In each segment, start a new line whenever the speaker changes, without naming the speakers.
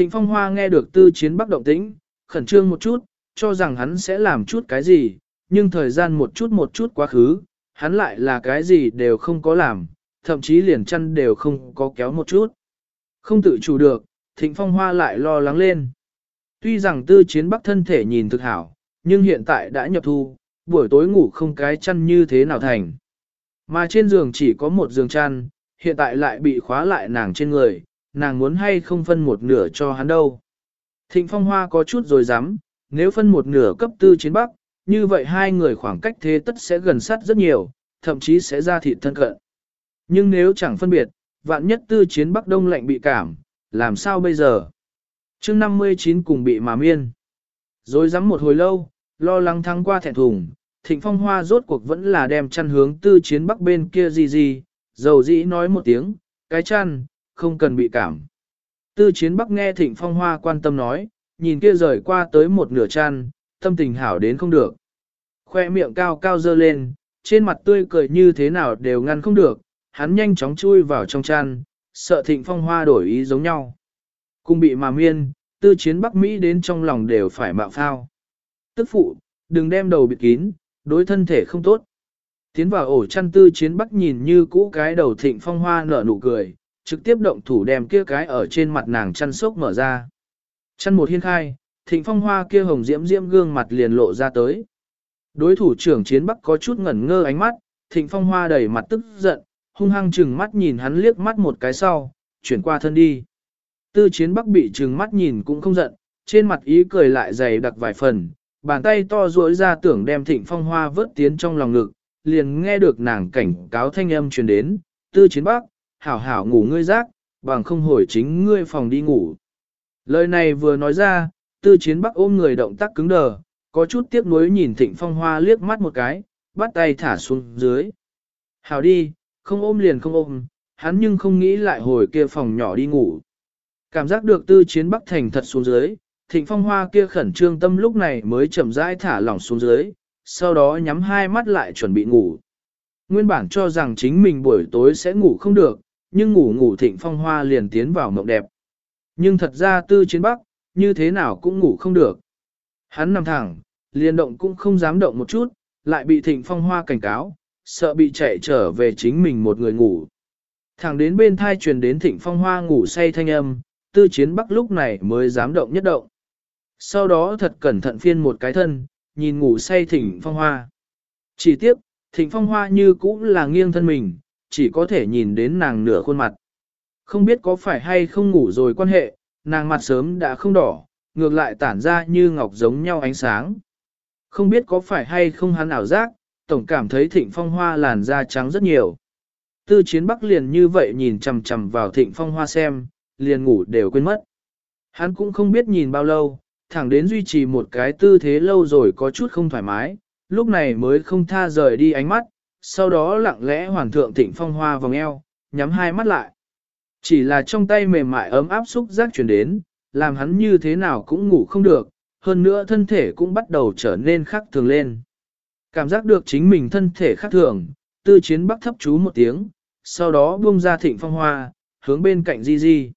Thịnh Phong Hoa nghe được tư chiến bắc động tĩnh, khẩn trương một chút, cho rằng hắn sẽ làm chút cái gì, nhưng thời gian một chút một chút quá khứ, hắn lại là cái gì đều không có làm, thậm chí liền chăn đều không có kéo một chút. Không tự chủ được, Thịnh Phong Hoa lại lo lắng lên. Tuy rằng tư chiến bắc thân thể nhìn thực hảo, nhưng hiện tại đã nhập thu, buổi tối ngủ không cái chăn như thế nào thành. Mà trên giường chỉ có một giường chăn, hiện tại lại bị khóa lại nàng trên người, nàng muốn hay không phân một nửa cho hắn đâu. Thịnh Phong Hoa có chút rồi dám, nếu phân một nửa cấp tư chiến bắc, như vậy hai người khoảng cách thế tất sẽ gần sát rất nhiều, thậm chí sẽ ra thịt thân cận. Nhưng nếu chẳng phân biệt, vạn nhất tư chiến bắc đông lạnh bị cảm, làm sao bây giờ? chương 59 cùng bị mà miên. Rồi dám một hồi lâu, lo lắng thắng qua thẹn thùng, thịnh phong hoa rốt cuộc vẫn là đem chăn hướng tư chiến bắc bên kia gì gì, dầu dĩ nói một tiếng, cái chăn, không cần bị cảm. Tư chiến bắc nghe thịnh phong hoa quan tâm nói, nhìn kia rời qua tới một nửa chăn, tâm tình hảo đến không được. Khoe miệng cao cao dơ lên, trên mặt tươi cười như thế nào đều ngăn không được, hắn nhanh chóng chui vào trong chăn, sợ thịnh phong hoa đổi ý giống nhau. Cùng bị mà miên, tư chiến Bắc Mỹ đến trong lòng đều phải mạo phao. Tức phụ, đừng đem đầu bịt kín, đối thân thể không tốt. Tiến vào ổ chăn tư chiến Bắc nhìn như cũ cái đầu thịnh phong hoa nở nụ cười, trực tiếp động thủ đem kia cái ở trên mặt nàng chăn sốc mở ra. Chăn một hiên khai, thịnh phong hoa kia hồng diễm diễm gương mặt liền lộ ra tới. Đối thủ trưởng chiến Bắc có chút ngẩn ngơ ánh mắt, thịnh phong hoa đầy mặt tức giận, hung hăng chừng mắt nhìn hắn liếc mắt một cái sau, chuyển qua thân đi. Tư chiến bắc bị chừng mắt nhìn cũng không giận, trên mặt ý cười lại dày đặc vài phần, bàn tay to duỗi ra tưởng đem thịnh phong hoa vớt tiến trong lòng ngực, liền nghe được nàng cảnh cáo thanh âm truyền đến, tư chiến bắc, hảo hảo ngủ ngươi rác, bằng không hồi chính ngươi phòng đi ngủ. Lời này vừa nói ra, tư chiến bắc ôm người động tác cứng đờ, có chút tiếc nuối nhìn thịnh phong hoa liếc mắt một cái, bắt tay thả xuống dưới. Hảo đi, không ôm liền không ôm, hắn nhưng không nghĩ lại hồi kia phòng nhỏ đi ngủ. Cảm giác được tư chiến bắc thành thật xuống dưới, thịnh phong hoa kia khẩn trương tâm lúc này mới chậm rãi thả lỏng xuống dưới, sau đó nhắm hai mắt lại chuẩn bị ngủ. Nguyên bản cho rằng chính mình buổi tối sẽ ngủ không được, nhưng ngủ ngủ thịnh phong hoa liền tiến vào mộng đẹp. Nhưng thật ra tư chiến bắc, như thế nào cũng ngủ không được. Hắn nằm thẳng, liền động cũng không dám động một chút, lại bị thịnh phong hoa cảnh cáo, sợ bị chạy trở về chính mình một người ngủ. Thẳng đến bên thai truyền đến thịnh phong hoa ngủ say thanh âm, tư chiến bắc lúc này mới dám động nhất động. Sau đó thật cẩn thận phiên một cái thân, nhìn ngủ say thịnh phong hoa. Chỉ tiếc, thịnh phong hoa như cũng là nghiêng thân mình, chỉ có thể nhìn đến nàng nửa khuôn mặt. Không biết có phải hay không ngủ rồi quan hệ, nàng mặt sớm đã không đỏ, ngược lại tản ra như ngọc giống nhau ánh sáng. Không biết có phải hay không hắn ảo giác, tổng cảm thấy thịnh phong hoa làn da trắng rất nhiều. Tư chiến bắc liền như vậy nhìn chằm chằm vào thịnh phong hoa xem, liền ngủ đều quên mất. Hắn cũng không biết nhìn bao lâu, thẳng đến duy trì một cái tư thế lâu rồi có chút không thoải mái, lúc này mới không tha rời đi ánh mắt, sau đó lặng lẽ hoàn thượng thịnh phong hoa vòng eo, nhắm hai mắt lại. Chỉ là trong tay mềm mại ấm áp xúc giác chuyển đến, làm hắn như thế nào cũng ngủ không được, hơn nữa thân thể cũng bắt đầu trở nên khác thường lên. Cảm giác được chính mình thân thể khác thường, tư chiến bắc thấp chú một tiếng, sau đó buông ra thịnh phong hoa, hướng bên cạnh di di.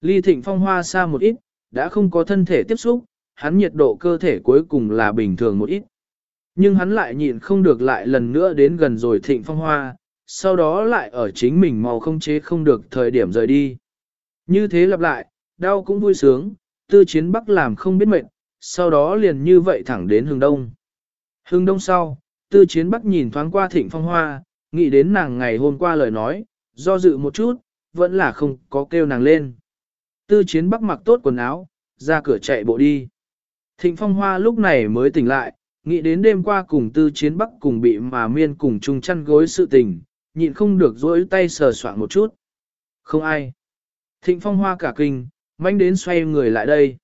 Ly thịnh phong hoa xa một ít, đã không có thân thể tiếp xúc, hắn nhiệt độ cơ thể cuối cùng là bình thường một ít. Nhưng hắn lại nhịn không được lại lần nữa đến gần rồi thịnh phong hoa, sau đó lại ở chính mình màu không chế không được thời điểm rời đi. Như thế lặp lại, đau cũng vui sướng, tư chiến bắc làm không biết mệt, sau đó liền như vậy thẳng đến hướng đông. Hướng đông sau, tư chiến bắc nhìn thoáng qua thịnh phong hoa, nghĩ đến nàng ngày hôm qua lời nói, do dự một chút, vẫn là không có kêu nàng lên. Tư chiến bắc mặc tốt quần áo, ra cửa chạy bộ đi. Thịnh phong hoa lúc này mới tỉnh lại, nghĩ đến đêm qua cùng tư chiến bắc cùng bị mà miên cùng chung chăn gối sự tình, nhịn không được dỗi tay sờ soạn một chút. Không ai. Thịnh phong hoa cả kinh, manh đến xoay người lại đây.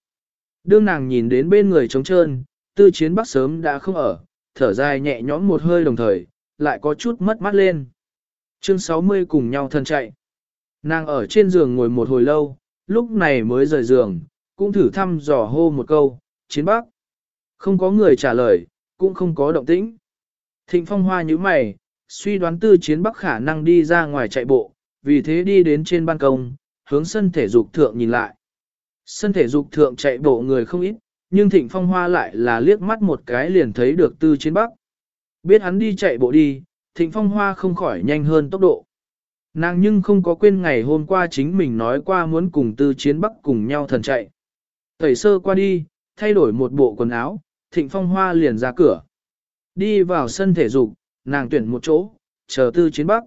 Đương nàng nhìn đến bên người trống trơn, tư chiến bắc sớm đã không ở, thở dài nhẹ nhõm một hơi đồng thời, lại có chút mất mắt lên. Chương 60 cùng nhau thân chạy. Nàng ở trên giường ngồi một hồi lâu, lúc này mới rời giường, cũng thử thăm dò hô một câu, chiến bắc. Không có người trả lời, cũng không có động tĩnh. Thịnh phong hoa như mày, suy đoán tư chiến bắc khả năng đi ra ngoài chạy bộ, vì thế đi đến trên ban công, hướng sân thể dục thượng nhìn lại. Sân thể dục thượng chạy bộ người không ít, nhưng Thịnh Phong Hoa lại là liếc mắt một cái liền thấy được Tư Chiến Bắc. Biết hắn đi chạy bộ đi, Thịnh Phong Hoa không khỏi nhanh hơn tốc độ. Nàng nhưng không có quên ngày hôm qua chính mình nói qua muốn cùng Tư Chiến Bắc cùng nhau thần chạy. Tẩy sơ qua đi, thay đổi một bộ quần áo, Thịnh Phong Hoa liền ra cửa. Đi vào sân thể dục, nàng tuyển một chỗ, chờ Tư Chiến Bắc.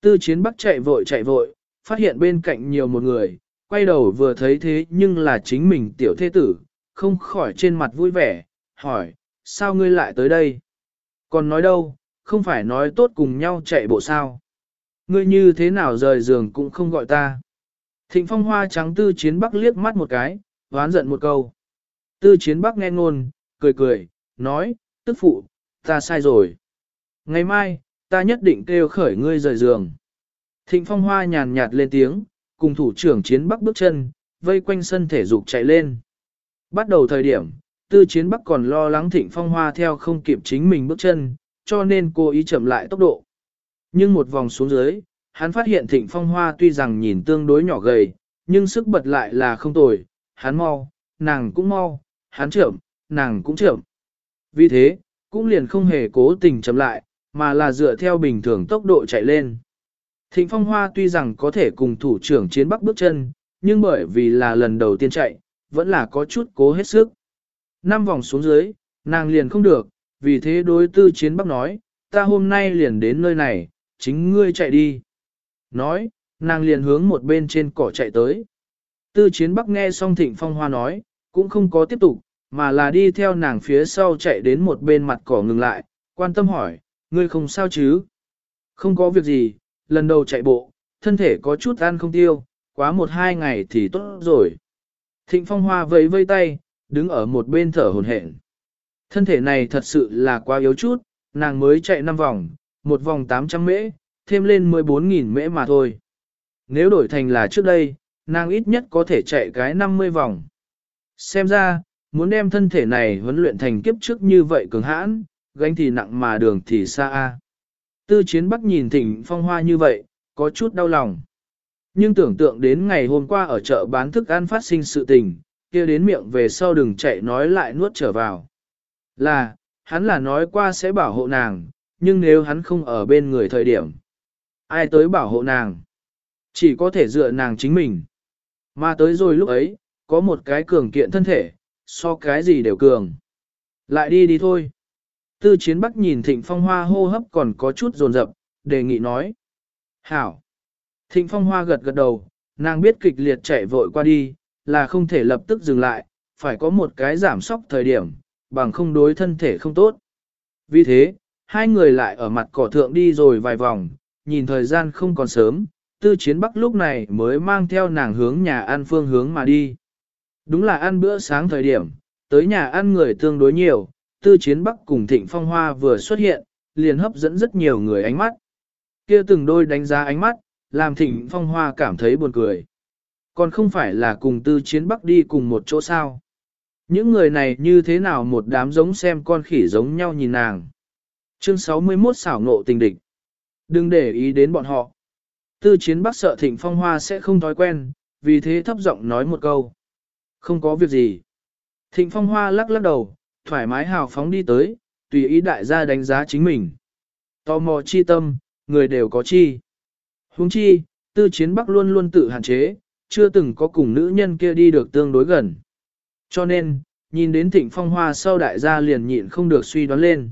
Tư Chiến Bắc chạy vội chạy vội, phát hiện bên cạnh nhiều một người, quay đầu vừa thấy thế nhưng là chính mình tiểu thế tử, không khỏi trên mặt vui vẻ, hỏi, sao ngươi lại tới đây? Còn nói đâu, không phải nói tốt cùng nhau chạy bộ sao? Ngươi như thế nào rời giường cũng không gọi ta. Thịnh phong hoa trắng tư chiến bắc liếc mắt một cái, oán giận một câu. Tư chiến bắc nghe ngôn, cười cười, nói, tức phụ, ta sai rồi. Ngày mai, ta nhất định kêu khởi ngươi rời giường. Thịnh phong hoa nhàn nhạt lên tiếng, cùng thủ trưởng chiến bắc bước chân, vây quanh sân thể dục chạy lên. Bắt đầu thời điểm, tư chiến bắc còn lo lắng thịnh phong hoa theo không kịp chính mình bước chân, cho nên cô ý chậm lại tốc độ. Nhưng một vòng xuống dưới, hắn phát hiện thịnh phong hoa tuy rằng nhìn tương đối nhỏ gầy, nhưng sức bật lại là không tồi, hắn mau, nàng cũng mau, hắn chậm, nàng cũng chậm. Vì thế, cũng liền không hề cố tình chậm lại, mà là dựa theo bình thường tốc độ chạy lên. Thịnh phong hoa tuy rằng có thể cùng thủ trưởng chiến bắc bước chân, nhưng bởi vì là lần đầu tiên chạy, vẫn là có chút cố hết sức. Năm vòng xuống dưới, nàng liền không được, vì thế đối tư chiến bắc nói, ta hôm nay liền đến nơi này, chính ngươi chạy đi. Nói, nàng liền hướng một bên trên cỏ chạy tới. Tư chiến bắc nghe xong thịnh phong hoa nói, cũng không có tiếp tục, mà là đi theo nàng phía sau chạy đến một bên mặt cỏ ngừng lại, quan tâm hỏi, ngươi không sao chứ? Không có việc gì, lần đầu chạy bộ, thân thể có chút ăn không tiêu, quá một hai ngày thì tốt rồi. Thịnh phong hoa vẫy vây tay, đứng ở một bên thở hồn hển. Thân thể này thật sự là quá yếu chút, nàng mới chạy 5 vòng, một vòng 800 mễ, thêm lên 14.000 mễ mà thôi. Nếu đổi thành là trước đây, nàng ít nhất có thể chạy cái 50 vòng. Xem ra, muốn đem thân thể này huấn luyện thành kiếp trước như vậy cường hãn, gánh thì nặng mà đường thì xa a. Tư chiến bắc nhìn thỉnh phong hoa như vậy, có chút đau lòng. Nhưng tưởng tượng đến ngày hôm qua ở chợ bán thức ăn phát sinh sự tình, kia đến miệng về sau đừng chạy nói lại nuốt trở vào. Là, hắn là nói qua sẽ bảo hộ nàng, nhưng nếu hắn không ở bên người thời điểm, ai tới bảo hộ nàng? Chỉ có thể dựa nàng chính mình. Mà tới rồi lúc ấy, có một cái cường kiện thân thể, so cái gì đều cường. Lại đi đi thôi. Tư chiến bắc nhìn thịnh phong hoa hô hấp còn có chút rồn rập, đề nghị nói. Hảo. Thịnh phong hoa gật gật đầu, nàng biết kịch liệt chạy vội qua đi, là không thể lập tức dừng lại, phải có một cái giảm sóc thời điểm, bằng không đối thân thể không tốt. Vì thế, hai người lại ở mặt cỏ thượng đi rồi vài vòng, nhìn thời gian không còn sớm, tư chiến bắc lúc này mới mang theo nàng hướng nhà ăn phương hướng mà đi. Đúng là ăn bữa sáng thời điểm, tới nhà ăn người tương đối nhiều, tư chiến bắc cùng thịnh phong hoa vừa xuất hiện, liền hấp dẫn rất nhiều người ánh mắt. kia từng đôi đánh giá ánh mắt, làm thịnh phong hoa cảm thấy buồn cười. Còn không phải là cùng tư chiến bắc đi cùng một chỗ sao. Những người này như thế nào một đám giống xem con khỉ giống nhau nhìn nàng. Chương 61 xảo ngộ tình địch. Đừng để ý đến bọn họ. Tư chiến bắc sợ thịnh phong hoa sẽ không thói quen, vì thế thấp giọng nói một câu. Không có việc gì. Thịnh phong hoa lắc lắc đầu, thoải mái hào phóng đi tới, tùy ý đại gia đánh giá chính mình. Tò mò chi tâm, người đều có chi. Huống chi, tư chiến bắc luôn luôn tự hạn chế, chưa từng có cùng nữ nhân kia đi được tương đối gần. Cho nên, nhìn đến thịnh phong hoa sau đại gia liền nhịn không được suy đoán lên.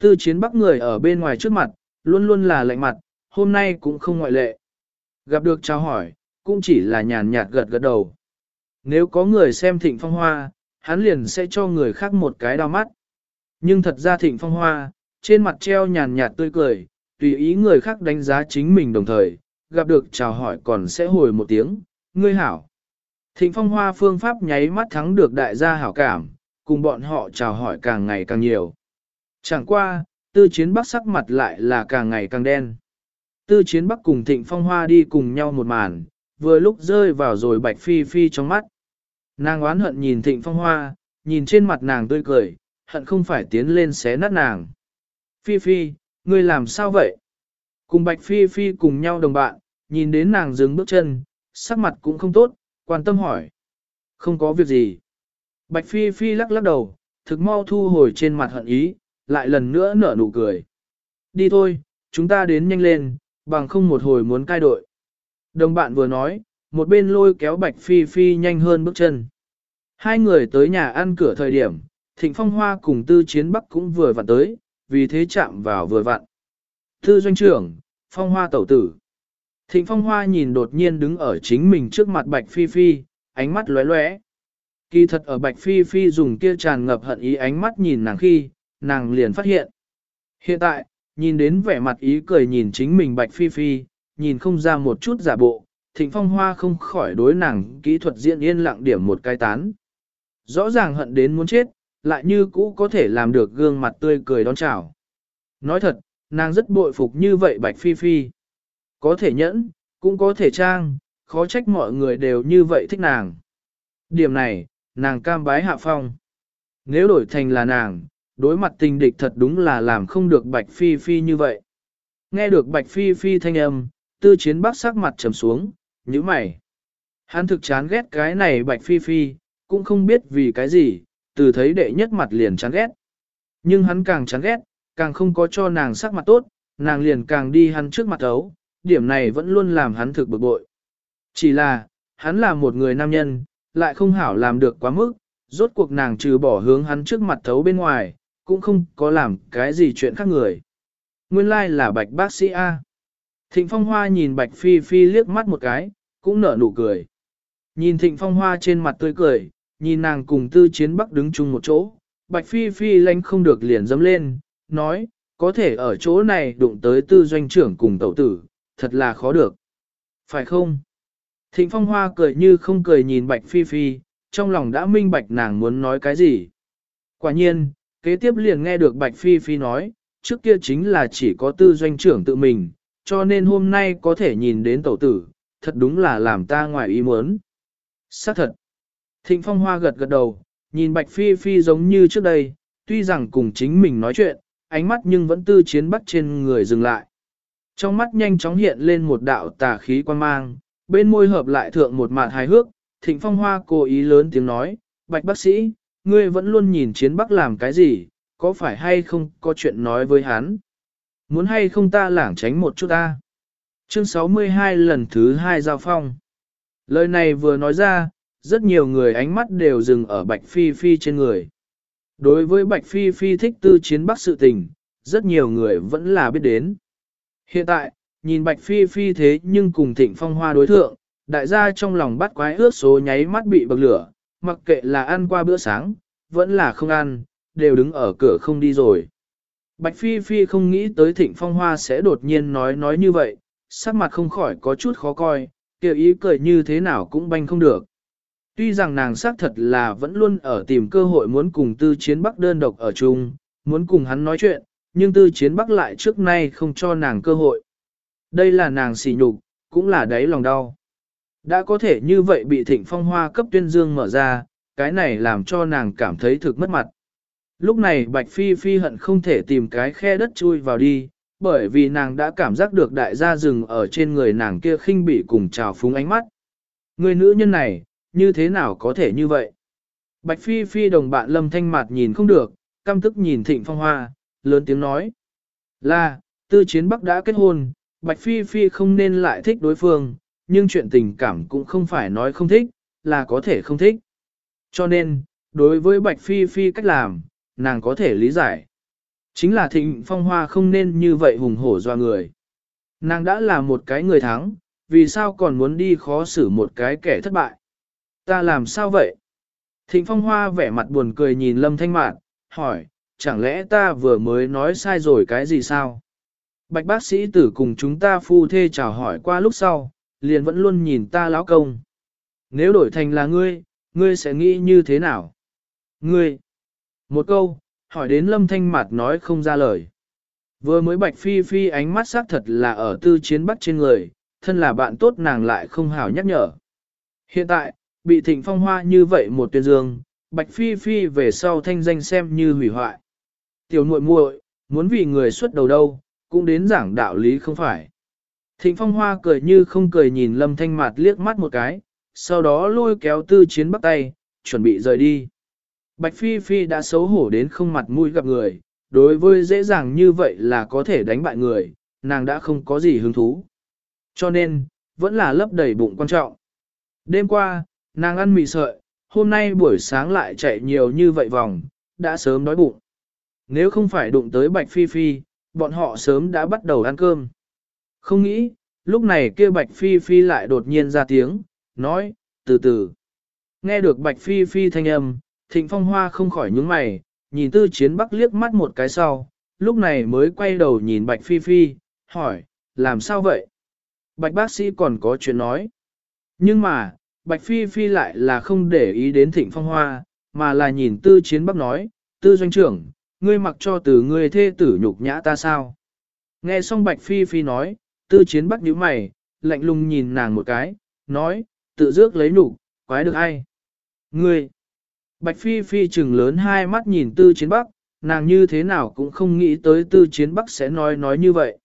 Tư chiến bắc người ở bên ngoài trước mặt, luôn luôn là lạnh mặt, hôm nay cũng không ngoại lệ. Gặp được chào hỏi, cũng chỉ là nhàn nhạt gật gật đầu. Nếu có người xem thịnh phong hoa, hắn liền sẽ cho người khác một cái đau mắt. Nhưng thật ra thịnh phong hoa, trên mặt treo nhàn nhạt tươi cười, tùy ý người khác đánh giá chính mình đồng thời, gặp được chào hỏi còn sẽ hồi một tiếng, ngươi hảo. Thịnh phong hoa phương pháp nháy mắt thắng được đại gia hảo cảm, cùng bọn họ chào hỏi càng ngày càng nhiều. Chẳng qua, tư chiến bắc sắc mặt lại là càng ngày càng đen. Tư chiến bắc cùng thịnh phong hoa đi cùng nhau một màn, vừa lúc rơi vào rồi bạch phi phi trong mắt. Nàng oán hận nhìn thịnh phong hoa, nhìn trên mặt nàng tươi cười, hận không phải tiến lên xé nát nàng. Phi phi, ngươi làm sao vậy? Cùng bạch phi phi cùng nhau đồng bạn, nhìn đến nàng dừng bước chân, sắc mặt cũng không tốt, quan tâm hỏi. Không có việc gì. Bạch Phi Phi lắc lắc đầu, thực mau thu hồi trên mặt hận ý, lại lần nữa nở nụ cười. Đi thôi, chúng ta đến nhanh lên, bằng không một hồi muốn cai đội. Đồng bạn vừa nói, một bên lôi kéo Bạch Phi Phi nhanh hơn bước chân. Hai người tới nhà ăn cửa thời điểm, Thịnh Phong Hoa cùng Tư Chiến Bắc cũng vừa vặn tới, vì thế chạm vào vừa vặn. Tư doanh trưởng, Phong Hoa tẩu tử. Thịnh Phong Hoa nhìn đột nhiên đứng ở chính mình trước mặt Bạch Phi Phi, ánh mắt lóe lóe. Kỳ thật ở Bạch Phi Phi dùng kia tràn ngập hận ý ánh mắt nhìn nàng khi, nàng liền phát hiện. Hiện tại, nhìn đến vẻ mặt ý cười nhìn chính mình Bạch Phi Phi, nhìn không ra một chút giả bộ, Thịnh Phong Hoa không khỏi đối nàng kỹ thuật diễn yên lặng điểm một cái tán. Rõ ràng hận đến muốn chết, lại như cũ có thể làm được gương mặt tươi cười đón chào. Nói thật, nàng rất bội phục như vậy Bạch Phi Phi. Có thể nhẫn, cũng có thể trang, khó trách mọi người đều như vậy thích nàng. Điểm này, nàng cam bái hạ phong. Nếu đổi thành là nàng, đối mặt tình địch thật đúng là làm không được Bạch Phi Phi như vậy. Nghe được Bạch Phi Phi thanh âm, tư chiến bác sắc mặt trầm xuống, như mày. Hắn thực chán ghét cái này Bạch Phi Phi, cũng không biết vì cái gì, từ thấy đệ nhất mặt liền chán ghét. Nhưng hắn càng chán ghét, càng không có cho nàng sắc mặt tốt, nàng liền càng đi hắn trước mặt ấu, điểm này vẫn luôn làm hắn thực bực bội. Chỉ là, hắn là một người nam nhân, lại không hảo làm được quá mức, rốt cuộc nàng trừ bỏ hướng hắn trước mặt thấu bên ngoài, cũng không có làm cái gì chuyện khác người. Nguyên lai like là bạch bác sĩ A. Thịnh Phong Hoa nhìn bạch phi phi liếc mắt một cái, cũng nở nụ cười. Nhìn Thịnh Phong Hoa trên mặt tươi cười, nhìn nàng cùng tư chiến bắc đứng chung một chỗ, bạch phi phi lanh không được liền dâm lên, nói, có thể ở chỗ này đụng tới tư doanh trưởng cùng tẩu tử, thật là khó được. Phải không? Thịnh Phong Hoa cười như không cười nhìn Bạch Phi Phi, trong lòng đã minh bạch nàng muốn nói cái gì. Quả nhiên, kế tiếp liền nghe được Bạch Phi Phi nói, trước kia chính là chỉ có tư doanh trưởng tự mình, cho nên hôm nay có thể nhìn đến tẩu tử, thật đúng là làm ta ngoài ý muốn. Xác thật. Thịnh Phong Hoa gật gật đầu, nhìn Bạch Phi Phi giống như trước đây, tuy rằng cùng chính mình nói chuyện, ánh mắt nhưng vẫn tư chiến bắt trên người dừng lại. Trong mắt nhanh chóng hiện lên một đạo tà khí quan mang, bên môi hợp lại thượng một mạt hài hước, thịnh phong hoa cố ý lớn tiếng nói, bạch bác sĩ, ngươi vẫn luôn nhìn chiến bắc làm cái gì, có phải hay không có chuyện nói với hắn? Muốn hay không ta lảng tránh một chút ta? Chương 62 lần thứ hai giao phong. Lời này vừa nói ra, rất nhiều người ánh mắt đều dừng ở Bạch Phi Phi trên người. Đối với Bạch Phi Phi thích tư chiến bắc sự tình, rất nhiều người vẫn là biết đến. Hiện tại, nhìn Bạch Phi Phi thế nhưng cùng thịnh phong hoa đối thượng, đại gia trong lòng bắt quái ước số nháy mắt bị bậc lửa, mặc kệ là ăn qua bữa sáng, vẫn là không ăn, đều đứng ở cửa không đi rồi. Bạch Phi Phi không nghĩ tới thịnh phong hoa sẽ đột nhiên nói nói như vậy, sắc mặt không khỏi có chút khó coi, kiểu ý cười như thế nào cũng banh không được. Tuy rằng nàng xác thật là vẫn luôn ở tìm cơ hội muốn cùng tư chiến bắc đơn độc ở chung, muốn cùng hắn nói chuyện, nhưng tư chiến bắc lại trước nay không cho nàng cơ hội. Đây là nàng sỉ nhục, cũng là đáy lòng đau. Đã có thể như vậy bị thịnh phong hoa cấp tuyên dương mở ra, cái này làm cho nàng cảm thấy thực mất mặt. Lúc này Bạch Phi Phi hận không thể tìm cái khe đất chui vào đi, bởi vì nàng đã cảm giác được đại gia rừng ở trên người nàng kia khinh bị cùng trào phúng ánh mắt. Người nữ nhân này, như thế nào có thể như vậy? Bạch Phi Phi đồng bạn Lâm Thanh Mạt nhìn không được, căm tức nhìn Thịnh Phong Hoa, lớn tiếng nói. Là, tư chiến Bắc đã kết hôn, Bạch Phi Phi không nên lại thích đối phương, nhưng chuyện tình cảm cũng không phải nói không thích, là có thể không thích. Cho nên, đối với Bạch Phi Phi cách làm, nàng có thể lý giải. Chính là thịnh phong hoa không nên như vậy hùng hổ doa người. Nàng đã là một cái người thắng, vì sao còn muốn đi khó xử một cái kẻ thất bại? Ta làm sao vậy? Thịnh phong hoa vẻ mặt buồn cười nhìn lâm thanh mạn, hỏi, chẳng lẽ ta vừa mới nói sai rồi cái gì sao? Bạch bác sĩ tử cùng chúng ta phu thê chào hỏi qua lúc sau, liền vẫn luôn nhìn ta lão công. Nếu đổi thành là ngươi, ngươi sẽ nghĩ như thế nào? Ngươi! Một câu, hỏi đến lâm thanh mặt nói không ra lời. Vừa mới bạch phi phi ánh mắt xác thật là ở tư chiến bắt trên người, thân là bạn tốt nàng lại không hảo nhắc nhở. Hiện tại, bị thịnh phong hoa như vậy một tuyên dương, bạch phi phi về sau thanh danh xem như hủy hoại. Tiểu muội muội muốn vì người xuất đầu đâu, cũng đến giảng đạo lý không phải. Thịnh phong hoa cười như không cười nhìn lâm thanh mặt liếc mắt một cái, sau đó lôi kéo tư chiến bắt tay, chuẩn bị rời đi. Bạch Phi Phi đã xấu hổ đến không mặt mũi gặp người, đối với dễ dàng như vậy là có thể đánh bại người, nàng đã không có gì hứng thú. Cho nên, vẫn là lấp đầy bụng quan trọng. Đêm qua, nàng ăn mì sợi, hôm nay buổi sáng lại chạy nhiều như vậy vòng, đã sớm đói bụng. Nếu không phải đụng tới Bạch Phi Phi, bọn họ sớm đã bắt đầu ăn cơm. Không nghĩ, lúc này kia Bạch Phi Phi lại đột nhiên ra tiếng, nói, từ từ. Nghe được Bạch Phi Phi thanh âm, Thịnh Phong Hoa không khỏi nhướng mày, nhìn Tư Chiến Bắc liếc mắt một cái sau, lúc này mới quay đầu nhìn Bạch Phi Phi, hỏi, làm sao vậy? Bạch bác sĩ còn có chuyện nói. Nhưng mà, Bạch Phi Phi lại là không để ý đến Thịnh Phong Hoa, mà là nhìn Tư Chiến Bắc nói, Tư Doanh trưởng, ngươi mặc cho từ ngươi thê tử nhục nhã ta sao? Nghe xong Bạch Phi Phi nói, Tư Chiến Bắc nhíu mày, lạnh lùng nhìn nàng một cái, nói, tự dước lấy nhục, quái được ai? Ngươi! Bạch Phi Phi trừng lớn hai mắt nhìn Tư Chiến Bắc, nàng như thế nào cũng không nghĩ tới Tư Chiến Bắc sẽ nói nói như vậy.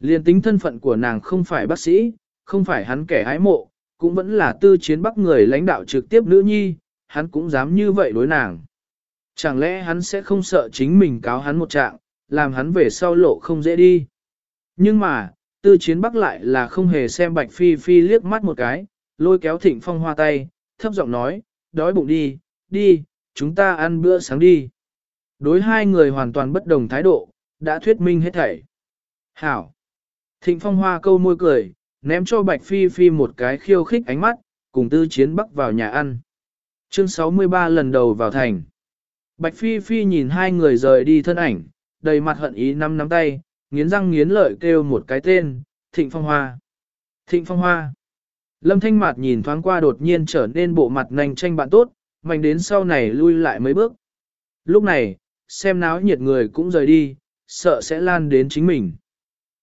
Liên tính thân phận của nàng không phải bác sĩ, không phải hắn kẻ ái mộ, cũng vẫn là Tư Chiến Bắc người lãnh đạo trực tiếp nữ nhi, hắn cũng dám như vậy đối nàng. Chẳng lẽ hắn sẽ không sợ chính mình cáo hắn một trạng, làm hắn về sau lộ không dễ đi. Nhưng mà, Tư Chiến Bắc lại là không hề xem Bạch Phi Phi liếc mắt một cái, lôi kéo Thịnh Phong hoa tay, thấp giọng nói, đói bụng đi, đi, chúng ta ăn bữa sáng đi. Đối hai người hoàn toàn bất đồng thái độ, đã thuyết minh hết thảy. Hảo. Thịnh phong hoa câu môi cười, ném cho Bạch Phi Phi một cái khiêu khích ánh mắt, cùng tư chiến bắc vào nhà ăn. Chương 63 lần đầu vào thành. Bạch Phi Phi nhìn hai người rời đi thân ảnh, đầy mặt hận ý nắm nắm tay, nghiến răng nghiến lợi kêu một cái tên, Thịnh Phong Hoa. Thịnh Phong Hoa. Lâm Thanh Mạt nhìn thoáng qua đột nhiên trở nên bộ mặt nành tranh bạn tốt, mạnh đến sau này lui lại mấy bước. Lúc này, xem náo nhiệt người cũng rời đi, sợ sẽ lan đến chính mình.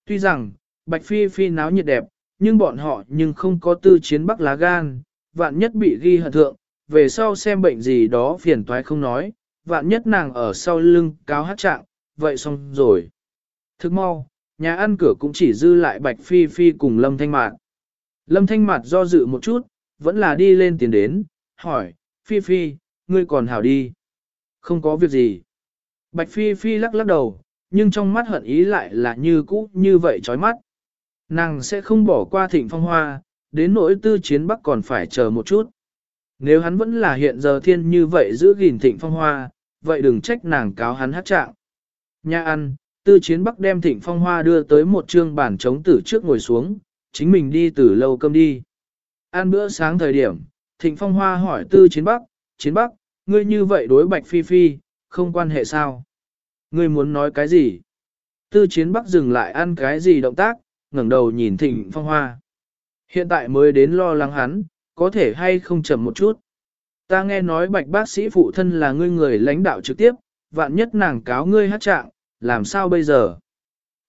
Tuy rằng, Bạch Phi Phi náo nhiệt đẹp, nhưng bọn họ nhưng không có tư chiến bắc lá gan, vạn nhất bị ghi hận thượng, về sau xem bệnh gì đó phiền toái không nói, vạn nhất nàng ở sau lưng cáo hát trạng, vậy xong rồi. Thức mau, nhà ăn cửa cũng chỉ dư lại Bạch Phi Phi cùng Lâm Thanh Mạt. Lâm Thanh Mạt do dự một chút, vẫn là đi lên tiền đến, hỏi, Phi Phi, ngươi còn hảo đi. Không có việc gì. Bạch Phi Phi lắc lắc đầu, nhưng trong mắt hận ý lại là như cũ như vậy chói mắt. Nàng sẽ không bỏ qua thịnh phong hoa, đến nỗi tư chiến bắc còn phải chờ một chút. Nếu hắn vẫn là hiện giờ thiên như vậy giữ gìn thịnh phong hoa, vậy đừng trách nàng cáo hắn hát trạng. Nhà ăn, tư chiến bắc đem thịnh phong hoa đưa tới một trương bàn trống tử trước ngồi xuống, chính mình đi từ lâu cơm đi. Ăn bữa sáng thời điểm, Thịnh Phong Hoa hỏi Tư Chiến Bắc, Chiến Bắc, ngươi như vậy đối Bạch Phi Phi, không quan hệ sao? Ngươi muốn nói cái gì? Tư Chiến Bắc dừng lại ăn cái gì động tác, ngẩng đầu nhìn Thịnh Phong Hoa. Hiện tại mới đến lo lắng hắn, có thể hay không chậm một chút. Ta nghe nói Bạch bác sĩ phụ thân là ngươi người lãnh đạo trực tiếp, vạn nhất nàng cáo ngươi hát trạng, làm sao bây giờ?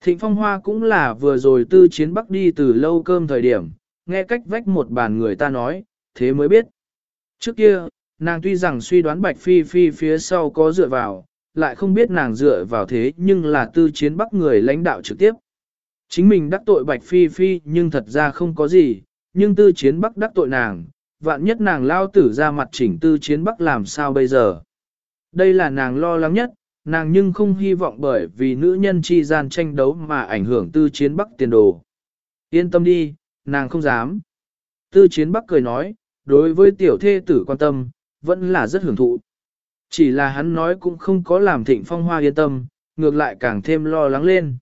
Thịnh Phong Hoa cũng là vừa rồi Tư Chiến Bắc đi từ lâu cơm thời điểm, nghe cách vách một bàn người ta nói, thế mới biết. Trước kia, nàng tuy rằng suy đoán Bạch Phi Phi phía sau có dựa vào, lại không biết nàng dựa vào thế nhưng là tư chiến bắc người lãnh đạo trực tiếp. Chính mình đắc tội Bạch Phi Phi nhưng thật ra không có gì, nhưng tư chiến bắc đắc tội nàng, vạn nhất nàng lao tử ra mặt chỉnh tư chiến bắc làm sao bây giờ. Đây là nàng lo lắng nhất, nàng nhưng không hy vọng bởi vì nữ nhân chi gian tranh đấu mà ảnh hưởng tư chiến bắc tiền đồ. Yên tâm đi, nàng không dám. Tư chiến bắc cười nói, đối với tiểu thê tử quan tâm, vẫn là rất hưởng thụ. Chỉ là hắn nói cũng không có làm thịnh phong hoa yên tâm, ngược lại càng thêm lo lắng lên.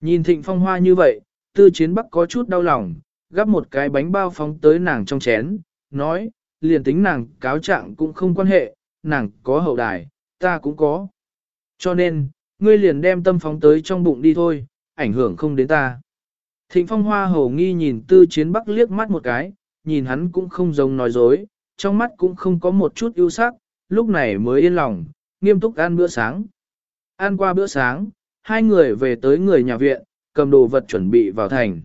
Nhìn thịnh phong hoa như vậy, tư chiến bắc có chút đau lòng, gắp một cái bánh bao phóng tới nàng trong chén, nói, liền tính nàng cáo trạng cũng không quan hệ, nàng có hậu đài, ta cũng có. Cho nên, ngươi liền đem tâm phóng tới trong bụng đi thôi, ảnh hưởng không đến ta. Thịnh phong hoa hầu nghi nhìn tư chiến bắc liếc mắt một cái, nhìn hắn cũng không giống nói dối, trong mắt cũng không có một chút ưu sắc, lúc này mới yên lòng, nghiêm túc ăn bữa sáng. Ăn qua bữa sáng, hai người về tới người nhà viện, cầm đồ vật chuẩn bị vào thành.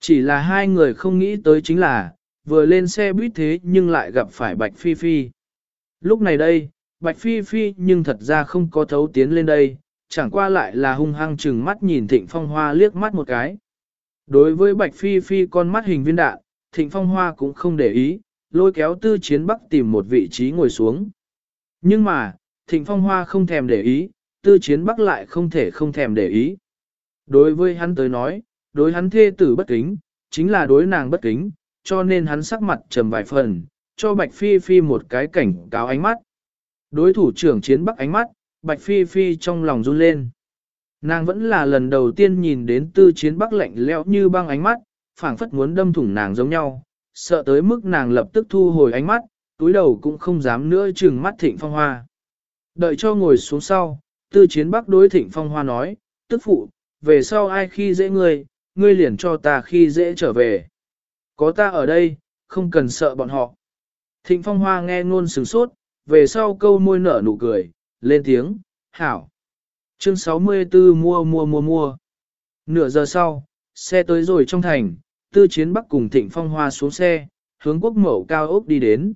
Chỉ là hai người không nghĩ tới chính là, vừa lên xe buýt thế nhưng lại gặp phải Bạch Phi Phi. Lúc này đây, Bạch Phi Phi nhưng thật ra không có thấu tiến lên đây, chẳng qua lại là hung hăng chừng mắt nhìn Thịnh Phong Hoa liếc mắt một cái. Đối với Bạch Phi Phi con mắt hình viên đạn, Thịnh Phong Hoa cũng không để ý, lôi kéo Tư Chiến Bắc tìm một vị trí ngồi xuống. Nhưng mà, Thịnh Phong Hoa không thèm để ý, Tư Chiến Bắc lại không thể không thèm để ý. Đối với hắn tới nói, đối hắn thê tử bất kính, chính là đối nàng bất kính, cho nên hắn sắc mặt trầm vài phần, cho Bạch Phi Phi một cái cảnh cáo ánh mắt. Đối thủ trưởng chiến bắc ánh mắt, Bạch Phi Phi trong lòng run lên. Nàng vẫn là lần đầu tiên nhìn đến tư chiến bắc lạnh lẽo như băng ánh mắt, phảng phất muốn đâm thủng nàng giống nhau, sợ tới mức nàng lập tức thu hồi ánh mắt, túi đầu cũng không dám nữa trừng mắt thịnh phong hoa. Đợi cho ngồi xuống sau, tư chiến bắc đối thịnh phong hoa nói, tức phụ, về sau ai khi dễ ngươi, ngươi liền cho ta khi dễ trở về. Có ta ở đây, không cần sợ bọn họ. Thịnh phong hoa nghe ngôn sừng sốt, về sau câu môi nở nụ cười, lên tiếng, hảo. Chương 64 mua mua mua mua. Nửa giờ sau, xe tới rồi trong thành, tư chiến bắc cùng thịnh phong hoa xuống xe, hướng quốc mẫu cao ốc đi đến.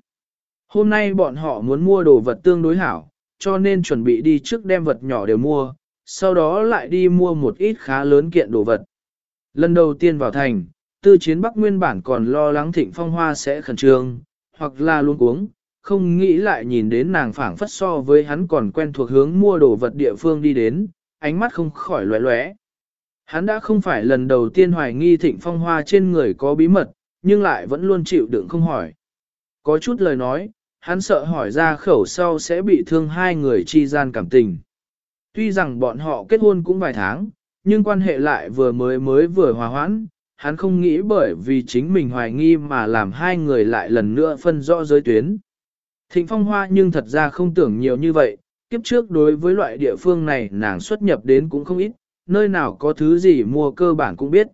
Hôm nay bọn họ muốn mua đồ vật tương đối hảo, cho nên chuẩn bị đi trước đem vật nhỏ đều mua, sau đó lại đi mua một ít khá lớn kiện đồ vật. Lần đầu tiên vào thành, tư chiến bắc nguyên bản còn lo lắng thịnh phong hoa sẽ khẩn trương, hoặc là luôn cuống, không nghĩ lại nhìn đến nàng phảng phất so với hắn còn quen thuộc hướng mua đồ vật địa phương đi đến, ánh mắt không khỏi lóe lóe. Hắn đã không phải lần đầu tiên hoài nghi thịnh phong hoa trên người có bí mật, nhưng lại vẫn luôn chịu đựng không hỏi. Có chút lời nói, hắn sợ hỏi ra khẩu sau sẽ bị thương hai người chi gian cảm tình. Tuy rằng bọn họ kết hôn cũng vài tháng, nhưng quan hệ lại vừa mới mới vừa hòa hoãn, hắn không nghĩ bởi vì chính mình hoài nghi mà làm hai người lại lần nữa phân rõ giới tuyến. Thịnh phong hoa nhưng thật ra không tưởng nhiều như vậy, kiếp trước đối với loại địa phương này nàng xuất nhập đến cũng không ít, nơi nào có thứ gì mua cơ bản cũng biết.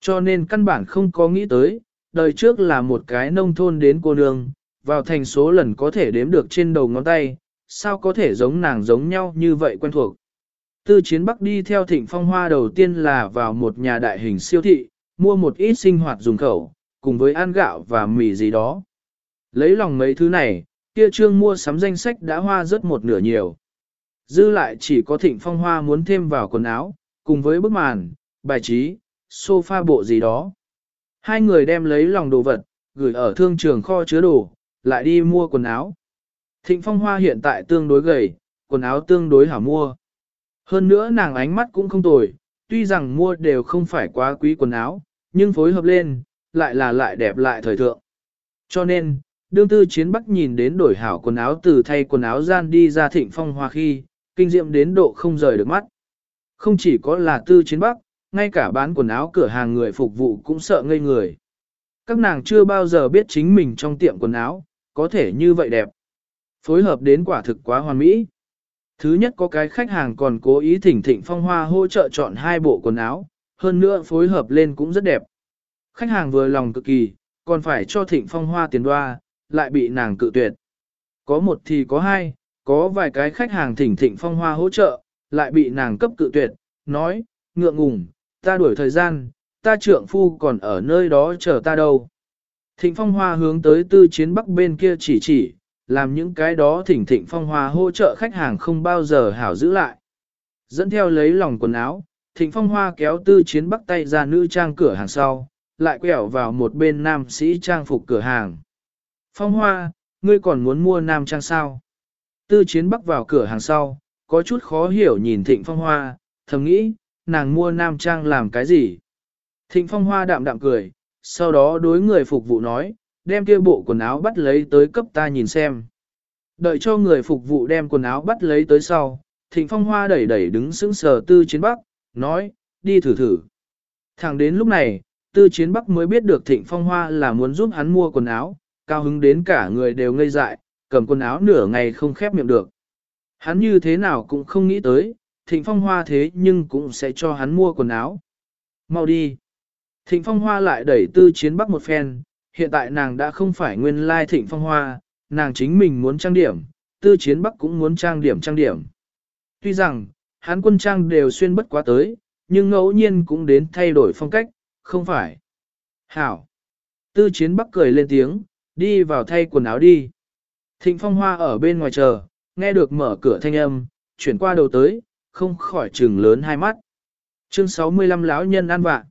Cho nên căn bản không có nghĩ tới, đời trước là một cái nông thôn đến cô nương, vào thành số lần có thể đếm được trên đầu ngón tay, sao có thể giống nàng giống nhau như vậy quen thuộc. Tư chiến bắc đi theo thịnh phong hoa đầu tiên là vào một nhà đại hình siêu thị, mua một ít sinh hoạt dùng khẩu, cùng với ăn gạo và mì gì đó. Lấy lòng mấy thứ này, kia trương mua sắm danh sách đã hoa rất một nửa nhiều. Dư lại chỉ có thịnh phong hoa muốn thêm vào quần áo, cùng với bức màn, bài trí, sofa bộ gì đó. Hai người đem lấy lòng đồ vật, gửi ở thương trường kho chứa đồ, lại đi mua quần áo. Thịnh phong hoa hiện tại tương đối gầy, quần áo tương đối hảo mua. Hơn nữa nàng ánh mắt cũng không tồi, tuy rằng mua đều không phải quá quý quần áo, nhưng phối hợp lên, lại là lại đẹp lại thời thượng. Cho nên, đương tư chiến bắc nhìn đến đổi hảo quần áo từ thay quần áo gian đi ra thịnh phong hoa khi, kinh diệm đến độ không rời được mắt. Không chỉ có là tư chiến bắc, ngay cả bán quần áo cửa hàng người phục vụ cũng sợ ngây người. Các nàng chưa bao giờ biết chính mình trong tiệm quần áo, có thể như vậy đẹp. Phối hợp đến quả thực quá hoàn mỹ. Thứ nhất có cái khách hàng còn cố ý thỉnh thịnh phong hoa hỗ trợ chọn hai bộ quần áo, hơn nữa phối hợp lên cũng rất đẹp. Khách hàng vừa lòng cực kỳ, còn phải cho thịnh phong hoa tiền đoa, lại bị nàng cự tuyệt. Có một thì có hai, có vài cái khách hàng thỉnh thịnh phong hoa hỗ trợ, lại bị nàng cấp cự tuyệt, nói, ngượng ngùng, ta đuổi thời gian, ta trượng phu còn ở nơi đó chờ ta đâu. Thịnh phong hoa hướng tới tư chiến bắc bên kia chỉ chỉ, làm những cái đó thỉnh thịnh phong hoa hỗ trợ khách hàng không bao giờ hảo giữ lại. Dẫn theo lấy lòng quần áo, thịnh phong hoa kéo tư chiến bắc tay ra nữ trang cửa hàng sau, lại quẹo vào một bên nam sĩ trang phục cửa hàng. Phong hoa, ngươi còn muốn mua nam trang sao? Tư chiến bắc vào cửa hàng sau, có chút khó hiểu nhìn thịnh phong hoa, thầm nghĩ, nàng mua nam trang làm cái gì? Thịnh phong hoa đạm đạm cười, sau đó đối người phục vụ nói, đem kia bộ quần áo bắt lấy tới cấp ta nhìn xem. Đợi cho người phục vụ đem quần áo bắt lấy tới sau, thịnh phong hoa đẩy đẩy đứng sững sờ tư chiến bắc, nói, đi thử thử. Thẳng đến lúc này, tư chiến bắc mới biết được thịnh phong hoa là muốn giúp hắn mua quần áo, cao hứng đến cả người đều ngây dại, cầm quần áo nửa ngày không khép miệng được. Hắn như thế nào cũng không nghĩ tới, thịnh phong hoa thế nhưng cũng sẽ cho hắn mua quần áo. Mau đi. Thịnh phong hoa lại đẩy tư chiến bắc một phen, hiện tại nàng đã không phải nguyên lai thịnh phong hoa, nàng chính mình muốn trang điểm, tư chiến bắc cũng muốn trang điểm trang điểm. Tuy rằng, hắn quân trang đều xuyên bất quá tới, nhưng ngẫu nhiên cũng đến thay đổi phong cách, không phải. Hảo. Tư chiến bắc cười lên tiếng, đi vào thay quần áo đi. Thịnh phong hoa ở bên ngoài chờ, nghe được mở cửa thanh âm, chuyển qua đầu tới, không khỏi trừng lớn hai mắt. Chương 65 lão nhân ăn vạ.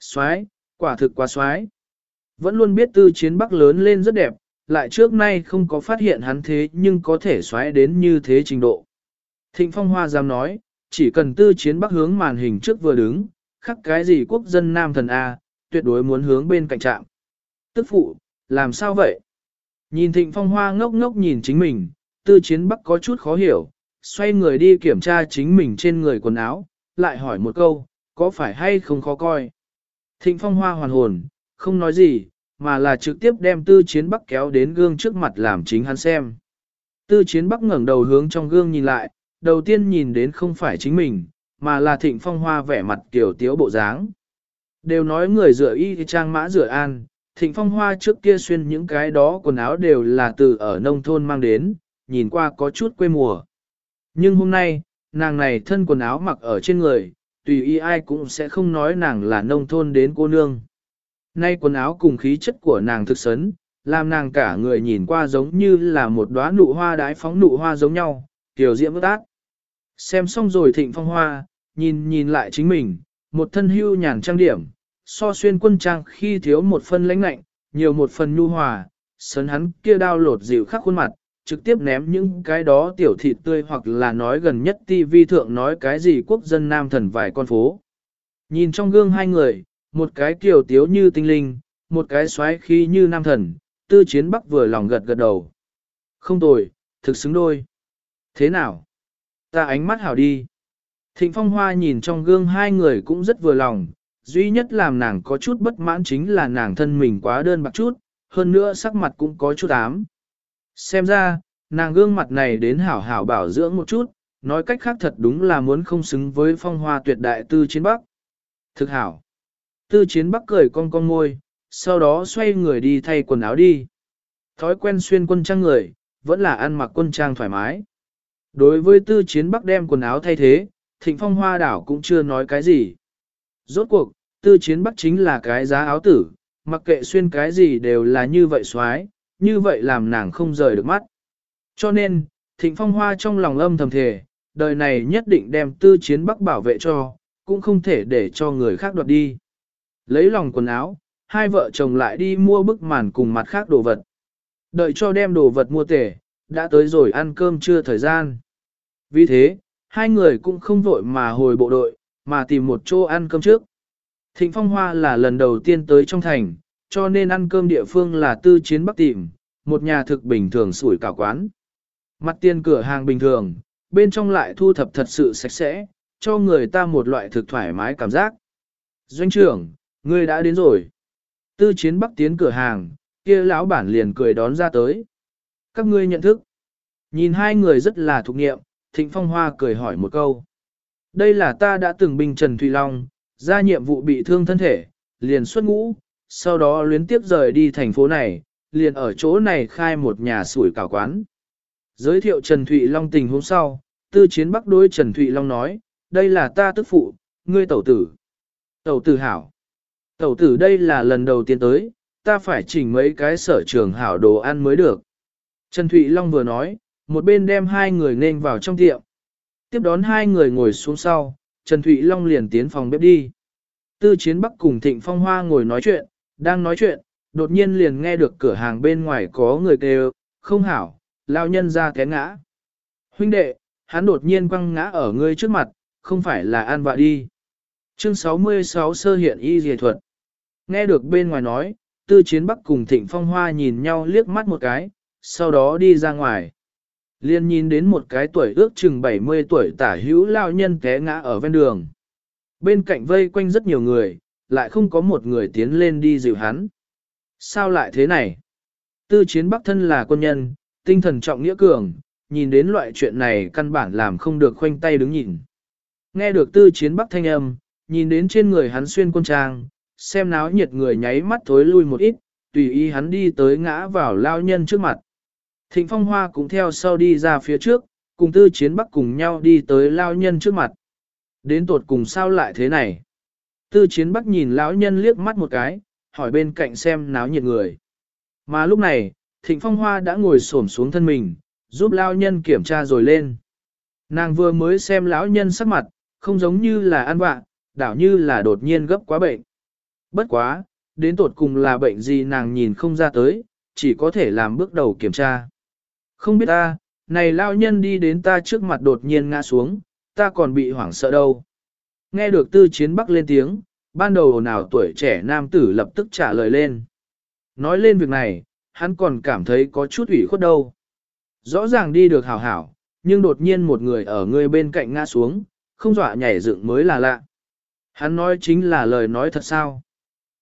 Xoái, quả thực quá xoái. Vẫn luôn biết tư chiến bắc lớn lên rất đẹp, lại trước nay không có phát hiện hắn thế nhưng có thể xoáy đến như thế trình độ. Thịnh Phong Hoa dám nói, chỉ cần tư chiến bắc hướng màn hình trước vừa đứng, khắc cái gì quốc dân nam thần A, tuyệt đối muốn hướng bên cạnh trạm. Tức phụ, làm sao vậy? Nhìn Thịnh Phong Hoa ngốc ngốc nhìn chính mình, tư chiến bắc có chút khó hiểu, xoay người đi kiểm tra chính mình trên người quần áo, lại hỏi một câu, có phải hay không khó coi? Thịnh Phong Hoa hoàn hồn, không nói gì, mà là trực tiếp đem tư chiến bắc kéo đến gương trước mặt làm chính hắn xem. Tư chiến bắc ngẩng đầu hướng trong gương nhìn lại, đầu tiên nhìn đến không phải chính mình, mà là thịnh phong hoa vẻ mặt kiểu tiếu bộ dáng. Đều nói người rửa y thì trang mã rửa an, thịnh phong hoa trước kia xuyên những cái đó quần áo đều là từ ở nông thôn mang đến, nhìn qua có chút quê mùa. Nhưng hôm nay, nàng này thân quần áo mặc ở trên người, tùy ý ai cũng sẽ không nói nàng là nông thôn đến cô nương. Nay quần áo cùng khí chất của nàng thực sấn, làm nàng cả người nhìn qua giống như là một đóa nụ hoa đái phóng nụ hoa giống nhau, tiểu diễm ước ác. Xem xong rồi thịnh phong hoa, nhìn nhìn lại chính mình, một thân hưu nhàn trang điểm, so xuyên quân trang khi thiếu một phân lãnh lạnh, nhiều một phần nhu hòa, sấn hắn kia đao lột dịu khắc khuôn mặt, trực tiếp ném những cái đó tiểu thịt tươi hoặc là nói gần nhất tivi thượng nói cái gì quốc dân nam thần vài con phố. Nhìn trong gương hai người, một cái kiều tiếu như tinh linh, một cái xoáy khí như nam thần, tư chiến bắc vừa lòng gật gật đầu. Không tồi, thực xứng đôi. Thế nào? Ta ánh mắt hảo đi. Thịnh Phong Hoa nhìn trong gương hai người cũng rất vừa lòng, duy nhất làm nàng có chút bất mãn chính là nàng thân mình quá đơn bạc chút, hơn nữa sắc mặt cũng có chút ám. Xem ra, nàng gương mặt này đến hảo hảo bảo dưỡng một chút, nói cách khác thật đúng là muốn không xứng với phong hoa tuyệt đại tư chiến bắc. Thực hảo. Tư chiến bắc cười con con môi, sau đó xoay người đi thay quần áo đi. Thói quen xuyên quân trang người, vẫn là ăn mặc quân trang thoải mái. Đối với tư chiến bắc đem quần áo thay thế, thịnh phong hoa đảo cũng chưa nói cái gì. Rốt cuộc, tư chiến bắc chính là cái giá áo tử, mặc kệ xuyên cái gì đều là như vậy xoái, như vậy làm nàng không rời được mắt. Cho nên, thịnh phong hoa trong lòng âm thầm thề, đời này nhất định đem tư chiến bắc bảo vệ cho, cũng không thể để cho người khác đoạt đi. Lấy lòng quần áo, hai vợ chồng lại đi mua bức màn cùng mặt khác đồ vật. Đợi cho đem đồ vật mua tể, đã tới rồi ăn cơm chưa thời gian. Vì thế, hai người cũng không vội mà hồi bộ đội, mà tìm một chỗ ăn cơm trước. Thịnh Phong Hoa là lần đầu tiên tới trong thành, cho nên ăn cơm địa phương là tư chiến bắc tìm, một nhà thực bình thường sủi cả quán. Mặt tiền cửa hàng bình thường, bên trong lại thu thập thật sự sạch sẽ, cho người ta một loại thực thoải mái cảm giác. Doanh trưởng, ngươi đã đến rồi. Tư chiến bắc tiến cửa hàng, kia lão bản liền cười đón ra tới. Các ngươi nhận thức. Nhìn hai người rất là thuộc nghiệm, Thịnh Phong Hoa cười hỏi một câu. Đây là ta đã từng binh Trần Thụy Long, ra nhiệm vụ bị thương thân thể, liền xuất ngũ, sau đó luyến tiếp rời đi thành phố này, liền ở chỗ này khai một nhà sủi cảo quán. Giới thiệu Trần Thụy Long tình hôm sau, tư chiến bắc đối Trần Thụy Long nói, đây là ta tức phụ, ngươi tẩu tử. Tẩu tử hảo. Tẩu tử đây là lần đầu tiên tới, ta phải chỉnh mấy cái sở trường hảo đồ ăn mới được. Trần Thụy Long vừa nói, một bên đem hai người nên vào trong tiệm. Tiếp đón hai người ngồi xuống sau, Trần Thụy Long liền tiến phòng bếp đi. Tư Chiến Bắc cùng Thịnh Phong Hoa ngồi nói chuyện, đang nói chuyện, đột nhiên liền nghe được cửa hàng bên ngoài có người kêu, không hảo, lao nhân ra té ngã. Huynh đệ, hắn đột nhiên quăng ngã ở ngươi trước mặt, không phải là an vạ đi. Chương 66 sơ hiện y dề thuật. Nghe được bên ngoài nói, Tư Chiến Bắc cùng Thịnh Phong Hoa nhìn nhau liếc mắt một cái, sau đó đi ra ngoài. Liên nhìn đến một cái tuổi ước chừng 70 tuổi tả hữu lao nhân té ngã ở ven đường. Bên cạnh vây quanh rất nhiều người, lại không có một người tiến lên đi dịu hắn. Sao lại thế này? Tư chiến bắc thân là quân nhân, tinh thần trọng nghĩa cường, nhìn đến loại chuyện này căn bản làm không được khoanh tay đứng nhìn. Nghe được tư chiến bắc thanh âm, nhìn đến trên người hắn xuyên quân trang, xem náo nhiệt người nháy mắt thối lui một ít, tùy ý hắn đi tới ngã vào lao nhân trước mặt. Thịnh Phong Hoa cũng theo sau đi ra phía trước, cùng tư chiến bắc cùng nhau đi tới lao nhân trước mặt. Đến tột cùng sao lại thế này? Tư chiến bắc nhìn lão nhân liếc mắt một cái, hỏi bên cạnh xem náo nhiệt người. Mà lúc này, Thịnh Phong Hoa đã ngồi xổm xuống thân mình, giúp lão nhân kiểm tra rồi lên. Nàng vừa mới xem lão nhân sắc mặt, không giống như là ăn vạ, đảo như là đột nhiên gấp quá bệnh. Bất quá, đến tột cùng là bệnh gì nàng nhìn không ra tới, chỉ có thể làm bước đầu kiểm tra. Không biết ta, này lao nhân đi đến ta trước mặt đột nhiên ngã xuống, ta còn bị hoảng sợ đâu. Nghe được tư chiến bắc lên tiếng, ban đầu nào tuổi trẻ nam tử lập tức trả lời lên. Nói lên việc này, hắn còn cảm thấy có chút ủy khuất đâu. Rõ ràng đi được hảo hảo, nhưng đột nhiên một người ở người bên cạnh ngã xuống, không dọa nhảy dựng mới là lạ. Hắn nói chính là lời nói thật sao.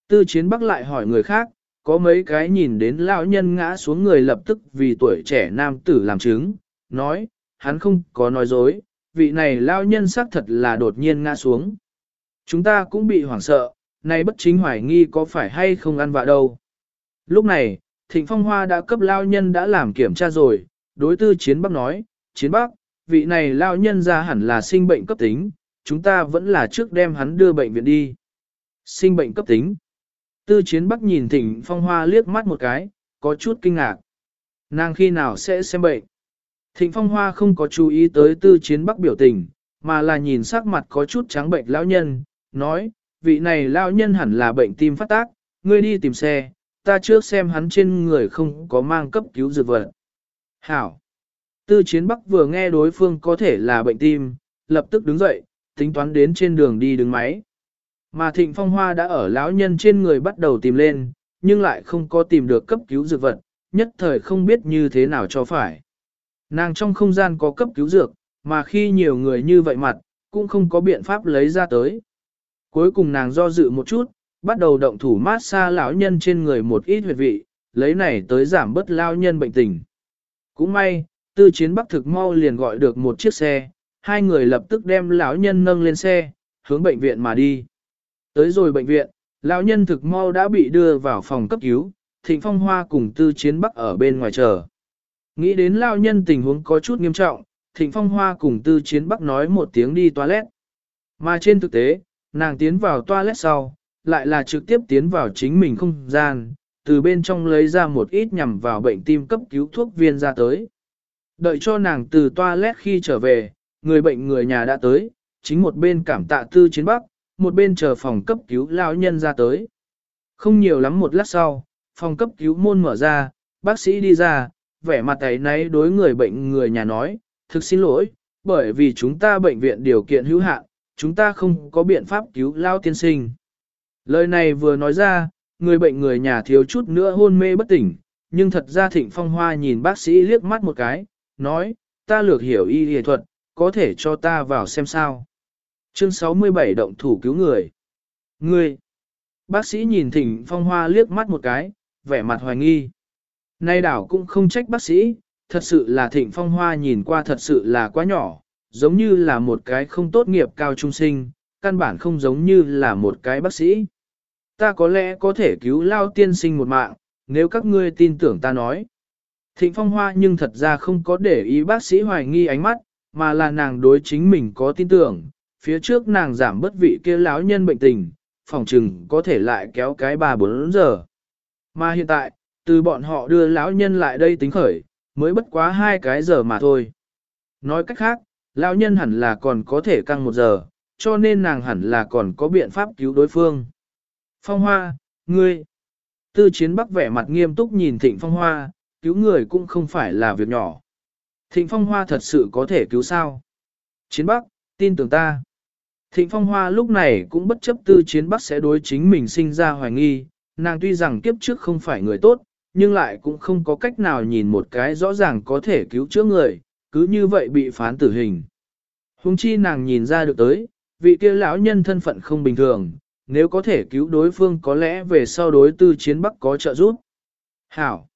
Tư chiến bắc lại hỏi người khác, có mấy cái nhìn đến lão nhân ngã xuống người lập tức vì tuổi trẻ nam tử làm chứng, nói, hắn không có nói dối, vị này lão nhân xác thật là đột nhiên ngã xuống. Chúng ta cũng bị hoảng sợ, nay bất chính hoài nghi có phải hay không ăn vạ đâu. Lúc này, Thịnh Phong Hoa đã cấp lao nhân đã làm kiểm tra rồi, đối tư chiến bắc nói, chiến bắc, vị này lao nhân ra hẳn là sinh bệnh cấp tính, chúng ta vẫn là trước đem hắn đưa bệnh viện đi. Sinh bệnh cấp tính. Tư chiến bắc nhìn thịnh phong hoa liếc mắt một cái, có chút kinh ngạc. Nàng khi nào sẽ xem bệnh? Thịnh phong hoa không có chú ý tới tư chiến bắc biểu tình, mà là nhìn sắc mặt có chút trắng bệnh lão nhân, nói, vị này lão nhân hẳn là bệnh tim phát tác, ngươi đi tìm xe, ta trước xem hắn trên người không có mang cấp cứu dược vật. Hảo! Tư chiến bắc vừa nghe đối phương có thể là bệnh tim, lập tức đứng dậy, tính toán đến trên đường đi đứng máy. Mà thịnh phong hoa đã ở lão nhân trên người bắt đầu tìm lên, nhưng lại không có tìm được cấp cứu dược vật, nhất thời không biết như thế nào cho phải. Nàng trong không gian có cấp cứu dược, mà khi nhiều người như vậy mặt, cũng không có biện pháp lấy ra tới. Cuối cùng nàng do dự một chút, bắt đầu động thủ mát xa lão nhân trên người một ít huyệt vị, lấy này tới giảm bớt lao nhân bệnh tình. Cũng may, tư chiến bắc thực mau liền gọi được một chiếc xe, hai người lập tức đem lão nhân nâng lên xe, hướng bệnh viện mà đi. Tới rồi bệnh viện, lão nhân thực mau đã bị đưa vào phòng cấp cứu, Thịnh Phong Hoa cùng Tư Chiến Bắc ở bên ngoài chờ. Nghĩ đến lão nhân tình huống có chút nghiêm trọng, Thịnh Phong Hoa cùng Tư Chiến Bắc nói một tiếng đi toilet. Mà trên thực tế, nàng tiến vào toilet sau, lại là trực tiếp tiến vào chính mình không gian, từ bên trong lấy ra một ít nhằm vào bệnh tim cấp cứu thuốc viên ra tới. Đợi cho nàng từ toilet khi trở về, người bệnh người nhà đã tới, chính một bên cảm tạ tư chiến bắc, một bên chờ phòng cấp cứu lão nhân ra tới. Không nhiều lắm một lát sau, phòng cấp cứu môn mở ra, bác sĩ đi ra, vẻ mặt ấy nấy đối người bệnh người nhà nói, thực xin lỗi, bởi vì chúng ta bệnh viện điều kiện hữu hạn, chúng ta không có biện pháp cứu lao tiên sinh. Lời này vừa nói ra, người bệnh người nhà thiếu chút nữa hôn mê bất tỉnh, nhưng thật ra thịnh phong hoa nhìn bác sĩ liếc mắt một cái, nói, ta lược hiểu y y thuật, có thể cho ta vào xem sao. Chương 67 động thủ cứu người. Ngươi. Bác sĩ nhìn thịnh phong hoa liếc mắt một cái, vẻ mặt hoài nghi. Nay đảo cũng không trách bác sĩ, thật sự là thịnh phong hoa nhìn qua thật sự là quá nhỏ, giống như là một cái không tốt nghiệp cao trung sinh, căn bản không giống như là một cái bác sĩ. Ta có lẽ có thể cứu lao tiên sinh một mạng, nếu các ngươi tin tưởng ta nói. Thịnh phong hoa nhưng thật ra không có để ý bác sĩ hoài nghi ánh mắt, mà là nàng đối chính mình có tin tưởng, phía trước nàng giảm bất vị kia lão nhân bệnh tình, phòng trừng có thể lại kéo cái 3-4 giờ. Mà hiện tại, từ bọn họ đưa lão nhân lại đây tính khởi, mới bất quá hai cái giờ mà thôi. Nói cách khác, lão nhân hẳn là còn có thể căng một giờ, cho nên nàng hẳn là còn có biện pháp cứu đối phương. Phong Hoa, ngươi. Tư chiến bắc vẻ mặt nghiêm túc nhìn Thịnh Phong Hoa, cứu người cũng không phải là việc nhỏ. Thịnh Phong Hoa thật sự có thể cứu sao? Chiến Bắc, tin tưởng ta. Thịnh Phong Hoa lúc này cũng bất chấp tư chiến Bắc sẽ đối chính mình sinh ra hoài nghi, nàng tuy rằng kiếp trước không phải người tốt, nhưng lại cũng không có cách nào nhìn một cái rõ ràng có thể cứu chữa người, cứ như vậy bị phán tử hình. Hùng chi nàng nhìn ra được tới, vị kia lão nhân thân phận không bình thường, nếu có thể cứu đối phương có lẽ về sau đối tư chiến Bắc có trợ giúp. Hảo!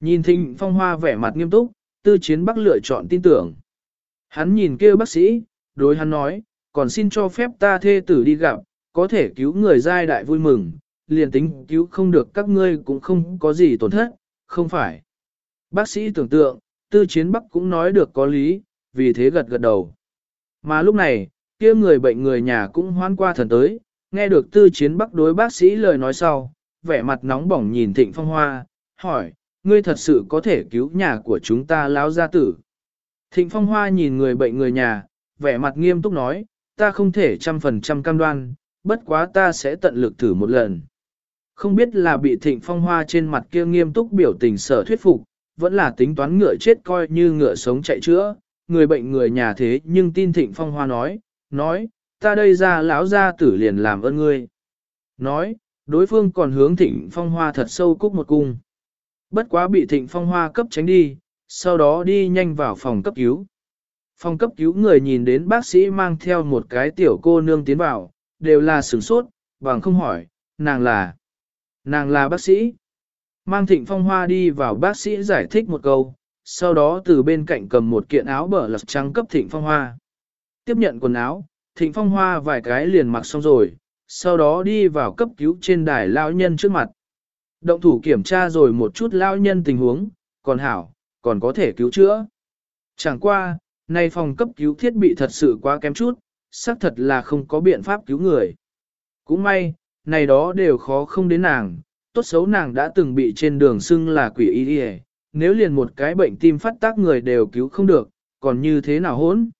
Nhìn Thịnh Phong Hoa vẻ mặt nghiêm túc, tư chiến bắc lựa chọn tin tưởng. Hắn nhìn kêu bác sĩ, đối hắn nói, còn xin cho phép ta thê tử đi gặp, có thể cứu người giai đại vui mừng, liền tính cứu không được các ngươi cũng không có gì tổn thất, không phải. Bác sĩ tưởng tượng, tư chiến bắc cũng nói được có lý, vì thế gật gật đầu. Mà lúc này, kia người bệnh người nhà cũng hoan qua thần tới, nghe được tư chiến bắc đối bác sĩ lời nói sau, vẻ mặt nóng bỏng nhìn thịnh phong hoa, hỏi, ngươi thật sự có thể cứu nhà của chúng ta lão gia tử. Thịnh Phong Hoa nhìn người bệnh người nhà, vẻ mặt nghiêm túc nói, ta không thể trăm phần trăm cam đoan, bất quá ta sẽ tận lực thử một lần. Không biết là bị thịnh phong hoa trên mặt kia nghiêm túc biểu tình sở thuyết phục, vẫn là tính toán ngựa chết coi như ngựa sống chạy chữa, người bệnh người nhà thế nhưng tin thịnh phong hoa nói, nói, ta đây ra lão ra tử liền làm ơn ngươi. Nói, đối phương còn hướng thịnh phong hoa thật sâu cúc một cung. Bất quá bị thịnh phong hoa cấp tránh đi, sau đó đi nhanh vào phòng cấp cứu. Phòng cấp cứu người nhìn đến bác sĩ mang theo một cái tiểu cô nương tiến vào, đều là sửng sốt, bằng không hỏi, nàng là, nàng là bác sĩ. Mang thịnh phong hoa đi vào bác sĩ giải thích một câu, sau đó từ bên cạnh cầm một kiện áo bờ lật trắng cấp thịnh phong hoa. Tiếp nhận quần áo, thịnh phong hoa vài cái liền mặc xong rồi, sau đó đi vào cấp cứu trên đài lão nhân trước mặt. Động thủ kiểm tra rồi một chút lão nhân tình huống, còn hảo, còn có thể cứu chữa. Chẳng qua, nay phòng cấp cứu thiết bị thật sự quá kém chút, xác thật là không có biện pháp cứu người. Cũng may, này đó đều khó không đến nàng, tốt xấu nàng đã từng bị trên đường xưng là quỷ y đi nếu liền một cái bệnh tim phát tác người đều cứu không được, còn như thế nào hỗn?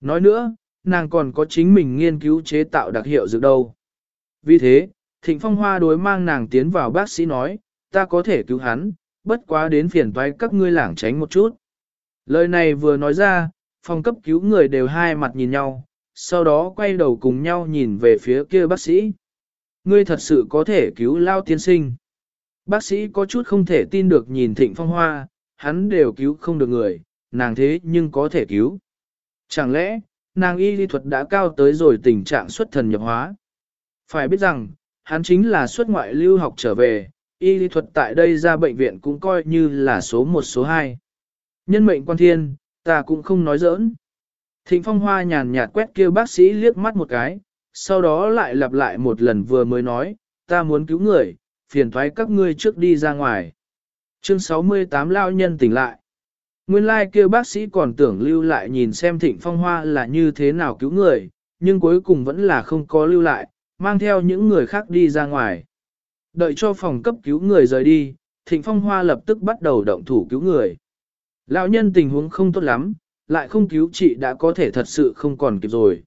Nói nữa, nàng còn có chính mình nghiên cứu chế tạo đặc hiệu dược đâu. Vì thế, Thịnh Phong Hoa đối mang nàng tiến vào bác sĩ nói, ta có thể cứu hắn, bất quá đến phiền toái các ngươi lảng tránh một chút. Lời này vừa nói ra, phòng cấp cứu người đều hai mặt nhìn nhau, sau đó quay đầu cùng nhau nhìn về phía kia bác sĩ. Ngươi thật sự có thể cứu lao tiên sinh. Bác sĩ có chút không thể tin được nhìn thịnh phong hoa, hắn đều cứu không được người, nàng thế nhưng có thể cứu. Chẳng lẽ, nàng y lý thuật đã cao tới rồi tình trạng xuất thần nhập hóa? Phải biết rằng, hắn chính là xuất ngoại lưu học trở về, y lý thuật tại đây ra bệnh viện cũng coi như là số 1 số 2. Nhân mệnh quan thiên, ta cũng không nói giỡn. Thịnh phong hoa nhàn nhạt quét kêu bác sĩ liếc mắt một cái, sau đó lại lặp lại một lần vừa mới nói, ta muốn cứu người, phiền thoái các ngươi trước đi ra ngoài. Chương 68 lao nhân tỉnh lại. Nguyên lai like kêu bác sĩ còn tưởng lưu lại nhìn xem thịnh phong hoa là như thế nào cứu người, nhưng cuối cùng vẫn là không có lưu lại, mang theo những người khác đi ra ngoài. Đợi cho phòng cấp cứu người rời đi, thịnh phong hoa lập tức bắt đầu động thủ cứu người. Lão nhân tình huống không tốt lắm, lại không cứu trị đã có thể thật sự không còn kịp rồi.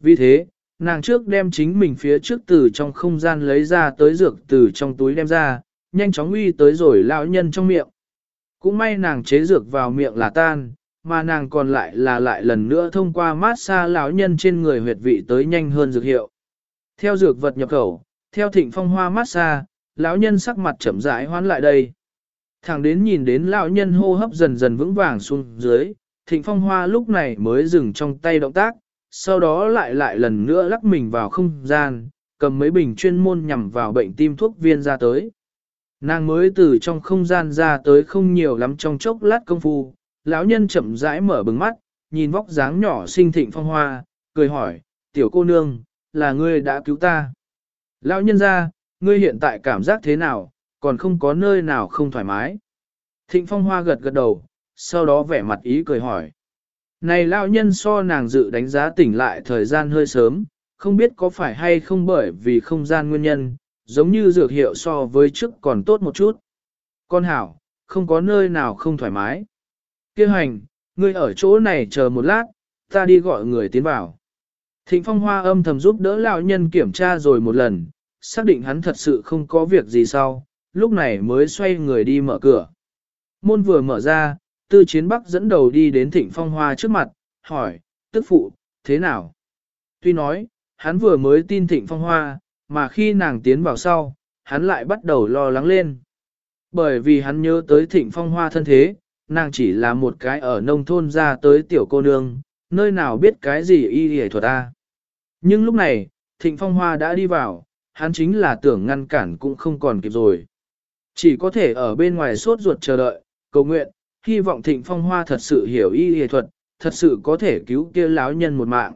Vì thế, nàng trước đem chính mình phía trước từ trong không gian lấy ra tới dược từ trong túi đem ra, nhanh chóng uy tới rồi lão nhân trong miệng. Cũng may nàng chế dược vào miệng là tan, mà nàng còn lại là lại lần nữa thông qua mát xa lão nhân trên người huyệt vị tới nhanh hơn dược hiệu. Theo dược vật nhập khẩu, theo thịnh phong hoa mát xa, lão nhân sắc mặt chậm rãi hoán lại đây. Thẳng đến nhìn đến lão nhân hô hấp dần dần vững vàng xuống dưới, thịnh phong hoa lúc này mới dừng trong tay động tác, sau đó lại lại lần nữa lắc mình vào không gian, cầm mấy bình chuyên môn nhằm vào bệnh tim thuốc viên ra tới. Nàng mới từ trong không gian ra tới không nhiều lắm trong chốc lát công phu, lão nhân chậm rãi mở bừng mắt, nhìn vóc dáng nhỏ xinh thịnh phong hoa, cười hỏi, tiểu cô nương, là ngươi đã cứu ta. Lão nhân ra, ngươi hiện tại cảm giác thế nào, còn không có nơi nào không thoải mái. Thịnh phong hoa gật gật đầu, sau đó vẻ mặt ý cười hỏi. Này lão nhân so nàng dự đánh giá tỉnh lại thời gian hơi sớm, không biết có phải hay không bởi vì không gian nguyên nhân, giống như dược hiệu so với trước còn tốt một chút. Con hảo, không có nơi nào không thoải mái. Kêu hành, ngươi ở chỗ này chờ một lát, ta đi gọi người tiến vào. Thịnh phong hoa âm thầm giúp đỡ lão nhân kiểm tra rồi một lần, xác định hắn thật sự không có việc gì sau, lúc này mới xoay người đi mở cửa. Môn vừa mở ra, tư chiến bắc dẫn đầu đi đến thịnh phong hoa trước mặt, hỏi, tức phụ, thế nào? Tuy nói, hắn vừa mới tin thịnh phong hoa, mà khi nàng tiến vào sau, hắn lại bắt đầu lo lắng lên. Bởi vì hắn nhớ tới thịnh phong hoa thân thế, nàng chỉ là một cái ở nông thôn ra tới tiểu cô nương, nơi nào biết cái gì y hề thuật ta. Nhưng lúc này, thịnh phong hoa đã đi vào, hắn chính là tưởng ngăn cản cũng không còn kịp rồi. Chỉ có thể ở bên ngoài sốt ruột chờ đợi, cầu nguyện, hy vọng thịnh phong hoa thật sự hiểu y y thuật, thật sự có thể cứu kia láo nhân một mạng.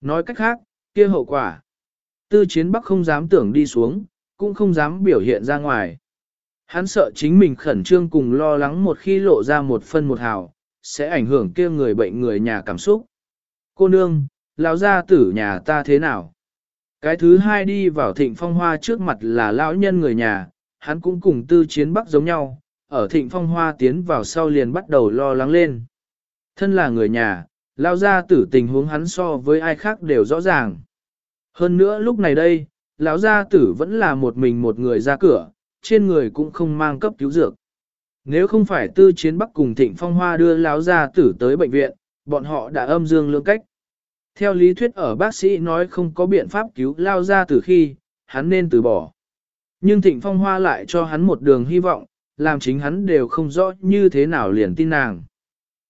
Nói cách khác, kia hậu quả. Tư chiến bắc không dám tưởng đi xuống, cũng không dám biểu hiện ra ngoài. Hắn sợ chính mình khẩn trương cùng lo lắng một khi lộ ra một phân một hào, sẽ ảnh hưởng kia người bệnh người nhà cảm xúc. Cô nương, lão gia tử nhà ta thế nào? Cái thứ hai đi vào thịnh phong hoa trước mặt là lão nhân người nhà, hắn cũng cùng tư chiến bắc giống nhau, ở thịnh phong hoa tiến vào sau liền bắt đầu lo lắng lên. Thân là người nhà, lao ra tử tình huống hắn so với ai khác đều rõ ràng. Hơn nữa lúc này đây, lão gia tử vẫn là một mình một người ra cửa, trên người cũng không mang cấp cứu dược. Nếu không phải tư chiến bắc cùng thịnh phong hoa đưa lão gia tử tới bệnh viện, bọn họ đã âm dương lưỡng cách. Theo lý thuyết ở bác sĩ nói không có biện pháp cứu lao gia tử khi, hắn nên từ bỏ. Nhưng thịnh phong hoa lại cho hắn một đường hy vọng, làm chính hắn đều không rõ như thế nào liền tin nàng.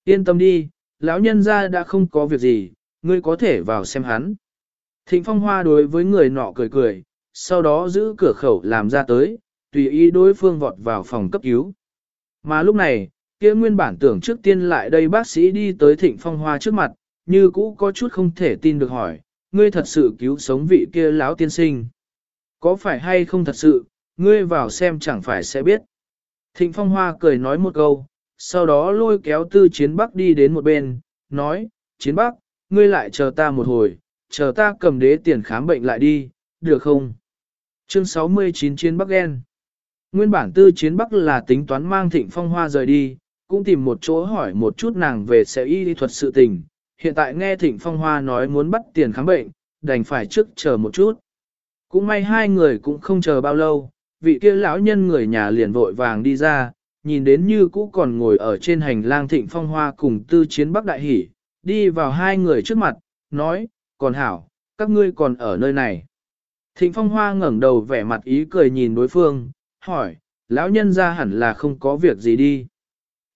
Yên tâm đi, lão nhân gia đã không có việc gì, ngươi có thể vào xem hắn. Thịnh phong hoa đối với người nọ cười cười, sau đó giữ cửa khẩu làm ra tới, tùy ý đối phương vọt vào phòng cấp cứu. Mà lúc này, kia nguyên bản tưởng trước tiên lại đây bác sĩ đi tới thịnh phong hoa trước mặt, như cũ có chút không thể tin được hỏi, ngươi thật sự cứu sống vị kia lão tiên sinh. Có phải hay không thật sự, ngươi vào xem chẳng phải sẽ biết. Thịnh phong hoa cười nói một câu, sau đó lôi kéo tư chiến bắc đi đến một bên, nói, chiến bắc, ngươi lại chờ ta một hồi, chờ ta cầm đế tiền khám bệnh lại đi, được không? Chương 69 Chiến Bắc Ghen Nguyên bản tư Chiến Bắc là tính toán mang thịnh phong hoa rời đi, cũng tìm một chỗ hỏi một chút nàng về sẽ y thuật sự tình. Hiện tại nghe thịnh phong hoa nói muốn bắt tiền khám bệnh, đành phải trước chờ một chút. Cũng may hai người cũng không chờ bao lâu, vị kia lão nhân người nhà liền vội vàng đi ra, nhìn đến như cũ còn ngồi ở trên hành lang thịnh phong hoa cùng tư chiến bắc đại hỷ, đi vào hai người trước mặt, nói, còn hảo, các ngươi còn ở nơi này. Thịnh phong hoa ngẩng đầu vẻ mặt ý cười nhìn đối phương, hỏi, lão nhân ra hẳn là không có việc gì đi.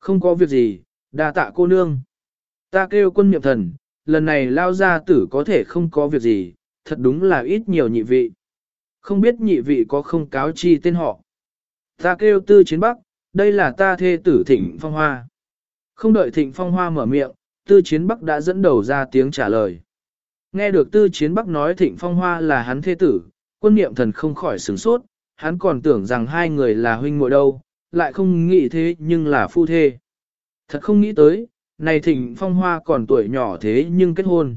Không có việc gì, đa tạ cô nương. Ta kêu quân miệng thần, lần này lao ra tử có thể không có việc gì, thật đúng là ít nhiều nhị vị. Không biết nhị vị có không cáo chi tên họ. Ta kêu tư chiến bắc, đây là ta thê tử thịnh phong hoa. Không đợi thịnh phong hoa mở miệng, tư chiến bắc đã dẫn đầu ra tiếng trả lời. Nghe được tư chiến bắc nói thịnh phong hoa là hắn thê tử, quân niệm thần không khỏi sửng sốt, hắn còn tưởng rằng hai người là huynh muội đâu, lại không nghĩ thế nhưng là phu thê. Thật không nghĩ tới, này thịnh phong hoa còn tuổi nhỏ thế nhưng kết hôn.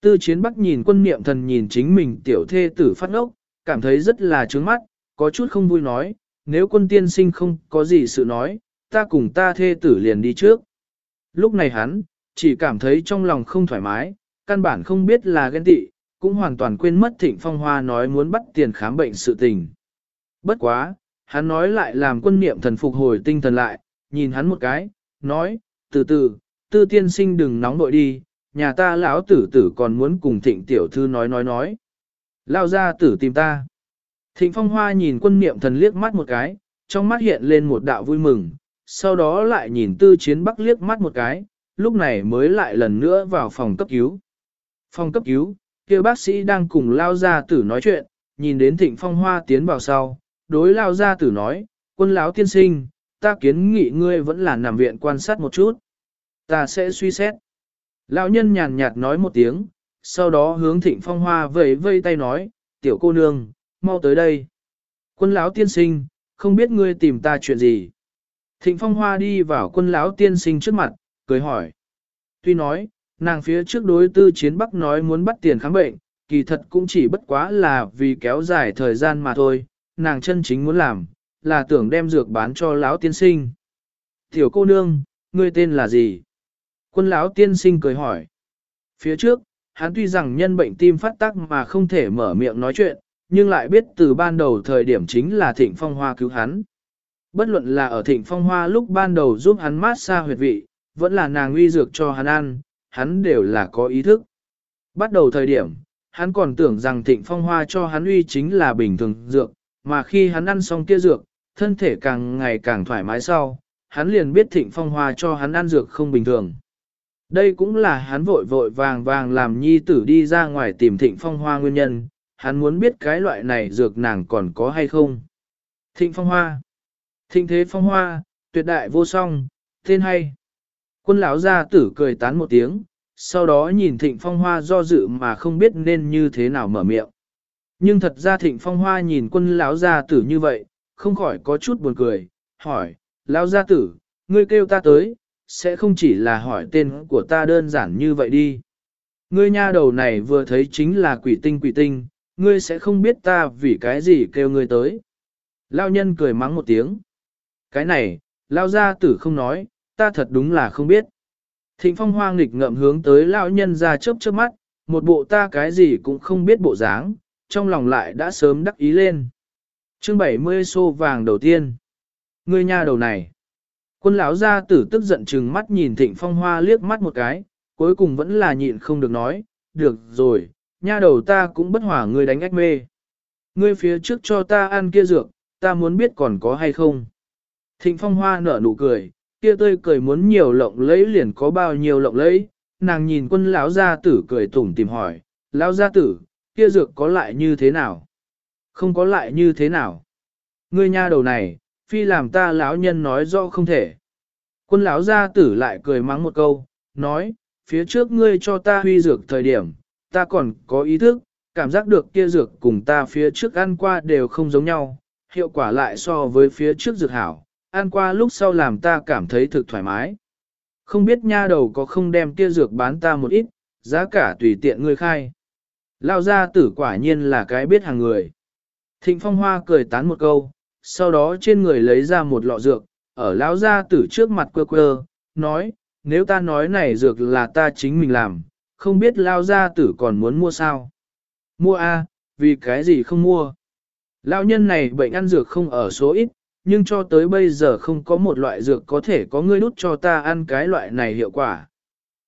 Tư chiến bắc nhìn quân niệm thần nhìn chính mình tiểu thê tử phát ngốc, cảm thấy rất là trướng mắt, có chút không vui nói, nếu quân tiên sinh không có gì sự nói, ta cùng ta thê tử liền đi trước. Lúc này hắn, chỉ cảm thấy trong lòng không thoải mái, căn bản không biết là ghen tị, cũng hoàn toàn quên mất thịnh phong hoa nói muốn bắt tiền khám bệnh sự tình. Bất quá, hắn nói lại làm quân niệm thần phục hồi tinh thần lại, nhìn hắn một cái, nói, từ từ, tư tiên sinh đừng nóng nội đi, nhà ta lão tử tử còn muốn cùng thịnh tiểu thư nói nói nói. Lao ra tử tìm ta. Thịnh phong hoa nhìn quân niệm thần liếc mắt một cái, trong mắt hiện lên một đạo vui mừng, sau đó lại nhìn tư chiến bắc liếc mắt một cái, lúc này mới lại lần nữa vào phòng cấp cứu. Phòng cấp cứu, kia bác sĩ đang cùng lao gia tử nói chuyện, nhìn đến thịnh phong hoa tiến vào sau, đối lao gia tử nói, quân lão tiên sinh, ta kiến nghị ngươi vẫn là nằm viện quan sát một chút. Ta sẽ suy xét. Lão nhân nhàn nhạt nói một tiếng, sau đó hướng thịnh phong hoa vẫy vây tay nói, tiểu cô nương, mau tới đây. Quân lão tiên sinh, không biết ngươi tìm ta chuyện gì. Thịnh phong hoa đi vào quân lão tiên sinh trước mặt, cười hỏi. Tuy nói, nàng phía trước đối tư chiến bắc nói muốn bắt tiền khám bệnh, kỳ thật cũng chỉ bất quá là vì kéo dài thời gian mà thôi, nàng chân chính muốn làm, là tưởng đem dược bán cho lão tiên sinh. Tiểu cô nương, ngươi tên là gì? Quân lão tiên sinh cười hỏi. Phía trước, hắn tuy rằng nhân bệnh tim phát tác mà không thể mở miệng nói chuyện, nhưng lại biết từ ban đầu thời điểm chính là thịnh phong hoa cứu hắn. Bất luận là ở thịnh phong hoa lúc ban đầu giúp hắn mát xa huyệt vị, vẫn là nàng uy dược cho hắn ăn, hắn đều là có ý thức. Bắt đầu thời điểm, hắn còn tưởng rằng thịnh phong hoa cho hắn uy chính là bình thường dược, mà khi hắn ăn xong kia dược, thân thể càng ngày càng thoải mái sau, hắn liền biết thịnh phong hoa cho hắn ăn dược không bình thường. Đây cũng là hắn vội vội vàng vàng làm nhi tử đi ra ngoài tìm thịnh phong hoa nguyên nhân, hắn muốn biết cái loại này dược nàng còn có hay không. Thịnh phong hoa Thịnh thế phong hoa, tuyệt đại vô song, tên hay. Quân lão gia tử cười tán một tiếng, sau đó nhìn thịnh phong hoa do dự mà không biết nên như thế nào mở miệng. Nhưng thật ra thịnh phong hoa nhìn quân lão gia tử như vậy, không khỏi có chút buồn cười, hỏi, lão gia tử, ngươi kêu ta tới, sẽ không chỉ là hỏi tên của ta đơn giản như vậy đi. Ngươi nha đầu này vừa thấy chính là quỷ tinh quỷ tinh, ngươi sẽ không biết ta vì cái gì kêu ngươi tới. Lao nhân cười mắng một tiếng. Cái này, lao gia tử không nói, ta thật đúng là không biết. Thịnh phong hoang nghịch ngậm hướng tới lao nhân ra chớp chớp mắt, một bộ ta cái gì cũng không biết bộ dáng, trong lòng lại đã sớm đắc ý lên. chương 70 xô vàng đầu tiên. Ngươi nha đầu này. Quân lão gia tử tức giận chừng mắt nhìn thịnh phong hoa liếc mắt một cái, cuối cùng vẫn là nhịn không được nói, được rồi, nha đầu ta cũng bất hỏa ngươi đánh ách mê. Ngươi phía trước cho ta ăn kia dược, ta muốn biết còn có hay không. Thịnh phong hoa nở nụ cười, kia tươi cười muốn nhiều lộng lẫy liền có bao nhiêu lộng lẫy, nàng nhìn quân lão gia tử cười tủm tìm hỏi, lão gia tử, kia dược có lại như thế nào? Không có lại như thế nào? Ngươi nha đầu này, phi làm ta lão nhân nói rõ không thể. Quân lão gia tử lại cười mắng một câu, nói, phía trước ngươi cho ta huy dược thời điểm, ta còn có ý thức, cảm giác được kia dược cùng ta phía trước ăn qua đều không giống nhau, hiệu quả lại so với phía trước dược hảo, ăn qua lúc sau làm ta cảm thấy thực thoải mái. Không biết nha đầu có không đem kia dược bán ta một ít, giá cả tùy tiện ngươi khai. Lao gia tử quả nhiên là cái biết hàng người. Thịnh phong hoa cười tán một câu, sau đó trên người lấy ra một lọ dược, ở lão gia tử trước mặt quơ quơ, nói, nếu ta nói này dược là ta chính mình làm, không biết lão gia tử còn muốn mua sao. Mua a, vì cái gì không mua? Lão nhân này bệnh ăn dược không ở số ít, nhưng cho tới bây giờ không có một loại dược có thể có ngươi đút cho ta ăn cái loại này hiệu quả.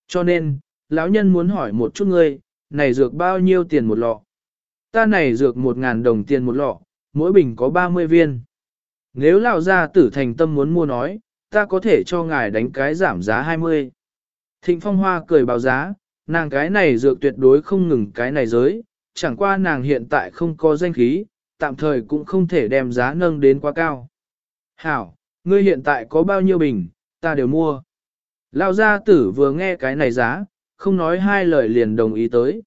Cho nên, lão nhân muốn hỏi một chút ngươi, này dược bao nhiêu tiền một lọ? Ta này dược một ngàn đồng tiền một lọ, mỗi bình có 30 viên. Nếu lão gia tử thành tâm muốn mua nói, ta có thể cho ngài đánh cái giảm giá 20. Thịnh Phong Hoa cười báo giá, nàng cái này dược tuyệt đối không ngừng cái này giới, chẳng qua nàng hiện tại không có danh khí, tạm thời cũng không thể đem giá nâng đến quá cao. Hảo, ngươi hiện tại có bao nhiêu bình, ta đều mua. Lão gia tử vừa nghe cái này giá, không nói hai lời liền đồng ý tới.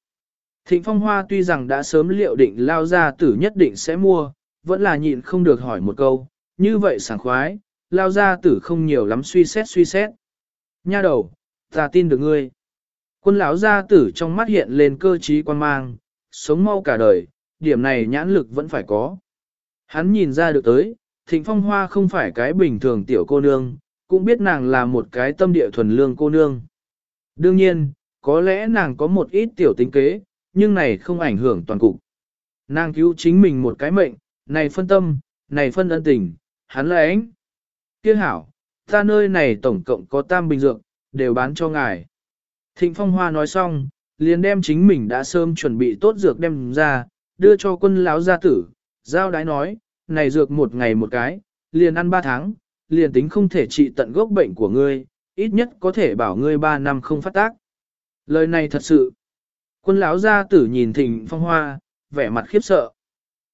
Thịnh Phong Hoa tuy rằng đã sớm liệu định Lao gia tử nhất định sẽ mua, vẫn là nhịn không được hỏi một câu, như vậy sảng khoái, Lao gia tử không nhiều lắm suy xét suy xét. Nha đầu, ta tin được ngươi. Quân lão gia tử trong mắt hiện lên cơ trí quan mang, sống mau cả đời, điểm này nhãn lực vẫn phải có. Hắn nhìn ra được tới, Thịnh Phong Hoa không phải cái bình thường tiểu cô nương, cũng biết nàng là một cái tâm địa thuần lương cô nương. Đương nhiên, có lẽ nàng có một ít tiểu tính kế, nhưng này không ảnh hưởng toàn cục. Nàng cứu chính mình một cái mệnh, này phân tâm, này phân ân tình, hắn là ánh. Kiếc hảo, ta nơi này tổng cộng có tam bình dược, đều bán cho ngài. Thịnh Phong Hoa nói xong, liền đem chính mình đã sớm chuẩn bị tốt dược đem ra, đưa cho quân lão gia tử, giao đái nói, này dược một ngày một cái, liền ăn ba tháng, liền tính không thể trị tận gốc bệnh của ngươi, ít nhất có thể bảo ngươi ba năm không phát tác. Lời này thật sự. Quân lão gia tử nhìn thịnh phong hoa, vẻ mặt khiếp sợ.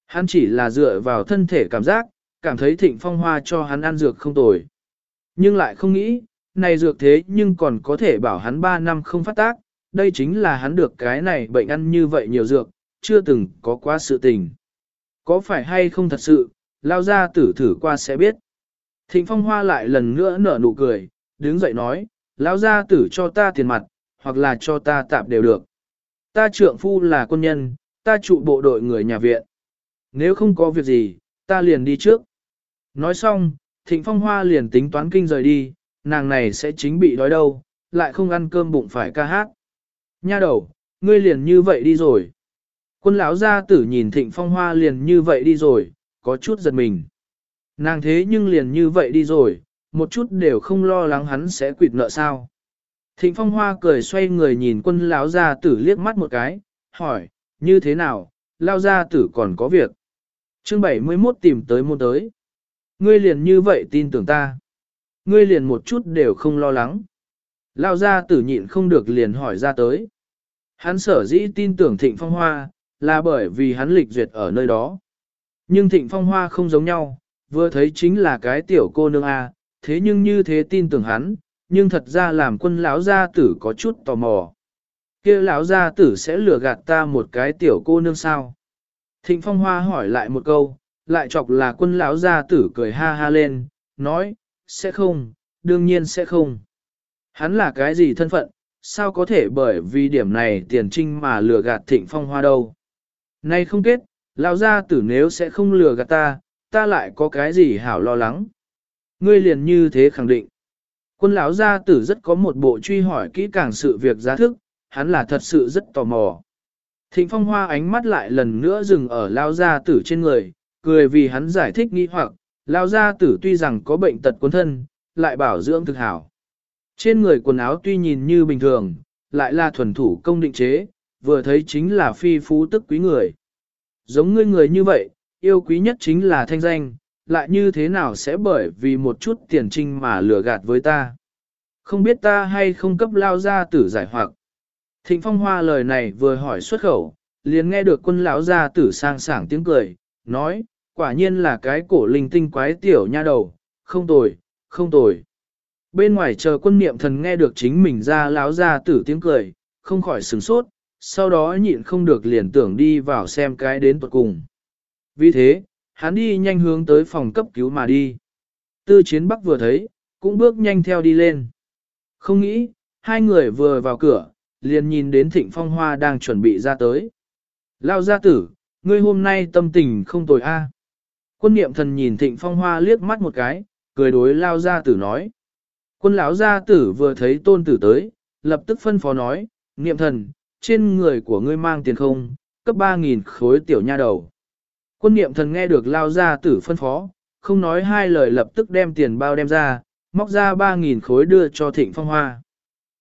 Hắn chỉ là dựa vào thân thể cảm giác, cảm thấy thịnh phong hoa cho hắn ăn dược không tồi. Nhưng lại không nghĩ, này dược thế nhưng còn có thể bảo hắn 3 năm không phát tác, đây chính là hắn được cái này bệnh ăn như vậy nhiều dược, chưa từng có quá sự tình. Có phải hay không thật sự, lao ra tử thử qua sẽ biết. Thịnh phong hoa lại lần nữa nở nụ cười, đứng dậy nói, lao ra tử cho ta tiền mặt, hoặc là cho ta tạm đều được. Ta trượng phu là quân nhân, ta trụ bộ đội người nhà viện. Nếu không có việc gì, ta liền đi trước. Nói xong, thịnh phong hoa liền tính toán kinh rời đi, nàng này sẽ chính bị đói đâu, lại không ăn cơm bụng phải ca hát. Nha đầu, ngươi liền như vậy đi rồi. Quân lão gia tử nhìn thịnh phong hoa liền như vậy đi rồi, có chút giật mình. Nàng thế nhưng liền như vậy đi rồi, một chút đều không lo lắng hắn sẽ quỵt nợ sao. Thịnh phong hoa cười xoay người nhìn quân lão gia tử liếc mắt một cái, hỏi, như thế nào, lao gia tử còn có việc. Chương 71 tìm tới môn tới. Ngươi liền như vậy tin tưởng ta. Ngươi liền một chút đều không lo lắng. Lao gia tử nhịn không được liền hỏi ra tới. Hắn sở dĩ tin tưởng thịnh phong hoa, là bởi vì hắn lịch duyệt ở nơi đó. Nhưng thịnh phong hoa không giống nhau, vừa thấy chính là cái tiểu cô nương A, thế nhưng như thế tin tưởng hắn, nhưng thật ra làm quân lão gia tử có chút tò mò. kia lão gia tử sẽ lừa gạt ta một cái tiểu cô nương sao? Thịnh phong hoa hỏi lại một câu, lại chọc là quân lão gia tử cười ha ha lên, nói, sẽ không, đương nhiên sẽ không. Hắn là cái gì thân phận, sao có thể bởi vì điểm này tiền trinh mà lừa gạt thịnh phong hoa đâu. Nay không kết, lão gia tử nếu sẽ không lừa gạt ta, ta lại có cái gì hảo lo lắng. Ngươi liền như thế khẳng định. Quân lão gia tử rất có một bộ truy hỏi kỹ càng sự việc giá thức, hắn là thật sự rất tò mò. Thịnh phong hoa ánh mắt lại lần nữa dừng ở lao gia tử trên người, cười vì hắn giải thích nghi hoặc, lao gia tử tuy rằng có bệnh tật cuốn thân, lại bảo dưỡng thực hảo. Trên người quần áo tuy nhìn như bình thường, lại là thuần thủ công định chế, vừa thấy chính là phi phú tức quý người. Giống ngươi người như vậy, yêu quý nhất chính là thanh danh, lại như thế nào sẽ bởi vì một chút tiền trinh mà lừa gạt với ta. Không biết ta hay không cấp lao gia tử giải hoặc. Thịnh phong hoa lời này vừa hỏi xuất khẩu, liền nghe được quân lão gia tử sang sảng tiếng cười, nói, quả nhiên là cái cổ linh tinh quái tiểu nha đầu, không tồi, không tồi. Bên ngoài chờ quân niệm thần nghe được chính mình ra lão gia tử tiếng cười, không khỏi sửng sốt, sau đó nhịn không được liền tưởng đi vào xem cái đến tuật cùng. Vì thế, hắn đi nhanh hướng tới phòng cấp cứu mà đi. Tư chiến bắc vừa thấy, cũng bước nhanh theo đi lên. Không nghĩ, hai người vừa vào cửa, liền nhìn đến thịnh phong hoa đang chuẩn bị ra tới. Lao gia tử, ngươi hôm nay tâm tình không tồi a. Quân niệm thần nhìn thịnh phong hoa liếc mắt một cái, cười đối lao gia tử nói. Quân lão gia tử vừa thấy tôn tử tới, lập tức phân phó nói, niệm thần, trên người của ngươi mang tiền không, cấp 3.000 khối tiểu nha đầu. Quân niệm thần nghe được lao gia tử phân phó, không nói hai lời lập tức đem tiền bao đem ra, móc ra 3.000 khối đưa cho thịnh phong hoa.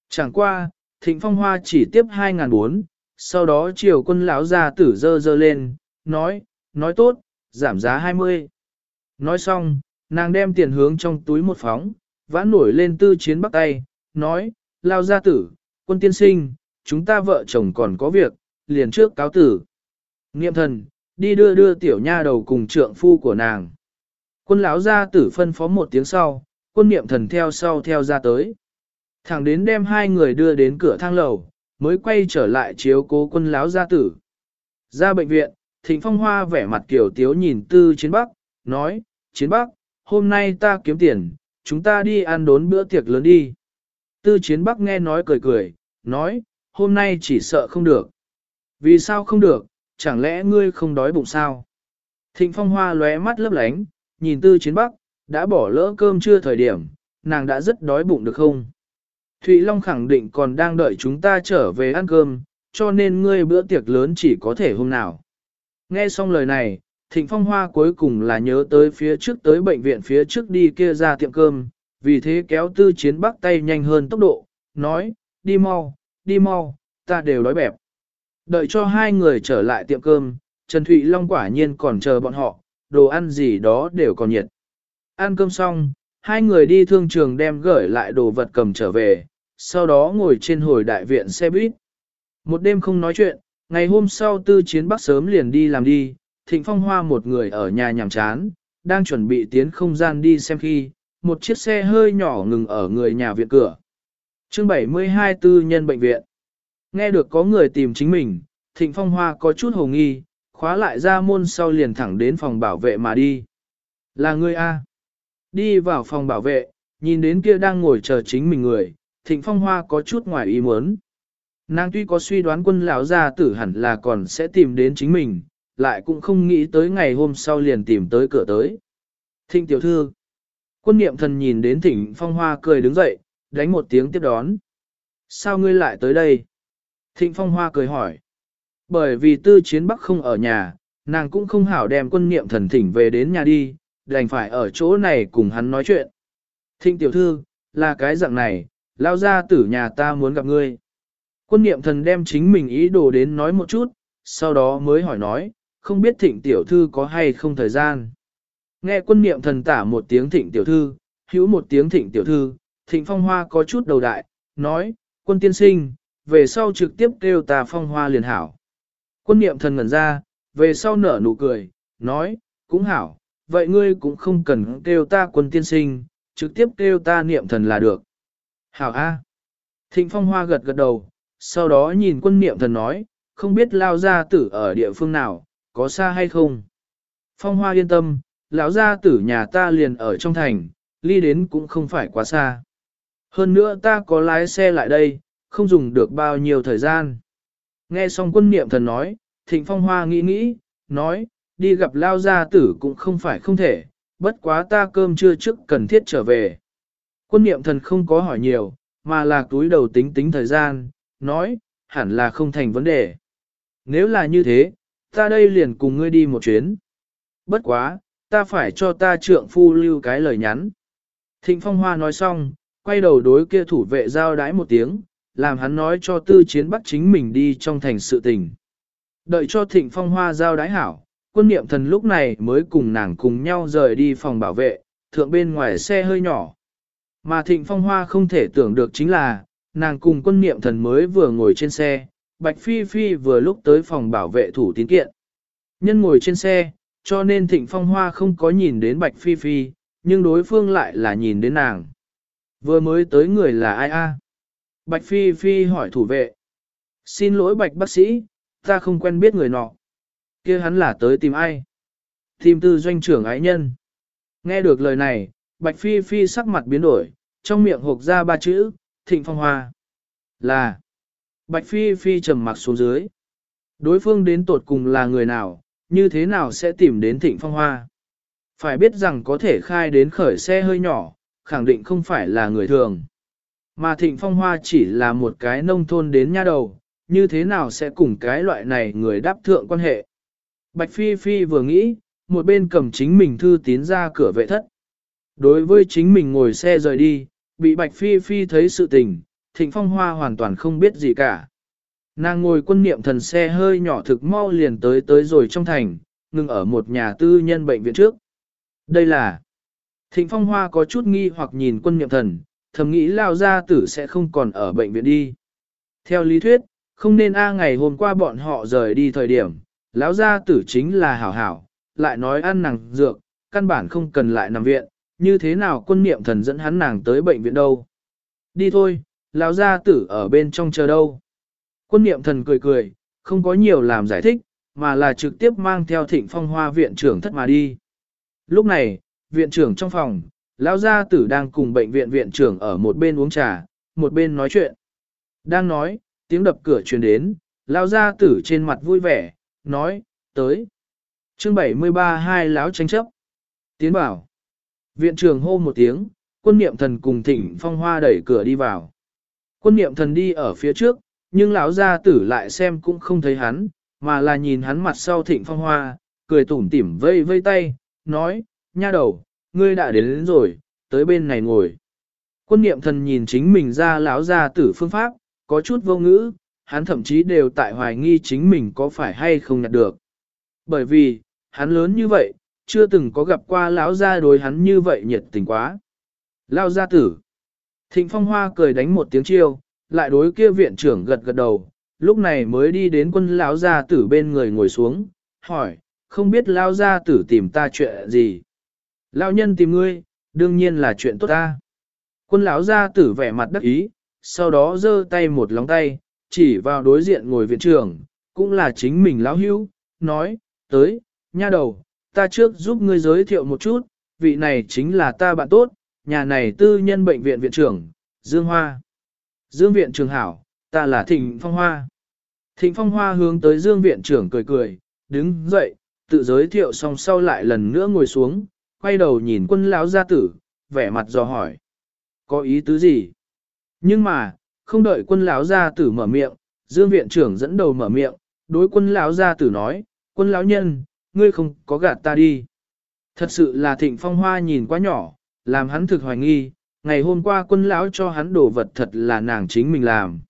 Chẳng qua, thịnh phong hoa chỉ tiếp 2.400, sau đó chiều quân lão gia tử dơ dơ lên, nói, nói tốt, giảm giá 20. Nói xong, nàng đem tiền hướng trong túi một phóng, vã nổi lên tư chiến bắt tay, nói, lao gia tử, quân tiên sinh, chúng ta vợ chồng còn có việc, liền trước cáo tử. Niệm thần, đi đưa đưa tiểu nha đầu cùng trượng phu của nàng. Quân lão gia tử phân phó một tiếng sau, quân niệm thần theo sau theo ra tới. Thẳng đến đem hai người đưa đến cửa thang lầu, mới quay trở lại chiếu cố quân lão gia tử. Ra bệnh viện, Thịnh Phong Hoa vẻ mặt kiểu tiếu nhìn Tư Chiến Bắc, nói, Chiến Bắc, hôm nay ta kiếm tiền, chúng ta đi ăn đốn bữa tiệc lớn đi. Tư Chiến Bắc nghe nói cười cười, nói, hôm nay chỉ sợ không được. Vì sao không được, chẳng lẽ ngươi không đói bụng sao? Thịnh Phong Hoa lóe mắt lấp lánh, nhìn Tư Chiến Bắc, đã bỏ lỡ cơm chưa thời điểm, nàng đã rất đói bụng được không? Thụy Long khẳng định còn đang đợi chúng ta trở về ăn cơm, cho nên ngươi bữa tiệc lớn chỉ có thể hôm nào. Nghe xong lời này, Thịnh Phong Hoa cuối cùng là nhớ tới phía trước tới bệnh viện phía trước đi kia ra tiệm cơm, vì thế kéo tư chiến bắc tay nhanh hơn tốc độ, nói, đi mau, đi mau, ta đều đói bẹp. Đợi cho hai người trở lại tiệm cơm, Trần Thụy Long quả nhiên còn chờ bọn họ, đồ ăn gì đó đều còn nhiệt. Ăn cơm xong, hai người đi thương trường đem gửi lại đồ vật cầm trở về, sau đó ngồi trên hồi đại viện xe buýt. Một đêm không nói chuyện, ngày hôm sau tư chiến bắc sớm liền đi làm đi, thịnh phong hoa một người ở nhà nhàm chán, đang chuẩn bị tiến không gian đi xem khi, một chiếc xe hơi nhỏ ngừng ở người nhà viện cửa. chương 72 tư nhân bệnh viện. Nghe được có người tìm chính mình, thịnh phong hoa có chút hồ nghi, khóa lại ra môn sau liền thẳng đến phòng bảo vệ mà đi. Là người A. Đi vào phòng bảo vệ, nhìn đến kia đang ngồi chờ chính mình người, thịnh phong hoa có chút ngoài ý muốn. Nàng tuy có suy đoán quân lão gia tử hẳn là còn sẽ tìm đến chính mình, lại cũng không nghĩ tới ngày hôm sau liền tìm tới cửa tới. Thịnh tiểu thư. Quân niệm thần nhìn đến thịnh phong hoa cười đứng dậy, đánh một tiếng tiếp đón. Sao ngươi lại tới đây? Thịnh phong hoa cười hỏi. Bởi vì tư chiến bắc không ở nhà, nàng cũng không hảo đem quân niệm thần thỉnh về đến nhà đi, đành phải ở chỗ này cùng hắn nói chuyện. Thịnh tiểu thư, là cái dạng này, lao ra tử nhà ta muốn gặp ngươi. Quân niệm thần đem chính mình ý đồ đến nói một chút, sau đó mới hỏi nói, không biết thịnh tiểu thư có hay không thời gian. Nghe quân niệm thần tả một tiếng thịnh tiểu thư, hữu một tiếng thịnh tiểu thư, thịnh phong hoa có chút đầu đại, nói, quân tiên sinh, về sau trực tiếp kêu ta phong hoa liền hảo. Quân niệm thần ngẩn ra, về sau nở nụ cười, nói, cũng hảo, vậy ngươi cũng không cần kêu ta quân tiên sinh, trực tiếp kêu ta niệm thần là được. Hảo A. Thịnh phong hoa gật gật đầu, sau đó nhìn quân niệm thần nói, không biết lao gia tử ở địa phương nào, có xa hay không. Phong hoa yên tâm, lão gia tử nhà ta liền ở trong thành, ly đến cũng không phải quá xa. Hơn nữa ta có lái xe lại đây, không dùng được bao nhiêu thời gian. Nghe xong quân niệm thần nói, thịnh phong hoa nghĩ nghĩ, nói, đi gặp lao gia tử cũng không phải không thể, bất quá ta cơm chưa trước cần thiết trở về. Quân niệm thần không có hỏi nhiều, mà là túi đầu tính tính thời gian, nói, hẳn là không thành vấn đề. Nếu là như thế, ta đây liền cùng ngươi đi một chuyến. Bất quá, ta phải cho ta trượng phu lưu cái lời nhắn. Thịnh Phong Hoa nói xong, quay đầu đối kia thủ vệ giao đái một tiếng, làm hắn nói cho tư chiến bắt chính mình đi trong thành sự tình. Đợi cho Thịnh Phong Hoa giao đái hảo, quân niệm thần lúc này mới cùng nàng cùng nhau rời đi phòng bảo vệ, thượng bên ngoài xe hơi nhỏ. Mà Thịnh Phong Hoa không thể tưởng được chính là, nàng cùng quân niệm thần mới vừa ngồi trên xe, Bạch Phi Phi vừa lúc tới phòng bảo vệ thủ tín kiện. Nhân ngồi trên xe, cho nên Thịnh Phong Hoa không có nhìn đến Bạch Phi Phi, nhưng đối phương lại là nhìn đến nàng. Vừa mới tới người là ai a? Bạch Phi Phi hỏi thủ vệ. Xin lỗi Bạch bác sĩ, ta không quen biết người nọ. kia hắn là tới tìm ai? Tìm tư doanh trưởng ái nhân. Nghe được lời này, Bạch Phi Phi sắc mặt biến đổi, trong miệng hộp ra ba chữ, thịnh phong hoa. Là. Bạch Phi Phi trầm mặc xuống dưới. Đối phương đến tột cùng là người nào, như thế nào sẽ tìm đến thịnh phong hoa? Phải biết rằng có thể khai đến khởi xe hơi nhỏ, khẳng định không phải là người thường. Mà thịnh phong hoa chỉ là một cái nông thôn đến nha đầu, như thế nào sẽ cùng cái loại này người đáp thượng quan hệ. Bạch Phi Phi vừa nghĩ, một bên cầm chính mình thư tín ra cửa vệ thất. Đối với chính mình ngồi xe rời đi, bị Bạch Phi Phi thấy sự tình, Thịnh Phong Hoa hoàn toàn không biết gì cả. Nàng ngồi quân niệm thần xe hơi nhỏ thực mau liền tới tới rồi trong thành, ngừng ở một nhà tư nhân bệnh viện trước. Đây là Thịnh Phong Hoa có chút nghi hoặc nhìn quân niệm thần, thầm nghĩ lao gia tử sẽ không còn ở bệnh viện đi. Theo lý thuyết, không nên a ngày hôm qua bọn họ rời đi thời điểm, lão gia tử chính là hảo hảo, lại nói ăn nàng dược, căn bản không cần lại nằm viện, như thế nào quân niệm thần dẫn hắn nàng tới bệnh viện đâu. Đi thôi, lão gia tử ở bên trong chờ đâu. Quân niệm thần cười cười, không có nhiều làm giải thích, mà là trực tiếp mang theo thịnh phong hoa viện trưởng thất mà đi. Lúc này, viện trưởng trong phòng, lão gia tử đang cùng bệnh viện viện trưởng ở một bên uống trà, một bên nói chuyện. Đang nói, tiếng đập cửa truyền đến, lão gia tử trên mặt vui vẻ, nói, tới. Chương 73 hai lão tranh chấp. Tiến bảo. Viện trưởng hô một tiếng, quân niệm thần cùng thỉnh phong hoa đẩy cửa đi vào. Quân niệm thần đi ở phía trước, nhưng lão gia tử lại xem cũng không thấy hắn, mà là nhìn hắn mặt sau thịnh phong hoa, cười tủm tỉm vây vây tay, nói, nha đầu, ngươi đã đến, đến rồi, tới bên này ngồi. Quân niệm thần nhìn chính mình ra lão gia tử phương pháp, có chút vô ngữ, hắn thậm chí đều tại hoài nghi chính mình có phải hay không nhặt được. Bởi vì, hắn lớn như vậy, chưa từng có gặp qua lão gia đối hắn như vậy nhiệt tình quá. Lao gia tử. Thịnh Phong Hoa cười đánh một tiếng chiêu, lại đối kia viện trưởng gật gật đầu, lúc này mới đi đến quân lão gia tử bên người ngồi xuống, hỏi, không biết lão gia tử tìm ta chuyện gì. Lão nhân tìm ngươi, đương nhiên là chuyện tốt ta. Quân lão ra tử vẻ mặt đắc ý, sau đó giơ tay một lóng tay, chỉ vào đối diện ngồi viện trưởng, cũng là chính mình lão hữu, nói, tới, nha đầu, ta trước giúp ngươi giới thiệu một chút, vị này chính là ta bạn tốt, nhà này tư nhân bệnh viện viện trưởng, Dương Hoa. Dương viện trưởng hảo, ta là Thịnh Phong Hoa. Thịnh Phong Hoa hướng tới Dương viện trưởng cười cười, đứng dậy, tự giới thiệu xong sau lại lần nữa ngồi xuống, quay đầu nhìn quân lão gia tử, vẻ mặt dò hỏi. Có ý tứ gì? Nhưng mà, không đợi quân lão gia tử mở miệng, Dương viện trưởng dẫn đầu mở miệng, đối quân lão gia tử nói, quân lão nhân, ngươi không có gạt ta đi. Thật sự là thịnh phong hoa nhìn quá nhỏ, làm hắn thực hoài nghi, ngày hôm qua quân lão cho hắn đổ vật thật là nàng chính mình làm.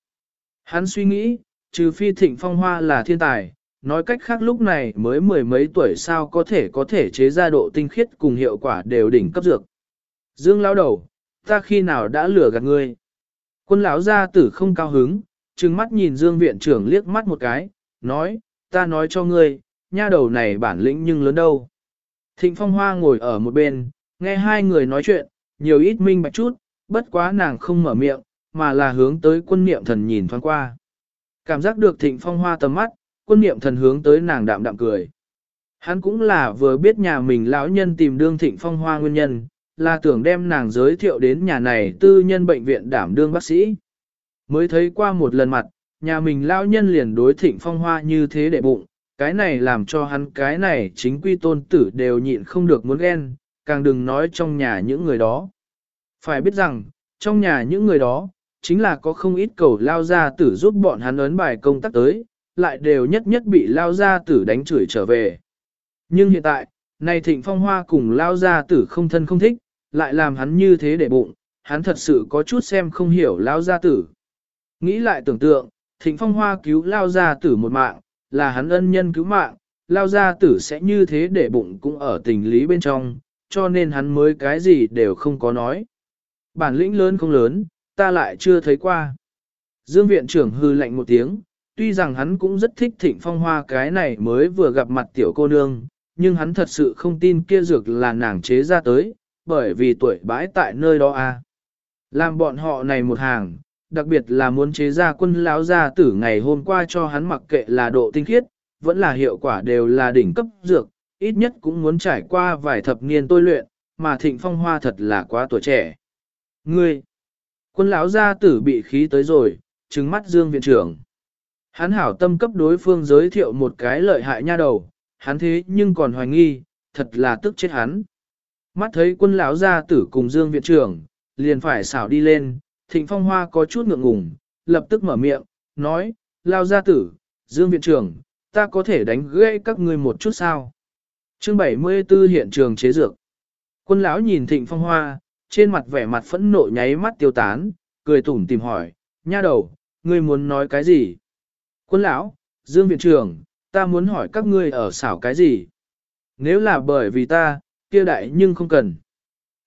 Hắn suy nghĩ, trừ phi thịnh phong hoa là thiên tài, nói cách khác lúc này mới mười mấy tuổi sao có thể có thể chế ra độ tinh khiết cùng hiệu quả đều đỉnh cấp dược. Dương lão đầu, ta khi nào đã lừa gạt ngươi? Quân lão gia tử không cao hứng, trừng mắt nhìn Dương viện trưởng liếc mắt một cái, nói, ta nói cho ngươi, nha đầu này bản lĩnh nhưng lớn đâu. Thịnh Phong Hoa ngồi ở một bên, nghe hai người nói chuyện, nhiều ít minh bạch chút, bất quá nàng không mở miệng, mà là hướng tới quân niệm thần nhìn thoáng qua. Cảm giác được Thịnh Phong Hoa tầm mắt, quân niệm thần hướng tới nàng đạm đạm cười. Hắn cũng là vừa biết nhà mình lão nhân tìm đương Thịnh Phong Hoa nguyên nhân, là tưởng đem nàng giới thiệu đến nhà này tư nhân bệnh viện đảm đương bác sĩ. Mới thấy qua một lần mặt, nhà mình lão nhân liền đối Thịnh Phong Hoa như thế để bụng, cái này làm cho hắn cái này chính quy tôn tử đều nhịn không được muốn ghen, càng đừng nói trong nhà những người đó. Phải biết rằng, trong nhà những người đó, chính là có không ít cầu lao ra tử giúp bọn hắn ấn bài công tác tới, lại đều nhất nhất bị lao gia tử đánh chửi trở về. Nhưng hiện tại, này thịnh phong hoa cùng lao gia tử không thân không thích, lại làm hắn như thế để bụng, hắn thật sự có chút xem không hiểu lao gia tử. Nghĩ lại tưởng tượng, thịnh phong hoa cứu lao gia tử một mạng, là hắn ân nhân cứu mạng, lao gia tử sẽ như thế để bụng cũng ở tình lý bên trong, cho nên hắn mới cái gì đều không có nói. Bản lĩnh lớn không lớn, ta lại chưa thấy qua. Dương viện trưởng hư lạnh một tiếng, tuy rằng hắn cũng rất thích thịnh phong hoa cái này mới vừa gặp mặt tiểu cô nương, nhưng hắn thật sự không tin kia dược là nàng chế ra tới, bởi vì tuổi bãi tại nơi đó. À. Làm bọn họ này một hàng, đặc biệt là muốn chế ra quân lão gia tử ngày hôm qua cho hắn mặc kệ là độ tinh khiết, vẫn là hiệu quả đều là đỉnh cấp dược, ít nhất cũng muốn trải qua vài thập niên tôi luyện, mà thịnh phong hoa thật là quá tuổi trẻ. Ngươi, quân lão gia tử bị khí tới rồi, trừng mắt dương viện trưởng. Hắn hảo tâm cấp đối phương giới thiệu một cái lợi hại nha đầu, hắn thế nhưng còn hoài nghi, thật là tức chết hắn. Mắt thấy quân lão gia tử cùng dương viện trưởng, liền phải xảo đi lên, thịnh phong hoa có chút ngượng ngùng, lập tức mở miệng, nói, lao gia tử, dương viện trưởng, ta có thể đánh gãy các ngươi một chút sao. Chương 74 hiện trường chế dược. Quân lão nhìn thịnh phong hoa, trên mặt vẻ mặt phẫn nộ nháy mắt tiêu tán, cười tủm tìm hỏi, nha đầu, ngươi muốn nói cái gì? Quân lão, Dương viện trưởng, ta muốn hỏi các ngươi ở xảo cái gì? Nếu là bởi vì ta, kia đại nhưng không cần.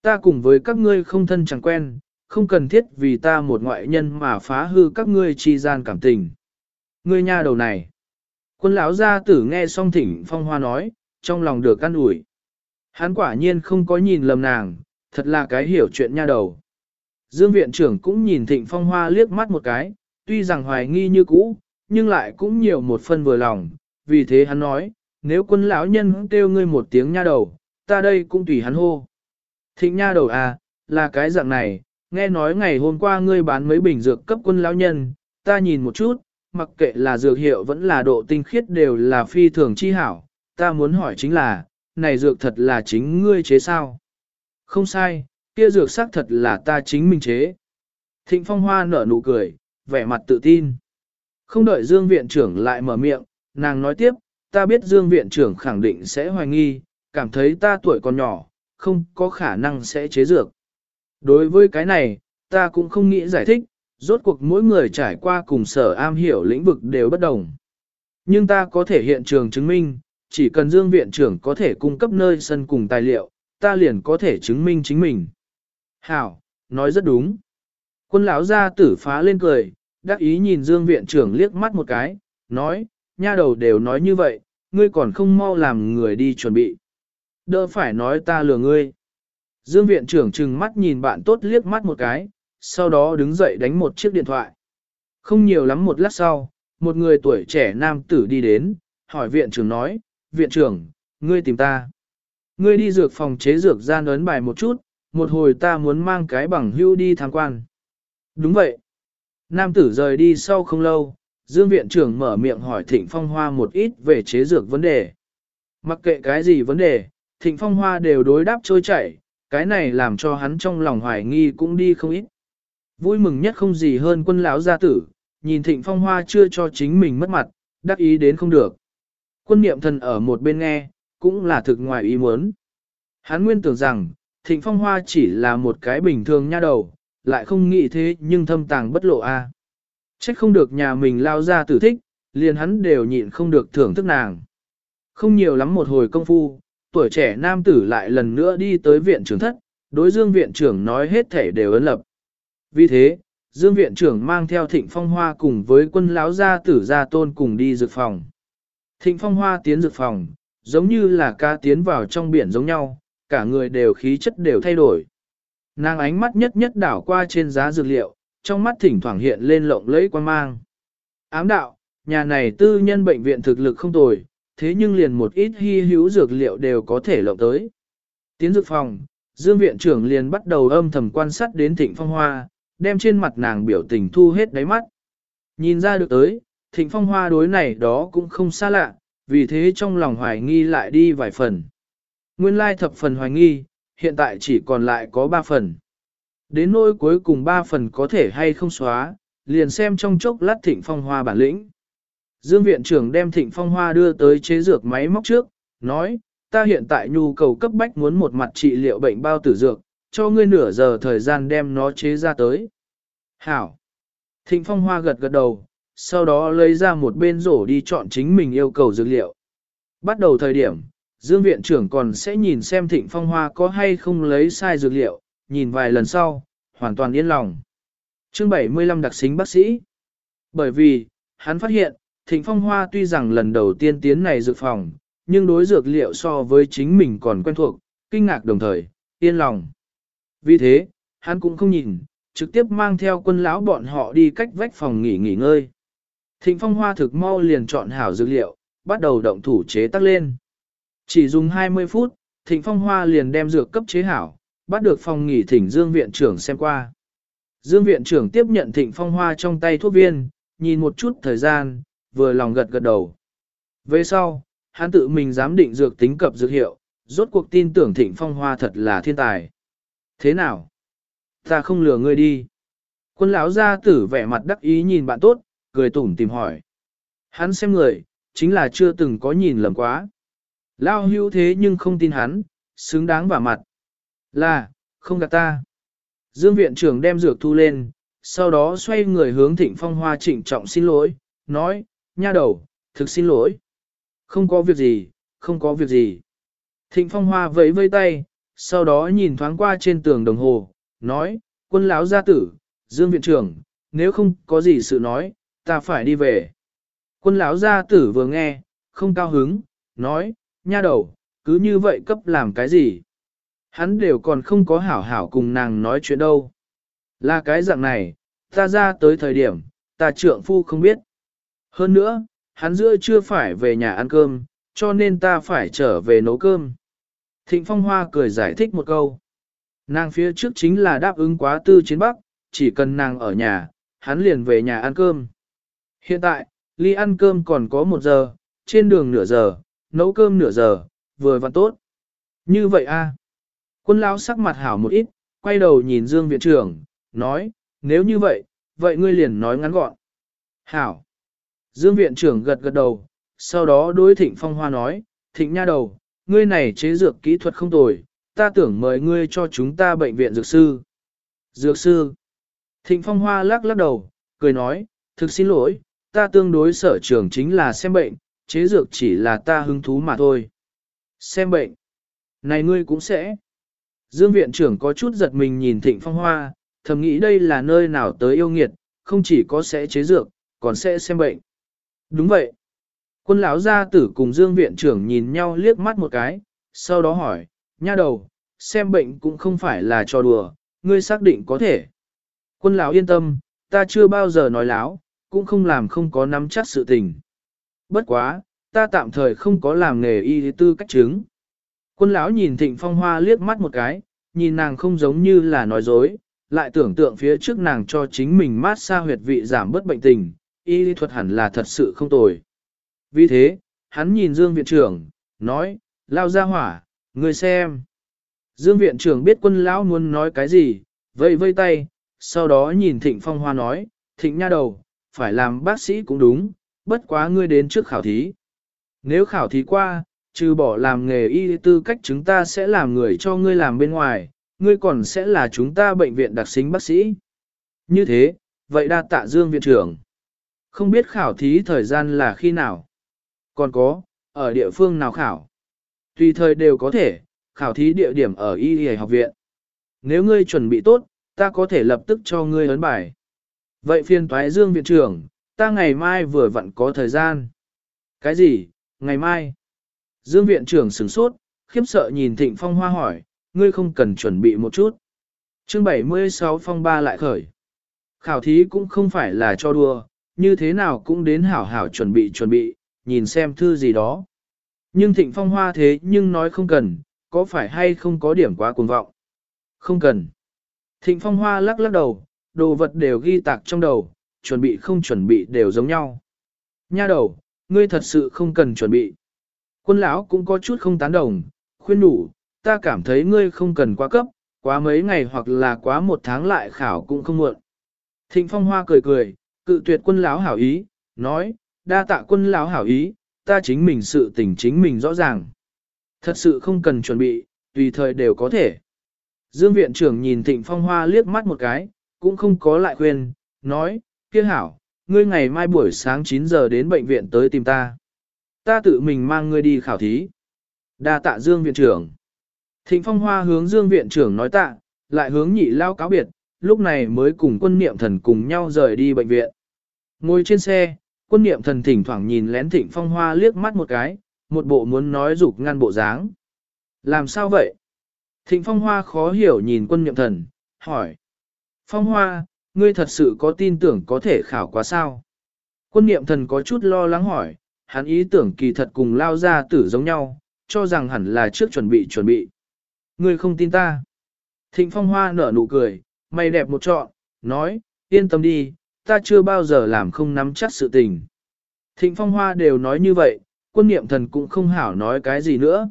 Ta cùng với các ngươi không thân chẳng quen, không cần thiết vì ta một ngoại nhân mà phá hư các ngươi chi gian cảm tình. Ngươi nha đầu này. Quân lão gia tử nghe xong thỉnh phong hoa nói, trong lòng được căn ủi. Hắn quả nhiên không có nhìn lầm nàng, thật là cái hiểu chuyện nha đầu. Dương viện trưởng cũng nhìn thịnh phong hoa liếc mắt một cái, tuy rằng hoài nghi như cũ, nhưng lại cũng nhiều một phần vừa lòng, vì thế hắn nói, nếu quân lão nhân kêu ngươi một tiếng nha đầu, ta đây cũng tùy hắn hô. Thịnh nha đầu à, là cái dạng này, nghe nói ngày hôm qua ngươi bán mấy bình dược cấp quân lão nhân, ta nhìn một chút, mặc kệ là dược hiệu vẫn là độ tinh khiết đều là phi thường chi hảo, ta muốn hỏi chính là, này dược thật là chính ngươi chế sao? Không sai, kia dược xác thật là ta chính mình chế. Thịnh Phong Hoa nở nụ cười, vẻ mặt tự tin. Không đợi Dương Viện trưởng lại mở miệng, nàng nói tiếp, ta biết Dương Viện trưởng khẳng định sẽ hoài nghi, cảm thấy ta tuổi còn nhỏ, không có khả năng sẽ chế dược. Đối với cái này, ta cũng không nghĩ giải thích, rốt cuộc mỗi người trải qua cùng sở am hiểu lĩnh vực đều bất đồng. Nhưng ta có thể hiện trường chứng minh, chỉ cần Dương Viện trưởng có thể cung cấp nơi sân cùng tài liệu, ta liền có thể chứng minh chính mình. Hảo, nói rất đúng. Quân lão gia tử phá lên cười, đắc ý nhìn Dương viện trưởng liếc mắt một cái, nói, nha đầu đều nói như vậy, ngươi còn không mau làm người đi chuẩn bị. Đỡ phải nói ta lừa ngươi. Dương viện trưởng trừng mắt nhìn bạn tốt liếc mắt một cái, sau đó đứng dậy đánh một chiếc điện thoại. Không nhiều lắm một lát sau, một người tuổi trẻ nam tử đi đến, hỏi viện trưởng nói, viện trưởng, ngươi tìm ta. Ngươi đi dược phòng chế dược gian ấn bài một chút, một hồi ta muốn mang cái bằng hưu đi tham quan. Đúng vậy. Nam tử rời đi sau không lâu, Dương viện trưởng mở miệng hỏi Thịnh Phong Hoa một ít về chế dược vấn đề. Mặc kệ cái gì vấn đề, Thịnh Phong Hoa đều đối đáp trôi chảy, cái này làm cho hắn trong lòng hoài nghi cũng đi không ít. Vui mừng nhất không gì hơn quân lão gia tử, nhìn Thịnh Phong Hoa chưa cho chính mình mất mặt, đắc ý đến không được. Quân niệm thần ở một bên nghe, cũng là thực ngoài ý muốn. Hắn nguyên tưởng rằng, Thịnh Phong Hoa chỉ là một cái bình thường nha đầu, lại không nghĩ thế nhưng thâm tàng bất lộ a. À. Trách không được nhà mình lao ra tử thích, liền hắn đều nhịn không được thưởng thức nàng. Không nhiều lắm một hồi công phu, tuổi trẻ nam tử lại lần nữa đi tới viện trưởng thất, đối dương viện trưởng nói hết thể đều ấn lập. Vì thế, dương viện trưởng mang theo thịnh phong hoa cùng với quân lão gia tử gia tôn cùng đi dược phòng. Thịnh phong hoa tiến dược phòng, giống như là ca tiến vào trong biển giống nhau, cả người đều khí chất đều thay đổi. Nàng ánh mắt nhất nhất đảo qua trên giá dược liệu, trong mắt thỉnh thoảng hiện lên lộng lẫy quan mang. Ám đạo, nhà này tư nhân bệnh viện thực lực không tồi, thế nhưng liền một ít hy hữu dược liệu đều có thể lộng tới. Tiến dược phòng, Dương viện trưởng liền bắt đầu âm thầm quan sát đến Thịnh Phong Hoa, đem trên mặt nàng biểu tình thu hết đáy mắt. Nhìn ra được tới, Thịnh Phong Hoa đối này đó cũng không xa lạ, vì thế trong lòng hoài nghi lại đi vài phần. Nguyên lai thập phần hoài nghi, hiện tại chỉ còn lại có 3 phần. Đến nỗi cuối cùng 3 phần có thể hay không xóa, liền xem trong chốc lát thịnh phong hoa bản lĩnh. Dương viện trưởng đem thịnh phong hoa đưa tới chế dược máy móc trước, nói, ta hiện tại nhu cầu cấp bách muốn một mặt trị liệu bệnh bao tử dược, cho ngươi nửa giờ thời gian đem nó chế ra tới. Hảo. Thịnh phong hoa gật gật đầu, sau đó lấy ra một bên rổ đi chọn chính mình yêu cầu dược liệu. Bắt đầu thời điểm, Dương viện trưởng còn sẽ nhìn xem thịnh phong hoa có hay không lấy sai dược liệu, nhìn vài lần sau, hoàn toàn yên lòng. Chương 75 đặc xính bác sĩ. Bởi vì, hắn phát hiện, thịnh phong hoa tuy rằng lần đầu tiên tiến này dược phòng, nhưng đối dược liệu so với chính mình còn quen thuộc, kinh ngạc đồng thời, yên lòng. Vì thế, hắn cũng không nhìn, trực tiếp mang theo quân lão bọn họ đi cách vách phòng nghỉ nghỉ ngơi. Thịnh phong hoa thực mau liền chọn hảo dược liệu, bắt đầu động thủ chế tác lên. Chỉ dùng 20 phút, thịnh phong hoa liền đem dược cấp chế hảo, bắt được phòng nghỉ thỉnh Dương viện trưởng xem qua. Dương viện trưởng tiếp nhận thịnh phong hoa trong tay thuốc viên, nhìn một chút thời gian, vừa lòng gật gật đầu. Về sau, hắn tự mình dám định dược tính cập dược hiệu, rốt cuộc tin tưởng thịnh phong hoa thật là thiên tài. Thế nào? Ta không lừa ngươi đi. Quân lão gia tử vẻ mặt đắc ý nhìn bạn tốt, cười tủm tìm hỏi. Hắn xem người, chính là chưa từng có nhìn lầm quá. Lao hưu thế nhưng không tin hắn, xứng đáng vào mặt. Là, không gạt ta. Dương viện trưởng đem dược thu lên, sau đó xoay người hướng thịnh phong hoa trịnh trọng xin lỗi, nói, nha đầu, thực xin lỗi. Không có việc gì, không có việc gì. Thịnh phong hoa vẫy vây tay, sau đó nhìn thoáng qua trên tường đồng hồ, nói, quân lão gia tử, Dương viện trưởng, nếu không có gì sự nói, ta phải đi về. Quân lão gia tử vừa nghe, không cao hứng, nói, nha đầu, cứ như vậy cấp làm cái gì? Hắn đều còn không có hảo hảo cùng nàng nói chuyện đâu. Là cái dạng này, ta ra tới thời điểm, ta trượng phu không biết. Hơn nữa, hắn giữa chưa phải về nhà ăn cơm, cho nên ta phải trở về nấu cơm. Thịnh Phong Hoa cười giải thích một câu. Nàng phía trước chính là đáp ứng quá tư chiến bắc, chỉ cần nàng ở nhà, hắn liền về nhà ăn cơm. Hiện tại, ly ăn cơm còn có một giờ, trên đường nửa giờ, nấu cơm nửa giờ, vừa và tốt. Như vậy a Quân lão sắc mặt hảo một ít, quay đầu nhìn Dương viện trưởng, nói, nếu như vậy, vậy ngươi liền nói ngắn gọn. Hảo. Dương viện trưởng gật gật đầu, sau đó đối thịnh phong hoa nói, thịnh nha đầu, ngươi này chế dược kỹ thuật không tồi, ta tưởng mời ngươi cho chúng ta bệnh viện dược sư. Dược sư. Thịnh phong hoa lắc lắc đầu, cười nói, thực xin lỗi, ta tương đối sở trường chính là xem bệnh, chế dược chỉ là ta hứng thú mà thôi. Xem bệnh. Này ngươi cũng sẽ. Dương viện trưởng có chút giật mình nhìn thịnh phong hoa, thầm nghĩ đây là nơi nào tới yêu nghiệt, không chỉ có sẽ chế dược, còn sẽ xem bệnh. Đúng vậy. Quân lão gia tử cùng Dương viện trưởng nhìn nhau liếc mắt một cái, sau đó hỏi, nha đầu, xem bệnh cũng không phải là trò đùa, ngươi xác định có thể. Quân lão yên tâm, ta chưa bao giờ nói láo, cũng không làm không có nắm chắc sự tình. Bất quá, ta tạm thời không có làm nghề y tư cách chứng. Quân lão nhìn thịnh phong hoa liếc mắt một cái, nhìn nàng không giống như là nói dối, lại tưởng tượng phía trước nàng cho chính mình mát xa huyệt vị giảm bớt bệnh tình, y lý thuật hẳn là thật sự không tồi. Vì thế, hắn nhìn Dương viện trưởng, nói, lao ra hỏa, người xem. Dương viện trưởng biết quân lão muốn nói cái gì, vây vây tay, sau đó nhìn thịnh phong hoa nói, thịnh nha đầu, phải làm bác sĩ cũng đúng, bất quá ngươi đến trước khảo thí. Nếu khảo thí qua, trừ bỏ làm nghề y tư cách chúng ta sẽ làm người cho ngươi làm bên ngoài, ngươi còn sẽ là chúng ta bệnh viện đặc xính bác sĩ. Như thế, vậy đa tạ Dương viện trưởng. Không biết khảo thí thời gian là khi nào? Còn có, ở địa phương nào khảo? Tùy thời đều có thể, khảo thí địa điểm ở y y học viện. Nếu ngươi chuẩn bị tốt, ta có thể lập tức cho ngươi ấn bài. Vậy phiền toái Dương viện trưởng, ta ngày mai vừa vặn có thời gian. Cái gì, ngày mai? Dương viện trưởng sửng sốt, khiếp sợ nhìn Thịnh Phong Hoa hỏi, ngươi không cần chuẩn bị một chút. Chương 76 Phong Ba lại khởi. Khảo thí cũng không phải là cho đùa, như thế nào cũng đến hảo hảo chuẩn bị chuẩn bị, nhìn xem thư gì đó. Nhưng Thịnh Phong Hoa thế nhưng nói không cần, có phải hay không có điểm quá cuồng vọng? Không cần. Thịnh Phong Hoa lắc lắc đầu, đồ vật đều ghi tạc trong đầu, chuẩn bị không chuẩn bị đều giống nhau. Nha đầu, ngươi thật sự không cần chuẩn bị. Quân lão cũng có chút không tán đồng, khuyên đủ, ta cảm thấy ngươi không cần quá cấp, quá mấy ngày hoặc là quá một tháng lại khảo cũng không muộn. Thịnh Phong Hoa cười cười, cự tuyệt quân lão hảo ý, nói, đa tạ quân lão hảo ý, ta chính mình sự tình chính mình rõ ràng. Thật sự không cần chuẩn bị, tùy thời đều có thể. Dương viện trưởng nhìn Thịnh Phong Hoa liếc mắt một cái, cũng không có lại khuyên, nói, kia hảo, ngươi ngày mai buổi sáng 9 giờ đến bệnh viện tới tìm ta. Ta tự mình mang ngươi đi khảo thí. Đa tạ Dương viện trưởng. Thịnh Phong Hoa hướng Dương viện trưởng nói tạ, lại hướng nhị lao cáo biệt, lúc này mới cùng quân niệm thần cùng nhau rời đi bệnh viện. Ngồi trên xe, quân niệm thần thỉnh thoảng nhìn lén Thịnh Phong Hoa liếc mắt một cái, một bộ muốn nói dục ngăn bộ dáng. Làm sao vậy? Thịnh Phong Hoa khó hiểu nhìn quân niệm thần, hỏi. Phong Hoa, ngươi thật sự có tin tưởng có thể khảo quá sao? Quân niệm thần có chút lo lắng hỏi, hắn ý tưởng kỳ thật cùng lao ra tử giống nhau, cho rằng hẳn là trước chuẩn bị chuẩn bị. Ngươi không tin ta. Thịnh Phong Hoa nở nụ cười, mày đẹp một trọn, nói, yên tâm đi, ta chưa bao giờ làm không nắm chắc sự tình. Thịnh Phong Hoa đều nói như vậy, quân niệm thần cũng không hảo nói cái gì nữa.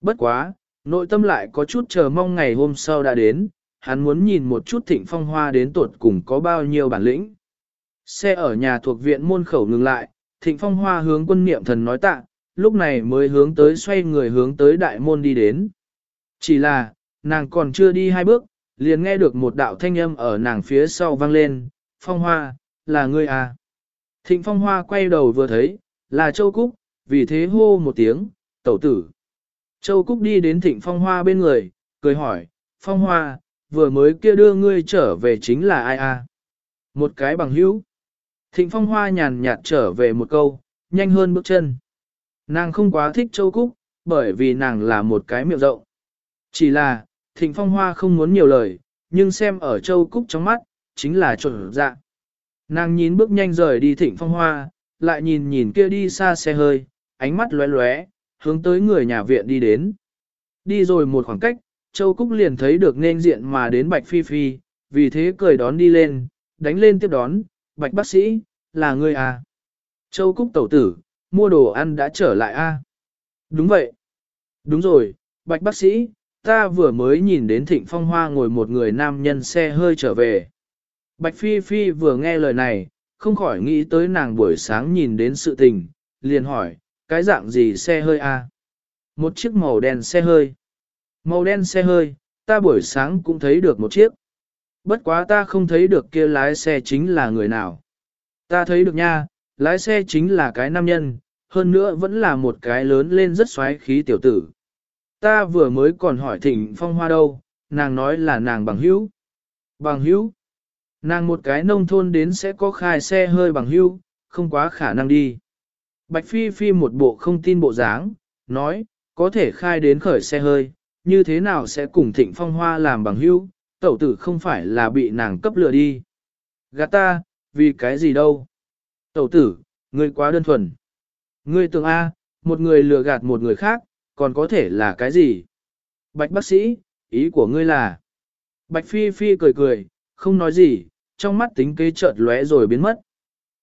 Bất quá, nội tâm lại có chút chờ mong ngày hôm sau đã đến, hắn muốn nhìn một chút thịnh phong hoa đến tuột cùng có bao nhiêu bản lĩnh. Xe ở nhà thuộc viện môn khẩu ngừng lại, thịnh phong hoa hướng quân niệm thần nói tạ, lúc này mới hướng tới xoay người hướng tới đại môn đi đến. Chỉ là, nàng còn chưa đi hai bước, liền nghe được một đạo thanh âm ở nàng phía sau vang lên, phong hoa, là ngươi à. Thịnh phong hoa quay đầu vừa thấy, là châu cúc, vì thế hô một tiếng, tẩu tử. Châu Cúc đi đến thịnh phong hoa bên người, cười hỏi, phong hoa, vừa mới kia đưa ngươi trở về chính là ai a? Một cái bằng hữu. Thịnh phong hoa nhàn nhạt trở về một câu, nhanh hơn bước chân. Nàng không quá thích Châu Cúc, bởi vì nàng là một cái miệng rộng. Chỉ là, thịnh phong hoa không muốn nhiều lời, nhưng xem ở Châu Cúc trong mắt, chính là trộn dạ. Nàng nhìn bước nhanh rời đi thịnh phong hoa, lại nhìn nhìn kia đi xa xe hơi, ánh mắt lóe lóe, hướng tới người nhà viện đi đến. Đi rồi một khoảng cách, Châu Cúc liền thấy được nên diện mà đến Bạch Phi Phi, vì thế cười đón đi lên, đánh lên tiếp đón, Bạch bác sĩ, là người à? Châu Cúc tẩu tử, mua đồ ăn đã trở lại a à? Đúng vậy. Đúng rồi, Bạch bác sĩ, ta vừa mới nhìn đến Thịnh Phong Hoa ngồi một người nam nhân xe hơi trở về. Bạch Phi Phi vừa nghe lời này, không khỏi nghĩ tới nàng buổi sáng nhìn đến sự tình, liền hỏi, cái dạng gì xe hơi a? À? Một chiếc màu đen xe hơi. Màu đen xe hơi, ta buổi sáng cũng thấy được một chiếc. Bất quá ta không thấy được kia lái xe chính là người nào. Ta thấy được nha, lái xe chính là cái nam nhân, hơn nữa vẫn là một cái lớn lên rất xoáy khí tiểu tử. Ta vừa mới còn hỏi thỉnh phong hoa đâu, nàng nói là nàng bằng hữu. Bằng hữu? Nàng một cái nông thôn đến sẽ có khai xe hơi bằng hữu, không quá khả năng đi. Bạch Phi Phi một bộ không tin bộ dáng, nói, có thể khai đến khởi xe hơi, như thế nào sẽ cùng thịnh phong hoa làm bằng hữu, tẩu tử không phải là bị nàng cấp lừa đi. Gạt ta, vì cái gì đâu? Tẩu tử, ngươi quá đơn thuần. Ngươi tưởng A, một người lừa gạt một người khác, còn có thể là cái gì? Bạch bác sĩ, ý của ngươi là... Bạch Phi Phi cười cười, không nói gì, trong mắt tính kế chợt lóe rồi biến mất.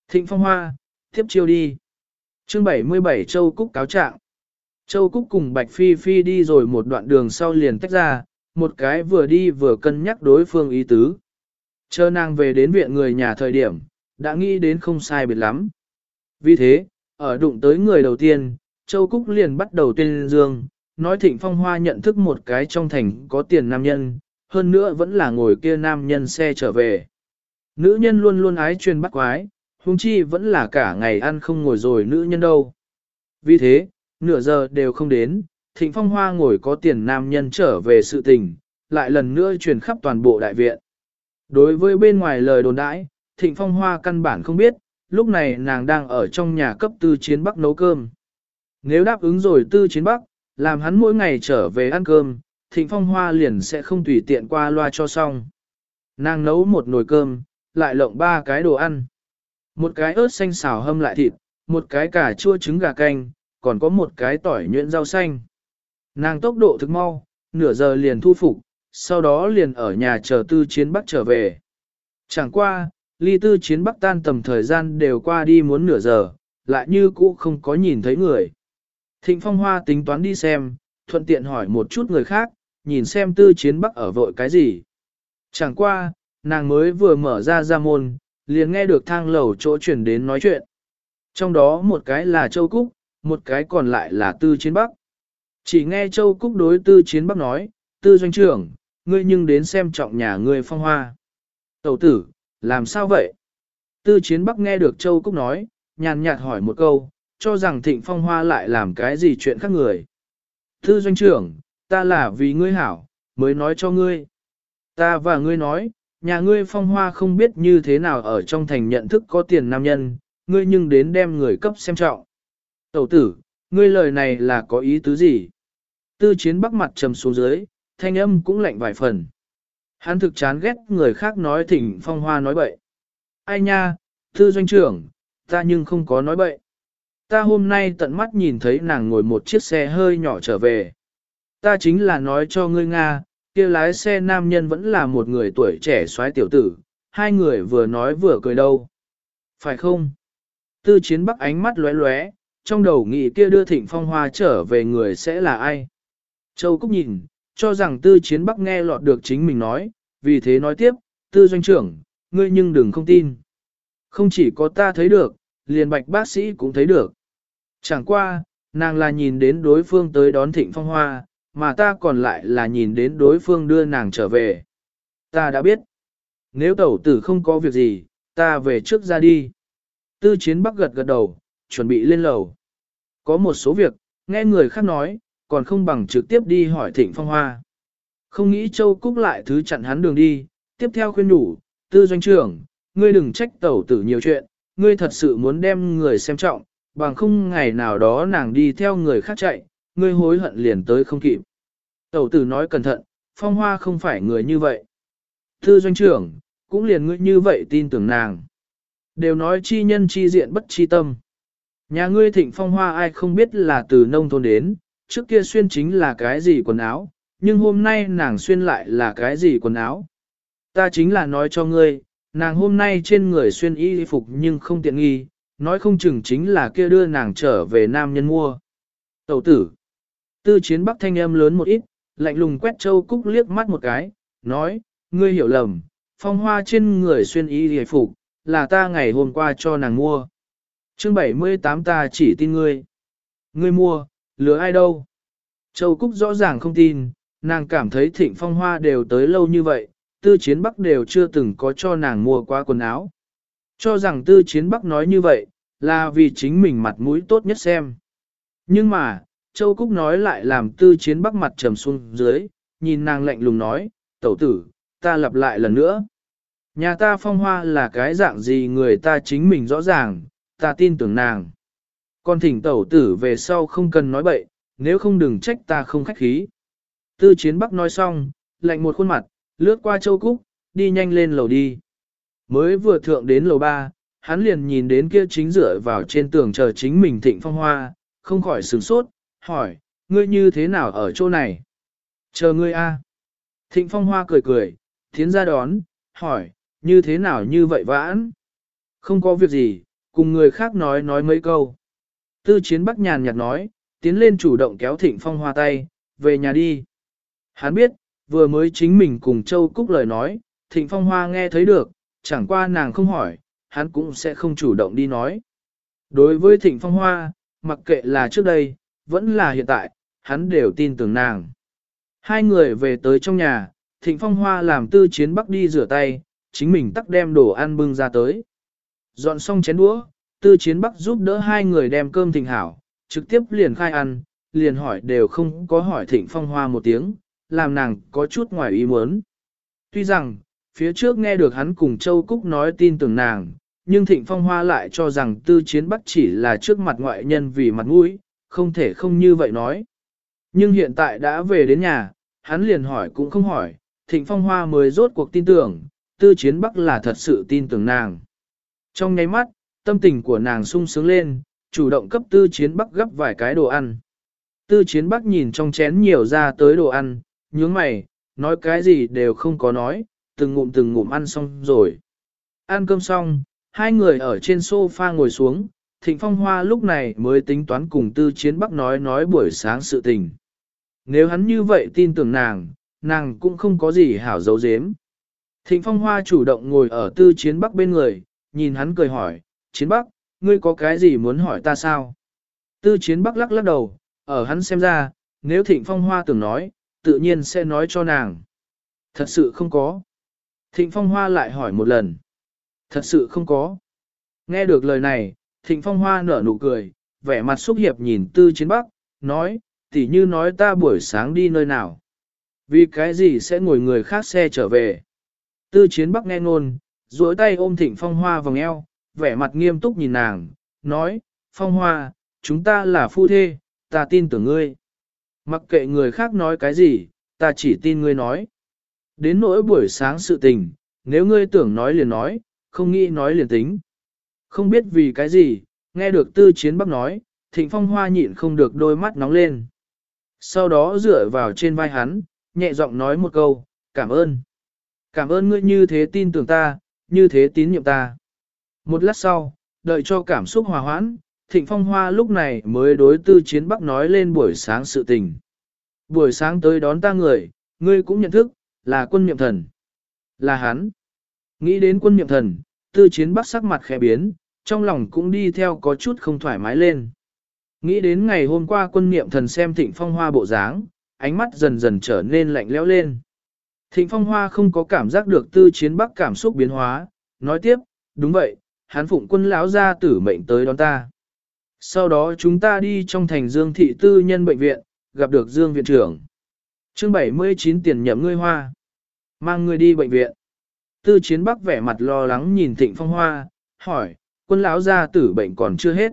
Thịnh phong hoa, tiếp chiêu đi. Chương 77 Châu Cúc cáo trạng. Châu Cúc cùng Bạch Phi Phi đi rồi một đoạn đường sau liền tách ra, một cái vừa đi vừa cân nhắc đối phương ý tứ. Chờ nàng về đến viện người nhà thời điểm, đã nghĩ đến không sai biệt lắm. Vì thế, ở đụng tới người đầu tiên, Châu Cúc liền bắt đầu tuyên dương, nói Thịnh Phong Hoa nhận thức một cái trong thành có tiền nam nhân, hơn nữa vẫn là ngồi kia nam nhân xe trở về. Nữ nhân luôn luôn ái truyền bắt quái, huống chi vẫn là cả ngày ăn không ngồi rồi nữ nhân đâu. Vì thế, nửa giờ đều không đến, Thịnh Phong Hoa ngồi có tiền nam nhân trở về sự tình, lại lần nữa truyền khắp toàn bộ đại viện. Đối với bên ngoài lời đồn đãi, Thịnh Phong Hoa căn bản không biết, lúc này nàng đang ở trong nhà cấp tư chiến bắc nấu cơm. Nếu đáp ứng rồi tư chiến bắc, làm hắn mỗi ngày trở về ăn cơm, Thịnh Phong Hoa liền sẽ không tùy tiện qua loa cho xong. Nàng nấu một nồi cơm, lại lộng ba cái đồ ăn. Một cái ớt xanh xào hâm lại thịt, một cái cà chua trứng gà canh, còn có một cái tỏi nhuyễn rau xanh. Nàng tốc độ thực mau, nửa giờ liền thu phục, sau đó liền ở nhà chờ tư chiến bắc trở về. Chẳng qua, ly tư chiến bắc tan tầm thời gian đều qua đi muốn nửa giờ, lại như cũ không có nhìn thấy người. Thịnh Phong Hoa tính toán đi xem, thuận tiện hỏi một chút người khác, nhìn xem tư chiến bắc ở vội cái gì. Chẳng qua, nàng mới vừa mở ra ra môn, liền nghe được thang lầu chỗ chuyển đến nói chuyện. Trong đó một cái là Châu Cúc, một cái còn lại là Tư Chiến Bắc. Chỉ nghe Châu Cúc đối Tư Chiến Bắc nói, Tư Doanh trưởng, ngươi nhưng đến xem trọng nhà ngươi phong hoa. Tẩu tử, làm sao vậy? Tư Chiến Bắc nghe được Châu Cúc nói, nhàn nhạt hỏi một câu, cho rằng Thịnh Phong Hoa lại làm cái gì chuyện khác người. Tư Doanh trưởng, ta là vì ngươi hảo, mới nói cho ngươi. Ta và ngươi nói, nhà ngươi phong hoa không biết như thế nào ở trong thành nhận thức có tiền nam nhân, ngươi nhưng đến đem người cấp xem trọng. Tẩu tử, ngươi lời này là có ý tứ gì? Tư chiến bắc mặt trầm xuống dưới, thanh âm cũng lạnh vài phần. Hắn thực chán ghét người khác nói thỉnh phong hoa nói bậy. Ai nha, thư doanh trưởng, ta nhưng không có nói bậy. Ta hôm nay tận mắt nhìn thấy nàng ngồi một chiếc xe hơi nhỏ trở về. Ta chính là nói cho ngươi Nga, kia lái xe nam nhân vẫn là một người tuổi trẻ soái tiểu tử, hai người vừa nói vừa cười đâu. Phải không? Tư chiến bắc ánh mắt lóe lóe, trong đầu nghĩ kia đưa thịnh phong hoa trở về người sẽ là ai? Châu Cúc nhìn, cho rằng tư chiến bắc nghe lọt được chính mình nói, vì thế nói tiếp, tư doanh trưởng, ngươi nhưng đừng không tin. Không chỉ có ta thấy được, liền bạch bác sĩ cũng thấy được. Chẳng qua, nàng là nhìn đến đối phương tới đón thịnh phong hoa, mà ta còn lại là nhìn đến đối phương đưa nàng trở về. Ta đã biết. Nếu tẩu tử không có việc gì, ta về trước ra đi. Tư chiến bắc gật gật đầu, chuẩn bị lên lầu. Có một số việc, nghe người khác nói, còn không bằng trực tiếp đi hỏi thịnh phong hoa. Không nghĩ Châu Cúc lại thứ chặn hắn đường đi, tiếp theo khuyên nhủ, tư doanh trưởng, ngươi đừng trách tẩu tử nhiều chuyện, ngươi thật sự muốn đem người xem trọng, bằng không ngày nào đó nàng đi theo người khác chạy, ngươi hối hận liền tới không kịp. Tẩu tử nói cẩn thận, phong hoa không phải người như vậy. Thư doanh trưởng, cũng liền ngươi như vậy tin tưởng nàng. Đều nói chi nhân chi diện bất chi tâm. Nhà ngươi thịnh phong hoa ai không biết là từ nông thôn đến, trước kia xuyên chính là cái gì quần áo, nhưng hôm nay nàng xuyên lại là cái gì quần áo. Ta chính là nói cho ngươi, nàng hôm nay trên người xuyên y phục nhưng không tiện nghi, nói không chừng chính là kia đưa nàng trở về nam nhân mua. Tẩu tử. Tư chiến bắc thanh âm lớn một ít, lạnh lùng quét châu cúc liếc mắt một cái, nói, ngươi hiểu lầm, phong hoa trên người xuyên y hề phục, là ta ngày hôm qua cho nàng mua chương 78 ta chỉ tin ngươi. Ngươi mua, lừa ai đâu? Châu Cúc rõ ràng không tin, nàng cảm thấy thịnh phong hoa đều tới lâu như vậy, tư chiến bắc đều chưa từng có cho nàng mua qua quần áo. Cho rằng tư chiến bắc nói như vậy, là vì chính mình mặt mũi tốt nhất xem. Nhưng mà, Châu Cúc nói lại làm tư chiến bắc mặt trầm xuống dưới, nhìn nàng lạnh lùng nói, tẩu tử, ta lặp lại lần nữa. Nhà ta phong hoa là cái dạng gì người ta chính mình rõ ràng, ta tin tưởng nàng. Còn thỉnh tẩu tử về sau không cần nói bậy, nếu không đừng trách ta không khách khí. Tư chiến bắc nói xong, lạnh một khuôn mặt, lướt qua châu cúc, đi nhanh lên lầu đi. Mới vừa thượng đến lầu ba, hắn liền nhìn đến kia chính dựa vào trên tường chờ chính mình thịnh phong hoa, không khỏi sửng sốt, hỏi, ngươi như thế nào ở chỗ này? Chờ ngươi a. Thịnh phong hoa cười cười, tiến ra đón, hỏi, như thế nào như vậy vãn? Không có việc gì, cùng người khác nói nói mấy câu. Tư chiến bắc nhàn nhạt nói, tiến lên chủ động kéo thịnh phong hoa tay, về nhà đi. Hắn biết, vừa mới chính mình cùng Châu Cúc lời nói, thịnh phong hoa nghe thấy được, chẳng qua nàng không hỏi, hắn cũng sẽ không chủ động đi nói. Đối với thịnh phong hoa, mặc kệ là trước đây, vẫn là hiện tại, hắn đều tin tưởng nàng. Hai người về tới trong nhà, thịnh phong hoa làm tư chiến bắc đi rửa tay, chính mình tắc đem đồ ăn bưng ra tới. Dọn xong chén đũa, tư chiến bắc giúp đỡ hai người đem cơm thịnh hảo, trực tiếp liền khai ăn, liền hỏi đều không có hỏi thịnh phong hoa một tiếng, làm nàng có chút ngoài ý muốn. Tuy rằng, phía trước nghe được hắn cùng Châu Cúc nói tin tưởng nàng, nhưng thịnh phong hoa lại cho rằng tư chiến bắc chỉ là trước mặt ngoại nhân vì mặt mũi, không thể không như vậy nói. Nhưng hiện tại đã về đến nhà, hắn liền hỏi cũng không hỏi, thịnh phong hoa mới rốt cuộc tin tưởng, tư chiến bắc là thật sự tin tưởng nàng. Trong nháy mắt, tâm tình của nàng sung sướng lên, chủ động cấp tư chiến bắc gấp vài cái đồ ăn. Tư chiến bắc nhìn trong chén nhiều ra tới đồ ăn, nhướng mày, nói cái gì đều không có nói, từng ngụm từng ngụm ăn xong rồi. Ăn cơm xong, hai người ở trên sofa ngồi xuống, Thịnh Phong Hoa lúc này mới tính toán cùng Tư Chiến Bắc nói nói buổi sáng sự tình. Nếu hắn như vậy tin tưởng nàng, nàng cũng không có gì hảo dấu dếm. Thịnh Phong Hoa chủ động ngồi ở Tư Chiến Bắc bên người, nhìn hắn cười hỏi, Chiến Bắc, ngươi có cái gì muốn hỏi ta sao? Tư chiến bắc lắc lắc đầu, ở hắn xem ra, nếu thịnh phong hoa tưởng nói, tự nhiên sẽ nói cho nàng. Thật sự không có. Thịnh phong hoa lại hỏi một lần. Thật sự không có. Nghe được lời này, thịnh phong hoa nở nụ cười, vẻ mặt xúc hiệp nhìn tư chiến bắc, nói, tỉ như nói ta buổi sáng đi nơi nào. Vì cái gì sẽ ngồi người khác xe trở về. Tư chiến bắc nghe ngôn, duỗi tay ôm thịnh phong hoa vòng eo, vẻ mặt nghiêm túc nhìn nàng, nói, phong hoa, chúng ta là phu thê, ta tin tưởng ngươi. Mặc kệ người khác nói cái gì, ta chỉ tin ngươi nói. Đến nỗi buổi sáng sự tình, nếu ngươi tưởng nói liền nói, không nghĩ nói liền tính. Không biết vì cái gì, nghe được tư chiến bắc nói, thịnh phong hoa nhịn không được đôi mắt nóng lên. Sau đó dựa vào trên vai hắn, nhẹ giọng nói một câu, cảm ơn. Cảm ơn ngươi như thế tin tưởng ta, như thế tín nhiệm ta. Một lát sau, đợi cho cảm xúc hòa hoãn, Thịnh Phong Hoa lúc này mới đối tư chiến bắc nói lên buổi sáng sự tình. Buổi sáng tới đón ta người, ngươi cũng nhận thức, là quân niệm thần. Là hắn. Nghĩ đến quân niệm thần, tư chiến bắc sắc mặt khẽ biến, trong lòng cũng đi theo có chút không thoải mái lên. Nghĩ đến ngày hôm qua quân niệm thần xem thịnh phong hoa bộ dáng, ánh mắt dần dần trở nên lạnh lẽo lên. Thịnh phong hoa không có cảm giác được tư chiến bắc cảm xúc biến hóa, nói tiếp, đúng vậy, hắn phụng quân lão ra tử mệnh tới đón ta. Sau đó chúng ta đi trong thành Dương Thị Tư Nhân Bệnh viện, gặp được Dương Viện trưởng. chương 79 tiền nhậm ngươi hoa. Mang ngươi đi bệnh viện. Tư Chiến Bắc vẻ mặt lo lắng nhìn Thịnh Phong Hoa, hỏi, quân lão gia tử bệnh còn chưa hết.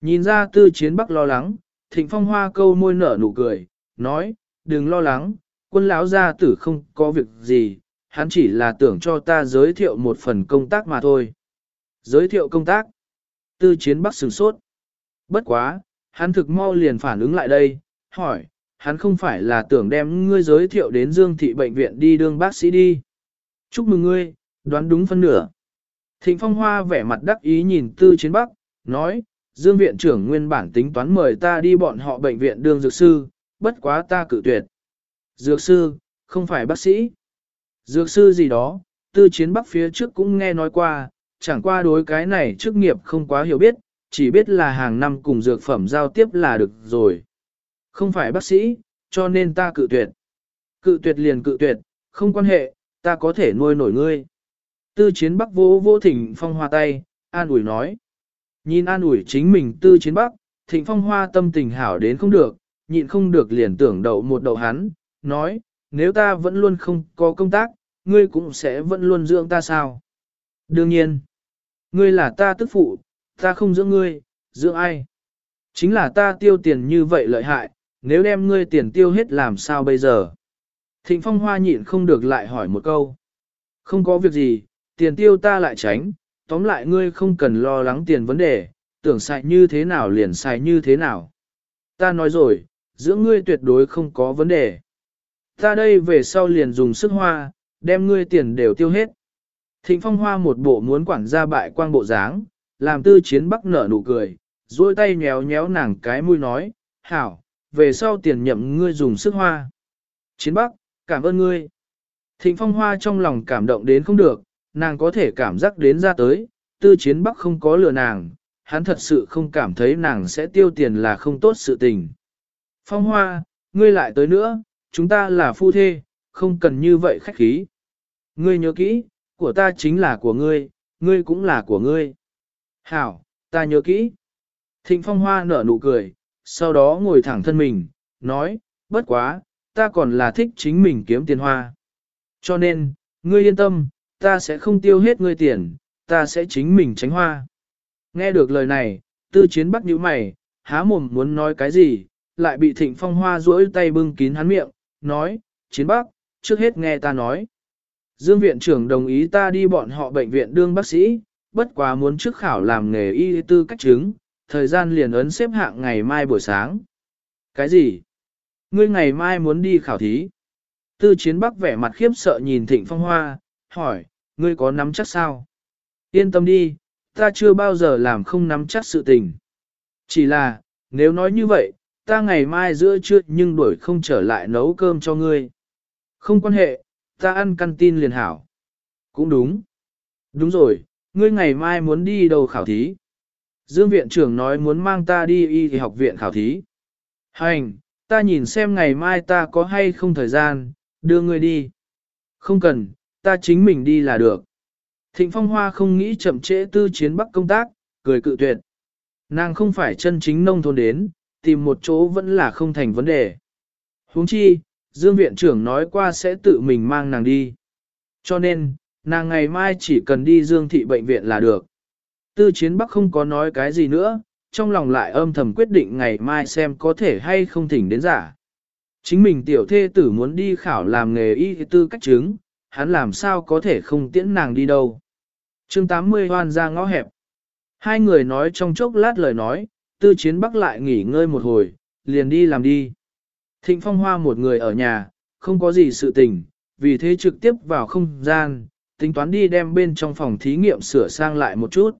Nhìn ra Tư Chiến Bắc lo lắng, Thịnh Phong Hoa câu môi nở nụ cười, nói, đừng lo lắng, quân lão gia tử không có việc gì, hắn chỉ là tưởng cho ta giới thiệu một phần công tác mà thôi. Giới thiệu công tác. Tư Chiến Bắc sửng sốt. Bất quá, hắn thực mau liền phản ứng lại đây, hỏi, hắn không phải là tưởng đem ngươi giới thiệu đến Dương Thị Bệnh viện đi đương bác sĩ đi. Chúc mừng ngươi, đoán đúng phân nửa. Thịnh Phong Hoa vẻ mặt đắc ý nhìn Tư Chiến Bắc, nói, Dương Viện trưởng nguyên bản tính toán mời ta đi bọn họ bệnh viện đương dược sư, bất quá ta cự tuyệt. Dược sư, không phải bác sĩ. Dược sư gì đó, Tư Chiến Bắc phía trước cũng nghe nói qua, chẳng qua đối cái này chức nghiệp không quá hiểu biết, chỉ biết là hàng năm cùng dược phẩm giao tiếp là được rồi. Không phải bác sĩ, cho nên ta cự tuyệt. Cự tuyệt liền cự tuyệt, không quan hệ, ta có thể nuôi nổi ngươi. Tư chiến bắc vô vô thỉnh phong hoa tay, an ủi nói. Nhìn an ủi chính mình tư chiến bắc, thịnh phong hoa tâm tình hảo đến không được, nhịn không được liền tưởng đậu một đậu hắn, nói, nếu ta vẫn luôn không có công tác, ngươi cũng sẽ vẫn luôn dưỡng ta sao? Đương nhiên, ngươi là ta tức phụ, Ta không dưỡng ngươi, dưỡng ai? Chính là ta tiêu tiền như vậy lợi hại, nếu đem ngươi tiền tiêu hết làm sao bây giờ? Thịnh Phong Hoa nhịn không được lại hỏi một câu. Không có việc gì, tiền tiêu ta lại tránh, tóm lại ngươi không cần lo lắng tiền vấn đề, tưởng xài như thế nào liền xài như thế nào. Ta nói rồi, dưỡng ngươi tuyệt đối không có vấn đề. Ta đây về sau liền dùng sức hoa, đem ngươi tiền đều tiêu hết. Thịnh Phong Hoa một bộ muốn quản gia bại quang bộ dáng, làm tư chiến bắc nở nụ cười, duỗi tay nhéo nhéo nàng cái mũi nói, hảo, về sau tiền nhậm ngươi dùng sức hoa. Chiến bắc, cảm ơn ngươi. Thịnh phong hoa trong lòng cảm động đến không được, nàng có thể cảm giác đến ra tới, tư chiến bắc không có lừa nàng, hắn thật sự không cảm thấy nàng sẽ tiêu tiền là không tốt sự tình. Phong hoa, ngươi lại tới nữa, chúng ta là phu thê, không cần như vậy khách khí. Ngươi nhớ kỹ, của ta chính là của ngươi, ngươi cũng là của ngươi. Hảo, ta nhớ kỹ. Thịnh Phong Hoa nở nụ cười, sau đó ngồi thẳng thân mình, nói, bất quá, ta còn là thích chính mình kiếm tiền hoa. Cho nên, ngươi yên tâm, ta sẽ không tiêu hết ngươi tiền, ta sẽ chính mình tránh hoa. Nghe được lời này, tư chiến bắt nhíu mày, há mồm muốn nói cái gì, lại bị thịnh phong hoa duỗi tay bưng kín hắn miệng, nói, chiến bắc, trước hết nghe ta nói. Dương viện trưởng đồng ý ta đi bọn họ bệnh viện đương bác sĩ, bất quá muốn trước khảo làm nghề y tư cách chứng, thời gian liền ấn xếp hạng ngày mai buổi sáng. Cái gì? Ngươi ngày mai muốn đi khảo thí? Tư chiến bắc vẻ mặt khiếp sợ nhìn thịnh phong hoa, hỏi, ngươi có nắm chắc sao? Yên tâm đi, ta chưa bao giờ làm không nắm chắc sự tình. Chỉ là, nếu nói như vậy, ta ngày mai giữa trưa nhưng đuổi không trở lại nấu cơm cho ngươi. Không quan hệ, ta ăn căn tin liền hảo. Cũng đúng. Đúng rồi, ngươi ngày mai muốn đi đâu khảo thí? Dương viện trưởng nói muốn mang ta đi y học viện khảo thí. Hành, ta nhìn xem ngày mai ta có hay không thời gian, đưa ngươi đi. Không cần, ta chính mình đi là được. Thịnh Phong Hoa không nghĩ chậm trễ tư chiến bắc công tác, cười cự tuyệt. Nàng không phải chân chính nông thôn đến, tìm một chỗ vẫn là không thành vấn đề. huống chi, Dương viện trưởng nói qua sẽ tự mình mang nàng đi. Cho nên, nàng ngày mai chỉ cần đi Dương thị bệnh viện là được. Tư chiến bắc không có nói cái gì nữa, trong lòng lại âm thầm quyết định ngày mai xem có thể hay không thỉnh đến giả. Chính mình tiểu thê tử muốn đi khảo làm nghề y tư cách chứng, hắn làm sao có thể không tiễn nàng đi đâu. chương 80 hoan ra ngõ hẹp. Hai người nói trong chốc lát lời nói, tư chiến bắc lại nghỉ ngơi một hồi, liền đi làm đi. Thịnh phong hoa một người ở nhà, không có gì sự tình, vì thế trực tiếp vào không gian, tính toán đi đem bên trong phòng thí nghiệm sửa sang lại một chút.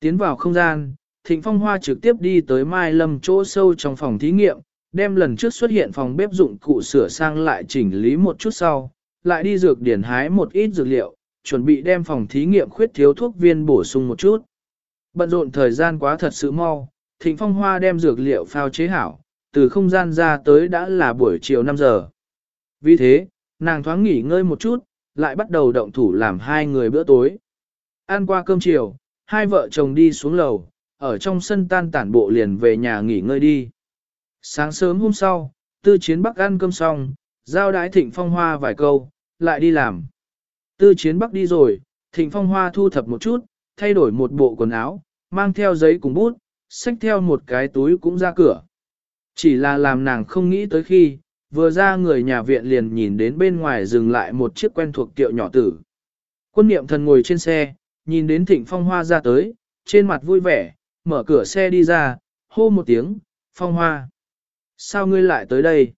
Tiến vào không gian, Thịnh Phong Hoa trực tiếp đi tới Mai Lâm chỗ sâu trong phòng thí nghiệm, đem lần trước xuất hiện phòng bếp dụng cụ sửa sang lại chỉnh lý một chút sau, lại đi dược điển hái một ít dược liệu, chuẩn bị đem phòng thí nghiệm khuyết thiếu thuốc viên bổ sung một chút. Bận rộn thời gian quá thật sự mau, Thịnh Phong Hoa đem dược liệu phao chế hảo, từ không gian ra tới đã là buổi chiều 5 giờ. Vì thế, nàng thoáng nghỉ ngơi một chút, lại bắt đầu động thủ làm hai người bữa tối. Ăn qua cơm chiều, hai vợ chồng đi xuống lầu, ở trong sân tan tản bộ liền về nhà nghỉ ngơi đi. Sáng sớm hôm sau, tư chiến bắc ăn cơm xong, giao đái thịnh phong hoa vài câu, lại đi làm. Tư chiến bắc đi rồi, thịnh phong hoa thu thập một chút, thay đổi một bộ quần áo, mang theo giấy cùng bút, xách theo một cái túi cũng ra cửa. Chỉ là làm nàng không nghĩ tới khi, vừa ra người nhà viện liền nhìn đến bên ngoài dừng lại một chiếc quen thuộc tiệu nhỏ tử. Quân niệm thần ngồi trên xe, nhìn đến thịnh phong hoa ra tới, trên mặt vui vẻ, mở cửa xe đi ra, hô một tiếng, phong hoa. Sao ngươi lại tới đây?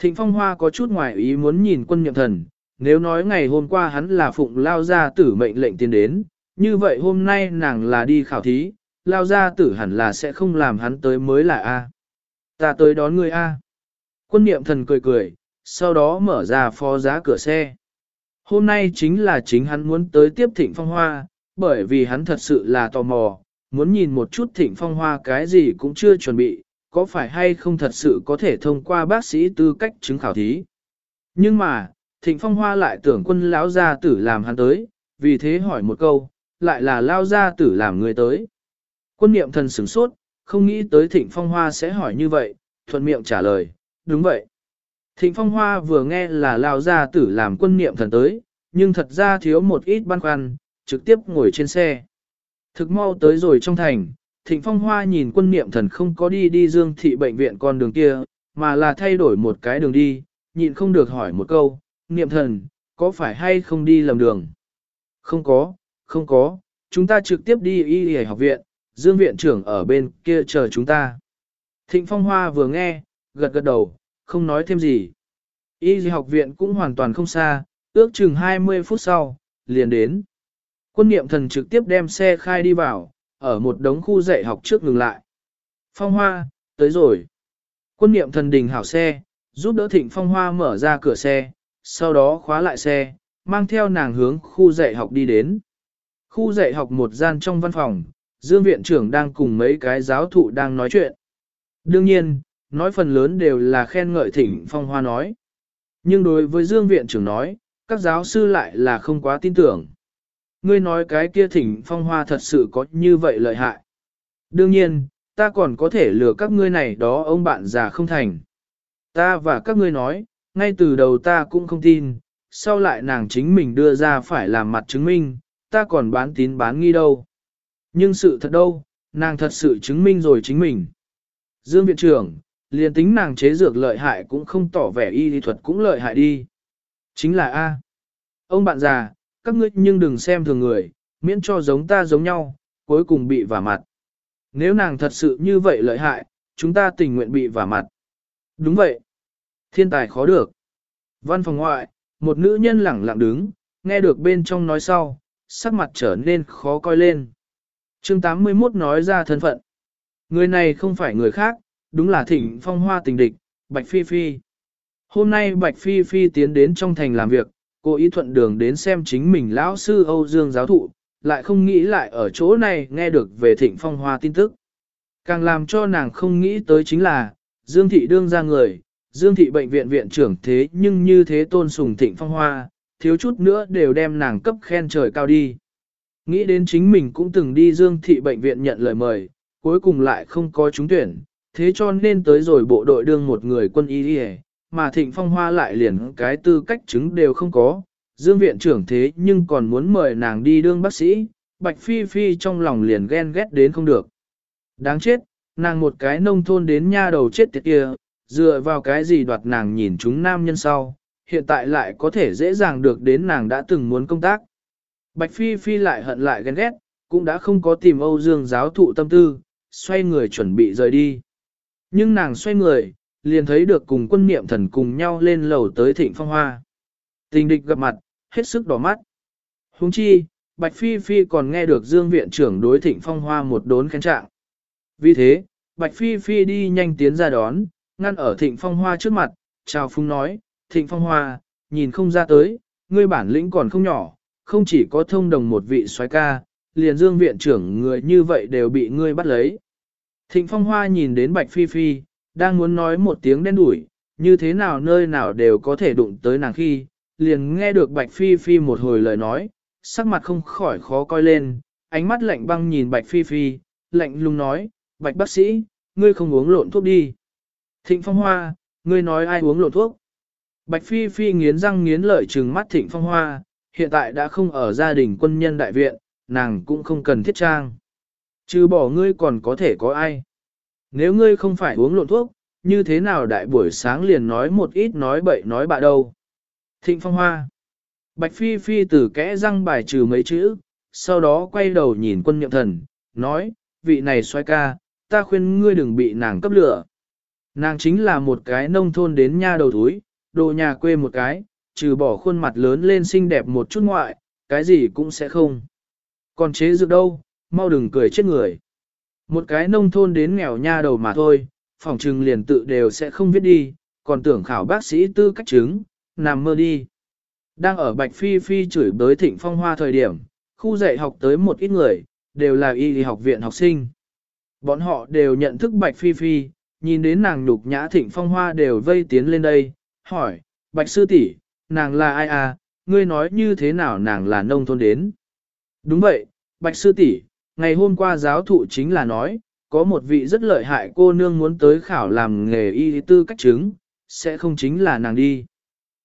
Thịnh phong hoa có chút ngoài ý muốn nhìn quân niệm thần, nếu nói ngày hôm qua hắn là phụng lao ra tử mệnh lệnh tiến đến, như vậy hôm nay nàng là đi khảo thí, lao gia tử hẳn là sẽ không làm hắn tới mới là A. Ta tới đón ngươi A. Quân niệm thần cười cười, sau đó mở ra phó giá cửa xe. Hôm nay chính là chính hắn muốn tới tiếp thịnh phong hoa, bởi vì hắn thật sự là tò mò, muốn nhìn một chút thịnh phong hoa cái gì cũng chưa chuẩn bị, có phải hay không thật sự có thể thông qua bác sĩ tư cách chứng khảo thí. Nhưng mà, thịnh phong hoa lại tưởng quân lão gia tử làm hắn tới, vì thế hỏi một câu, lại là lao gia tử làm người tới. Quân niệm thần sửng sốt, không nghĩ tới thịnh phong hoa sẽ hỏi như vậy, thuận miệng trả lời, đúng vậy. Thịnh phong hoa vừa nghe là lao gia tử làm quân niệm thần tới, nhưng thật ra thiếu một ít băn khoăn, trực tiếp ngồi trên xe. Thực mau tới rồi trong thành, Thịnh Phong Hoa nhìn quân niệm thần không có đi đi dương thị bệnh viện con đường kia, mà là thay đổi một cái đường đi, nhịn không được hỏi một câu, niệm thần, có phải hay không đi lầm đường? Không có, không có, chúng ta trực tiếp đi y y học viện, dương viện trưởng ở bên kia chờ chúng ta. Thịnh Phong Hoa vừa nghe, gật gật đầu, không nói thêm gì. Y học viện cũng hoàn toàn không xa, ước chừng 20 phút sau, liền đến. Quân niệm thần trực tiếp đem xe khai đi vào, ở một đống khu dạy học trước ngừng lại. Phong hoa, tới rồi. Quân niệm thần đình hảo xe, giúp đỡ thịnh phong hoa mở ra cửa xe, sau đó khóa lại xe, mang theo nàng hướng khu dạy học đi đến. Khu dạy học một gian trong văn phòng, Dương viện trưởng đang cùng mấy cái giáo thụ đang nói chuyện. Đương nhiên, nói phần lớn đều là khen ngợi Thỉnh phong hoa nói. Nhưng đối với Dương viện trưởng nói, các giáo sư lại là không quá tin tưởng ngươi nói cái kia thỉnh phong hoa thật sự có như vậy lợi hại. Đương nhiên, ta còn có thể lừa các ngươi này đó ông bạn già không thành. Ta và các ngươi nói, ngay từ đầu ta cũng không tin, sau lại nàng chính mình đưa ra phải làm mặt chứng minh, ta còn bán tín bán nghi đâu. Nhưng sự thật đâu, nàng thật sự chứng minh rồi chính mình. Dương viện trưởng, liền tính nàng chế dược lợi hại cũng không tỏ vẻ y lý thuật cũng lợi hại đi. Chính là A. Ông bạn già, các ngươi nhưng đừng xem thường người, miễn cho giống ta giống nhau, cuối cùng bị vả mặt. Nếu nàng thật sự như vậy lợi hại, chúng ta tình nguyện bị vả mặt. Đúng vậy. Thiên tài khó được. Văn phòng ngoại, một nữ nhân lẳng lặng đứng, nghe được bên trong nói sau, sắc mặt trở nên khó coi lên chương 81 nói ra thân phận. Người này không phải người khác, đúng là Thịnh phong hoa tình địch, Bạch Phi Phi. Hôm nay Bạch Phi Phi tiến đến trong thành làm việc, cô ý thuận đường đến xem chính mình lão sư Âu Dương giáo thụ, lại không nghĩ lại ở chỗ này nghe được về thịnh phong hoa tin tức. Càng làm cho nàng không nghĩ tới chính là, Dương Thị đương ra người, Dương Thị bệnh viện viện trưởng thế nhưng như thế tôn sùng thịnh phong hoa, thiếu chút nữa đều đem nàng cấp khen trời cao đi. Nghĩ đến chính mình cũng từng đi Dương Thị bệnh viện nhận lời mời, cuối cùng lại không có trúng tuyển, thế cho nên tới rồi bộ đội đương một người quân y đi mà thịnh phong hoa lại liền cái tư cách chứng đều không có. Dương viện trưởng thế nhưng còn muốn mời nàng đi đương bác sĩ, Bạch Phi Phi trong lòng liền ghen ghét đến không được. Đáng chết, nàng một cái nông thôn đến nha đầu chết tiệt kia, dựa vào cái gì đoạt nàng nhìn chúng nam nhân sau, hiện tại lại có thể dễ dàng được đến nàng đã từng muốn công tác. Bạch Phi Phi lại hận lại ghen ghét, cũng đã không có tìm Âu Dương giáo thụ tâm tư, xoay người chuẩn bị rời đi. Nhưng nàng xoay người, liền thấy được cùng quân niệm thần cùng nhau lên lầu tới thịnh phong hoa. Tình địch gặp mặt, hết sức đỏ mắt. Húng chi, Bạch Phi Phi còn nghe được Dương viện trưởng đối thịnh phong hoa một đốn khen trạng. Vì thế, Bạch Phi Phi đi nhanh tiến ra đón, ngăn ở thịnh phong hoa trước mặt, chào phung nói, thịnh phong hoa, nhìn không ra tới, ngươi bản lĩnh còn không nhỏ, không chỉ có thông đồng một vị soái ca, liền dương viện trưởng người như vậy đều bị ngươi bắt lấy. Thịnh phong hoa nhìn đến Bạch Phi Phi, đang muốn nói một tiếng đen đủi, như thế nào nơi nào đều có thể đụng tới nàng khi, liền nghe được Bạch Phi Phi một hồi lời nói, sắc mặt không khỏi khó coi lên, ánh mắt lạnh băng nhìn Bạch Phi Phi, lạnh lùng nói, Bạch bác sĩ, ngươi không uống lộn thuốc đi. Thịnh Phong Hoa, ngươi nói ai uống lộn thuốc? Bạch Phi Phi nghiến răng nghiến lợi trừng mắt Thịnh Phong Hoa, hiện tại đã không ở gia đình quân nhân đại viện, nàng cũng không cần thiết trang. Trừ bỏ ngươi còn có thể có ai? Nếu ngươi không phải uống lộn thuốc, như thế nào đại buổi sáng liền nói một ít nói bậy nói bạ đâu? Thịnh Phong Hoa. Bạch Phi Phi từ kẽ răng bài trừ mấy chữ, sau đó quay đầu nhìn quân nhậm thần, nói, vị này xoay ca, ta khuyên ngươi đừng bị nàng cấp lửa. Nàng chính là một cái nông thôn đến nha đầu túi, đồ nhà quê một cái, trừ bỏ khuôn mặt lớn lên xinh đẹp một chút ngoại, cái gì cũng sẽ không. Còn chế dược đâu, mau đừng cười chết người. Một cái nông thôn đến nghèo nha đầu mà thôi, phòng trừng liền tự đều sẽ không viết đi, còn tưởng khảo bác sĩ tư cách chứng, nằm mơ đi. Đang ở Bạch Phi Phi chửi bới thịnh phong hoa thời điểm, khu dạy học tới một ít người, đều là y học viện học sinh. Bọn họ đều nhận thức Bạch Phi Phi, nhìn đến nàng nhục nhã thịnh phong hoa đều vây tiến lên đây, hỏi, Bạch Sư tỷ, nàng là ai à, ngươi nói như thế nào nàng là nông thôn đến. Đúng vậy, Bạch Sư tỷ, ngày hôm qua giáo thụ chính là nói, có một vị rất lợi hại cô nương muốn tới khảo làm nghề y tư cách chứng, sẽ không chính là nàng đi.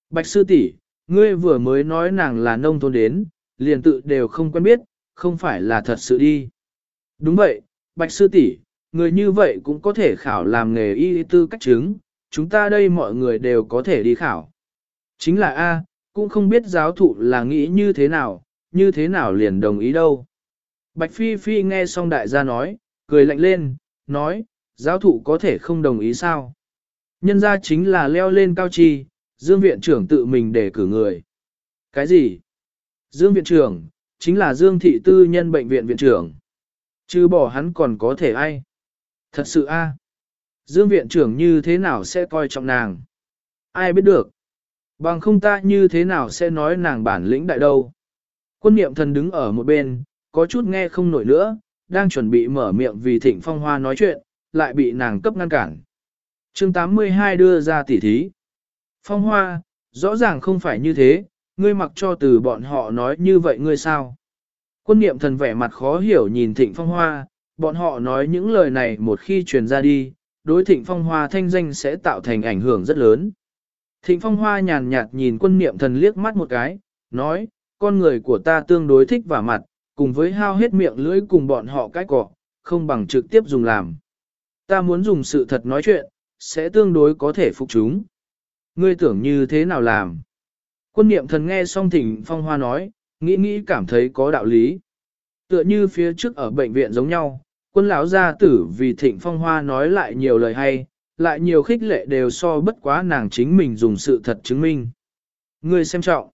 Bạch Sư tỷ, ngươi vừa mới nói nàng là nông thôn đến, liền tự đều không quen biết, không phải là thật sự đi. Đúng vậy, Bạch Sư tỷ, người như vậy cũng có thể khảo làm nghề y tư cách chứng, chúng ta đây mọi người đều có thể đi khảo. Chính là A, cũng không biết giáo thụ là nghĩ như thế nào, như thế nào liền đồng ý đâu. Bạch Phi Phi nghe xong đại gia nói, cười lạnh lên, nói, giáo thụ có thể không đồng ý sao. Nhân ra chính là leo lên cao chi, Dương viện trưởng tự mình để cử người. Cái gì? Dương viện trưởng, chính là Dương thị tư nhân bệnh viện viện trưởng. Chứ bỏ hắn còn có thể ai? Thật sự a Dương viện trưởng như thế nào sẽ coi trọng nàng? Ai biết được? Bằng không ta như thế nào sẽ nói nàng bản lĩnh đại đâu? Quân niệm thần đứng ở một bên, có chút nghe không nổi nữa, đang chuẩn bị mở miệng vì thịnh phong hoa nói chuyện, lại bị nàng cấp ngăn cản. chương 82 đưa ra tỉ thí. Phong hoa, rõ ràng không phải như thế, ngươi mặc cho từ bọn họ nói như vậy ngươi sao? Quân niệm thần vẻ mặt khó hiểu nhìn thịnh phong hoa, bọn họ nói những lời này một khi truyền ra đi, đối thịnh phong hoa thanh danh sẽ tạo thành ảnh hưởng rất lớn. Thịnh phong hoa nhàn nhạt nhìn quân niệm thần liếc mắt một cái, nói, con người của ta tương đối thích vả mặt, cùng với hao hết miệng lưỡi cùng bọn họ cái cọ, không bằng trực tiếp dùng làm. Ta muốn dùng sự thật nói chuyện, sẽ tương đối có thể phục chúng. Ngươi tưởng như thế nào làm? Quân niệm thần nghe xong thỉnh phong hoa nói, nghĩ nghĩ cảm thấy có đạo lý. Tựa như phía trước ở bệnh viện giống nhau, quân lão gia tử vì thịnh phong hoa nói lại nhiều lời hay, lại nhiều khích lệ đều so bất quá nàng chính mình dùng sự thật chứng minh. Ngươi xem trọng.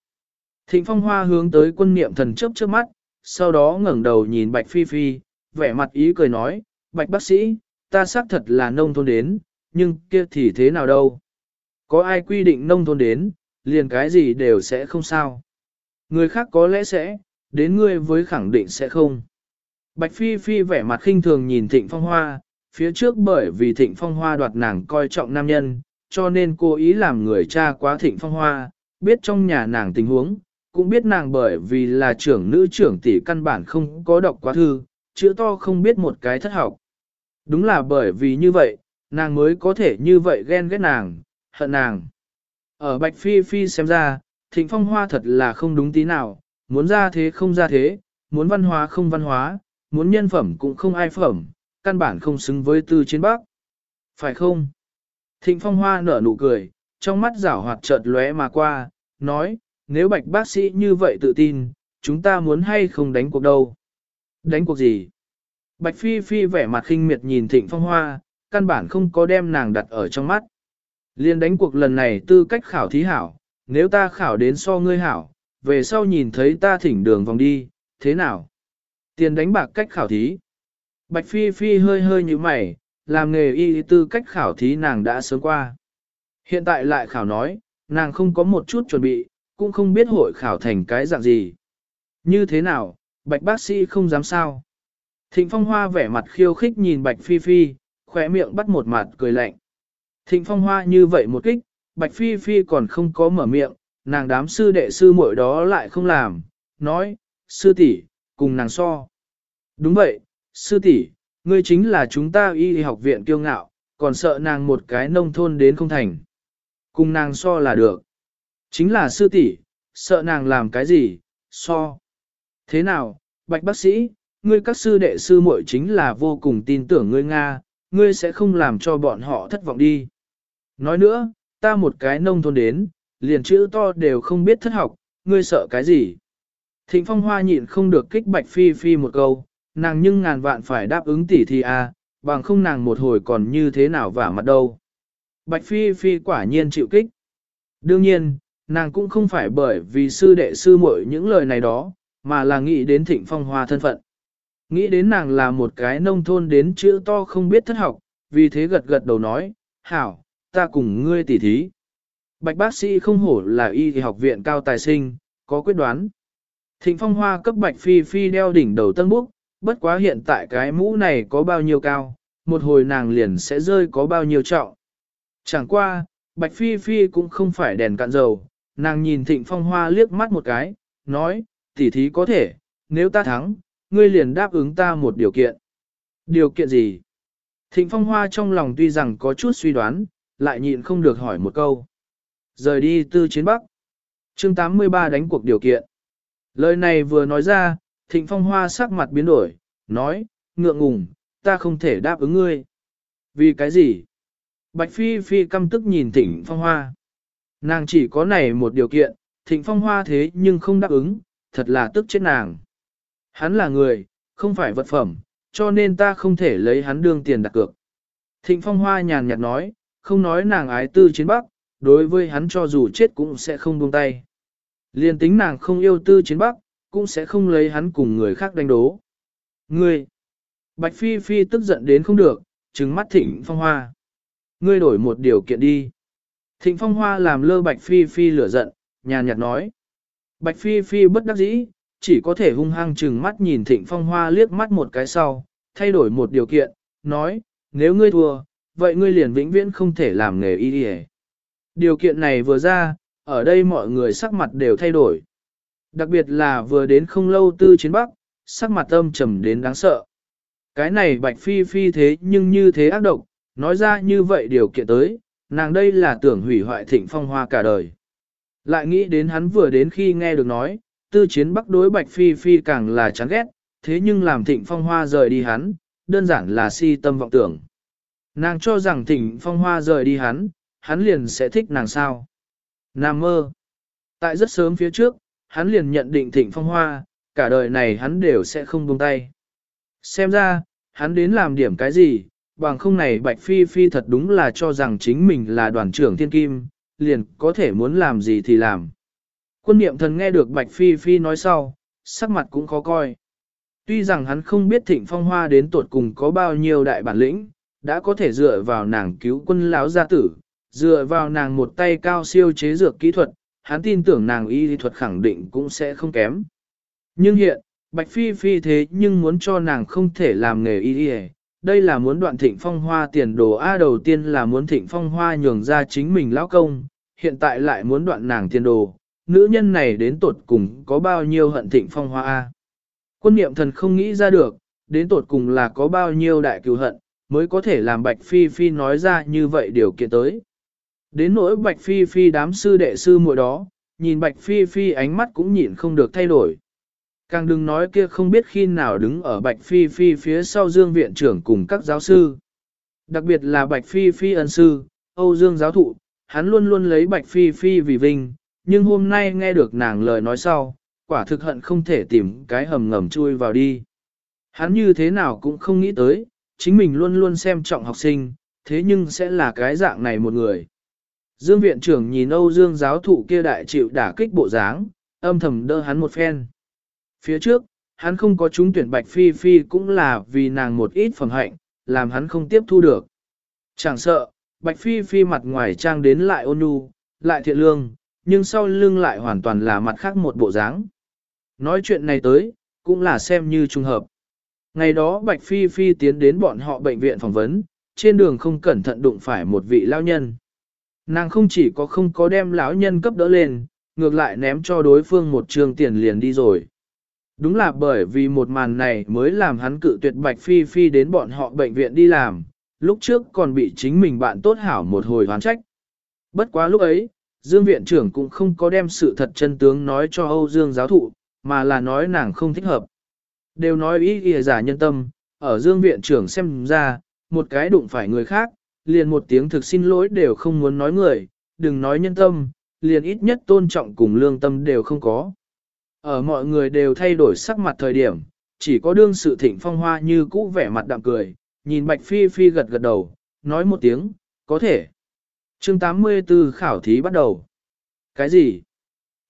Thịnh phong hoa hướng tới quân niệm thần chớp chớp mắt, sau đó ngẩng đầu nhìn Bạch Phi Phi, vẻ mặt ý cười nói, Bạch bác sĩ, ta xác thật là nông thôn đến, nhưng kia thì thế nào đâu. Có ai quy định nông thôn đến, liền cái gì đều sẽ không sao. Người khác có lẽ sẽ, đến ngươi với khẳng định sẽ không. Bạch Phi Phi vẻ mặt khinh thường nhìn Thịnh Phong Hoa, phía trước bởi vì Thịnh Phong Hoa đoạt nàng coi trọng nam nhân, cho nên cô ý làm người cha quá Thịnh Phong Hoa, biết trong nhà nàng tình huống, cũng biết nàng bởi vì là trưởng nữ trưởng tỷ căn bản không có đọc quá thư, chữ to không biết một cái thất học. Đúng là bởi vì như vậy, nàng mới có thể như vậy ghen ghét nàng, hận nàng. Ở Bạch Phi Phi xem ra, Thịnh Phong Hoa thật là không đúng tí nào, muốn ra thế không ra thế, muốn văn hóa không văn hóa, muốn nhân phẩm cũng không ai phẩm, căn bản không xứng với tư chiến bắc. Phải không? Thịnh Phong Hoa nở nụ cười, trong mắt rảo hoạt chợt lóe mà qua, nói, nếu bạch bác sĩ như vậy tự tin, chúng ta muốn hay không đánh cuộc đâu? Đánh cuộc gì? Bạch Phi Phi vẻ mặt khinh miệt nhìn Thịnh Phong Hoa, căn bản không có đem nàng đặt ở trong mắt. Liên đánh cuộc lần này tư cách khảo thí hảo, nếu ta khảo đến so ngươi hảo, về sau nhìn thấy ta thỉnh đường vòng đi, thế nào? Tiền đánh bạc cách khảo thí. Bạch Phi Phi hơi hơi như mày, làm nghề y tư cách khảo thí nàng đã sớm qua. Hiện tại lại khảo nói, nàng không có một chút chuẩn bị, cũng không biết hội khảo thành cái dạng gì. Như thế nào, bạch bác sĩ không dám sao. Thịnh Phong Hoa vẻ mặt khiêu khích nhìn bạch Phi Phi, khỏe miệng bắt một mặt cười lạnh. Thịnh Phong Hoa như vậy một kích, bạch Phi Phi còn không có mở miệng, nàng đám sư đệ sư muội đó lại không làm, nói, sư tỷ, cùng nàng so. Đúng vậy, sư tỷ, ngươi chính là chúng ta y học viện kiêu ngạo, còn sợ nàng một cái nông thôn đến không thành. Cùng nàng so là được. Chính là sư tỷ, sợ nàng làm cái gì, so. Thế nào, bạch bác sĩ, ngươi các sư đệ sư muội chính là vô cùng tin tưởng ngươi Nga, ngươi sẽ không làm cho bọn họ thất vọng đi. Nói nữa, ta một cái nông thôn đến, liền chữ to đều không biết thất học, ngươi sợ cái gì. Thịnh phong hoa nhịn không được kích bạch phi phi một câu, nàng nhưng ngàn vạn phải đáp ứng tỷ thì à, bằng không nàng một hồi còn như thế nào vả mặt đâu. Bạch phi phi quả nhiên chịu kích. Đương nhiên, nàng cũng không phải bởi vì sư đệ sư muội những lời này đó, mà là nghĩ đến thịnh phong hoa thân phận. Nghĩ đến nàng là một cái nông thôn đến chữ to không biết thất học, vì thế gật gật đầu nói, hảo, ta cùng ngươi tỉ thí. Bạch bác sĩ không hổ là y học viện cao tài sinh, có quyết đoán. Thịnh phong hoa cấp bạch phi phi đeo đỉnh đầu tân búc, bất quá hiện tại cái mũ này có bao nhiêu cao, một hồi nàng liền sẽ rơi có bao nhiêu trọng. Chẳng qua, bạch phi phi cũng không phải đèn cạn dầu, nàng nhìn thịnh phong hoa liếc mắt một cái, nói, tỉ thí có thể, nếu ta thắng, ngươi liền đáp ứng ta một điều kiện. Điều kiện gì? Thịnh phong hoa trong lòng tuy rằng có chút suy đoán, lại nhịn không được hỏi một câu. Rời đi tư chiến bắc. chương 83 đánh cuộc điều kiện. Lời này vừa nói ra, thịnh phong hoa sắc mặt biến đổi, nói, ngượng ngùng, ta không thể đáp ứng ngươi. Vì cái gì? Bạch Phi Phi căm tức nhìn thịnh phong hoa. Nàng chỉ có này một điều kiện, thịnh phong hoa thế nhưng không đáp ứng, thật là tức chết nàng. Hắn là người, không phải vật phẩm, cho nên ta không thể lấy hắn đương tiền đặt cược. Thịnh phong hoa nhàn nhạt nói, không nói nàng ái tư chiến bắc, đối với hắn cho dù chết cũng sẽ không buông tay. Liên tính nàng không yêu tư chiến bắc, cũng sẽ không lấy hắn cùng người khác đánh đố. Ngươi! Bạch Phi Phi tức giận đến không được, trừng mắt thịnh phong hoa. Ngươi đổi một điều kiện đi. Thịnh phong hoa làm lơ Bạch Phi Phi lửa giận, nhàn nhạt nói. Bạch Phi Phi bất đắc dĩ, chỉ có thể hung hăng trừng mắt nhìn thịnh phong hoa liếc mắt một cái sau, thay đổi một điều kiện, nói, nếu ngươi thua, vậy ngươi liền vĩnh viễn không thể làm nghề y đi Điều kiện này vừa ra, ở đây mọi người sắc mặt đều thay đổi. Đặc biệt là vừa đến không lâu tư chiến bắc, sắc mặt âm trầm đến đáng sợ. Cái này bạch phi phi thế nhưng như thế ác độc, nói ra như vậy điều kiện tới, nàng đây là tưởng hủy hoại thịnh phong hoa cả đời. Lại nghĩ đến hắn vừa đến khi nghe được nói, tư chiến bắc đối bạch phi phi càng là chán ghét, thế nhưng làm thịnh phong hoa rời đi hắn, đơn giản là si tâm vọng tưởng. Nàng cho rằng thịnh phong hoa rời đi hắn, hắn liền sẽ thích nàng sao. Nam mơ. Tại rất sớm phía trước, hắn liền nhận định thịnh phong hoa, cả đời này hắn đều sẽ không buông tay. Xem ra, hắn đến làm điểm cái gì, bằng không này Bạch Phi Phi thật đúng là cho rằng chính mình là đoàn trưởng thiên kim, liền có thể muốn làm gì thì làm. Quân niệm thần nghe được Bạch Phi Phi nói sau, sắc mặt cũng khó coi. Tuy rằng hắn không biết thịnh phong hoa đến tuột cùng có bao nhiêu đại bản lĩnh, đã có thể dựa vào nàng cứu quân lão gia tử, dựa vào nàng một tay cao siêu chế dược kỹ thuật, hắn tin tưởng nàng y thuật khẳng định cũng sẽ không kém. Nhưng hiện, Bạch Phi Phi thế nhưng muốn cho nàng không thể làm nghề y y đây là muốn đoạn thịnh phong hoa tiền đồ A đầu tiên là muốn thịnh phong hoa nhường ra chính mình lão công, hiện tại lại muốn đoạn nàng tiền đồ, nữ nhân này đến tột cùng có bao nhiêu hận thịnh phong hoa A. Quân niệm thần không nghĩ ra được, đến tột cùng là có bao nhiêu đại cừu hận, mới có thể làm Bạch Phi Phi nói ra như vậy điều kiện tới. Đến nỗi Bạch Phi Phi đám sư đệ sư muội đó, nhìn Bạch Phi Phi ánh mắt cũng nhịn không được thay đổi. Càng đừng nói kia không biết khi nào đứng ở Bạch Phi Phi phía sau Dương Viện trưởng cùng các giáo sư. Đặc biệt là Bạch Phi Phi ân sư, Âu Dương giáo thụ, hắn luôn luôn lấy Bạch Phi Phi vì vinh, nhưng hôm nay nghe được nàng lời nói sau, quả thực hận không thể tìm cái hầm ngầm chui vào đi. Hắn như thế nào cũng không nghĩ tới, chính mình luôn luôn xem trọng học sinh, thế nhưng sẽ là cái dạng này một người. Dương viện trưởng nhìn Âu Dương giáo thụ kia đại chịu đả kích bộ dáng, âm thầm đỡ hắn một phen. Phía trước, hắn không có trúng tuyển Bạch Phi Phi cũng là vì nàng một ít phẩm hạnh, làm hắn không tiếp thu được. Chẳng sợ, Bạch Phi Phi mặt ngoài trang đến lại ôn nhu, lại thiện lương, nhưng sau lưng lại hoàn toàn là mặt khác một bộ dáng. Nói chuyện này tới, cũng là xem như trùng hợp. Ngày đó Bạch Phi Phi tiến đến bọn họ bệnh viện phỏng vấn, trên đường không cẩn thận đụng phải một vị lao nhân. Nàng không chỉ có không có đem lão nhân cấp đỡ lên, ngược lại ném cho đối phương một trường tiền liền đi rồi. Đúng là bởi vì một màn này mới làm hắn cự tuyệt Bạch Phi Phi đến bọn họ bệnh viện đi làm, lúc trước còn bị chính mình bạn tốt hảo một hồi hoán trách. Bất quá lúc ấy, Dương viện trưởng cũng không có đem sự thật chân tướng nói cho Âu Dương giáo thụ, mà là nói nàng không thích hợp. Đều nói ý ghi giả nhân tâm, ở Dương viện trưởng xem ra, một cái đụng phải người khác, liền một tiếng thực xin lỗi đều không muốn nói người, đừng nói nhân tâm, liền ít nhất tôn trọng cùng lương tâm đều không có. Ở mọi người đều thay đổi sắc mặt thời điểm, chỉ có đương sự thịnh phong hoa như cũ vẻ mặt đạm cười, nhìn Bạch Phi Phi gật gật đầu, nói một tiếng, có thể. chương 84 khảo thí bắt đầu. Cái gì?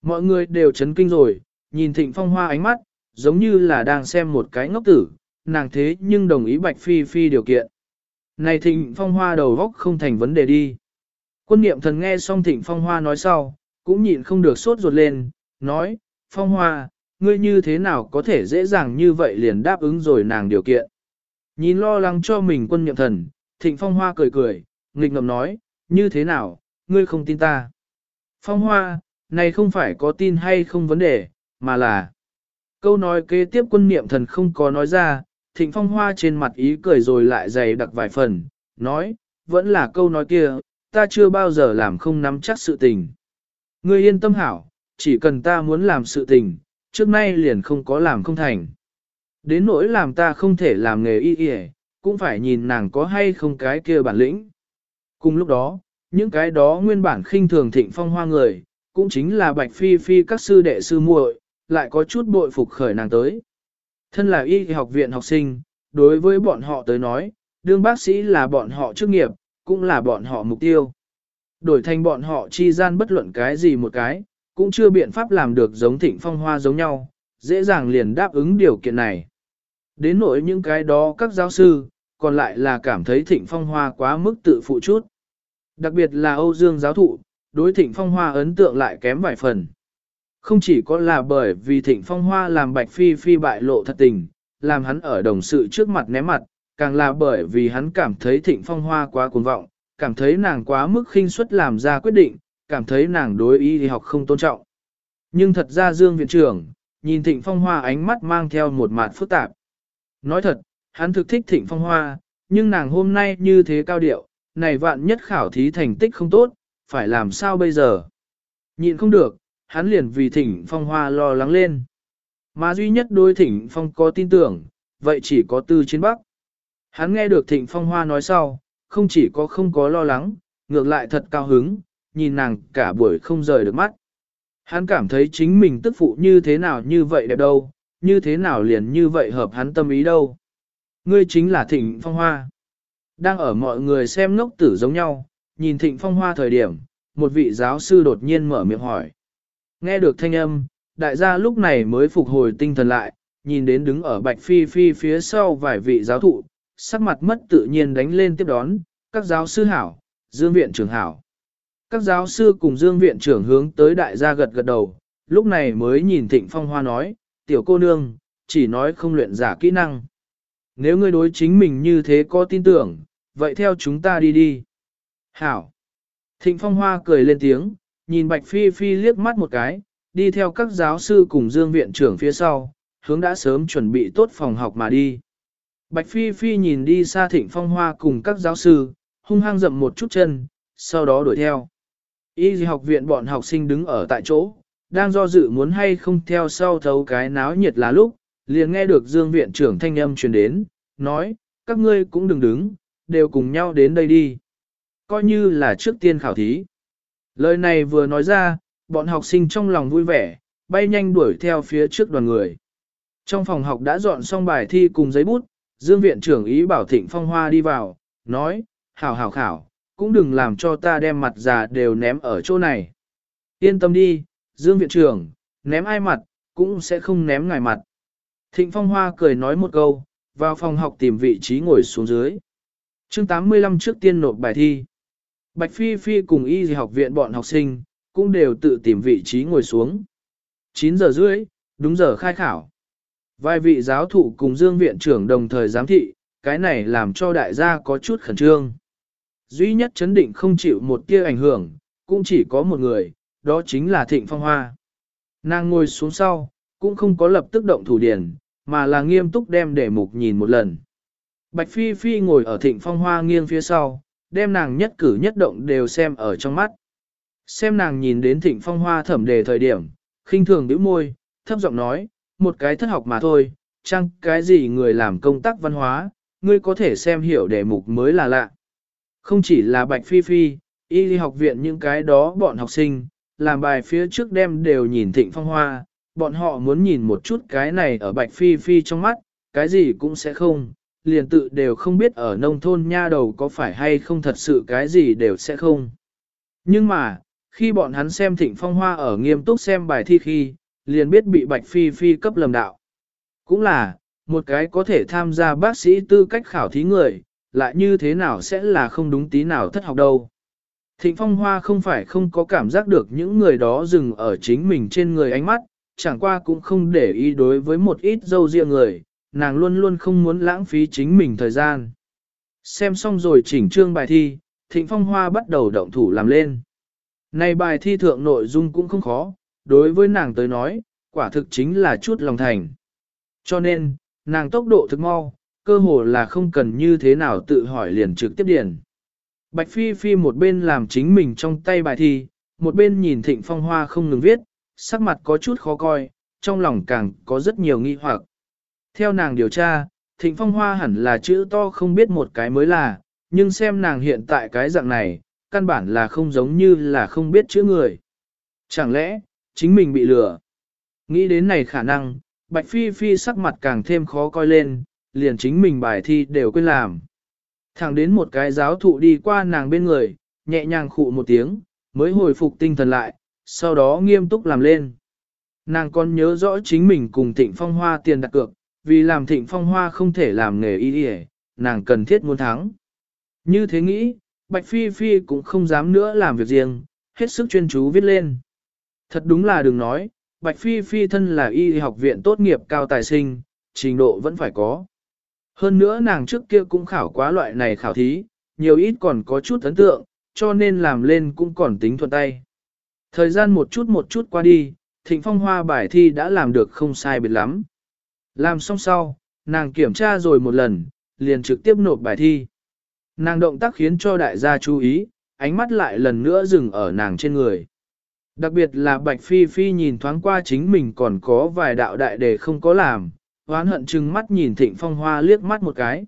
Mọi người đều chấn kinh rồi, nhìn thịnh phong hoa ánh mắt, giống như là đang xem một cái ngốc tử, nàng thế nhưng đồng ý Bạch Phi Phi điều kiện. Này thịnh phong hoa đầu góc không thành vấn đề đi. Quân niệm thần nghe xong thịnh phong hoa nói sau, cũng nhịn không được sốt ruột lên, nói, phong hoa, ngươi như thế nào có thể dễ dàng như vậy liền đáp ứng rồi nàng điều kiện. Nhìn lo lắng cho mình quân niệm thần, thịnh phong hoa cười cười, nghịch ngầm nói, như thế nào, ngươi không tin ta. Phong hoa, này không phải có tin hay không vấn đề, mà là... Câu nói kế tiếp quân niệm thần không có nói ra, thịnh phong hoa trên mặt ý cười rồi lại dày đặc vài phần, nói, vẫn là câu nói kia, ta chưa bao giờ làm không nắm chắc sự tình. Ngươi yên tâm hảo, chỉ cần ta muốn làm sự tình, trước nay liền không có làm không thành. Đến nỗi làm ta không thể làm nghề y y, cũng phải nhìn nàng có hay không cái kia bản lĩnh. Cùng lúc đó, những cái đó nguyên bản khinh thường thịnh phong hoa người, cũng chính là bạch phi phi các sư đệ sư muội, lại có chút bội phục khởi nàng tới. Thân là y học viện học sinh, đối với bọn họ tới nói, đương bác sĩ là bọn họ chức nghiệp, cũng là bọn họ mục tiêu. Đổi thành bọn họ chi gian bất luận cái gì một cái, cũng chưa biện pháp làm được giống thịnh phong hoa giống nhau, dễ dàng liền đáp ứng điều kiện này. Đến nỗi những cái đó các giáo sư, còn lại là cảm thấy thịnh phong hoa quá mức tự phụ chút. Đặc biệt là Âu Dương giáo thụ, đối thịnh phong hoa ấn tượng lại kém vài phần. Không chỉ có là bởi vì thịnh phong hoa làm bạch phi phi bại lộ thật tình, làm hắn ở đồng sự trước mặt ném mặt, càng là bởi vì hắn cảm thấy thịnh phong hoa quá cuồng vọng, cảm thấy nàng quá mức khinh suất làm ra quyết định, cảm thấy nàng đối ý thì học không tôn trọng. Nhưng thật ra Dương viện trưởng, nhìn Thịnh Phong Hoa ánh mắt mang theo một mặt phức tạp. Nói thật, hắn thực thích Thịnh Phong Hoa, nhưng nàng hôm nay như thế cao điệu, này vạn nhất khảo thí thành tích không tốt, phải làm sao bây giờ? Nhịn không được, hắn liền vì Thịnh Phong Hoa lo lắng lên. Mà duy nhất đôi Thịnh Phong có tin tưởng, vậy chỉ có Tư Chiến Bắc. Hắn nghe được Thịnh Phong Hoa nói sau, không chỉ có không có lo lắng, ngược lại thật cao hứng, nhìn nàng cả buổi không rời được mắt. Hắn cảm thấy chính mình tức phụ như thế nào như vậy đẹp đâu, như thế nào liền như vậy hợp hắn tâm ý đâu. Ngươi chính là Thịnh Phong Hoa. Đang ở mọi người xem ngốc tử giống nhau, nhìn Thịnh Phong Hoa thời điểm, một vị giáo sư đột nhiên mở miệng hỏi. Nghe được thanh âm, đại gia lúc này mới phục hồi tinh thần lại, nhìn đến đứng ở Bạch Phi Phi phía sau vài vị giáo thụ, sắc mặt mất tự nhiên đánh lên tiếp đón, các giáo sư hảo, dương viện trưởng hảo. Các giáo sư cùng Dương viện trưởng hướng tới đại gia gật gật đầu, lúc này mới nhìn Thịnh Phong Hoa nói, tiểu cô nương, chỉ nói không luyện giả kỹ năng. Nếu ngươi đối chính mình như thế có tin tưởng, vậy theo chúng ta đi đi. Hảo. Thịnh Phong Hoa cười lên tiếng, nhìn Bạch Phi Phi liếc mắt một cái, đi theo các giáo sư cùng Dương viện trưởng phía sau, hướng đã sớm chuẩn bị tốt phòng học mà đi. Bạch Phi Phi nhìn đi xa Thịnh Phong Hoa cùng các giáo sư, hung hăng dậm một chút chân, sau đó đuổi theo. Y học viện bọn học sinh đứng ở tại chỗ, đang do dự muốn hay không theo sau thấu cái náo nhiệt là lúc, liền nghe được Dương viện trưởng thanh âm truyền đến, nói, các ngươi cũng đừng đứng, đều cùng nhau đến đây đi. Coi như là trước tiên khảo thí. Lời này vừa nói ra, bọn học sinh trong lòng vui vẻ, bay nhanh đuổi theo phía trước đoàn người. Trong phòng học đã dọn xong bài thi cùng giấy bút, Dương viện trưởng ý bảo Thịnh Phong Hoa đi vào, nói, hảo hảo khảo, cũng đừng làm cho ta đem mặt già đều ném ở chỗ này. Yên tâm đi, Dương viện trưởng, ném ai mặt, cũng sẽ không ném ngài mặt. Thịnh Phong Hoa cười nói một câu, vào phòng học tìm vị trí ngồi xuống dưới. chương 85 trước tiên nộp bài thi. Bạch Phi Phi cùng y học viện bọn học sinh, cũng đều tự tìm vị trí ngồi xuống. 9 giờ rưỡi, đúng giờ khai khảo. Vài vị giáo thụ cùng Dương viện trưởng đồng thời giám thị, cái này làm cho đại gia có chút khẩn trương. Duy nhất chấn định không chịu một tia ảnh hưởng, cũng chỉ có một người, đó chính là Thịnh Phong Hoa. Nàng ngồi xuống sau, cũng không có lập tức động thủ điển, mà là nghiêm túc đem để mục nhìn một lần. Bạch Phi Phi ngồi ở Thịnh Phong Hoa nghiêng phía sau, đem nàng nhất cử nhất động đều xem ở trong mắt. Xem nàng nhìn đến Thịnh Phong Hoa thẩm đề thời điểm, khinh thường bĩu môi, thấp giọng nói, một cái thất học mà thôi, chăng cái gì người làm công tác văn hóa, ngươi có thể xem hiểu đề mục mới là lạ. Không chỉ là Bạch Phi Phi, y học viện những cái đó bọn học sinh, làm bài phía trước đem đều nhìn thịnh phong hoa, bọn họ muốn nhìn một chút cái này ở Bạch Phi Phi trong mắt, cái gì cũng sẽ không, liền tự đều không biết ở nông thôn nha đầu có phải hay không thật sự cái gì đều sẽ không. Nhưng mà, khi bọn hắn xem thịnh phong hoa ở nghiêm túc xem bài thi khi, liền biết bị Bạch Phi Phi cấp lầm đạo. Cũng là, một cái có thể tham gia bác sĩ tư cách khảo thí người, lại như thế nào sẽ là không đúng tí nào thất học đâu. Thịnh Phong Hoa không phải không có cảm giác được những người đó dừng ở chính mình trên người ánh mắt, chẳng qua cũng không để ý đối với một ít dâu riêng người, nàng luôn luôn không muốn lãng phí chính mình thời gian. Xem xong rồi chỉnh trương bài thi, Thịnh Phong Hoa bắt đầu động thủ làm lên. Này bài thi thượng nội dung cũng không khó, đối với nàng tới nói, quả thực chính là chút lòng thành. Cho nên, nàng tốc độ thực mau, cơ hồ là không cần như thế nào tự hỏi liền trực tiếp điền. Bạch Phi Phi một bên làm chính mình trong tay bài thi, một bên nhìn Thịnh Phong Hoa không ngừng viết, sắc mặt có chút khó coi, trong lòng càng có rất nhiều nghi hoặc. Theo nàng điều tra, Thịnh Phong Hoa hẳn là chữ to không biết một cái mới là, nhưng xem nàng hiện tại cái dạng này, căn bản là không giống như là không biết chữ người. Chẳng lẽ, chính mình bị lừa? Nghĩ đến này khả năng, Bạch Phi Phi sắc mặt càng thêm khó coi lên, liền chính mình bài thi đều quên làm. Thẳng đến một cái giáo thụ đi qua nàng bên người, nhẹ nhàng khụ một tiếng, mới hồi phục tinh thần lại, sau đó nghiêm túc làm lên. Nàng còn nhớ rõ chính mình cùng thịnh phong hoa tiền đặt cược, vì làm thịnh phong hoa không thể làm nghề y y nàng cần thiết muốn thắng. Như thế nghĩ, Bạch Phi Phi cũng không dám nữa làm việc riêng, hết sức chuyên chú viết lên. Thật đúng là đừng nói, Bạch Phi Phi thân là y học viện tốt nghiệp cao tài sinh, trình độ vẫn phải có. Hơn nữa nàng trước kia cũng khảo quá loại này khảo thí, nhiều ít còn có chút ấn tượng, cho nên làm lên cũng còn tính thuận tay. Thời gian một chút một chút qua đi, thịnh phong hoa bài thi đã làm được không sai biệt lắm. Làm xong sau, nàng kiểm tra rồi một lần, liền trực tiếp nộp bài thi. Nàng động tác khiến cho đại gia chú ý, ánh mắt lại lần nữa dừng ở nàng trên người. Đặc biệt là Bạch Phi Phi nhìn thoáng qua chính mình còn có vài đạo đại đề không có làm, hoán hận chừng mắt nhìn thịnh phong hoa liếc mắt một cái.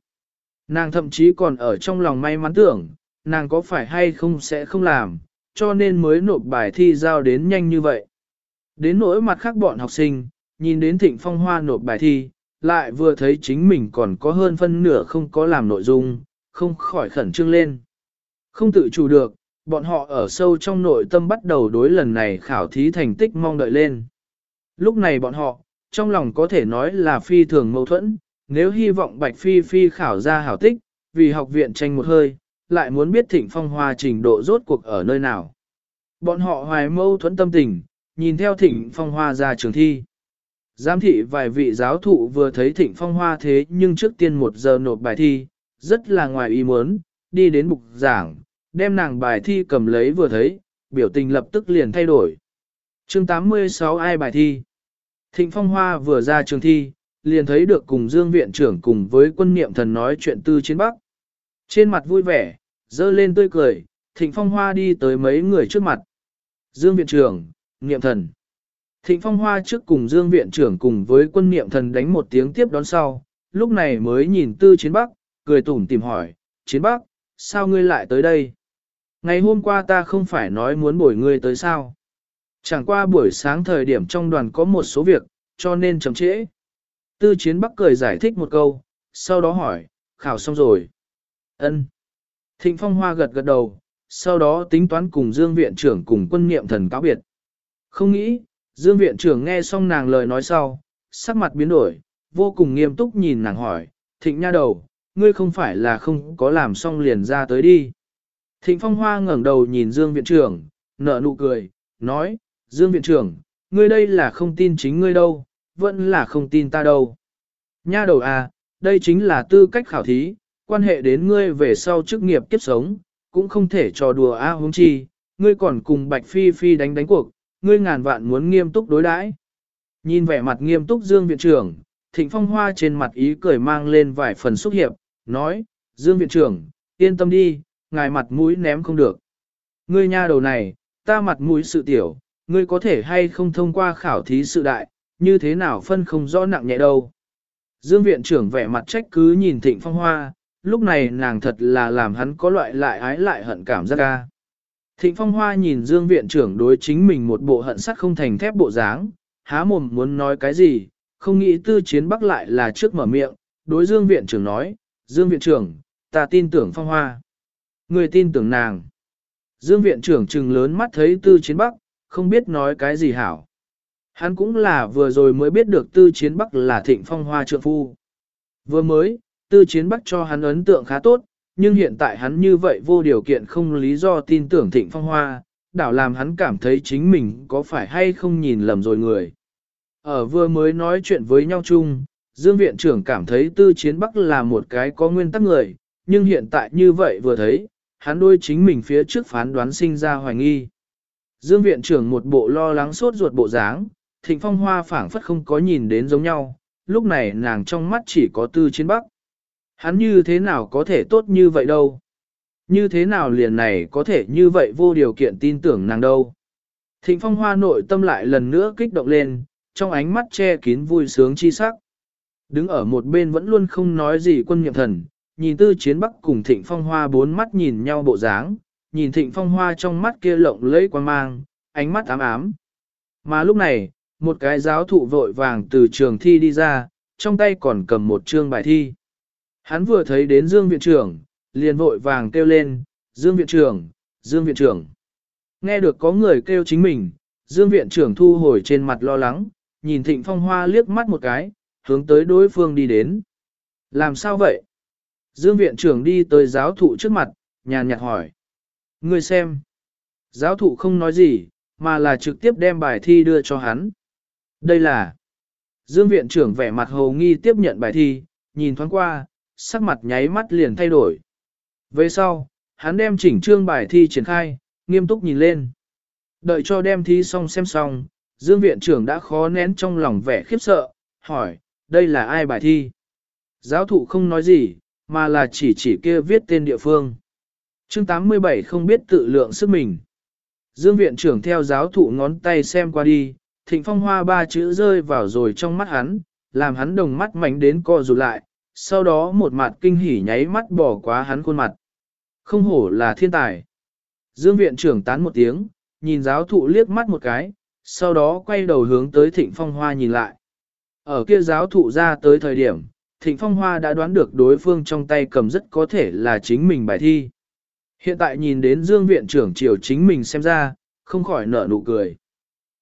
Nàng thậm chí còn ở trong lòng may mắn tưởng, nàng có phải hay không sẽ không làm, cho nên mới nộp bài thi giao đến nhanh như vậy. Đến nỗi mặt khác bọn học sinh, nhìn đến thịnh phong hoa nộp bài thi, lại vừa thấy chính mình còn có hơn phân nửa không có làm nội dung, không khỏi khẩn trương lên. Không tự chủ được, bọn họ ở sâu trong nội tâm bắt đầu đối lần này khảo thí thành tích mong đợi lên. Lúc này bọn họ, trong lòng có thể nói là phi thường mâu thuẫn, nếu hy vọng Bạch Phi Phi khảo ra hảo tích, vì học viện tranh một hơi, lại muốn biết thịnh phong hoa trình độ rốt cuộc ở nơi nào. Bọn họ hoài mâu thuẫn tâm tình, nhìn theo thịnh phong hoa ra trường thi. Giám thị vài vị giáo thụ vừa thấy thịnh phong hoa thế nhưng trước tiên một giờ nộp bài thi, rất là ngoài ý muốn, đi đến bục giảng, đem nàng bài thi cầm lấy vừa thấy, biểu tình lập tức liền thay đổi. chương 86 ai bài thi? Thịnh phong hoa vừa ra trường thi, liền thấy được cùng Dương viện trưởng cùng với quân niệm thần nói chuyện tư chiến bắc. Trên mặt vui vẻ, dơ lên tươi cười, thịnh phong hoa đi tới mấy người trước mặt. Dương viện trưởng, niệm thần. Thịnh phong hoa trước cùng Dương viện trưởng cùng với quân niệm thần đánh một tiếng tiếp đón sau, lúc này mới nhìn tư chiến bắc, cười tủm tìm hỏi, chiến bắc, sao ngươi lại tới đây? Ngày hôm qua ta không phải nói muốn bổi ngươi tới sao? Chẳng qua buổi sáng thời điểm trong đoàn có một số việc, cho nên chậm trễ. Tư chiến bắc cười giải thích một câu, sau đó hỏi, khảo xong rồi. ân Thịnh phong hoa gật gật đầu, sau đó tính toán cùng Dương viện trưởng cùng quân niệm thần cáo biệt. Không nghĩ, Dương viện trưởng nghe xong nàng lời nói sau, sắc mặt biến đổi, vô cùng nghiêm túc nhìn nàng hỏi, thịnh nha đầu, ngươi không phải là không có làm xong liền ra tới đi. Thịnh phong hoa ngẩng đầu nhìn Dương viện trưởng, nở nụ cười, nói, Dương viện trưởng, ngươi đây là không tin chính ngươi đâu, vẫn là không tin ta đâu. Nha đầu à, đây chính là tư cách khảo thí, quan hệ đến ngươi về sau chức nghiệp kiếp sống, cũng không thể trò đùa a à huống chi, ngươi còn cùng Bạch Phi Phi đánh đánh cuộc, ngươi ngàn vạn muốn nghiêm túc đối đãi. Nhìn vẻ mặt nghiêm túc Dương viện trưởng, Thịnh Phong Hoa trên mặt ý cười mang lên vài phần xúc hiệp, nói, Dương viện trưởng, yên tâm đi, ngài mặt mũi ném không được. Ngươi nha đầu này, ta mặt mũi sự tiểu, ngươi có thể hay không thông qua khảo thí sự đại, như thế nào phân không rõ nặng nhẹ đâu. Dương viện trưởng vẻ mặt trách cứ nhìn Thịnh Phong Hoa, lúc này nàng thật là làm hắn có loại lại ái lại hận cảm giác ca. Thịnh Phong Hoa nhìn Dương viện trưởng đối chính mình một bộ hận sắt không thành thép bộ dáng, há mồm muốn nói cái gì, không nghĩ tư chiến bắc lại là trước mở miệng, đối Dương viện trưởng nói, Dương viện trưởng, ta tin tưởng Phong Hoa. Người tin tưởng nàng. Dương viện trưởng trừng lớn mắt thấy tư chiến bắc, không biết nói cái gì hảo. Hắn cũng là vừa rồi mới biết được tư chiến bắc là thịnh phong hoa trượng phu. Vừa mới, tư chiến bắc cho hắn ấn tượng khá tốt, nhưng hiện tại hắn như vậy vô điều kiện không lý do tin tưởng thịnh phong hoa, đảo làm hắn cảm thấy chính mình có phải hay không nhìn lầm rồi người. Ở vừa mới nói chuyện với nhau chung, Dương viện trưởng cảm thấy tư chiến bắc là một cái có nguyên tắc người, nhưng hiện tại như vậy vừa thấy, hắn đôi chính mình phía trước phán đoán sinh ra hoài nghi. Dương viện trưởng một bộ lo lắng sốt ruột bộ dáng, thịnh phong hoa phảng phất không có nhìn đến giống nhau, lúc này nàng trong mắt chỉ có tư chiến bắc. Hắn như thế nào có thể tốt như vậy đâu? Như thế nào liền này có thể như vậy vô điều kiện tin tưởng nàng đâu? Thịnh phong hoa nội tâm lại lần nữa kích động lên, trong ánh mắt che kín vui sướng chi sắc. Đứng ở một bên vẫn luôn không nói gì quân nhiệm thần, nhìn tư chiến bắc cùng thịnh phong hoa bốn mắt nhìn nhau bộ dáng, nhìn thịnh phong hoa trong mắt kia lộng lẫy quan mang, ánh mắt ám ám. Mà lúc này, một cái giáo thụ vội vàng từ trường thi đi ra, trong tay còn cầm một chương bài thi. Hắn vừa thấy đến Dương Viện trưởng, liền vội vàng kêu lên, Dương Viện trưởng, Dương Viện trưởng. Nghe được có người kêu chính mình, Dương Viện trưởng thu hồi trên mặt lo lắng, nhìn Thịnh Phong Hoa liếc mắt một cái, hướng tới đối phương đi đến. Làm sao vậy? Dương Viện trưởng đi tới giáo thụ trước mặt, nhàn nhạt hỏi. Ngươi xem. Giáo thụ không nói gì, mà là trực tiếp đem bài thi đưa cho hắn. Đây là. Dương viện trưởng vẻ mặt hồ nghi tiếp nhận bài thi, nhìn thoáng qua, sắc mặt nháy mắt liền thay đổi. Về sau, hắn đem chỉnh trương bài thi triển khai, nghiêm túc nhìn lên. Đợi cho đem thi xong xem xong, Dương viện trưởng đã khó nén trong lòng vẻ khiếp sợ, hỏi, đây là ai bài thi? Giáo thụ không nói gì, mà là chỉ chỉ kia viết tên địa phương. Chương 87 không biết tự lượng sức mình. Dương viện trưởng theo giáo thụ ngón tay xem qua đi, thịnh phong hoa ba chữ rơi vào rồi trong mắt hắn, làm hắn đồng mắt mảnh đến co rụt lại, sau đó một mặt kinh hỉ nháy mắt bỏ qua hắn khuôn mặt. Không hổ là thiên tài. Dương viện trưởng tán một tiếng, nhìn giáo thụ liếc mắt một cái, sau đó quay đầu hướng tới thịnh phong hoa nhìn lại. Ở kia giáo thụ ra tới thời điểm, thịnh phong hoa đã đoán được đối phương trong tay cầm rất có thể là chính mình bài thi. Hiện tại nhìn đến Dương viện trưởng chiều chính mình xem ra, không khỏi nở nụ cười.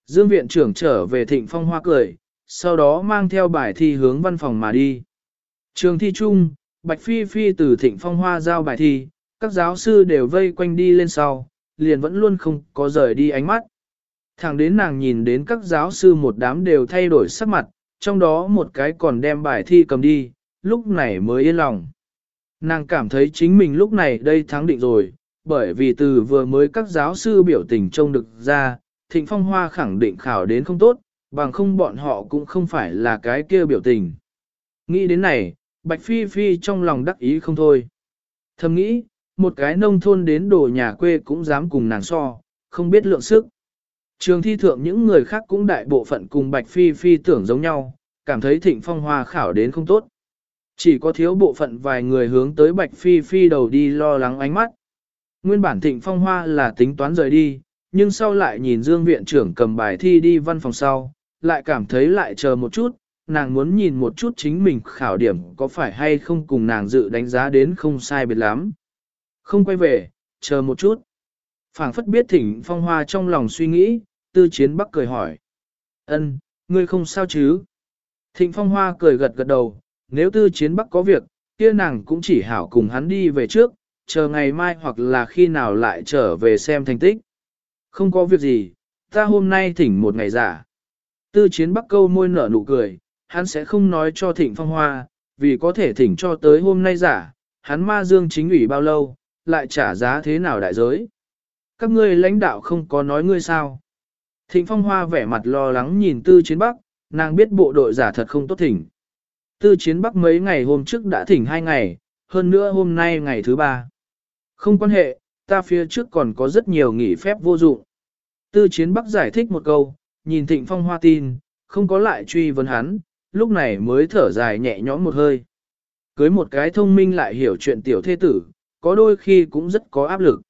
Dương viện trưởng trở về thịnh phong hoa cười, sau đó mang theo bài thi hướng văn phòng mà đi. Trường thi chung, Bạch Phi Phi từ thịnh phong hoa giao bài thi, các giáo sư đều vây quanh đi lên sau, liền vẫn luôn không có rời đi ánh mắt. Thẳng đến nàng nhìn đến các giáo sư một đám đều thay đổi sắc mặt, trong đó một cái còn đem bài thi cầm đi, lúc này mới yên lòng. Nàng cảm thấy chính mình lúc này đây thắng định rồi, bởi vì từ vừa mới các giáo sư biểu tình trông được ra, Thịnh Phong Hoa khẳng định khảo đến không tốt, bằng không bọn họ cũng không phải là cái kia biểu tình. Nghĩ đến này, Bạch Phi Phi trong lòng đắc ý không thôi. Thầm nghĩ, một cái nông thôn đến đồ nhà quê cũng dám cùng nàng so, không biết lượng sức. Trường thi thượng những người khác cũng đại bộ phận cùng Bạch Phi Phi tưởng giống nhau, cảm thấy thịnh phong hoa khảo đến không tốt. Chỉ có thiếu bộ phận vài người hướng tới Bạch Phi Phi đầu đi lo lắng ánh mắt. Nguyên bản thịnh phong hoa là tính toán rời đi, nhưng sau lại nhìn Dương viện trưởng cầm bài thi đi văn phòng sau, lại cảm thấy lại chờ một chút, nàng muốn nhìn một chút chính mình khảo điểm có phải hay không cùng nàng dự đánh giá đến không sai biệt lắm. Không quay về, chờ một chút. phảng phất biết thỉnh phong hoa trong lòng suy nghĩ, tư chiến bắc cười hỏi. ân ngươi không sao chứ? Thịnh phong hoa cười gật gật đầu, nếu tư chiến bắc có việc, kia nàng cũng chỉ hảo cùng hắn đi về trước, chờ ngày mai hoặc là khi nào lại trở về xem thành tích. Không có việc gì, ta hôm nay thỉnh một ngày giả. Tư chiến bắc câu môi nở nụ cười, hắn sẽ không nói cho thịnh phong hoa, vì có thể thỉnh cho tới hôm nay giả, hắn ma dương chính ủy bao lâu, lại trả giá thế nào đại giới. Các ngươi lãnh đạo không có nói ngươi sao. Thịnh phong hoa vẻ mặt lo lắng nhìn tư chiến bắc, nàng biết bộ đội giả thật không tốt thỉnh. Tư chiến bắc mấy ngày hôm trước đã thỉnh hai ngày, hơn nữa hôm nay ngày thứ ba. Không quan hệ, ta phía trước còn có rất nhiều nghỉ phép vô dụng. Tư chiến bắc giải thích một câu, nhìn thịnh phong hoa tin, không có lại truy vấn hắn, lúc này mới thở dài nhẹ nhõm một hơi. Cưới một cái thông minh lại hiểu chuyện tiểu thế tử, có đôi khi cũng rất có áp lực.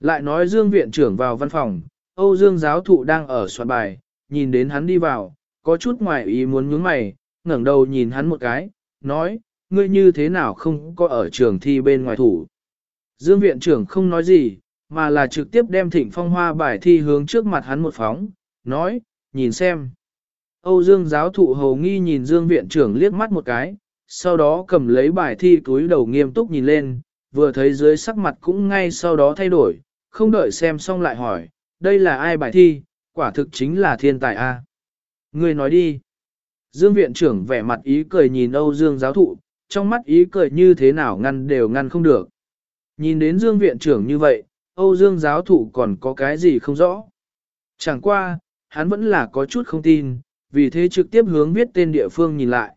Lại nói Dương viện trưởng vào văn phòng, Âu Dương giáo thụ đang ở soạn bài, nhìn đến hắn đi vào, có chút ngoài ý muốn nhướng mày, ngẩng đầu nhìn hắn một cái, nói, ngươi như thế nào không có ở trường thi bên ngoài thủ. Dương viện trưởng không nói gì, mà là trực tiếp đem thịnh phong hoa bài thi hướng trước mặt hắn một phóng, nói, nhìn xem. Âu Dương giáo thụ hầu nghi nhìn Dương viện trưởng liếc mắt một cái, sau đó cầm lấy bài thi túi đầu nghiêm túc nhìn lên, vừa thấy dưới sắc mặt cũng ngay sau đó thay đổi, không đợi xem xong lại hỏi, đây là ai bài thi, quả thực chính là thiên tài a. Người nói đi. Dương viện trưởng vẻ mặt ý cười nhìn Âu Dương giáo thụ, trong mắt ý cười như thế nào ngăn đều ngăn không được. Nhìn đến Dương viện trưởng như vậy, Âu Dương giáo thụ còn có cái gì không rõ. Chẳng qua, hắn vẫn là có chút không tin, vì thế trực tiếp hướng viết tên địa phương nhìn lại.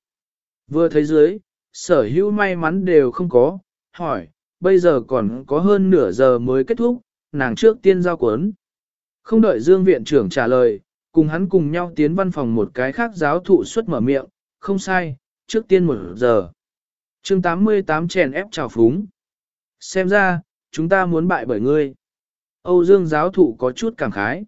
Vừa thấy dưới, sở hữu may mắn đều không có, hỏi, bây giờ còn có hơn nửa giờ mới kết thúc, nàng trước tiên giao cuốn. Không đợi Dương viện trưởng trả lời, cùng hắn cùng nhau tiến văn phòng một cái khác giáo thụ xuất mở miệng, không sai, trước tiên một giờ. chương 88 chèn ép trào phúng. Xem ra, chúng ta muốn bại bởi ngươi. Âu Dương giáo thụ có chút cảm khái.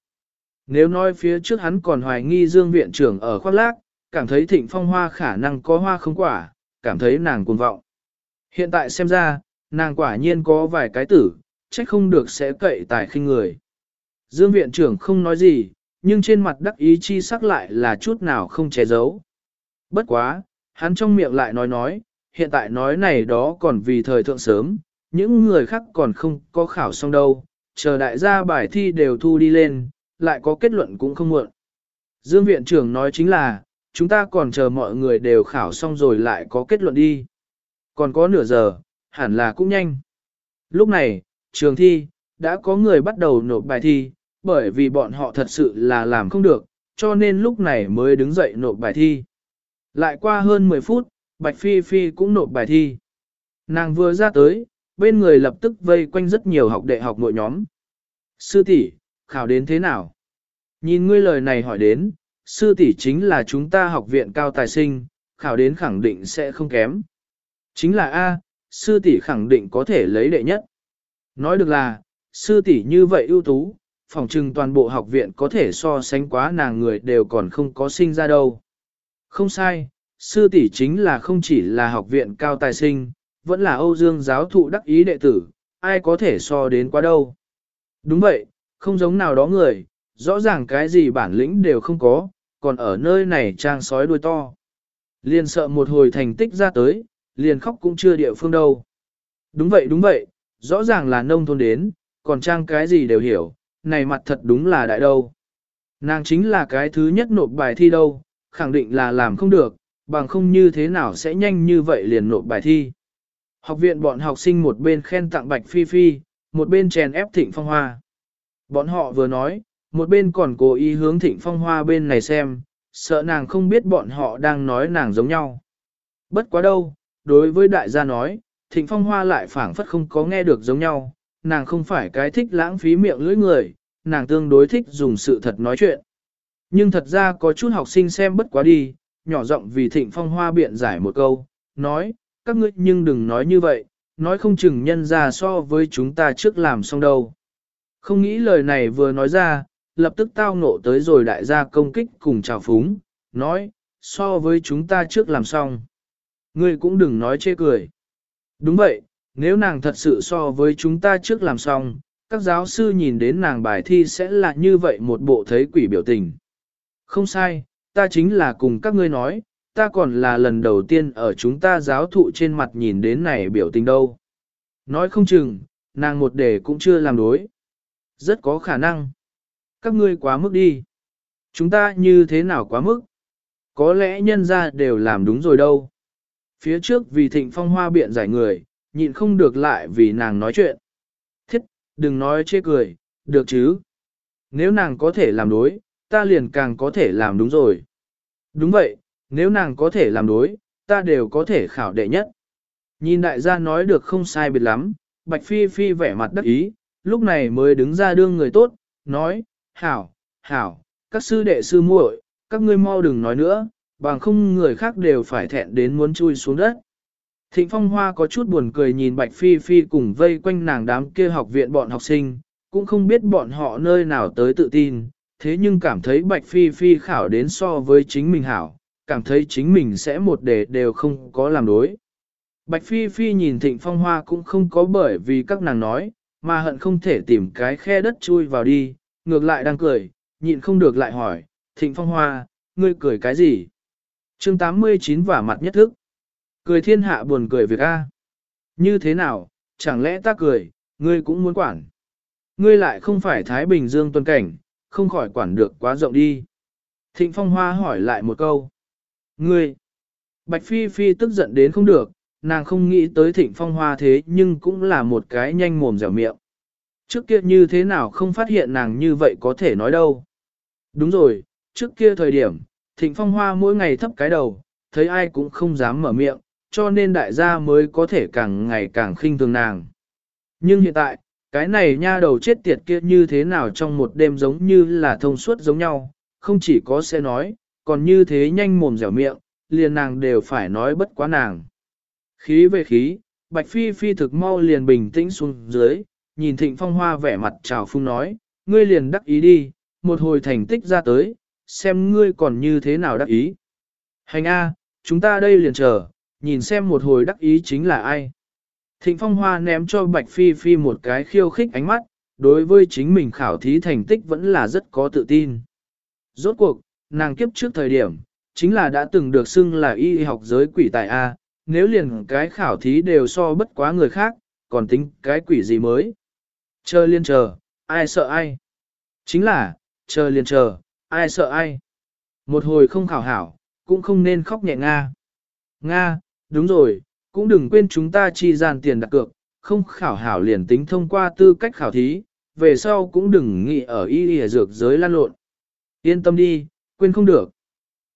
Nếu nói phía trước hắn còn hoài nghi Dương viện trưởng ở khoác lác, cảm thấy thịnh phong hoa khả năng có hoa không quả, cảm thấy nàng cuồng vọng. Hiện tại xem ra, nàng quả nhiên có vài cái tử, trách không được sẽ cậy tài khinh người. Dương viện trưởng không nói gì, nhưng trên mặt đắc ý chi sắc lại là chút nào không che giấu. Bất quá, hắn trong miệng lại nói nói, hiện tại nói này đó còn vì thời thượng sớm, những người khác còn không có khảo xong đâu, chờ đại gia bài thi đều thu đi lên, lại có kết luận cũng không muộn. Dương viện trưởng nói chính là, chúng ta còn chờ mọi người đều khảo xong rồi lại có kết luận đi. Còn có nửa giờ, hẳn là cũng nhanh. Lúc này, trường thi, đã có người bắt đầu nộp bài thi, bởi vì bọn họ thật sự là làm không được, cho nên lúc này mới đứng dậy nộp bài thi. Lại qua hơn 10 phút, Bạch Phi Phi cũng nộp bài thi. Nàng vừa ra tới, bên người lập tức vây quanh rất nhiều học đệ học nội nhóm. Sư tỷ, khảo đến thế nào? Nhìn ngươi lời này hỏi đến, sư tỷ chính là chúng ta học viện cao tài sinh, khảo đến khẳng định sẽ không kém. Chính là A, sư tỷ khẳng định có thể lấy đệ nhất. Nói được là, sư tỷ như vậy ưu tú, phòng trừng toàn bộ học viện có thể so sánh quá nàng người đều còn không có sinh ra đâu. Không sai, sư tỷ chính là không chỉ là học viện cao tài sinh, vẫn là Âu Dương giáo thụ đắc ý đệ tử, ai có thể so đến quá đâu. Đúng vậy, không giống nào đó người, rõ ràng cái gì bản lĩnh đều không có, còn ở nơi này trang sói đuôi to. Liền sợ một hồi thành tích ra tới, liền khóc cũng chưa địa phương đâu. Đúng vậy đúng vậy, rõ ràng là nông thôn đến, còn trang cái gì đều hiểu, này mặt thật đúng là đại đâu. Nàng chính là cái thứ nhất nộp bài thi đâu, khẳng định là làm không được, bằng không như thế nào sẽ nhanh như vậy liền nộp bài thi. Học viện bọn học sinh một bên khen tặng Bạch Phi Phi, một bên chèn ép Thịnh Phong Hoa. Bọn họ vừa nói, một bên còn cố ý hướng Thịnh Phong Hoa bên này xem, sợ nàng không biết bọn họ đang nói nàng giống nhau. Bất quá đâu, đối với đại gia nói, Thịnh Phong Hoa lại phảng phất không có nghe được giống nhau, nàng không phải cái thích lãng phí miệng lưỡi người, nàng tương đối thích dùng sự thật nói chuyện. Nhưng thật ra có chút học sinh xem bất quá đi, nhỏ giọng vì Thịnh Phong Hoa biện giải một câu, nói, các ngươi nhưng đừng nói như vậy, nói không chừng nhân ra so với chúng ta trước làm xong đâu. Không nghĩ lời này vừa nói ra, lập tức tao nộ tới rồi đại gia công kích cùng chào phúng, nói, so với chúng ta trước làm xong. Ngươi cũng đừng nói chê cười. Đúng vậy, nếu nàng thật sự so với chúng ta trước làm xong, các giáo sư nhìn đến nàng bài thi sẽ là như vậy một bộ thấy quỷ biểu tình. Không sai, ta chính là cùng các ngươi nói, ta còn là lần đầu tiên ở chúng ta giáo thụ trên mặt nhìn đến này biểu tình đâu. Nói không chừng, nàng một đề cũng chưa làm đối. Rất có khả năng. Các ngươi quá mức đi. Chúng ta như thế nào quá mức? Có lẽ nhân ra đều làm đúng rồi đâu. Phía trước vì thịnh phong hoa biện giải người, nhịn không được lại vì nàng nói chuyện. Thiết, đừng nói chê cười, được chứ. Nếu nàng có thể làm đối, ta liền càng có thể làm đúng rồi. Đúng vậy, nếu nàng có thể làm đối, ta đều có thể khảo đệ nhất. Nhìn đại gia nói được không sai biệt lắm, Bạch Phi Phi vẻ mặt đắc ý, lúc này mới đứng ra đương người tốt, nói, hảo, hảo, các sư đệ sư muội, các ngươi mau đừng nói nữa, bằng không người khác đều phải thẹn đến muốn chui xuống đất. Thịnh Phong Hoa có chút buồn cười nhìn Bạch Phi Phi cùng vây quanh nàng đám kia học viện bọn học sinh, cũng không biết bọn họ nơi nào tới tự tin, thế nhưng cảm thấy Bạch Phi Phi khảo đến so với chính mình hảo, cảm thấy chính mình sẽ một đề đều không có làm đối. Bạch Phi Phi nhìn Thịnh Phong Hoa cũng không có bởi vì các nàng nói, mà hận không thể tìm cái khe đất chui vào đi, ngược lại đang cười, nhịn không được lại hỏi, Thịnh Phong Hoa, ngươi cười cái gì? chương 89 vả mặt nhất thức. Cười thiên hạ buồn cười việc A. Như thế nào, chẳng lẽ ta cười, ngươi cũng muốn quản. Ngươi lại không phải Thái Bình Dương tuần cảnh, không khỏi quản được quá rộng đi. Thịnh Phong Hoa hỏi lại một câu. Ngươi! Bạch Phi Phi tức giận đến không được, nàng không nghĩ tới Thịnh Phong Hoa thế nhưng cũng là một cái nhanh mồm dẻo miệng. Trước kia như thế nào không phát hiện nàng như vậy có thể nói đâu. Đúng rồi, trước kia thời điểm, Thịnh Phong Hoa mỗi ngày thấp cái đầu, thấy ai cũng không dám mở miệng, cho nên đại gia mới có thể càng ngày càng khinh thường nàng. Nhưng hiện tại, cái này nha đầu chết tiệt kia như thế nào trong một đêm giống như là thông suốt giống nhau, không chỉ có sẽ nói, còn như thế nhanh mồm dẻo miệng, liền nàng đều phải nói bất quá nàng. Khí về khí, Bạch Phi Phi thực mau liền bình tĩnh xuống dưới, nhìn Thịnh Phong Hoa vẻ mặt trào phung nói, ngươi liền đắc ý đi, một hồi thành tích ra tới, xem ngươi còn như thế nào đắc ý. Hành A, chúng ta đây liền chờ, nhìn xem một hồi đắc ý chính là ai. Thịnh Phong Hoa ném cho Bạch Phi Phi một cái khiêu khích ánh mắt, đối với chính mình khảo thí thành tích vẫn là rất có tự tin. Rốt cuộc, nàng kiếp trước thời điểm, chính là đã từng được xưng là y học giới quỷ tài A, nếu liền cái khảo thí đều so bất quá người khác, còn tính cái quỷ gì mới. Chờ liên chờ, ai sợ ai. Chính là, chờ liên chờ, ai sợ ai. Một hồi không khảo hảo, cũng không nên khóc nhẹ Nga. Nga, đúng rồi, cũng đừng quên chúng ta chi gian tiền đặt cược, không khảo hảo liền tính thông qua tư cách khảo thí, về sau cũng đừng nghĩ ở y y dược giới lan lộn. Yên tâm đi, quên không được.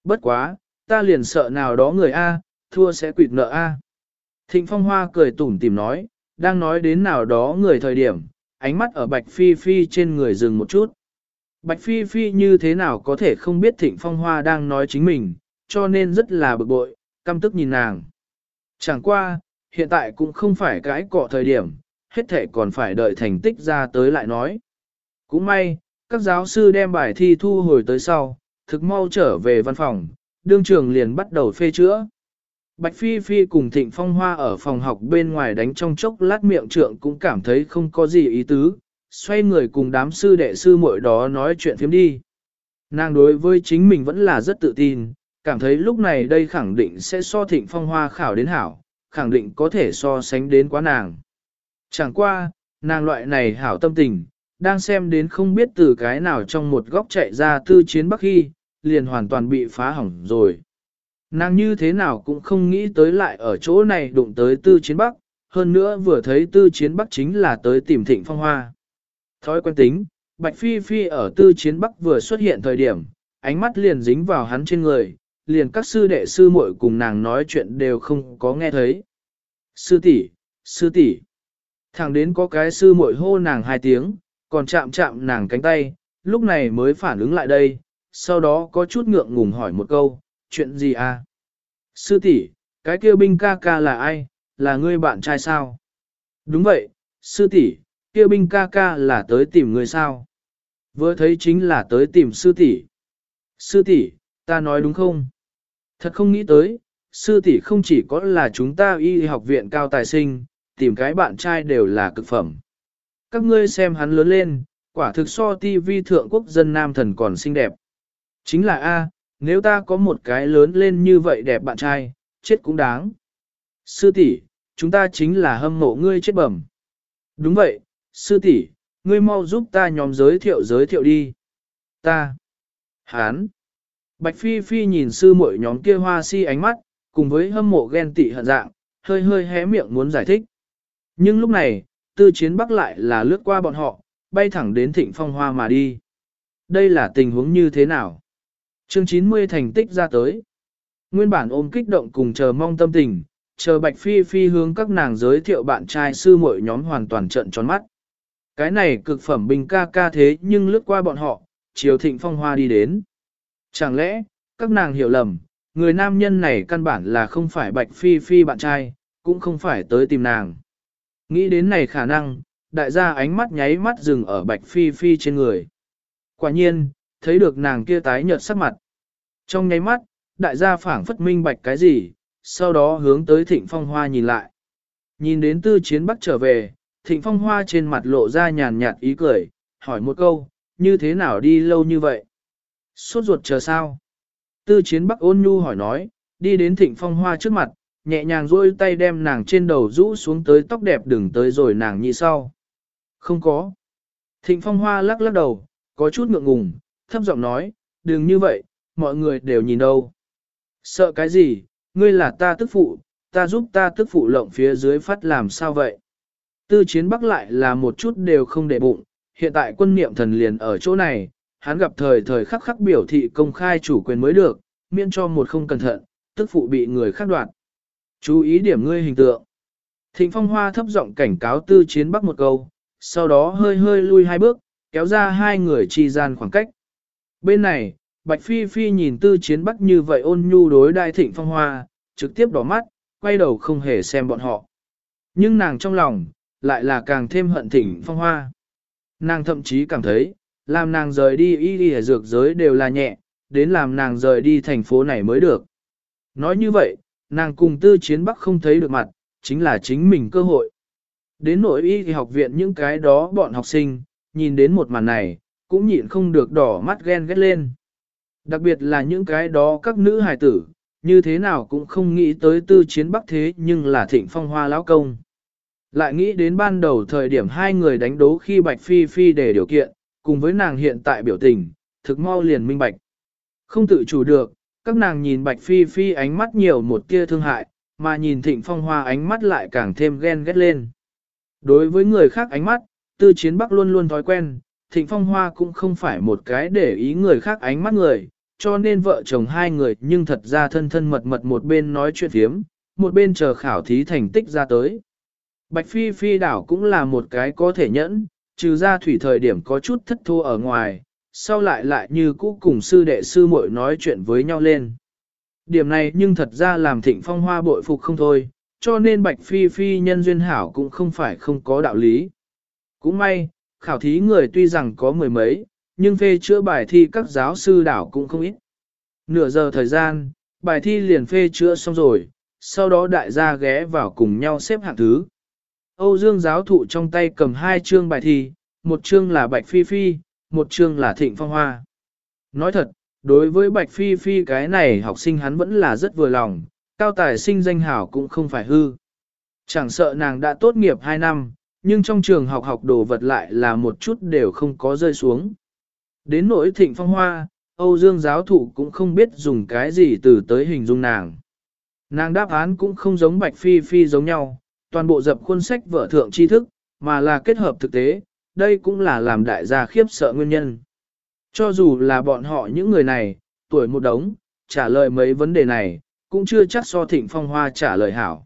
Bất quá, ta liền sợ nào đó người A, thua sẽ quỵt nợ A. Thịnh Phong Hoa cười tủm tìm nói, đang nói đến nào đó người thời điểm, ánh mắt ở Bạch Phi Phi trên người dừng một chút. Bạch Phi Phi như thế nào có thể không biết Thịnh Phong Hoa đang nói chính mình, cho nên rất là bực bội, căm tức nhìn nàng. Chẳng qua, hiện tại cũng không phải cái cọ thời điểm, hết thể còn phải đợi thành tích ra tới lại nói. Cũng may, các giáo sư đem bài thi thu hồi tới sau, thực mau trở về văn phòng, đương trường liền bắt đầu phê chữa. Bạch Phi Phi cùng Thịnh Phong Hoa ở phòng học bên ngoài đánh trong chốc lát miệng trượng cũng cảm thấy không có gì ý tứ, xoay người cùng đám sư đệ sư muội đó nói chuyện phiếm đi. Nàng đối với chính mình vẫn là rất tự tin, cảm thấy lúc này đây khẳng định sẽ so Thịnh Phong Hoa khảo đến hảo, khẳng định có thể so sánh đến quá nàng. Chẳng qua, nàng loại này hảo tâm tình, đang xem đến không biết từ cái nào trong một góc chạy ra tư chiến bắc khi, liền hoàn toàn bị phá hỏng rồi. Nàng như thế nào cũng không nghĩ tới lại ở chỗ này đụng tới tư chiến bắc, hơn nữa vừa thấy tư chiến bắc chính là tới tìm thịnh phong hoa. Thói quen tính, Bạch Phi Phi ở tư chiến bắc vừa xuất hiện thời điểm, ánh mắt liền dính vào hắn trên người, liền các sư đệ sư muội cùng nàng nói chuyện đều không có nghe thấy. Sư tỷ, sư tỷ. Thẳng đến có cái sư muội hô nàng hai tiếng, còn chạm chạm nàng cánh tay, lúc này mới phản ứng lại đây, sau đó có chút ngượng ngùng hỏi một câu, chuyện gì à? Sư tỷ, cái kia binh ca ca là ai, là ngươi bạn trai sao? Đúng vậy, sư tỷ, kia binh ca ca là tới tìm người sao? Vừa thấy chính là tới tìm sư tỷ. Sư tỷ, ta nói đúng không? Thật không nghĩ tới, sư tỷ không chỉ có là chúng ta y học viện cao tài sinh, tìm cái bạn trai đều là cực phẩm. Các ngươi xem hắn lớn lên, quả thực so ti vi thượng quốc dân nam thần còn xinh đẹp. Chính là A, nếu ta có một cái lớn lên như vậy đẹp bạn trai, chết cũng đáng. Sư tỷ, chúng ta chính là hâm mộ ngươi chết bẩm. Đúng vậy, sư tỷ, ngươi mau giúp ta nhóm giới thiệu giới thiệu đi. Ta. Hán. Bạch Phi Phi nhìn sư muội nhóm kia hoa si ánh mắt, cùng với hâm mộ ghen tị hận dạng, hơi hơi hé miệng muốn giải thích. Nhưng lúc này, tư chiến bắc lại là lướt qua bọn họ, bay thẳng đến thịnh phong hoa mà đi. Đây là tình huống như thế nào? Chương 90 thành tích ra tới. Nguyên bản ôm kích động cùng chờ mong tâm tình, chờ Bạch Phi Phi hướng các nàng giới thiệu bạn trai sư muội nhóm hoàn toàn trận tròn mắt. Cái này cực phẩm bình ca ca thế nhưng lướt qua bọn họ, chiều thịnh phong hoa đi đến. Chẳng lẽ, các nàng hiểu lầm, người nam nhân này căn bản là không phải Bạch Phi Phi bạn trai, cũng không phải tới tìm nàng. Nghĩ đến này khả năng, đại gia ánh mắt nháy mắt dừng ở Bạch Phi Phi trên người. Quả nhiên, thấy được nàng kia tái nhợt sắc mặt. Trong nháy mắt, đại gia phảng phất minh bạch cái gì, sau đó hướng tới thịnh phong hoa nhìn lại. Nhìn đến tư chiến bắc trở về, thịnh phong hoa trên mặt lộ ra nhàn nhạt ý cười, hỏi một câu, như thế nào đi lâu như vậy? Suốt ruột chờ sao? Tư chiến bắc ôn nhu hỏi nói, đi đến thịnh phong hoa trước mặt, nhẹ nhàng duỗi tay đem nàng trên đầu rũ xuống tới tóc đẹp đừng tới rồi nàng như sau. Không có. Thịnh phong hoa lắc lắc đầu, có chút ngượng ngùng, thấp giọng nói, đừng như vậy, mọi người đều nhìn đâu. Sợ cái gì, ngươi là ta tức phụ, ta giúp ta tức phụ lộng phía dưới phát làm sao vậy? Tư chiến bắc lại là một chút đều không để bụng, hiện tại quân niệm thần liền ở chỗ này, hắn gặp thời thời khắc khắc biểu thị công khai chủ quyền mới được, miễn cho một không cẩn thận, tức phụ bị người khác đoạt. Chú ý điểm ngươi hình tượng. Thịnh phong hoa thấp giọng cảnh cáo tư chiến bắc một câu, sau đó hơi hơi lui hai bước, kéo ra hai người chi gian khoảng cách. Bên này, Bạch Phi Phi nhìn tư chiến bắc như vậy ôn nhu đối đại thịnh phong hoa, trực tiếp đỏ mắt, quay đầu không hề xem bọn họ. Nhưng nàng trong lòng, lại là càng thêm hận thịnh phong hoa. Nàng thậm chí cảm thấy, làm nàng rời đi y y dược giới đều là nhẹ, đến làm nàng rời đi thành phố này mới được. Nói như vậy, nàng cùng tư chiến bắc không thấy được mặt, chính là chính mình cơ hội. Đến nội y thì học viện những cái đó bọn học sinh, nhìn đến một màn này, cũng nhịn không được đỏ mắt ghen ghét lên. Đặc biệt là những cái đó các nữ hài tử, như thế nào cũng không nghĩ tới tư chiến bắc thế nhưng là thịnh phong hoa lão công. Lại nghĩ đến ban đầu thời điểm hai người đánh đố khi Bạch Phi Phi để điều kiện, cùng với nàng hiện tại biểu tình, thực mau liền minh bạch. Không tự chủ được, các nàng nhìn Bạch Phi Phi ánh mắt nhiều một tia thương hại, mà nhìn Thịnh Phong Hoa ánh mắt lại càng thêm ghen ghét lên. Đối với người khác ánh mắt, Tư Chiến Bắc luôn luôn thói quen, Thịnh Phong Hoa cũng không phải một cái để ý người khác ánh mắt người, cho nên vợ chồng hai người nhưng thật ra thân thân mật mật một bên nói chuyện phiếm, một bên chờ khảo thí thành tích ra tới. Bạch Phi Phi đảo cũng là một cái có thể nhẫn, trừ ra thủy thời điểm có chút thất thua ở ngoài, sau lại lại như cũ cùng sư đệ sư muội nói chuyện với nhau lên. Điểm này nhưng thật ra làm thịnh phong hoa bội phục không thôi, cho nên Bạch Phi Phi nhân duyên hảo cũng không phải không có đạo lý. Cũng may, khảo thí người tuy rằng có mười mấy, nhưng phê chữa bài thi các giáo sư đảo cũng không ít. Nửa giờ thời gian, bài thi liền phê chữa xong rồi, sau đó đại gia ghé vào cùng nhau xếp hạng thứ. Âu Dương giáo thụ trong tay cầm hai chương bài thi, một chương là Bạch Phi Phi, một chương là Thịnh Phong Hoa. Nói thật, đối với Bạch Phi Phi cái này học sinh hắn vẫn là rất vừa lòng, cao tài sinh danh hảo cũng không phải hư. Chẳng sợ nàng đã tốt nghiệp 2 năm, nhưng trong trường học học đồ vật lại là một chút đều không có rơi xuống. Đến nỗi Thịnh Phong Hoa, Âu Dương giáo thụ cũng không biết dùng cái gì từ tới hình dung nàng. Nàng đáp án cũng không giống Bạch Phi Phi giống nhau, toàn bộ dập khuôn sách vở thượng tri thức, mà là kết hợp thực tế, đây cũng là làm đại gia khiếp sợ nguyên nhân. Cho dù là bọn họ những người này, tuổi một đống, trả lời mấy vấn đề này, cũng chưa chắc so thịnh phong hoa trả lời hảo.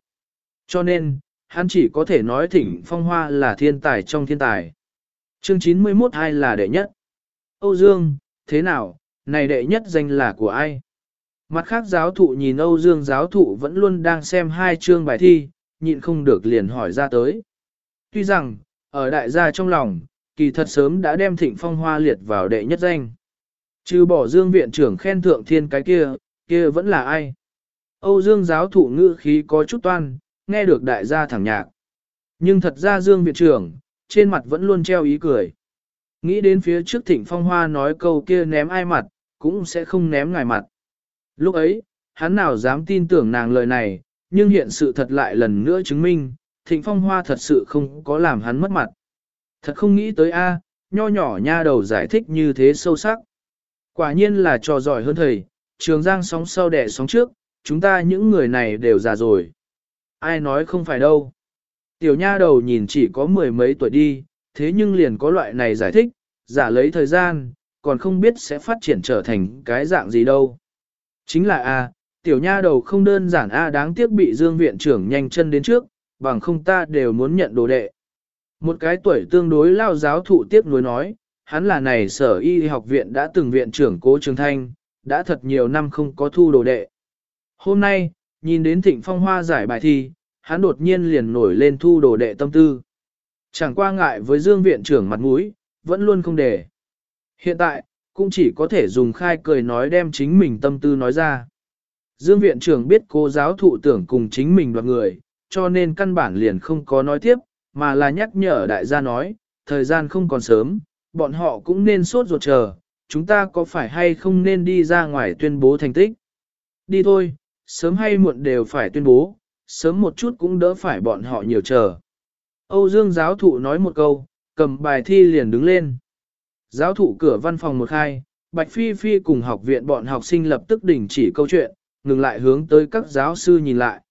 Cho nên, hắn chỉ có thể nói thịnh phong hoa là thiên tài trong thiên tài. Chương 91 ai là đệ nhất? Âu Dương, thế nào, này đệ nhất danh là của ai? Mặt khác giáo thụ nhìn Âu Dương giáo thụ vẫn luôn đang xem hai chương bài thi, nhịn không được liền hỏi ra tới. Tuy rằng, ở đại gia trong lòng, kỳ thật sớm đã đem thịnh phong hoa liệt vào đệ nhất danh. Trừ bỏ Dương viện trưởng khen thượng thiên cái kia, kia vẫn là ai? Âu Dương giáo thụ ngữ khí có chút toan, nghe được đại gia thẳng nhạc. Nhưng thật ra Dương viện trưởng, trên mặt vẫn luôn treo ý cười. Nghĩ đến phía trước thịnh phong hoa nói câu kia ném ai mặt, cũng sẽ không ném ngài mặt. Lúc ấy, hắn nào dám tin tưởng nàng lời này, nhưng hiện sự thật lại lần nữa chứng minh, thịnh phong hoa thật sự không có làm hắn mất mặt. Thật không nghĩ tới a, nho nhỏ nha đầu giải thích như thế sâu sắc. Quả nhiên là trò giỏi hơn thầy, trường giang sóng sau đẻ sóng trước, chúng ta những người này đều già rồi. Ai nói không phải đâu. Tiểu nha đầu nhìn chỉ có mười mấy tuổi đi, thế nhưng liền có loại này giải thích, giả lấy thời gian, còn không biết sẽ phát triển trở thành cái dạng gì đâu. Chính là A, tiểu nha đầu không đơn giản A đáng tiếc bị Dương viện trưởng nhanh chân đến trước, bằng không ta đều muốn nhận đồ đệ. Một cái tuổi tương đối lao giáo thụ tiếp nối nói, hắn là này sở y học viện đã từng viện trưởng cố trường thanh, đã thật nhiều năm không có thu đồ đệ. Hôm nay, nhìn đến thịnh phong hoa giải bài thi, hắn đột nhiên liền nổi lên thu đồ đệ tâm tư. Chẳng qua ngại với Dương viện trưởng mặt mũi, vẫn luôn không để. Hiện tại, cũng chỉ có thể dùng khai cười nói đem chính mình tâm tư nói ra. Dương viện trưởng biết cô giáo thụ tưởng cùng chính mình đoạt người, cho nên căn bản liền không có nói tiếp, mà là nhắc nhở đại gia nói, thời gian không còn sớm, bọn họ cũng nên sốt ruột chờ, chúng ta có phải hay không nên đi ra ngoài tuyên bố thành tích. Đi thôi, sớm hay muộn đều phải tuyên bố, sớm một chút cũng đỡ phải bọn họ nhiều chờ. Âu Dương giáo thụ nói một câu, cầm bài thi liền đứng lên. Giáo thụ cửa văn phòng một khai, Bạch Phi Phi cùng học viện bọn học sinh lập tức đình chỉ câu chuyện, ngừng lại hướng tới các giáo sư nhìn lại.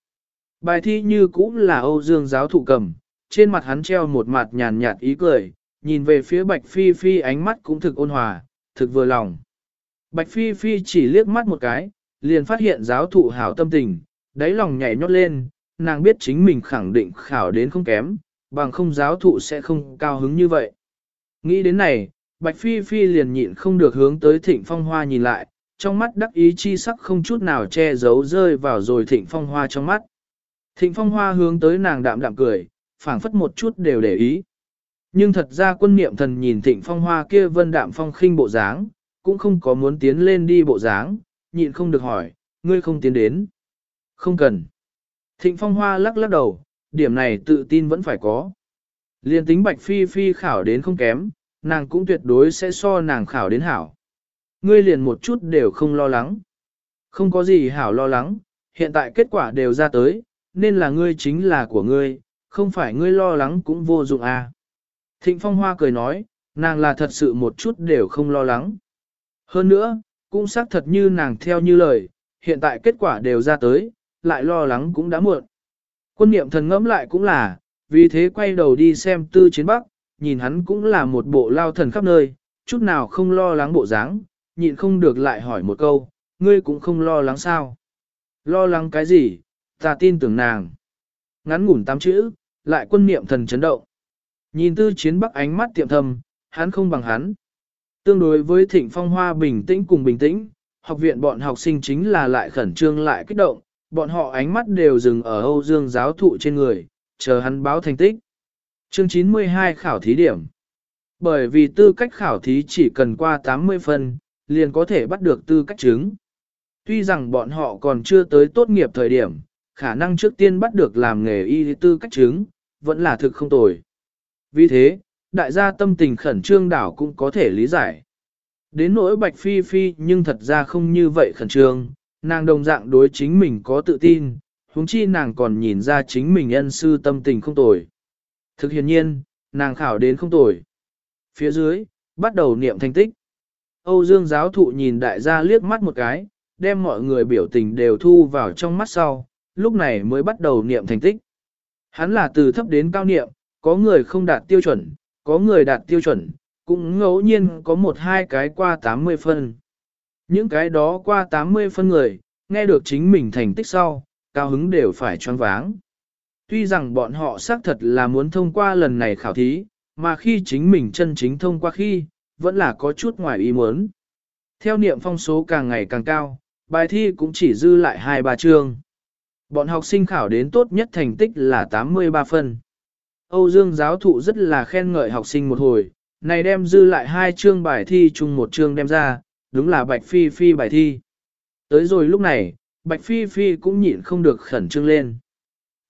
Bài thi như cũng là Âu Dương giáo thụ cầm, trên mặt hắn treo một mặt nhàn nhạt ý cười, nhìn về phía Bạch Phi Phi ánh mắt cũng thực ôn hòa, thực vừa lòng. Bạch Phi Phi chỉ liếc mắt một cái, liền phát hiện giáo thụ hảo tâm tình, đáy lòng nhảy nhót lên, nàng biết chính mình khẳng định khảo đến không kém, bằng không giáo thụ sẽ không cao hứng như vậy. Nghĩ đến này, Bạch Phi Phi liền nhịn không được hướng tới Thịnh Phong Hoa nhìn lại, trong mắt đắc ý chi sắc không chút nào che giấu rơi vào rồi Thịnh Phong Hoa trong mắt. Thịnh Phong Hoa hướng tới nàng đạm đạm cười, phảng phất một chút đều để ý. Nhưng thật ra quân niệm thần nhìn Thịnh Phong Hoa kia vân đạm phong khinh bộ dáng, cũng không có muốn tiến lên đi bộ dáng, nhịn không được hỏi, ngươi không tiến đến. Không cần. Thịnh Phong Hoa lắc lắc đầu, điểm này tự tin vẫn phải có. Liên tính Bạch Phi Phi khảo đến không kém, nàng cũng tuyệt đối sẽ so nàng khảo đến hảo. Ngươi liền một chút đều không lo lắng. Không có gì hảo lo lắng, hiện tại kết quả đều ra tới, nên là ngươi chính là của ngươi, không phải ngươi lo lắng cũng vô dụng à. Thịnh Phong Hoa cười nói, nàng là thật sự một chút đều không lo lắng. Hơn nữa, cũng xác thật như nàng theo như lời, hiện tại kết quả đều ra tới, lại lo lắng cũng đã muộn. Quân niệm thần ngẫm lại cũng là, vì thế quay đầu đi xem tư chiến bắc, nhìn hắn cũng là một bộ lao thần khắp nơi, chút nào không lo lắng bộ dáng, nhịn không được lại hỏi một câu, ngươi cũng không lo lắng sao? Lo lắng cái gì? Ta tin tưởng nàng. Ngắn ngủn tám chữ, lại quân niệm thần chấn động. Nhìn tư chiến bắc ánh mắt tiệm thầm, hắn không bằng hắn. Tương đối với thịnh phong hoa bình tĩnh cùng bình tĩnh, học viện bọn học sinh chính là lại khẩn trương lại kích động, bọn họ ánh mắt đều dừng ở Âu Dương giáo thụ trên người, chờ hắn báo thành tích. Chương 92 khảo thí điểm. Bởi vì tư cách khảo thí chỉ cần qua 80 phân, liền có thể bắt được tư cách chứng. Tuy rằng bọn họ còn chưa tới tốt nghiệp thời điểm, khả năng trước tiên bắt được làm nghề y tư cách chứng, vẫn là thực không tồi. Vì thế, đại gia tâm tình khẩn trương đảo cũng có thể lý giải. Đến nỗi Bạch Phi Phi nhưng thật ra không như vậy khẩn trương, nàng đồng dạng đối chính mình có tự tin, huống chi nàng còn nhìn ra chính mình ân sư tâm tình không tồi. Thực hiện nhiên, nàng khảo đến không tồi. Phía dưới, bắt đầu niệm thành tích. Âu Dương giáo thụ nhìn đại gia liếc mắt một cái, đem mọi người biểu tình đều thu vào trong mắt sau, lúc này mới bắt đầu niệm thành tích. Hắn là từ thấp đến cao niệm, có người không đạt tiêu chuẩn, có người đạt tiêu chuẩn, cũng ngẫu nhiên có một hai cái qua 80 phân. Những cái đó qua 80 phân người, nghe được chính mình thành tích sau, cao hứng đều phải choáng váng. Tuy rằng bọn họ xác thật là muốn thông qua lần này khảo thí, mà khi chính mình chân chính thông qua khi, vẫn là có chút ngoài ý muốn. Theo niệm phong số càng ngày càng cao, bài thi cũng chỉ dư lại hai ba chương. Bọn học sinh khảo đến tốt nhất thành tích là 83 phân. Âu Dương giáo thụ rất là khen ngợi học sinh một hồi, này đem dư lại hai chương bài thi chung một chương đem ra, đúng là Bạch Phi Phi bài thi. Tới rồi lúc này, Bạch Phi Phi cũng nhịn không được khẩn trương lên.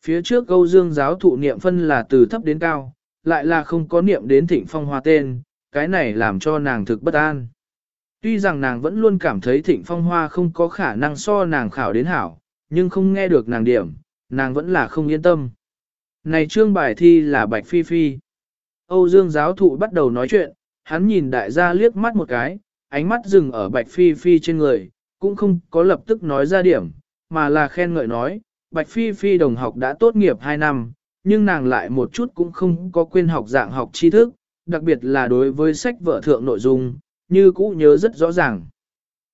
Phía trước Âu Dương giáo thụ niệm phân là từ thấp đến cao, lại là không có niệm đến thịnh phong hoa tên, cái này làm cho nàng thực bất an. Tuy rằng nàng vẫn luôn cảm thấy thịnh phong hoa không có khả năng so nàng khảo đến hảo, nhưng không nghe được nàng điểm, nàng vẫn là không yên tâm. Này trương bài thi là Bạch Phi Phi. Âu Dương giáo thụ bắt đầu nói chuyện, hắn nhìn đại gia liếc mắt một cái, ánh mắt dừng ở Bạch Phi Phi trên người, cũng không có lập tức nói ra điểm, mà là khen ngợi nói, Bạch Phi Phi đồng học đã tốt nghiệp 2 năm, nhưng nàng lại một chút cũng không có quên học dạng học tri thức, đặc biệt là đối với sách vở thượng nội dung, như cũ nhớ rất rõ ràng.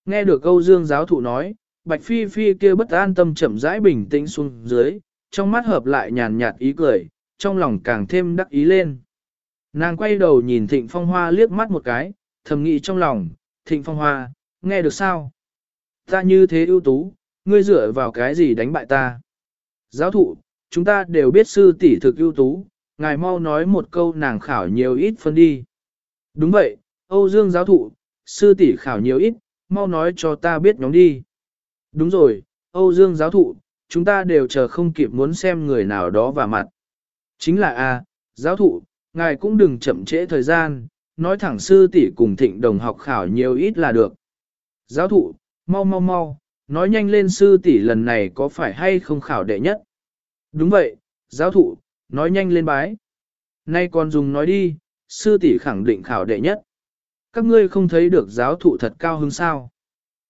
Nghe được câu dương giáo thụ nói, Bạch Phi Phi kia bất an tâm chậm rãi bình tĩnh xuống dưới, trong mắt hợp lại nhàn nhạt ý cười, trong lòng càng thêm đắc ý lên. Nàng quay đầu nhìn Thịnh Phong Hoa liếc mắt một cái, thầm nghĩ trong lòng, Thịnh Phong Hoa, nghe được sao? Ta như thế ưu tú, ngươi dựa vào cái gì đánh bại ta? Giáo thụ, chúng ta đều biết sư tỷ thực ưu tú, ngài mau nói một câu nàng khảo nhiều ít phân đi. Đúng vậy, Âu Dương giáo thụ, sư tỷ khảo nhiều ít, mau nói cho ta biết nhóm đi. Đúng rồi, Âu Dương giáo thụ, chúng ta đều chờ không kịp muốn xem người nào đó vào mặt. Chính là a, giáo thụ, ngài cũng đừng chậm trễ thời gian, nói thẳng sư tỷ cùng thịnh đồng học khảo nhiều ít là được. Giáo thụ, mau mau mau, nói nhanh lên sư tỷ lần này có phải hay không khảo đệ nhất. Đúng vậy, giáo thụ, nói nhanh lên bái. Nay còn dùng nói đi, sư tỷ khẳng định khảo đệ nhất. Các ngươi không thấy được giáo thụ thật cao hứng sao.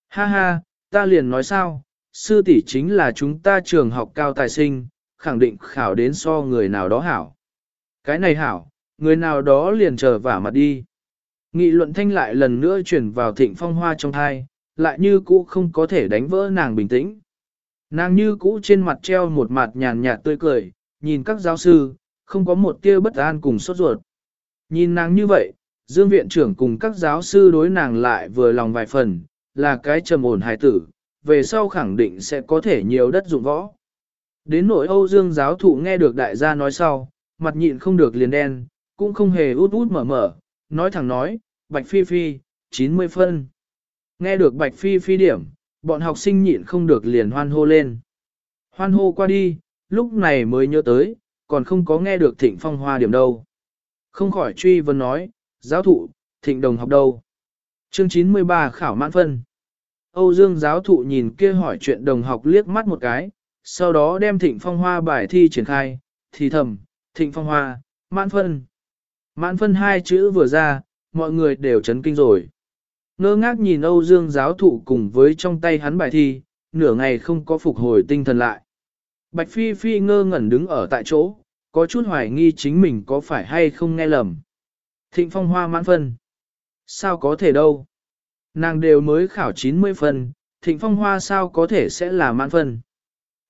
Ha ha, ta liền nói sao, sư tỷ chính là chúng ta trường học cao tài sinh, khẳng định khảo đến so người nào đó hảo. Cái này hảo, người nào đó liền chờ vả mặt đi. Nghị luận thanh lại lần nữa chuyển vào thịnh phong hoa trong thai, lại như cũ không có thể đánh vỡ nàng bình tĩnh. Nàng như cũ trên mặt treo một mặt nhàn nhạt tươi cười, nhìn các giáo sư, không có một tia bất an cùng sốt ruột. Nhìn nàng như vậy, Dương viện trưởng cùng các giáo sư đối nàng lại vừa lòng vài phần, là cái trầm ổn hài tử, về sau khẳng định sẽ có thể nhiều đất dụng võ. Đến nỗi Âu Dương giáo thụ nghe được đại gia nói sau, mặt nhịn không được liền đen, cũng không hề út út mở mở, nói thẳng nói, Bạch Phi Phi, 90 phân. Nghe được Bạch Phi Phi điểm, bọn học sinh nhịn không được liền hoan hô lên. Hoan hô qua đi, lúc này mới nhớ tới, còn không có nghe được thịnh phong hoa điểm đâu. Không khỏi truy vấn nói, giáo thụ, thịnh đồng học đâu. Chương 93 khảo mãn phân. Âu Dương giáo thụ nhìn kia hỏi chuyện đồng học liếc mắt một cái, sau đó đem thịnh phong hoa bài thi triển khai, thì thầm, thịnh phong hoa, mãn phân. Mãn phân hai chữ vừa ra, mọi người đều chấn kinh rồi. Ngơ ngác nhìn Âu Dương giáo thụ cùng với trong tay hắn bài thi, nửa ngày không có phục hồi tinh thần lại. Bạch Phi Phi ngơ ngẩn đứng ở tại chỗ, có chút hoài nghi chính mình có phải hay không nghe lầm. Thịnh phong hoa mãn phân. Sao có thể đâu? Nàng đều mới khảo 90 phần, thịnh phong hoa sao có thể sẽ là mãn phần?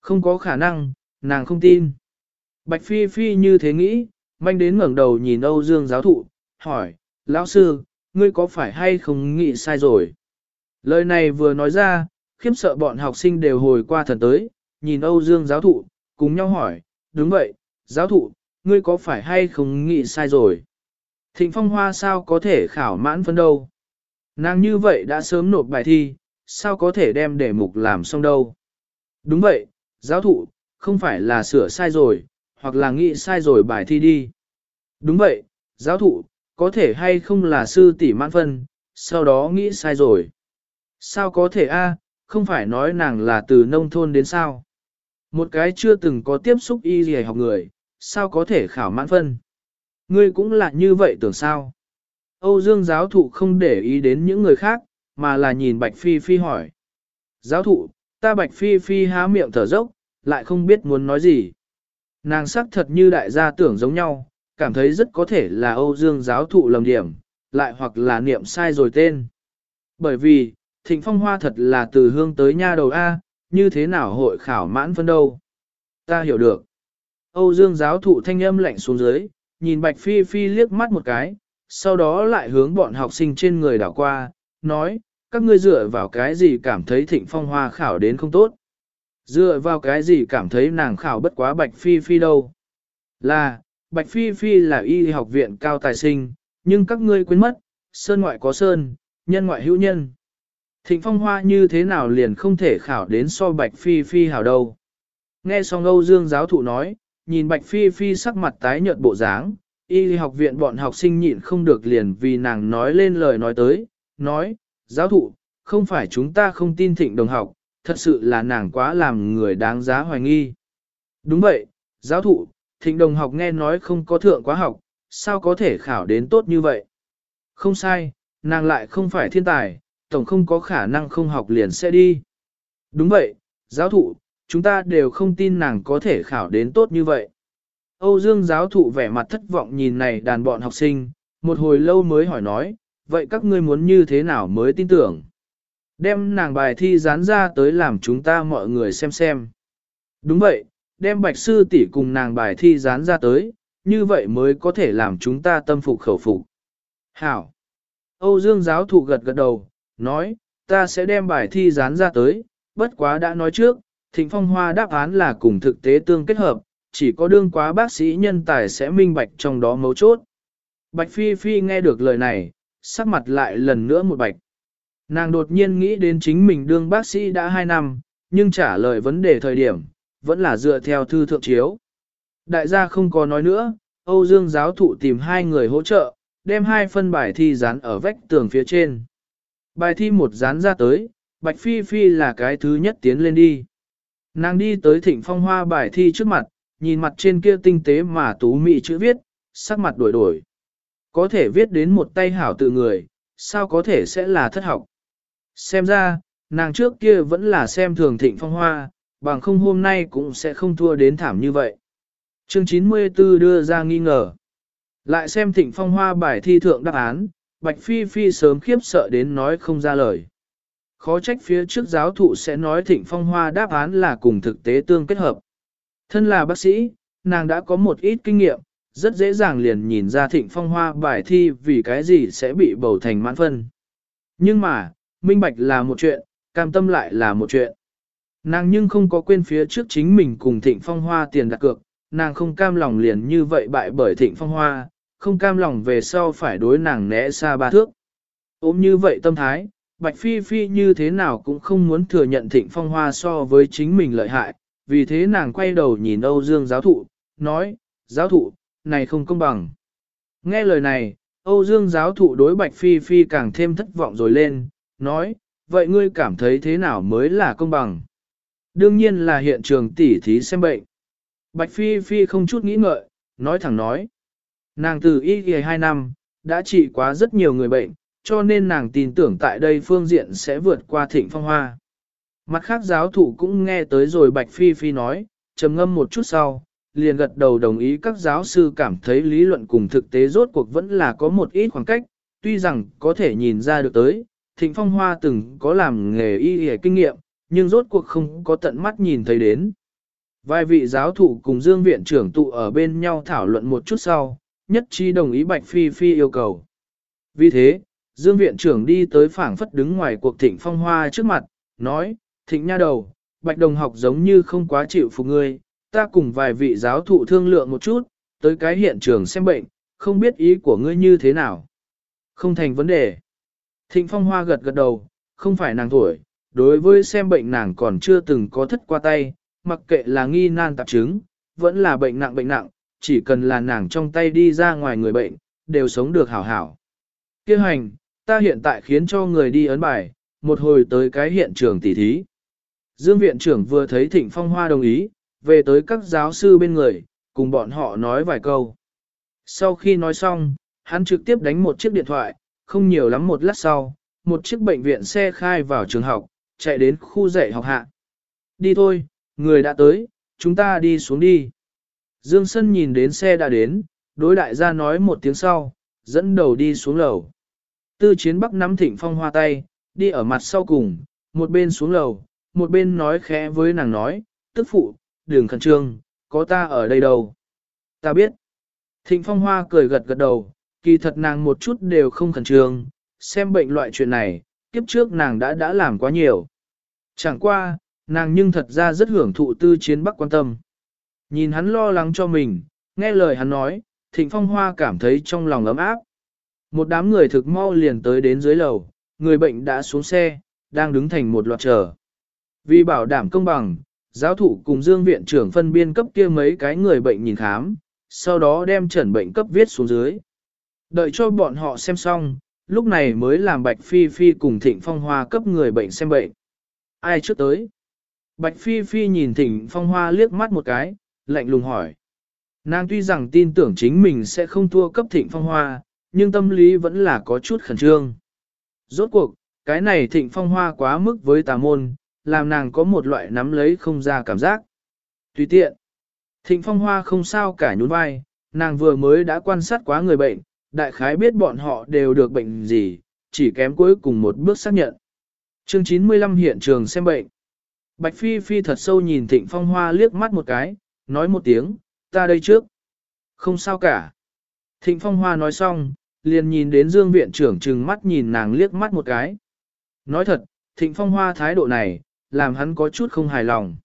Không có khả năng, nàng không tin. Bạch Phi Phi như thế nghĩ, manh đến ngẩng đầu nhìn Âu Dương giáo thụ, hỏi, lão sư, ngươi có phải hay không nghĩ sai rồi? Lời này vừa nói ra, khiếm sợ bọn học sinh đều hồi qua thần tới, nhìn Âu Dương giáo thụ, cùng nhau hỏi, đúng vậy, giáo thụ, ngươi có phải hay không nghĩ sai rồi? Thịnh phong hoa sao có thể khảo mãn phân đâu? Nàng như vậy đã sớm nộp bài thi, sao có thể đem đề mục làm xong đâu? Đúng vậy, giáo thụ, không phải là sửa sai rồi, hoặc là nghĩ sai rồi bài thi đi. Đúng vậy, giáo thụ, có thể hay không là sư tỷ mãn phân, sau đó nghĩ sai rồi. Sao có thể a? không phải nói nàng là từ nông thôn đến sao? Một cái chưa từng có tiếp xúc y gì học người, sao có thể khảo mãn phân? Ngươi cũng là như vậy tưởng sao? Âu Dương giáo thụ không để ý đến những người khác, mà là nhìn Bạch Phi Phi hỏi. Giáo thụ, ta Bạch Phi Phi há miệng thở dốc, lại không biết muốn nói gì. Nàng sắc thật như đại gia tưởng giống nhau, cảm thấy rất có thể là Âu Dương giáo thụ lầm điểm, lại hoặc là niệm sai rồi tên. Bởi vì, thịnh phong hoa thật là từ hương tới nha đầu A, như thế nào hội khảo mãn phân đâu. Ta hiểu được. Âu Dương giáo thụ thanh âm lạnh xuống dưới, nhìn Bạch Phi Phi liếc mắt một cái, sau đó lại hướng bọn học sinh trên người đảo qua, nói, các ngươi dựa vào cái gì cảm thấy thịnh phong hoa khảo đến không tốt. Dựa vào cái gì cảm thấy nàng khảo bất quá Bạch Phi Phi đâu. Là, Bạch Phi Phi là y học viện cao tài sinh, nhưng các ngươi quên mất, sơn ngoại có sơn, nhân ngoại hữu nhân. Thịnh phong hoa như thế nào liền không thể khảo đến so Bạch Phi Phi hảo đâu. Nghe xong Âu Dương giáo thụ nói, nhìn Bạch Phi Phi sắc mặt tái nhợt bộ dáng, y học viện bọn học sinh nhịn không được liền vì nàng nói lên lời nói tới, nói, giáo thụ, không phải chúng ta không tin thịnh đồng học, thật sự là nàng quá làm người đáng giá hoài nghi. Đúng vậy, giáo thụ, thịnh đồng học nghe nói không có thượng quá học, sao có thể khảo đến tốt như vậy? Không sai, nàng lại không phải thiên tài, tổng không có khả năng không học liền sẽ đi. Đúng vậy, giáo thụ, chúng ta đều không tin nàng có thể khảo đến tốt như vậy. Âu Dương giáo thụ vẻ mặt thất vọng nhìn này đàn bọn học sinh, một hồi lâu mới hỏi nói, vậy các ngươi muốn như thế nào mới tin tưởng? Đem nàng bài thi dán ra tới làm chúng ta mọi người xem xem. Đúng vậy, đem bạch sư tỷ cùng nàng bài thi dán ra tới, như vậy mới có thể làm chúng ta tâm phục khẩu phục. Hảo! Âu Dương giáo thụ gật gật đầu, nói, ta sẽ đem bài thi dán ra tới, bất quá đã nói trước, thịnh phong hoa đáp án là cùng thực tế tương kết hợp, chỉ có đương quá bác sĩ nhân tài sẽ minh bạch trong đó mấu chốt. Bạch Phi Phi nghe được lời này, sắc mặt lại lần nữa một bạch. Nàng đột nhiên nghĩ đến chính mình đương bác sĩ đã 2 năm, nhưng trả lời vấn đề thời điểm, vẫn là dựa theo thư thượng chiếu. Đại gia không có nói nữa, Âu Dương giáo thụ tìm hai người hỗ trợ, đem hai phân bài thi dán ở vách tường phía trên. Bài thi một dán ra tới, Bạch Phi Phi là cái thứ nhất tiến lên đi. Nàng đi tới thịnh phong hoa bài thi trước mặt, nhìn mặt trên kia tinh tế mà tú mị chữ viết, sắc mặt đổi đổi. Có thể viết đến một tay hảo tự người, sao có thể sẽ là thất học. Xem ra, nàng trước kia vẫn là xem thường thịnh phong hoa, bằng không hôm nay cũng sẽ không thua đến thảm như vậy. Chương 94 đưa ra nghi ngờ. Lại xem thịnh phong hoa bài thi thượng đáp án, Bạch Phi Phi sớm khiếp sợ đến nói không ra lời. Khó trách phía trước giáo thụ sẽ nói thịnh phong hoa đáp án là cùng thực tế tương kết hợp. Thân là bác sĩ, nàng đã có một ít kinh nghiệm, rất dễ dàng liền nhìn ra thịnh phong hoa bài thi vì cái gì sẽ bị bầu thành mãn phân. Nhưng mà, minh bạch là một chuyện, cam tâm lại là một chuyện. Nàng nhưng không có quên phía trước chính mình cùng thịnh phong hoa tiền đặt cược, nàng không cam lòng liền như vậy bại bởi thịnh phong hoa, không cam lòng về sau phải đối nàng né xa ba thước. Ôm như vậy tâm thái, Bạch Phi Phi như thế nào cũng không muốn thừa nhận thịnh phong hoa so với chính mình lợi hại, vì thế nàng quay đầu nhìn Âu Dương giáo thụ, nói, giáo thụ, này không công bằng. Nghe lời này, Âu Dương giáo thụ đối Bạch Phi Phi càng thêm thất vọng rồi lên, nói, vậy ngươi cảm thấy thế nào mới là công bằng? Đương nhiên là hiện trường tỉ thí xem bệnh. Bạch Phi Phi không chút nghĩ ngợi, nói thẳng nói. Nàng từ y kỳ 2 năm, đã trị quá rất nhiều người bệnh, cho nên nàng tin tưởng tại đây phương diện sẽ vượt qua thịnh phong hoa. Mặt khác giáo thụ cũng nghe tới rồi Bạch Phi Phi nói, trầm ngâm một chút sau, liền gật đầu đồng ý các giáo sư cảm thấy lý luận cùng thực tế rốt cuộc vẫn là có một ít khoảng cách, tuy rằng có thể nhìn ra được tới, Thịnh Phong Hoa từng có làm nghề y y kinh nghiệm, nhưng rốt cuộc không có tận mắt nhìn thấy đến. Vài vị giáo thụ cùng Dương viện trưởng tụ ở bên nhau thảo luận một chút sau, nhất trí đồng ý Bạch Phi Phi yêu cầu. Vì thế, Dương viện trưởng đi tới phảng phất đứng ngoài cuộc Thịnh Phong Hoa trước mặt, nói, Thịnh nha đầu, Bạch đồng học giống như không quá chịu phục ngươi, ta cùng vài vị giáo thụ thương lượng một chút, tới cái hiện trường xem bệnh, không biết ý của ngươi như thế nào. Không thành vấn đề. Thịnh Phong Hoa gật gật đầu, không phải nàng tuổi, đối với xem bệnh nàng còn chưa từng có thất qua tay, mặc kệ là nghi nan tạp chứng, vẫn là bệnh nặng bệnh nặng, chỉ cần là nàng trong tay đi ra ngoài người bệnh, đều sống được hảo hảo. Kêu hành, ta hiện tại khiến cho người đi ấn bài, một hồi tới cái hiện trường tỉ thí. Dương viện trưởng vừa thấy Thịnh Phong Hoa đồng ý, về tới các giáo sư bên người, cùng bọn họ nói vài câu. Sau khi nói xong, hắn trực tiếp đánh một chiếc điện thoại, không nhiều lắm một lát sau, một chiếc bệnh viện xe khai vào trường học, chạy đến khu dạy học hạ. Đi thôi, người đã tới, chúng ta đi xuống đi. Dương Sân nhìn đến xe đã đến, đối đại gia nói một tiếng sau, dẫn đầu đi xuống lầu. Tư chiến bắc nắm thịnh phong hoa tay, đi ở mặt sau cùng, một bên xuống lầu, một bên nói khẽ với nàng nói, tức phụ, đường khẩn trương, có ta ở đây đâu. Ta biết. Thịnh phong hoa cười gật gật đầu, kỳ thật nàng một chút đều không khẩn trương, xem bệnh loại chuyện này, kiếp trước nàng đã đã làm quá nhiều. Chẳng qua, nàng nhưng thật ra rất hưởng thụ tư chiến bắc quan tâm. Nhìn hắn lo lắng cho mình, nghe lời hắn nói, thịnh phong hoa cảm thấy trong lòng ấm áp. Một đám người thực mau liền tới đến dưới lầu, người bệnh đã xuống xe, đang đứng thành một loạt chờ. Vì bảo đảm công bằng, giáo thủ cùng dương viện trưởng phân biên cấp kia mấy cái người bệnh nhìn khám, sau đó đem trần bệnh cấp viết xuống dưới. Đợi cho bọn họ xem xong, lúc này mới làm Bạch Phi Phi cùng Thịnh Phong Hoa cấp người bệnh xem bệnh. Ai trước tới? Bạch Phi Phi nhìn Thịnh Phong Hoa liếc mắt một cái, lạnh lùng hỏi. Nàng tuy rằng tin tưởng chính mình sẽ không thua cấp Thịnh Phong Hoa, nhưng tâm lý vẫn là có chút khẩn trương. Rốt cuộc, cái này Thịnh Phong Hoa quá mức với tà môn, làm nàng có một loại nắm lấy không ra cảm giác. Tùy tiện. Thịnh Phong Hoa không sao cả nhún vai, nàng vừa mới đã quan sát quá người bệnh, đại khái biết bọn họ đều được bệnh gì, chỉ kém cuối cùng một bước xác nhận. Chương 95 hiện trường xem bệnh. Bạch Phi Phi thật sâu nhìn Thịnh Phong Hoa liếc mắt một cái, nói một tiếng, ta đây trước. Không sao cả. Thịnh Phong Hoa nói xong, liền nhìn đến Dương viện trưởng trừng mắt nhìn nàng liếc mắt một cái. Nói thật, Thịnh Phong Hoa thái độ này, làm hắn có chút không hài lòng.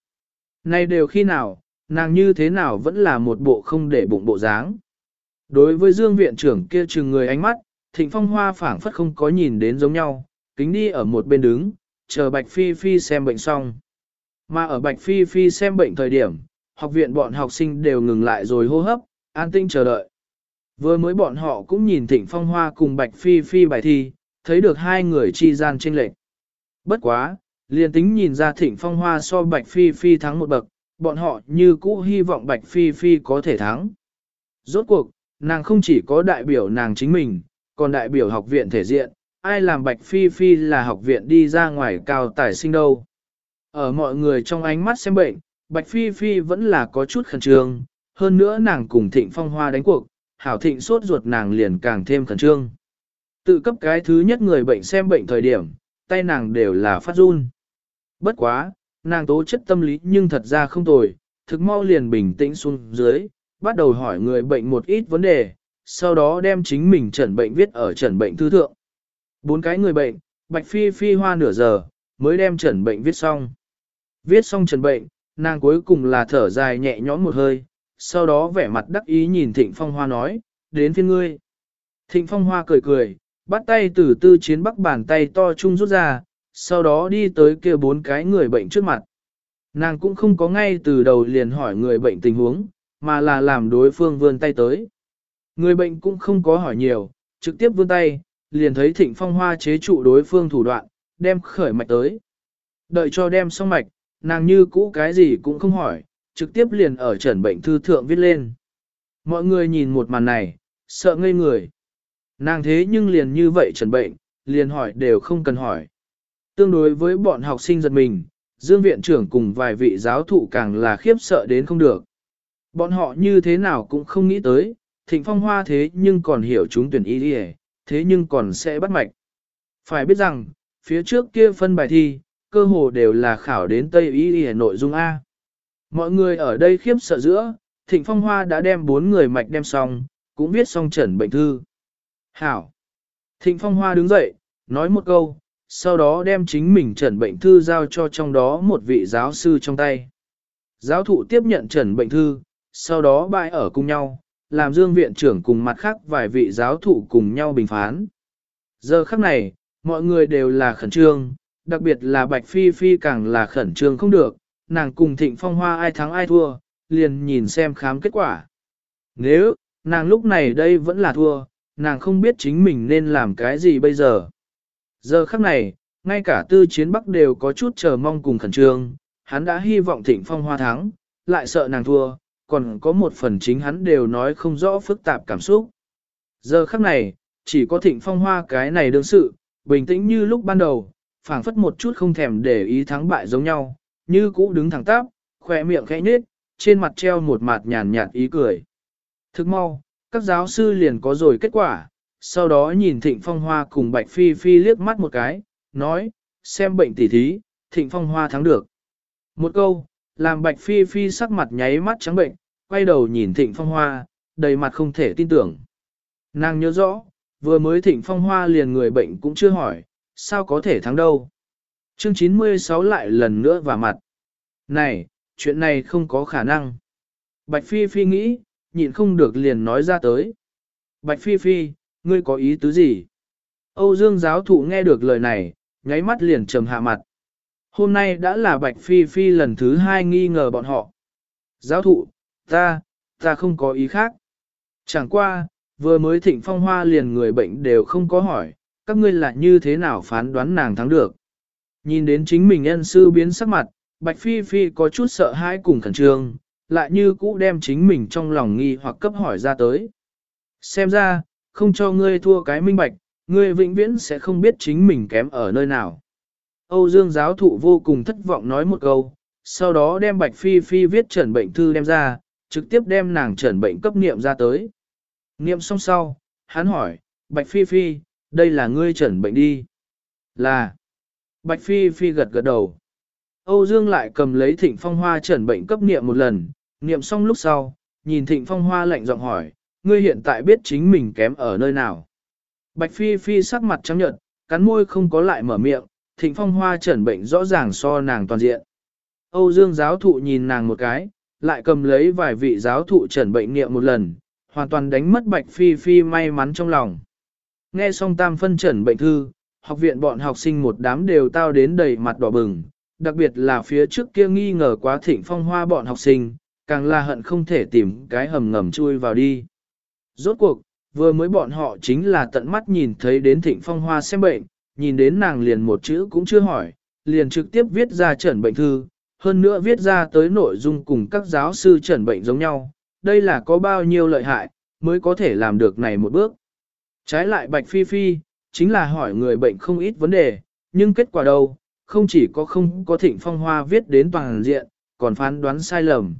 Này đều khi nào, nàng như thế nào vẫn là một bộ không để bụng bộ dáng. Đối với Dương viện trưởng kia chừng người ánh mắt, Thịnh Phong Hoa phảng phất không có nhìn đến giống nhau, kính đi ở một bên đứng, chờ Bạch Phi Phi xem bệnh xong. Mà ở Bạch Phi Phi xem bệnh thời điểm, học viện bọn học sinh đều ngừng lại rồi hô hấp, an tinh chờ đợi. Vừa mới bọn họ cũng nhìn Thịnh Phong Hoa cùng Bạch Phi Phi bài thi, thấy được hai người chi gian chênh lệch. Bất quá, liền tính nhìn ra Thịnh Phong Hoa so Bạch Phi Phi thắng một bậc, bọn họ như cũ hy vọng Bạch Phi Phi có thể thắng. Rốt cuộc, nàng không chỉ có đại biểu nàng chính mình, còn đại biểu học viện thể diện, ai làm Bạch Phi Phi là học viện đi ra ngoài cao tài sinh đâu. Ở mọi người trong ánh mắt xem bệnh, Bạch Phi Phi vẫn là có chút khẩn trương, hơn nữa nàng cùng Thịnh Phong Hoa đánh cuộc, hảo Thịnh sốt ruột nàng liền càng thêm khẩn trương. Tự cấp cái thứ nhất người bệnh xem bệnh thời điểm, tay nàng đều là phát run. Bất quá, nàng tố chất tâm lý nhưng thật ra không tồi, thực mau liền bình tĩnh xuống dưới, bắt đầu hỏi người bệnh một ít vấn đề, sau đó đem chính mình trần bệnh viết ở trần bệnh thư thượng. Bốn cái người bệnh, Bạch Phi Phi hoa nửa giờ, mới đem trần bệnh viết xong. Viết xong trần bệnh, nàng cuối cùng là thở dài nhẹ nhõm một hơi, sau đó vẻ mặt đắc ý nhìn Thịnh Phong Hoa nói, đến phiên ngươi. Thịnh Phong Hoa cười cười, bắt tay từ tư chiến bắc bàn tay to chung rút ra, sau đó đi tới kia bốn cái người bệnh trước mặt. Nàng cũng không có ngay từ đầu liền hỏi người bệnh tình huống, mà là làm đối phương vươn tay tới. Người bệnh cũng không có hỏi nhiều, trực tiếp vươn tay, liền thấy thịnh phong hoa chế trụ đối phương thủ đoạn, đem khởi mạch tới. Đợi cho đem xong mạch, nàng như cũ cái gì cũng không hỏi, trực tiếp liền ở trần bệnh thư thượng viết lên. Mọi người nhìn một màn này, sợ ngây người. Nàng thế nhưng liền như vậy trần bệnh, liền hỏi đều không cần hỏi. Tương đối với bọn học sinh giật mình, Dương viện trưởng cùng vài vị giáo thụ càng là khiếp sợ đến không được. Bọn họ như thế nào cũng không nghĩ tới, thịnh phong hoa thế nhưng còn hiểu chúng tuyển y đi thế nhưng còn sẽ bắt mạch. Phải biết rằng, phía trước kia phân bài thi, cơ hồ đều là khảo đến Tây y đi nội dung A. Mọi người ở đây khiếp sợ giữa, thịnh phong hoa đã đem bốn người mạch đem xong, cũng viết xong trần bệnh thư. Hảo! Thịnh phong hoa đứng dậy, nói một câu, sau đó đem chính mình trần bệnh thư giao cho trong đó một vị giáo sư trong tay. Giáo thụ tiếp nhận trần bệnh thư, sau đó bại ở cùng nhau, làm dương viện trưởng cùng mặt khác vài vị giáo thụ cùng nhau bình phán. Giờ khắc này, mọi người đều là khẩn trương, đặc biệt là Bạch Phi Phi càng là khẩn trương không được, nàng cùng thịnh phong hoa ai thắng ai thua, liền nhìn xem khám kết quả. Nếu, nàng lúc này đây vẫn là thua, nàng không biết chính mình nên làm cái gì bây giờ. Giờ khắc này, ngay cả tư chiến bắc đều có chút chờ mong cùng khẩn trương, hắn đã hy vọng thịnh phong hoa thắng, lại sợ nàng thua, còn có một phần chính hắn đều nói không rõ phức tạp cảm xúc. Giờ khắc này, chỉ có thịnh phong hoa cái này đương sự, bình tĩnh như lúc ban đầu, phảng phất một chút không thèm để ý thắng bại giống nhau, như cũ đứng thẳng tắp, khỏe miệng khẽ nhếch, trên mặt treo một mặt nhàn nhạt ý cười. Thức mau, các giáo sư liền có rồi kết quả, sau đó nhìn Thịnh Phong Hoa cùng Bạch Phi Phi liếc mắt một cái, nói, xem bệnh tỉ thí, Thịnh Phong Hoa thắng được. Một câu, làm Bạch Phi Phi sắc mặt nháy mắt trắng bệnh, quay đầu nhìn Thịnh Phong Hoa, đầy mặt không thể tin tưởng. Nàng nhớ rõ, vừa mới Thịnh Phong Hoa liền người bệnh cũng chưa hỏi, sao có thể thắng đâu. Chương 96 lại lần nữa vào mặt. Này, chuyện này không có khả năng. Bạch Phi Phi nghĩ, nhịn không được liền nói ra tới. Bạch Phi Phi, ngươi có ý tứ gì? Âu Dương giáo thụ nghe được lời này, nháy mắt liền trầm hạ mặt. Hôm nay đã là Bạch Phi Phi lần thứ hai nghi ngờ bọn họ. Giáo thụ, ta, ta không có ý khác. Chẳng qua, vừa mới thịnh phong hoa liền người bệnh đều không có hỏi, các ngươi là như thế nào phán đoán nàng thắng được. Nhìn đến chính mình nhân sư biến sắc mặt, Bạch Phi Phi có chút sợ hãi cùng khẩn trương, lại như cũ đem chính mình trong lòng nghi hoặc cấp hỏi ra tới. Xem ra, không cho ngươi thua cái minh bạch, ngươi vĩnh viễn sẽ không biết chính mình kém ở nơi nào. Âu Dương giáo thụ vô cùng thất vọng nói một câu, sau đó đem Bạch Phi Phi viết trần bệnh thư đem ra, trực tiếp đem nàng trần bệnh cấp niệm ra tới. Niệm xong sau, hắn hỏi, Bạch Phi Phi, đây là ngươi trần bệnh đi. Là. Bạch Phi Phi gật gật đầu. Âu Dương lại cầm lấy thịnh phong hoa trần bệnh cấp niệm một lần, niệm xong lúc sau, nhìn thịnh phong hoa lạnh giọng hỏi, ngươi hiện tại biết chính mình kém ở nơi nào. Bạch Phi Phi sắc mặt trắng nhợt, cắn môi không có lại mở miệng, thịnh phong hoa trần bệnh rõ ràng so nàng toàn diện. Âu Dương giáo thụ nhìn nàng một cái, lại cầm lấy vài vị giáo thụ trần bệnh niệm một lần, hoàn toàn đánh mất Bạch Phi Phi may mắn trong lòng. Nghe xong tam phân trần bệnh thư, học viện bọn học sinh một đám đều tao đến đầy mặt đỏ bừng, đặc biệt là phía trước kia nghi ngờ quá thịnh phong hoa bọn học sinh, càng là hận không thể tìm cái hầm ngầm chui vào đi. Rốt cuộc, vừa mới bọn họ chính là tận mắt nhìn thấy đến thịnh phong hoa xem bệnh, nhìn đến nàng liền một chữ cũng chưa hỏi, liền trực tiếp viết ra trần bệnh thư, hơn nữa viết ra tới nội dung cùng các giáo sư trần bệnh giống nhau, đây là có bao nhiêu lợi hại, mới có thể làm được này một bước. Trái lại Bạch Phi Phi, chính là hỏi người bệnh không ít vấn đề, nhưng kết quả đâu, không chỉ có không có thịnh phong hoa viết đến toàn diện, còn phán đoán sai lầm.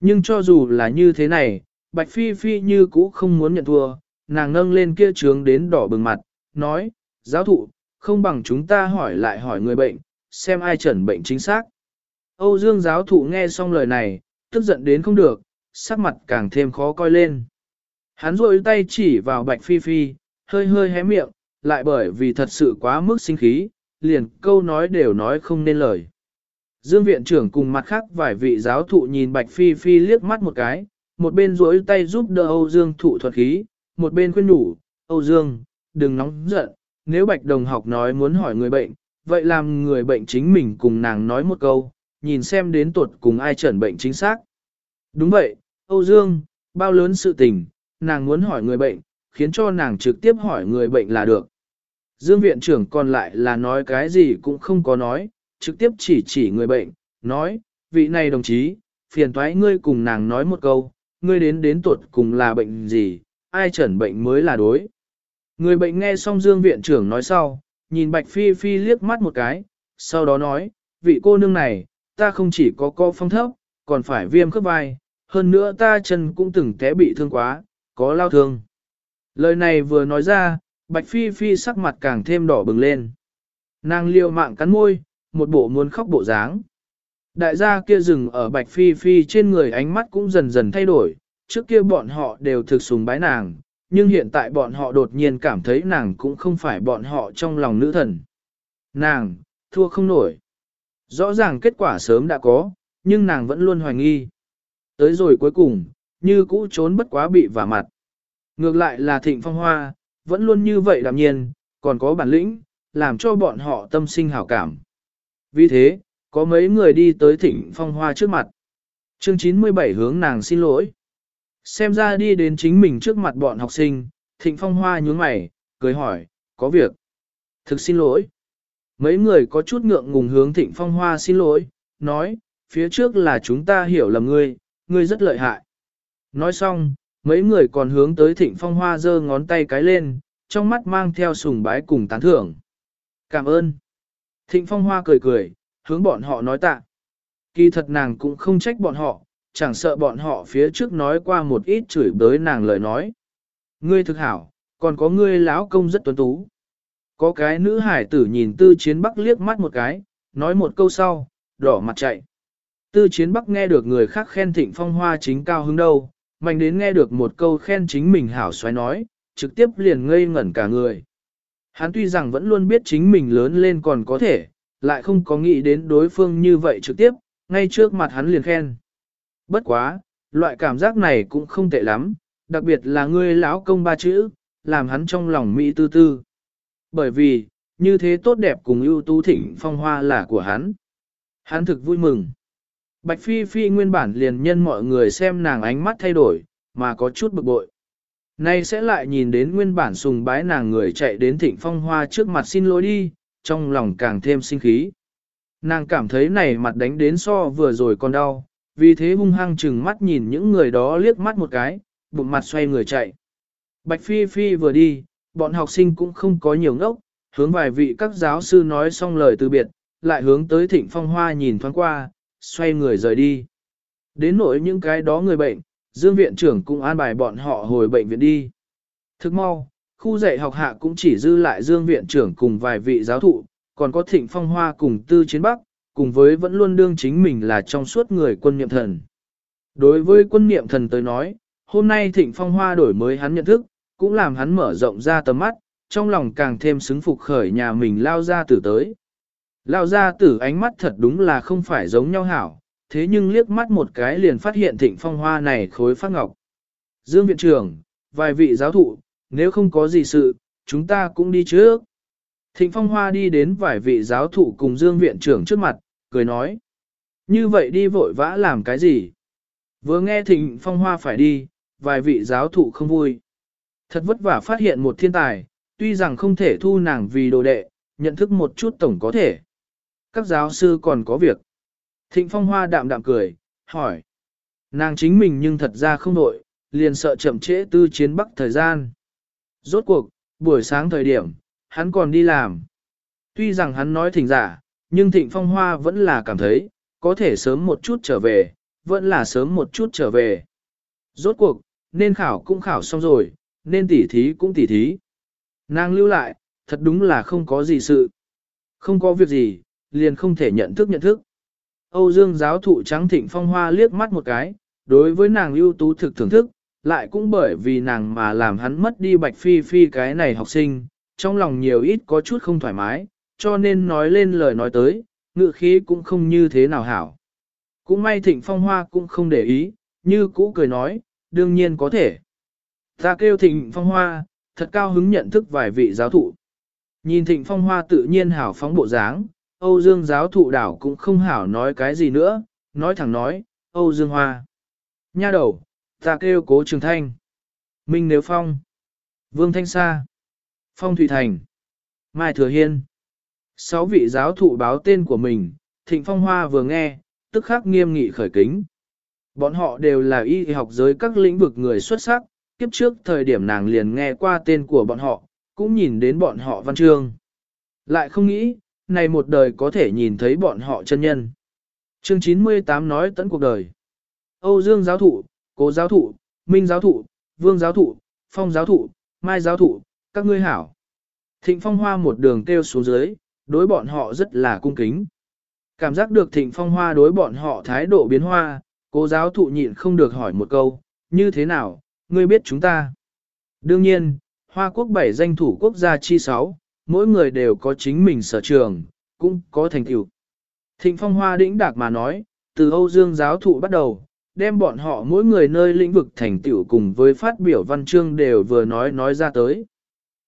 Nhưng cho dù là như thế này, Bạch Phi Phi như cũ không muốn nhận thua, nàng nâng lên kia trướng đến đỏ bừng mặt, nói, giáo thụ, không bằng chúng ta hỏi lại hỏi người bệnh, xem ai chẩn bệnh chính xác. Âu Dương giáo thụ nghe xong lời này, tức giận đến không được, sắc mặt càng thêm khó coi lên. Hắn rôi tay chỉ vào Bạch Phi Phi, hơi hơi hé miệng, lại bởi vì thật sự quá mức sinh khí, liền câu nói đều nói không nên lời. Dương viện trưởng cùng mặt khác vài vị giáo thụ nhìn Bạch Phi Phi liếc mắt một cái, một bên duỗi tay giúp đỡ Âu Dương thụ thuật khí, một bên khuyên nhủ, Âu Dương, đừng nóng giận, nếu Bạch đồng học nói muốn hỏi người bệnh, vậy làm người bệnh chính mình cùng nàng nói một câu, nhìn xem đến tuột cùng ai chẩn bệnh chính xác. Đúng vậy, Âu Dương, bao lớn sự tình, nàng muốn hỏi người bệnh, khiến cho nàng trực tiếp hỏi người bệnh là được. Dương viện trưởng còn lại là nói cái gì cũng không có nói, trực tiếp chỉ chỉ người bệnh, nói, vị này đồng chí, phiền toái ngươi cùng nàng nói một câu, ngươi đến đến tuột cùng là bệnh gì, ai chẩn bệnh mới là đối. Người bệnh nghe xong Dương viện trưởng nói sau, nhìn Bạch Phi Phi liếc mắt một cái, sau đó nói, vị cô nương này, ta không chỉ có co phong thấp, còn phải viêm khớp vai, hơn nữa ta chân cũng từng té bị thương quá, có lao thương. Lời này vừa nói ra, Bạch Phi Phi sắc mặt càng thêm đỏ bừng lên. Nàng liều mạng cắn môi, một bộ muốn khóc bộ dáng. Đại gia kia dừng ở Bạch Phi Phi trên người ánh mắt cũng dần dần thay đổi, trước kia bọn họ đều thực sùng bái nàng, nhưng hiện tại bọn họ đột nhiên cảm thấy nàng cũng không phải bọn họ trong lòng nữ thần. Nàng, thua không nổi. Rõ ràng kết quả sớm đã có, nhưng nàng vẫn luôn hoài nghi. Tới rồi cuối cùng, như cũ trốn bất quá bị vả mặt. Ngược lại là thịnh phong hoa, vẫn luôn như vậy đạm nhiên, còn có bản lĩnh, làm cho bọn họ tâm sinh hảo cảm. Vì thế, có mấy người đi tới thịnh phong hoa trước mặt. Chương 97 hướng nàng xin lỗi. Xem ra đi đến chính mình trước mặt bọn học sinh, thịnh phong hoa nhướng mày, cười hỏi, có việc. Thực xin lỗi. Mấy người có chút ngượng ngùng hướng thịnh phong hoa xin lỗi, nói, phía trước là chúng ta hiểu lầm ngươi, ngươi rất lợi hại. Nói xong, mấy người còn hướng tới thịnh phong hoa giơ ngón tay cái lên, trong mắt mang theo sùng bái cùng tán thưởng. Cảm ơn. Thịnh phong hoa cười cười, hướng bọn họ nói tạ. Kỳ thật nàng cũng không trách bọn họ, chẳng sợ bọn họ phía trước nói qua một ít chửi bới nàng lời nói. Ngươi thực hảo, còn có ngươi lão công rất tuấn tú. Có cái nữ hải tử nhìn tư chiến bắc liếc mắt một cái, nói một câu sau, đỏ mặt chạy. Tư chiến bắc nghe được người khác khen thịnh phong hoa chính cao hứng đâu, mạnh đến nghe được một câu khen chính mình hảo xoáy nói, trực tiếp liền ngây ngẩn cả người. Hắn tuy rằng vẫn luôn biết chính mình lớn lên còn có thể, lại không có nghĩ đến đối phương như vậy trực tiếp, ngay trước mặt hắn liền khen. Bất quá, loại cảm giác này cũng không tệ lắm, đặc biệt là ngươi lão công ba chữ, làm hắn trong lòng mỹ tư tư. Bởi vì, như thế tốt đẹp cùng ưu tú thịnh phong hoa là của hắn. Hắn thực vui mừng. Bạch Phi Phi nguyên bản liền nhân mọi người xem nàng ánh mắt thay đổi, mà có chút bực bội. Nay sẽ lại nhìn đến nguyên bản sùng bái nàng người chạy đến thịnh phong hoa trước mặt xin lỗi đi, trong lòng càng thêm sinh khí. Nàng cảm thấy này mặt đánh đến so vừa rồi còn đau, vì thế hung hăng chừng mắt nhìn những người đó liếc mắt một cái, bụng mặt xoay người chạy. Bạch Phi Phi vừa đi, bọn học sinh cũng không có nhiều ngốc, hướng vài vị các giáo sư nói xong lời từ biệt, lại hướng tới thịnh phong hoa nhìn thoáng qua, xoay người rời đi. Đến nỗi những cái đó người bệnh, Dương viện trưởng cũng an bài bọn họ hồi bệnh viện đi. Thức mau, khu dạy học hạ cũng chỉ dư lại Dương viện trưởng cùng vài vị giáo thụ, còn có thịnh phong hoa cùng tư chiến bắc, cùng với vẫn luôn đương chính mình là trong suốt người quân niệm thần. Đối với quân niệm thần tới nói, hôm nay thịnh phong hoa đổi mới hắn nhận thức, cũng làm hắn mở rộng ra tầm mắt, trong lòng càng thêm xứng phục khởi nhà mình lao ra tử tới. Lao ra tử ánh mắt thật đúng là không phải giống nhau hảo, thế nhưng liếc mắt một cái liền phát hiện thịnh phong hoa này khối phát ngọc. Dương viện trưởng, vài vị giáo thụ, nếu không có gì sự, chúng ta cũng đi trước. Thịnh phong hoa đi đến vài vị giáo thụ cùng Dương viện trưởng trước mặt, cười nói. Như vậy đi vội vã làm cái gì? Vừa nghe thịnh phong hoa phải đi, vài vị giáo thụ không vui. Thật vất vả phát hiện một thiên tài, tuy rằng không thể thu nàng vì đồ đệ, nhận thức một chút tổng có thể. Các giáo sư còn có việc. Thịnh phong hoa đạm đạm cười, hỏi. Nàng chính mình nhưng thật ra không đội, liền sợ chậm trễ tư chiến bắc thời gian. Rốt cuộc, buổi sáng thời điểm, hắn còn đi làm. Tuy rằng hắn nói thỉnh giả, nhưng thịnh phong hoa vẫn là cảm thấy, có thể sớm một chút trở về, vẫn là sớm một chút trở về. Rốt cuộc, nên khảo cũng khảo xong rồi, nên tỉ thí cũng tỉ thí. Nàng lưu lại, thật đúng là không có gì sự. Không có việc gì, liền không thể nhận thức nhận thức. Âu Dương giáo thụ trắng thịnh phong hoa liếc mắt một cái, đối với nàng ưu tú thực thưởng thức, lại cũng bởi vì nàng mà làm hắn mất đi bạch phi phi cái này học sinh, trong lòng nhiều ít có chút không thoải mái, cho nên nói lên lời nói tới, ngự khí cũng không như thế nào hảo. Cũng may thịnh phong hoa cũng không để ý, như cũ cười nói, đương nhiên có thể. Ta kêu thịnh phong hoa, thật cao hứng nhận thức vài vị giáo thụ. Nhìn thịnh phong hoa tự nhiên hảo phóng bộ dáng, Âu Dương giáo thụ đảo cũng không hảo nói cái gì nữa, nói thẳng nói, Âu Dương Hoa. Nha đầu, ta kêu cố trường thanh. Minh Nếu Phong. Vương Thanh Sa. Phong Thủy Thành. Mai Thừa Hiên. Sáu vị giáo thụ báo tên của mình, Thịnh Phong Hoa vừa nghe, tức khắc nghiêm nghị khởi kính. Bọn họ đều là y học giới các lĩnh vực người xuất sắc, kiếp trước thời điểm nàng liền nghe qua tên của bọn họ, cũng nhìn đến bọn họ văn chương. Lại không nghĩ, này một đời có thể nhìn thấy bọn họ chân nhân. Chương 98 nói tận cuộc đời. Âu Dương giáo thụ, Cố giáo thụ, Minh giáo thụ, Vương giáo thụ, Phong giáo thụ, Mai giáo thụ, các ngươi hảo. Thịnh Phong Hoa một đường kêu xuống dưới, đối bọn họ rất là cung kính. Cảm giác được Thịnh Phong Hoa đối bọn họ thái độ biến hoa, cố giáo thụ nhịn không được hỏi một câu, như thế nào, ngươi biết chúng ta. Đương nhiên, Hoa quốc bảy danh thủ quốc gia chi sáu, mỗi người đều có chính mình sở trường, cũng có thành tựu. Thịnh Phong Hoa đĩnh đạc mà nói, từ Âu Dương giáo thụ bắt đầu, đem bọn họ mỗi người nơi lĩnh vực thành tựu cùng với phát biểu văn chương đều vừa nói nói ra tới.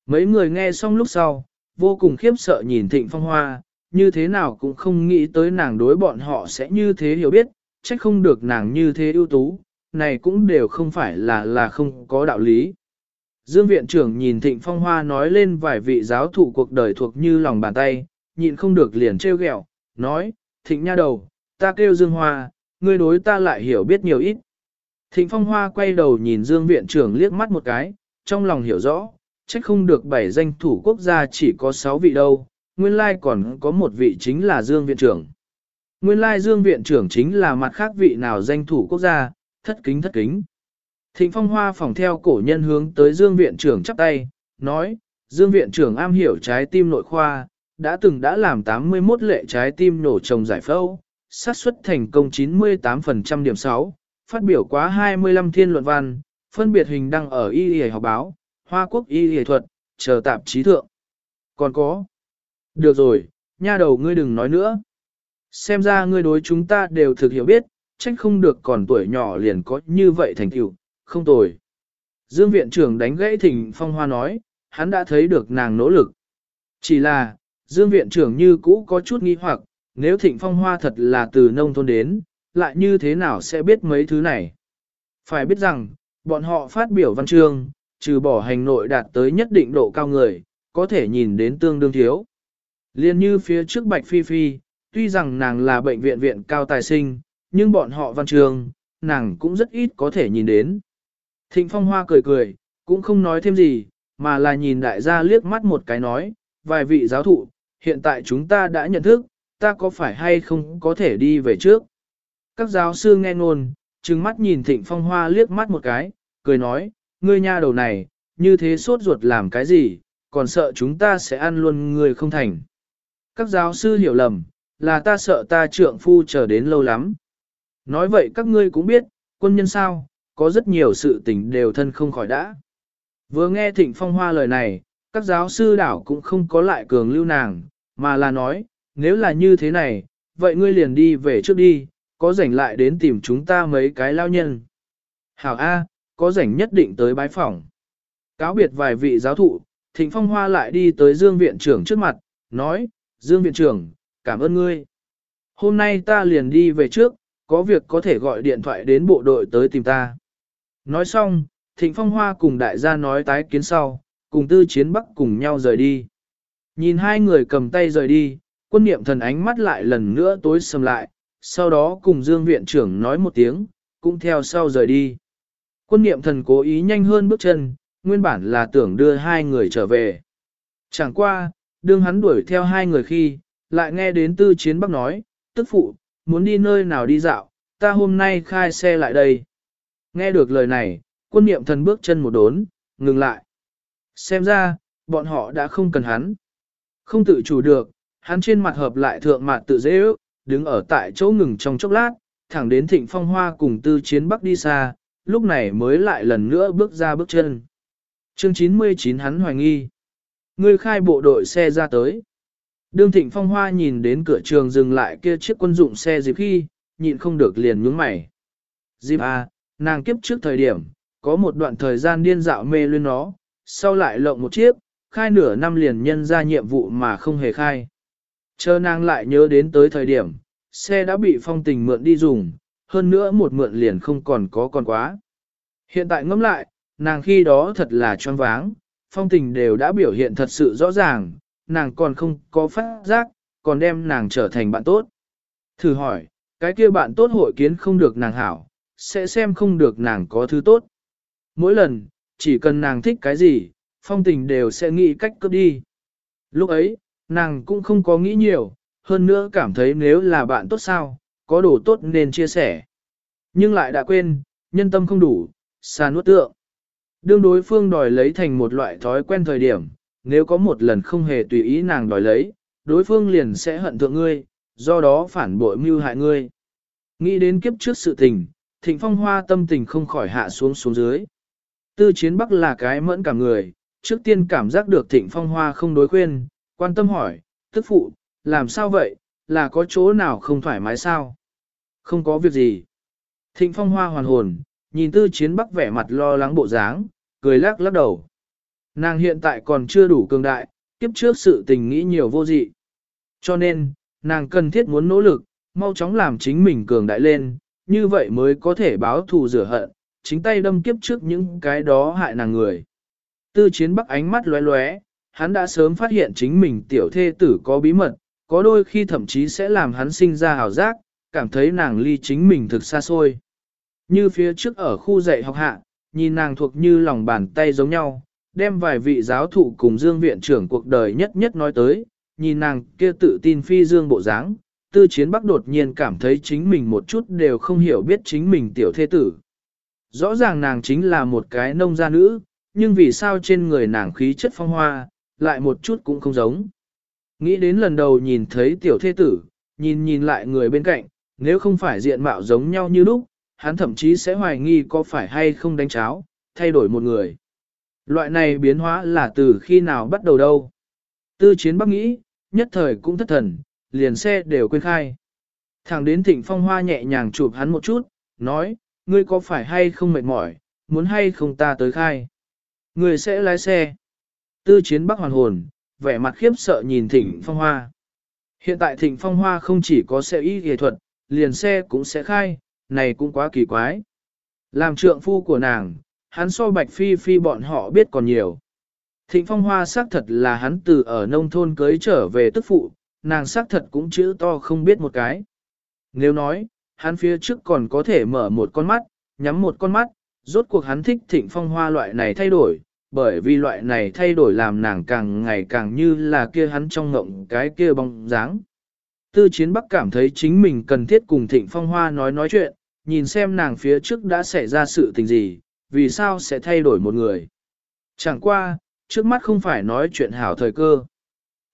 Mấy người nghe xong lúc sau, vô cùng khiếp sợ nhìn Thịnh Phong Hoa, như thế nào cũng không nghĩ tới nàng đối bọn họ sẽ như thế hiểu biết, trách không được nàng như thế ưu tú, này cũng đều không phải là là không có đạo lý. Dương viện trưởng nhìn Thịnh Phong Hoa nói lên vài vị giáo thụ cuộc đời thuộc như lòng bàn tay, nhịn không được liền trêu ghẹo, nói, Thịnh nha đầu, ta kêu Dương Hoa, ngươi đối ta lại hiểu biết nhiều ít. Thịnh Phong Hoa quay đầu nhìn Dương viện trưởng liếc mắt một cái, trong lòng hiểu rõ, trách không được bảy danh thủ quốc gia chỉ có sáu vị đâu, nguyên lai còn có một vị chính là Dương viện trưởng. Nguyên lai Dương viện trưởng chính là mặt khác vị nào danh thủ quốc gia, thất kính thất kính. Thịnh Phong Hoa phòng theo cổ nhân hướng tới Dương viện trưởng chắp tay, nói, Dương viện trưởng am hiểu trái tim nội khoa, đã từng đã làm 81 lệ trái tim nổ trồng giải phẫu, xác suất thành công 98% điểm 6, phát biểu quá 25 thiên luận văn, phân biệt hình đăng ở y y học báo, Hoa Quốc y y thuật, chờ tạp chí thượng. Còn có. Được rồi, nha đầu ngươi đừng nói nữa. Xem ra ngươi đối chúng ta đều thực hiểu biết, trách không được còn tuổi nhỏ liền có như vậy thành tựu, không tồi. Dương viện trưởng đánh gãy thỉnh phong hoa nói, hắn đã thấy được nàng nỗ lực. Chỉ là, Dương viện trưởng như cũ có chút nghi hoặc, nếu thịnh phong hoa thật là từ nông thôn đến, lại như thế nào sẽ biết mấy thứ này. Phải biết rằng, bọn họ phát biểu văn chương, trừ bỏ hành nội đạt tới nhất định độ cao người, có thể nhìn đến tương đương thiếu. Liên như phía trước Bạch Phi Phi, tuy rằng nàng là bệnh viện viện cao tài sinh, nhưng bọn họ văn trường, nàng cũng rất ít có thể nhìn đến. Thịnh Phong Hoa cười cười, cũng không nói thêm gì, mà là nhìn đại gia liếc mắt một cái nói, vài vị giáo thụ, hiện tại chúng ta đã nhận thức, ta có phải hay không có thể đi về trước. Các giáo sư nghe ngôn, trừng mắt nhìn Thịnh Phong Hoa liếc mắt một cái, cười nói, ngươi nha đầu này, như thế sốt ruột làm cái gì, còn sợ chúng ta sẽ ăn luôn người không thành. Các giáo sư hiểu lầm, là ta sợ ta trượng phu chờ đến lâu lắm. Nói vậy các ngươi cũng biết, quân nhân sao, có rất nhiều sự tình đều thân không khỏi đã. Vừa nghe Thịnh Phong Hoa lời này, các giáo sư đảo cũng không có lại cường lưu nàng, mà là nói, nếu là như thế này, vậy ngươi liền đi về trước đi, có rảnh lại đến tìm chúng ta mấy cái lao nhân. Hảo A, có rảnh nhất định tới bái phỏng. Cáo biệt vài vị giáo thụ, Thịnh Phong Hoa lại đi tới Dương Viện trưởng trước mặt, nói, Dương Viện trưởng, cảm ơn ngươi. Hôm nay ta liền đi về trước, có việc có thể gọi điện thoại đến bộ đội tới tìm ta. Nói xong, Thịnh Phong Hoa cùng đại gia nói tái kiến sau, cùng tư chiến bắc cùng nhau rời đi. Nhìn hai người cầm tay rời đi, quân niệm thần ánh mắt lại lần nữa tối sầm lại, sau đó cùng Dương Viện trưởng nói một tiếng, cũng theo sau rời đi. Quân niệm thần cố ý nhanh hơn bước chân, nguyên bản là tưởng đưa hai người trở về. Chẳng qua, đương hắn đuổi theo hai người khi, lại nghe đến tư chiến bắc nói, tức phụ, muốn đi nơi nào đi dạo, ta hôm nay khai xe lại đây. Nghe được lời này, quân niệm thần bước chân một đốn, ngừng lại. Xem ra, bọn họ đã không cần hắn. Không tự chủ được, hắn trên mặt hợp lại thượng mặt tự dễ ước, đứng ở tại chỗ ngừng trong chốc lát, thẳng đến thịnh phong hoa cùng tư chiến bắc đi xa, lúc này mới lại lần nữa bước ra bước chân. Chương 99 hắn hoài nghi. Ngươi khai bộ đội xe ra tới. Đương thịnh phong hoa nhìn đến cửa trường dừng lại kia chiếc quân dụng xe dịp khi, nhịn không được liền nhướng mày. Dịp à, nàng kiếp trước thời điểm, có một đoạn thời gian điên dạo mê luyên nó, sau lại lộng một chiếc, khai nửa năm liền nhân ra nhiệm vụ mà không hề khai. Chờ nàng lại nhớ đến tới thời điểm, xe đã bị phong tình mượn đi dùng, hơn nữa một mượn liền không còn có còn quá. Hiện tại ngẫm lại, nàng khi đó thật là choáng váng, phong tình đều đã biểu hiện thật sự rõ ràng, nàng còn không có phát giác, còn đem nàng trở thành bạn tốt. Thử hỏi, cái kia bạn tốt hội kiến không được nàng hảo, sẽ xem không được nàng có thứ tốt. Mỗi lần, chỉ cần nàng thích cái gì, phong tình đều sẽ nghĩ cách cướp đi. Lúc ấy, nàng cũng không có nghĩ nhiều, hơn nữa cảm thấy nếu là bạn tốt sao, có đồ tốt nên chia sẻ. Nhưng lại đã quên, nhân tâm không đủ, xa nuốt tượng. Đương đối phương đòi lấy thành một loại thói quen thời điểm, nếu có một lần không hề tùy ý nàng đòi lấy, đối phương liền sẽ hận thượng ngươi, do đó phản bội mưu hại ngươi. Nghĩ đến kiếp trước sự tình, thịnh phong hoa tâm tình không khỏi hạ xuống xuống dưới. Tư chiến bắc là cái mẫn cả người, trước tiên cảm giác được thịnh phong hoa không đối khuyên, quan tâm hỏi, tức phụ, làm sao vậy, là có chỗ nào không thoải mái sao? Không có việc gì. Thịnh phong hoa hoàn hồn, nhìn tư chiến bắc vẻ mặt lo lắng bộ dáng, cười lắc lắc đầu. Nàng hiện tại còn chưa đủ cường đại, kiếp trước sự tình nghĩ nhiều vô dị. Cho nên, nàng cần thiết muốn nỗ lực, mau chóng làm chính mình cường đại lên, như vậy mới có thể báo thù rửa hận, chính tay đâm kiếp trước những cái đó hại nàng người. Tư chiến bắc ánh mắt lóe lóe, hắn đã sớm phát hiện chính mình tiểu thê tử có bí mật, có đôi khi thậm chí sẽ làm hắn sinh ra hào giác, cảm thấy nàng ly chính mình thực xa xôi. Như phía trước ở khu dạy học hạ, nhìn nàng thuộc như lòng bàn tay giống nhau, đem vài vị giáo thụ cùng dương viện trưởng cuộc đời nhất nhất nói tới, nhìn nàng kia tự tin phi dương bộ dáng, tư chiến bắc đột nhiên cảm thấy chính mình một chút đều không hiểu biết chính mình tiểu thế tử. Rõ ràng nàng chính là một cái nông gia nữ, nhưng vì sao trên người nàng khí chất phong hoa, lại một chút cũng không giống. Nghĩ đến lần đầu nhìn thấy tiểu thế tử, nhìn nhìn lại người bên cạnh, nếu không phải diện mạo giống nhau như lúc, hắn thậm chí sẽ hoài nghi có phải hay không đánh cháo, thay đổi một người. Loại này biến hóa là từ khi nào bắt đầu đâu. Tư chiến bắc nghĩ, nhất thời cũng thất thần, liền xe đều quên khai. Thẳng đến thịnh phong hoa nhẹ nhàng chụp hắn một chút, nói, ngươi có phải hay không mệt mỏi, muốn hay không ta tới khai. Ngươi sẽ lái xe. Tư chiến bắc hoàn hồn, vẻ mặt khiếp sợ nhìn thịnh phong hoa. Hiện tại thịnh phong hoa không chỉ có xe y nghệ thuật, liền xe cũng sẽ khai, này cũng quá kỳ quái. Làm trượng phu của nàng, hắn so bạch phi phi bọn họ biết còn nhiều. Thịnh phong hoa xác thật là hắn từ ở nông thôn cưới trở về tức phụ, nàng xác thật cũng chữ to không biết một cái. Nếu nói, hắn phía trước còn có thể mở một con mắt, nhắm một con mắt, rốt cuộc hắn thích thịnh phong hoa loại này thay đổi, bởi vì loại này thay đổi làm nàng càng ngày càng như là kia hắn trong ngộng cái kia bóng dáng. Tư chiến bắc cảm thấy chính mình cần thiết cùng thịnh phong hoa nói nói chuyện, nhìn xem nàng phía trước đã xảy ra sự tình gì, vì sao sẽ thay đổi một người. Chẳng qua, trước mắt không phải nói chuyện hảo thời cơ.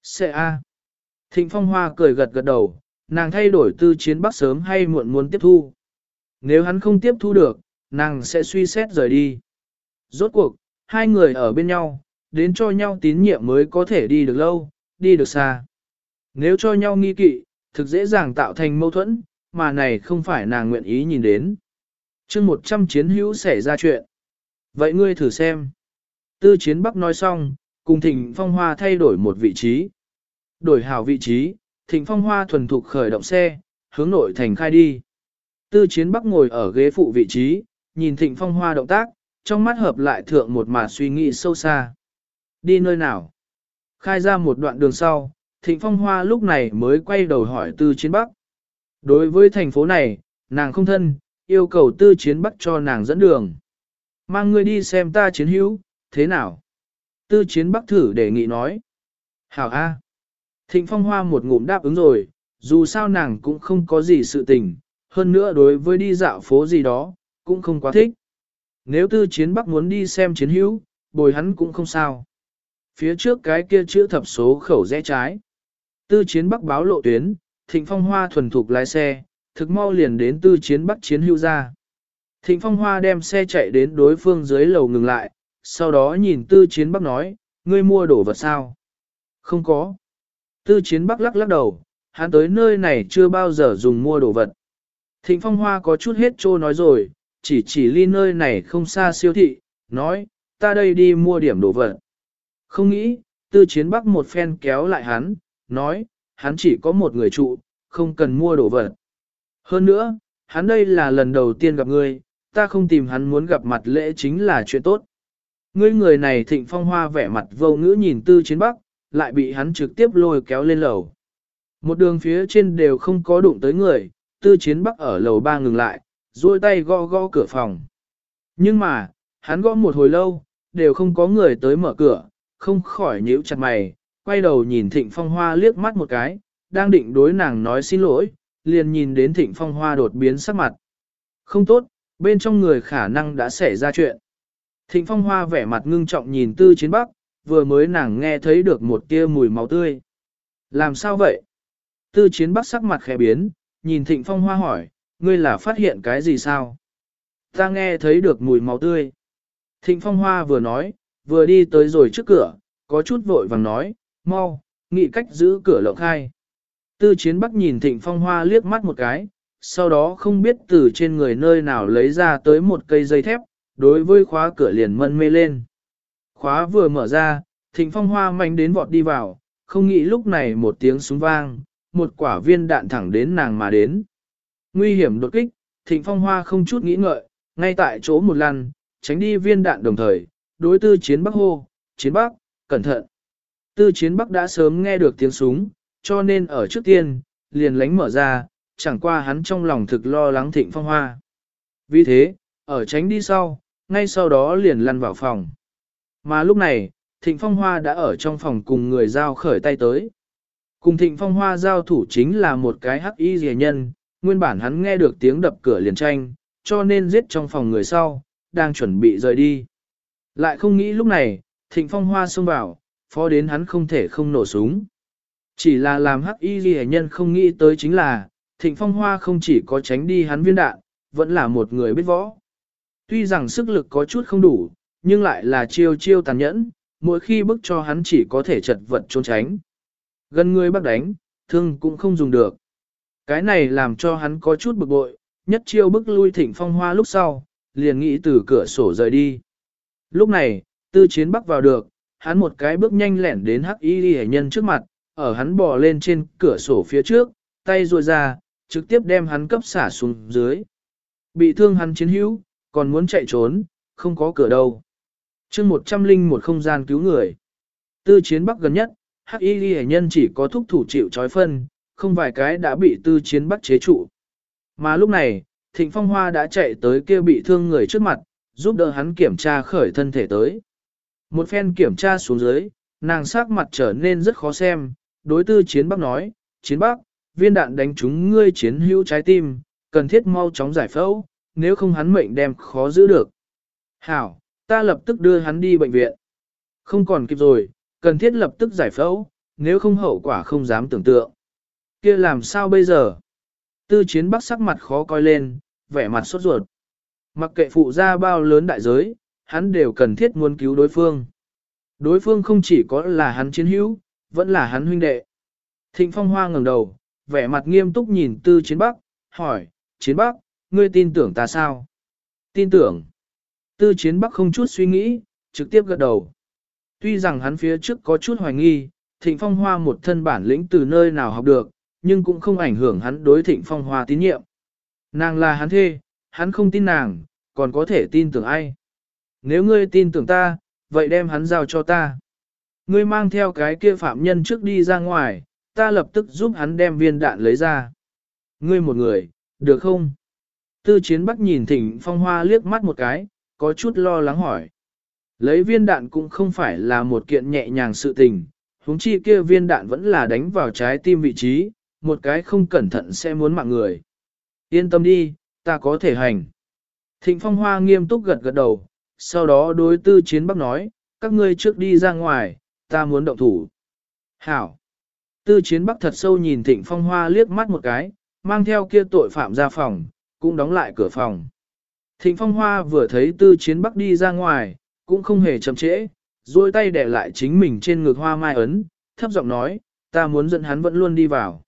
Sẽ a. Thịnh phong hoa cười gật gật đầu, nàng thay đổi tư chiến bắc sớm hay muộn muốn tiếp thu. Nếu hắn không tiếp thu được, nàng sẽ suy xét rời đi. Rốt cuộc, hai người ở bên nhau, đến cho nhau tín nhiệm mới có thể đi được lâu, đi được xa. Nếu cho nhau nghi kỵ, thực dễ dàng tạo thành mâu thuẫn, mà này không phải nàng nguyện ý nhìn đến. chương 100 chiến hữu xảy ra chuyện. Vậy ngươi thử xem. Tư chiến bắc nói xong, cùng thịnh phong hoa thay đổi một vị trí. Đổi hảo vị trí, thịnh phong hoa thuần thục khởi động xe, hướng nội thành khai đi. Tư chiến bắc ngồi ở ghế phụ vị trí, nhìn thịnh phong hoa động tác, trong mắt hợp lại thượng một mà suy nghĩ sâu xa. Đi nơi nào? Khai ra một đoạn đường sau, thịnh phong hoa lúc này mới quay đầu hỏi tư chiến bắc. Đối với thành phố này, nàng không thân, yêu cầu tư chiến bắc cho nàng dẫn đường. Mang người đi xem ta chiến hữu, thế nào? Tư chiến bắc thử đề nghị nói. Hảo A. Thịnh phong hoa một ngụm đáp ứng rồi, dù sao nàng cũng không có gì sự tình, hơn nữa đối với đi dạo phố gì đó, cũng không quá thích. Nếu tư chiến bắc muốn đi xem chiến hữu, bồi hắn cũng không sao. Phía trước cái kia chữ thập số khẩu rẽ trái. Tư chiến bắc báo lộ tuyến, thịnh phong hoa thuần thục lái xe, thực mau liền đến tư chiến bắc chiến hữu ra. Thịnh phong hoa đem xe chạy đến đối phương dưới lầu ngừng lại, sau đó nhìn tư chiến bắc nói, ngươi mua đồ vật sao? Không có. Tư chiến bắc lắc lắc đầu, hắn tới nơi này chưa bao giờ dùng mua đồ vật. Thịnh phong hoa có chút hết trô nói rồi, chỉ chỉ ly nơi này không xa siêu thị, nói, ta đây đi mua điểm đồ vật. Không nghĩ, tư chiến bắc một phen kéo lại hắn, nói, hắn chỉ có một người trụ, không cần mua đồ vật. Hơn nữa, hắn đây là lần đầu tiên gặp ngươi, ta không tìm hắn muốn gặp mặt lễ chính là chuyện tốt. Ngươi người này thịnh phong hoa vẻ mặt vô ngữ nhìn tư chiến bắc, lại bị hắn trực tiếp lôi kéo lên lầu. Một đường phía trên đều không có đụng tới người, tư chiến bắc ở lầu ba ngừng lại, duỗi tay gõ gõ cửa phòng. Nhưng mà, hắn gõ một hồi lâu, đều không có người tới mở cửa, không khỏi nhíu chặt mày, quay đầu nhìn Thịnh Phong Hoa liếc mắt một cái, đang định đối nàng nói xin lỗi, liền nhìn đến Thịnh Phong Hoa đột biến sắc mặt. Không tốt, bên trong người khả năng đã xảy ra chuyện. Thịnh Phong Hoa vẻ mặt ngưng trọng nhìn Tư Chiến Bắc, vừa mới nàng nghe thấy được một tia mùi máu tươi. Làm sao vậy? Tư Chiến Bắc sắc mặt khẽ biến, nhìn Thịnh Phong Hoa hỏi, ngươi là phát hiện cái gì sao? Ta nghe thấy được mùi máu tươi. Thịnh Phong Hoa vừa nói, vừa đi tới rồi trước cửa, có chút vội vàng nói, mau, nghĩ cách giữ cửa lộng khai. Tư chiến bắc nhìn Thịnh Phong Hoa liếc mắt một cái, sau đó không biết từ trên người nơi nào lấy ra tới một cây dây thép, đối với khóa cửa liền mân mê lên. Khóa vừa mở ra, Thịnh Phong Hoa mạnh đến vọt đi vào, không nghĩ lúc này một tiếng súng vang, một quả viên đạn thẳng đến nàng mà đến. Nguy hiểm đột kích, Thịnh Phong Hoa không chút nghĩ ngợi, ngay tại chỗ một lần, tránh đi viên đạn đồng thời, đối tư chiến bắc hô, chiến bắc, cẩn thận. Tư chiến bắc đã sớm nghe được tiếng súng, cho nên ở trước tiên, liền lánh mở ra, chẳng qua hắn trong lòng thực lo lắng Thịnh Phong Hoa. Vì thế, ở tránh đi sau, ngay sau đó liền lăn vào phòng. Mà lúc này, Thịnh Phong Hoa đã ở trong phòng cùng người giao khởi tay tới. Cùng Thịnh Phong Hoa giao thủ chính là một cái hắc y rìa nhân, nguyên bản hắn nghe được tiếng đập cửa liền tranh, cho nên giết trong phòng người sau, đang chuẩn bị rời đi. Lại không nghĩ lúc này, Thịnh Phong Hoa xông vào, phó đến hắn không thể không nổ súng. Chỉ là làm hắc y ghi nhân không nghĩ tới chính là, Thịnh Phong Hoa không chỉ có tránh đi hắn viên đạn, vẫn là một người biết võ. Tuy rằng sức lực có chút không đủ, nhưng lại là chiêu chiêu tàn nhẫn, mỗi khi bức cho hắn chỉ có thể chật vật trốn tránh. Gần người bắt đánh, thương cũng không dùng được. Cái này làm cho hắn có chút bực bội, nhất chiêu bức lui thịnh phong hoa lúc sau, liền nghĩ từ cửa sổ rời đi. Lúc này, tư chiến bắc vào được, hắn một cái bước nhanh lẻn đến hắc y hệ nhân trước mặt, ở hắn bò lên trên cửa sổ phía trước, tay ruồi ra, trực tiếp đem hắn cấp xả xuống dưới. Bị thương hắn chiến hữu, còn muốn chạy trốn, không có cửa đâu. chương một trăm linh một không gian cứu người. Tư chiến bắc gần nhất, hắc y hệ nhân chỉ có thúc thủ chịu trói phân, không vài cái đã bị tư chiến bắt chế trụ. Mà lúc này, Thịnh Phong Hoa đã chạy tới kia bị thương người trước mặt, giúp đỡ hắn kiểm tra khởi thân thể tới. Một phen kiểm tra xuống dưới, nàng sắc mặt trở nên rất khó xem, đối tư chiến bắc nói, chiến bắc, viên đạn đánh trúng ngươi chiến hữu trái tim, cần thiết mau chóng giải phẫu, nếu không hắn mệnh đem khó giữ được. Hảo, ta lập tức đưa hắn đi bệnh viện. Không còn kịp rồi, cần thiết lập tức giải phẫu, nếu không hậu quả không dám tưởng tượng kia làm sao bây giờ? Tư chiến bắc sắc mặt khó coi lên, vẻ mặt sốt ruột. Mặc kệ phụ ra bao lớn đại giới, hắn đều cần thiết muốn cứu đối phương. Đối phương không chỉ có là hắn chiến hữu, vẫn là hắn huynh đệ. Thịnh Phong Hoa ngẩng đầu, vẻ mặt nghiêm túc nhìn Tư Chiến Bắc, hỏi, Chiến Bắc, ngươi tin tưởng ta sao? Tin tưởng. Tư Chiến Bắc không chút suy nghĩ, trực tiếp gật đầu. Tuy rằng hắn phía trước có chút hoài nghi, Thịnh Phong Hoa một thân bản lĩnh từ nơi nào học được, nhưng cũng không ảnh hưởng hắn đối Thịnh Phong Hoa tín nhiệm. Nàng là hắn thê, hắn không tin nàng, còn có thể tin tưởng ai. Nếu ngươi tin tưởng ta, vậy đem hắn giao cho ta. Ngươi mang theo cái kia phạm nhân trước đi ra ngoài, ta lập tức giúp hắn đem viên đạn lấy ra. Ngươi một người, được không? Tư chiến bắc nhìn thỉnh phong hoa liếc mắt một cái, có chút lo lắng hỏi. Lấy viên đạn cũng không phải là một kiện nhẹ nhàng sự tình, huống chi kia viên đạn vẫn là đánh vào trái tim vị trí, một cái không cẩn thận sẽ muốn mạng người. Yên tâm đi, ta có thể hành. Thịnh phong hoa nghiêm túc gật gật đầu, sau đó đối tư chiến bắc nói, các ngươi trước đi ra ngoài, ta muốn động thủ. Hảo! Tư chiến bắc thật sâu nhìn thịnh phong hoa liếc mắt một cái, mang theo kia tội phạm ra phòng, cũng đóng lại cửa phòng. Thịnh phong hoa vừa thấy tư chiến bắc đi ra ngoài, cũng không hề chậm trễ, duỗi tay để lại chính mình trên ngực hoa mai ấn, thấp giọng nói, ta muốn dẫn hắn vẫn luôn đi vào.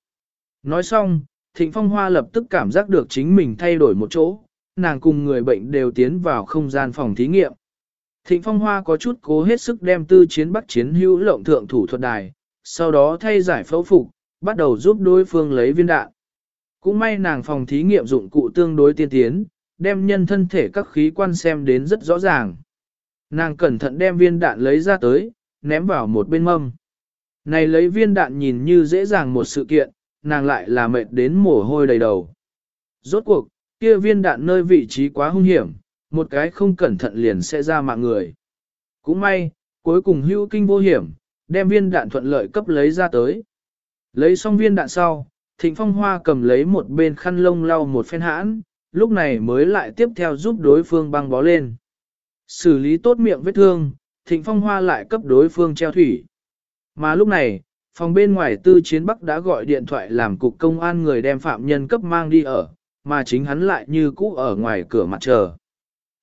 Nói xong, thịnh phong hoa lập tức cảm giác được chính mình thay đổi một chỗ, nàng cùng người bệnh đều tiến vào không gian phòng thí nghiệm. Thịnh Phong Hoa có chút cố hết sức đem tư chiến bắt chiến hữu lộng thượng thủ thuật đài, sau đó thay giải phẫu phục, bắt đầu giúp đối phương lấy viên đạn. Cũng may nàng phòng thí nghiệm dụng cụ tương đối tiên tiến, đem nhân thân thể các khí quan xem đến rất rõ ràng. Nàng cẩn thận đem viên đạn lấy ra tới, ném vào một bên mâm. Này lấy viên đạn nhìn như dễ dàng một sự kiện, nàng lại là mệt đến mồ hôi đầy đầu. Rốt cuộc, kia viên đạn nơi vị trí quá hung hiểm, một cái không cẩn thận liền sẽ ra mạng người. Cũng may, cuối cùng hữu kinh vô hiểm, đem viên đạn thuận lợi cấp lấy ra tới. Lấy xong viên đạn sau, Thịnh Phong Hoa cầm lấy một bên khăn lông lau một phen hãn, lúc này mới lại tiếp theo giúp đối phương băng bó lên. Xử lý tốt miệng vết thương, Thịnh Phong Hoa lại cấp đối phương treo thủy. Mà lúc này, phòng bên ngoài tư chiến Bắc đã gọi điện thoại làm cục công an người đem phạm nhân cấp mang đi ở, mà chính hắn lại như cũ ở ngoài cửa mặt chờ.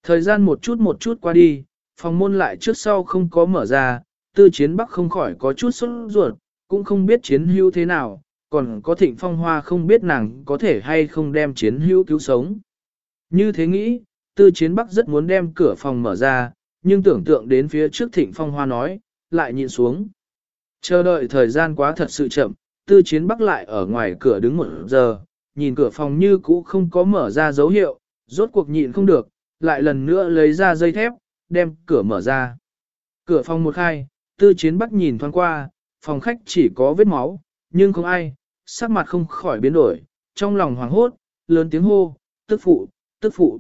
Thời gian một chút một chút qua đi, phòng môn lại trước sau không có mở ra, tư chiến bắc không khỏi có chút sốt ruột, cũng không biết chiến hữu thế nào, còn có thịnh phong hoa không biết nàng có thể hay không đem chiến hữu cứu sống. Như thế nghĩ, tư chiến bắc rất muốn đem cửa phòng mở ra, nhưng tưởng tượng đến phía trước thịnh phong hoa nói, lại nhịn xuống. Chờ đợi thời gian quá thật sự chậm, tư chiến bắc lại ở ngoài cửa đứng một giờ, nhìn cửa phòng như cũ không có mở ra dấu hiệu, rốt cuộc nhịn không được, lại lần nữa lấy ra dây thép, đem cửa mở ra. Cửa phòng một khai, tư chiến bắc nhìn thoáng qua, phòng khách chỉ có vết máu, nhưng không ai, sắc mặt không khỏi biến đổi, trong lòng hoảng hốt, lớn tiếng hô, tức phụ, tức phụ.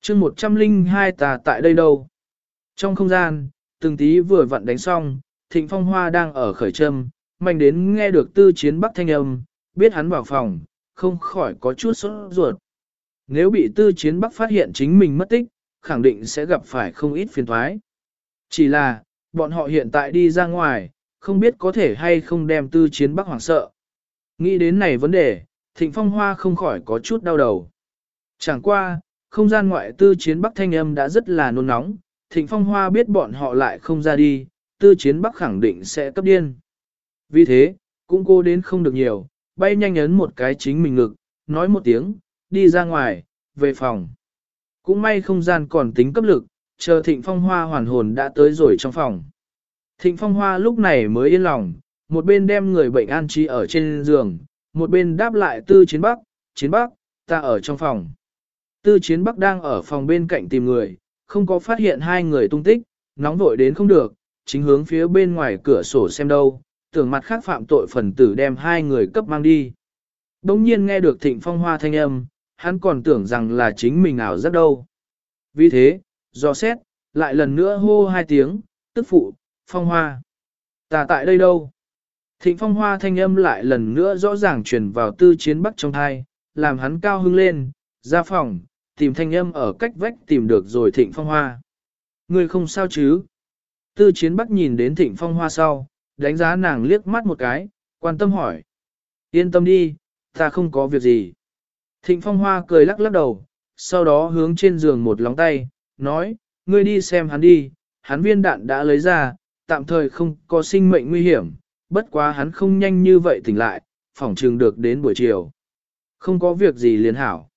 chương 102 tà tại đây đâu? Trong không gian, từng tí vừa vặn đánh xong, thịnh phong hoa đang ở khởi trâm, mạnh đến nghe được tư chiến bắc thanh âm, biết hắn vào phòng, không khỏi có chút sốt ruột. Nếu bị tư chiến bắc phát hiện chính mình mất tích, khẳng định sẽ gặp phải không ít phiền thoái. Chỉ là, bọn họ hiện tại đi ra ngoài, không biết có thể hay không đem tư chiến bắc hoảng sợ. Nghĩ đến này vấn đề, thịnh phong hoa không khỏi có chút đau đầu. Chẳng qua, không gian ngoại tư chiến bắc thanh âm đã rất là nôn nóng, thịnh phong hoa biết bọn họ lại không ra đi, tư chiến bắc khẳng định sẽ cấp điên. Vì thế, cũng cô đến không được nhiều, bay nhanh ấn một cái chính mình ngực, nói một tiếng, đi ra ngoài, về phòng. Cũng may không gian còn tính cấp lực, chờ thịnh phong hoa hoàn hồn đã tới rồi trong phòng. Thịnh phong hoa lúc này mới yên lòng, một bên đem người bệnh an trí ở trên giường, một bên đáp lại tư chiến bắc, chiến bắc, ta ở trong phòng. Tư chiến bắc đang ở phòng bên cạnh tìm người, không có phát hiện hai người tung tích, nóng vội đến không được, chính hướng phía bên ngoài cửa sổ xem đâu, tưởng mặt khác phạm tội phần tử đem hai người cấp mang đi. Đông nhiên nghe được thịnh phong hoa thanh âm, hắn còn tưởng rằng là chính mình ảo rất đâu. Vì thế, do xét, lại lần nữa hô hai tiếng, tức phụ, phong hoa. Ta tại đây đâu? Thịnh phong hoa thanh âm lại lần nữa rõ ràng truyền vào tư chiến bắc trong thai, làm hắn cao hưng lên, ra phòng, tìm thanh âm ở cách vách tìm được rồi thịnh phong hoa. Người không sao chứ? Tư chiến bắc nhìn đến thịnh phong hoa sau, đánh giá nàng liếc mắt một cái, quan tâm hỏi. Yên tâm đi, ta không có việc gì. Thịnh phong hoa cười lắc lắc đầu, sau đó hướng trên giường một lóng tay, nói, ngươi đi xem hắn đi, hắn viên đạn đã lấy ra, tạm thời không có sinh mệnh nguy hiểm, bất quá hắn không nhanh như vậy tỉnh lại, phỏng trường được đến buổi chiều. Không có việc gì liền hảo.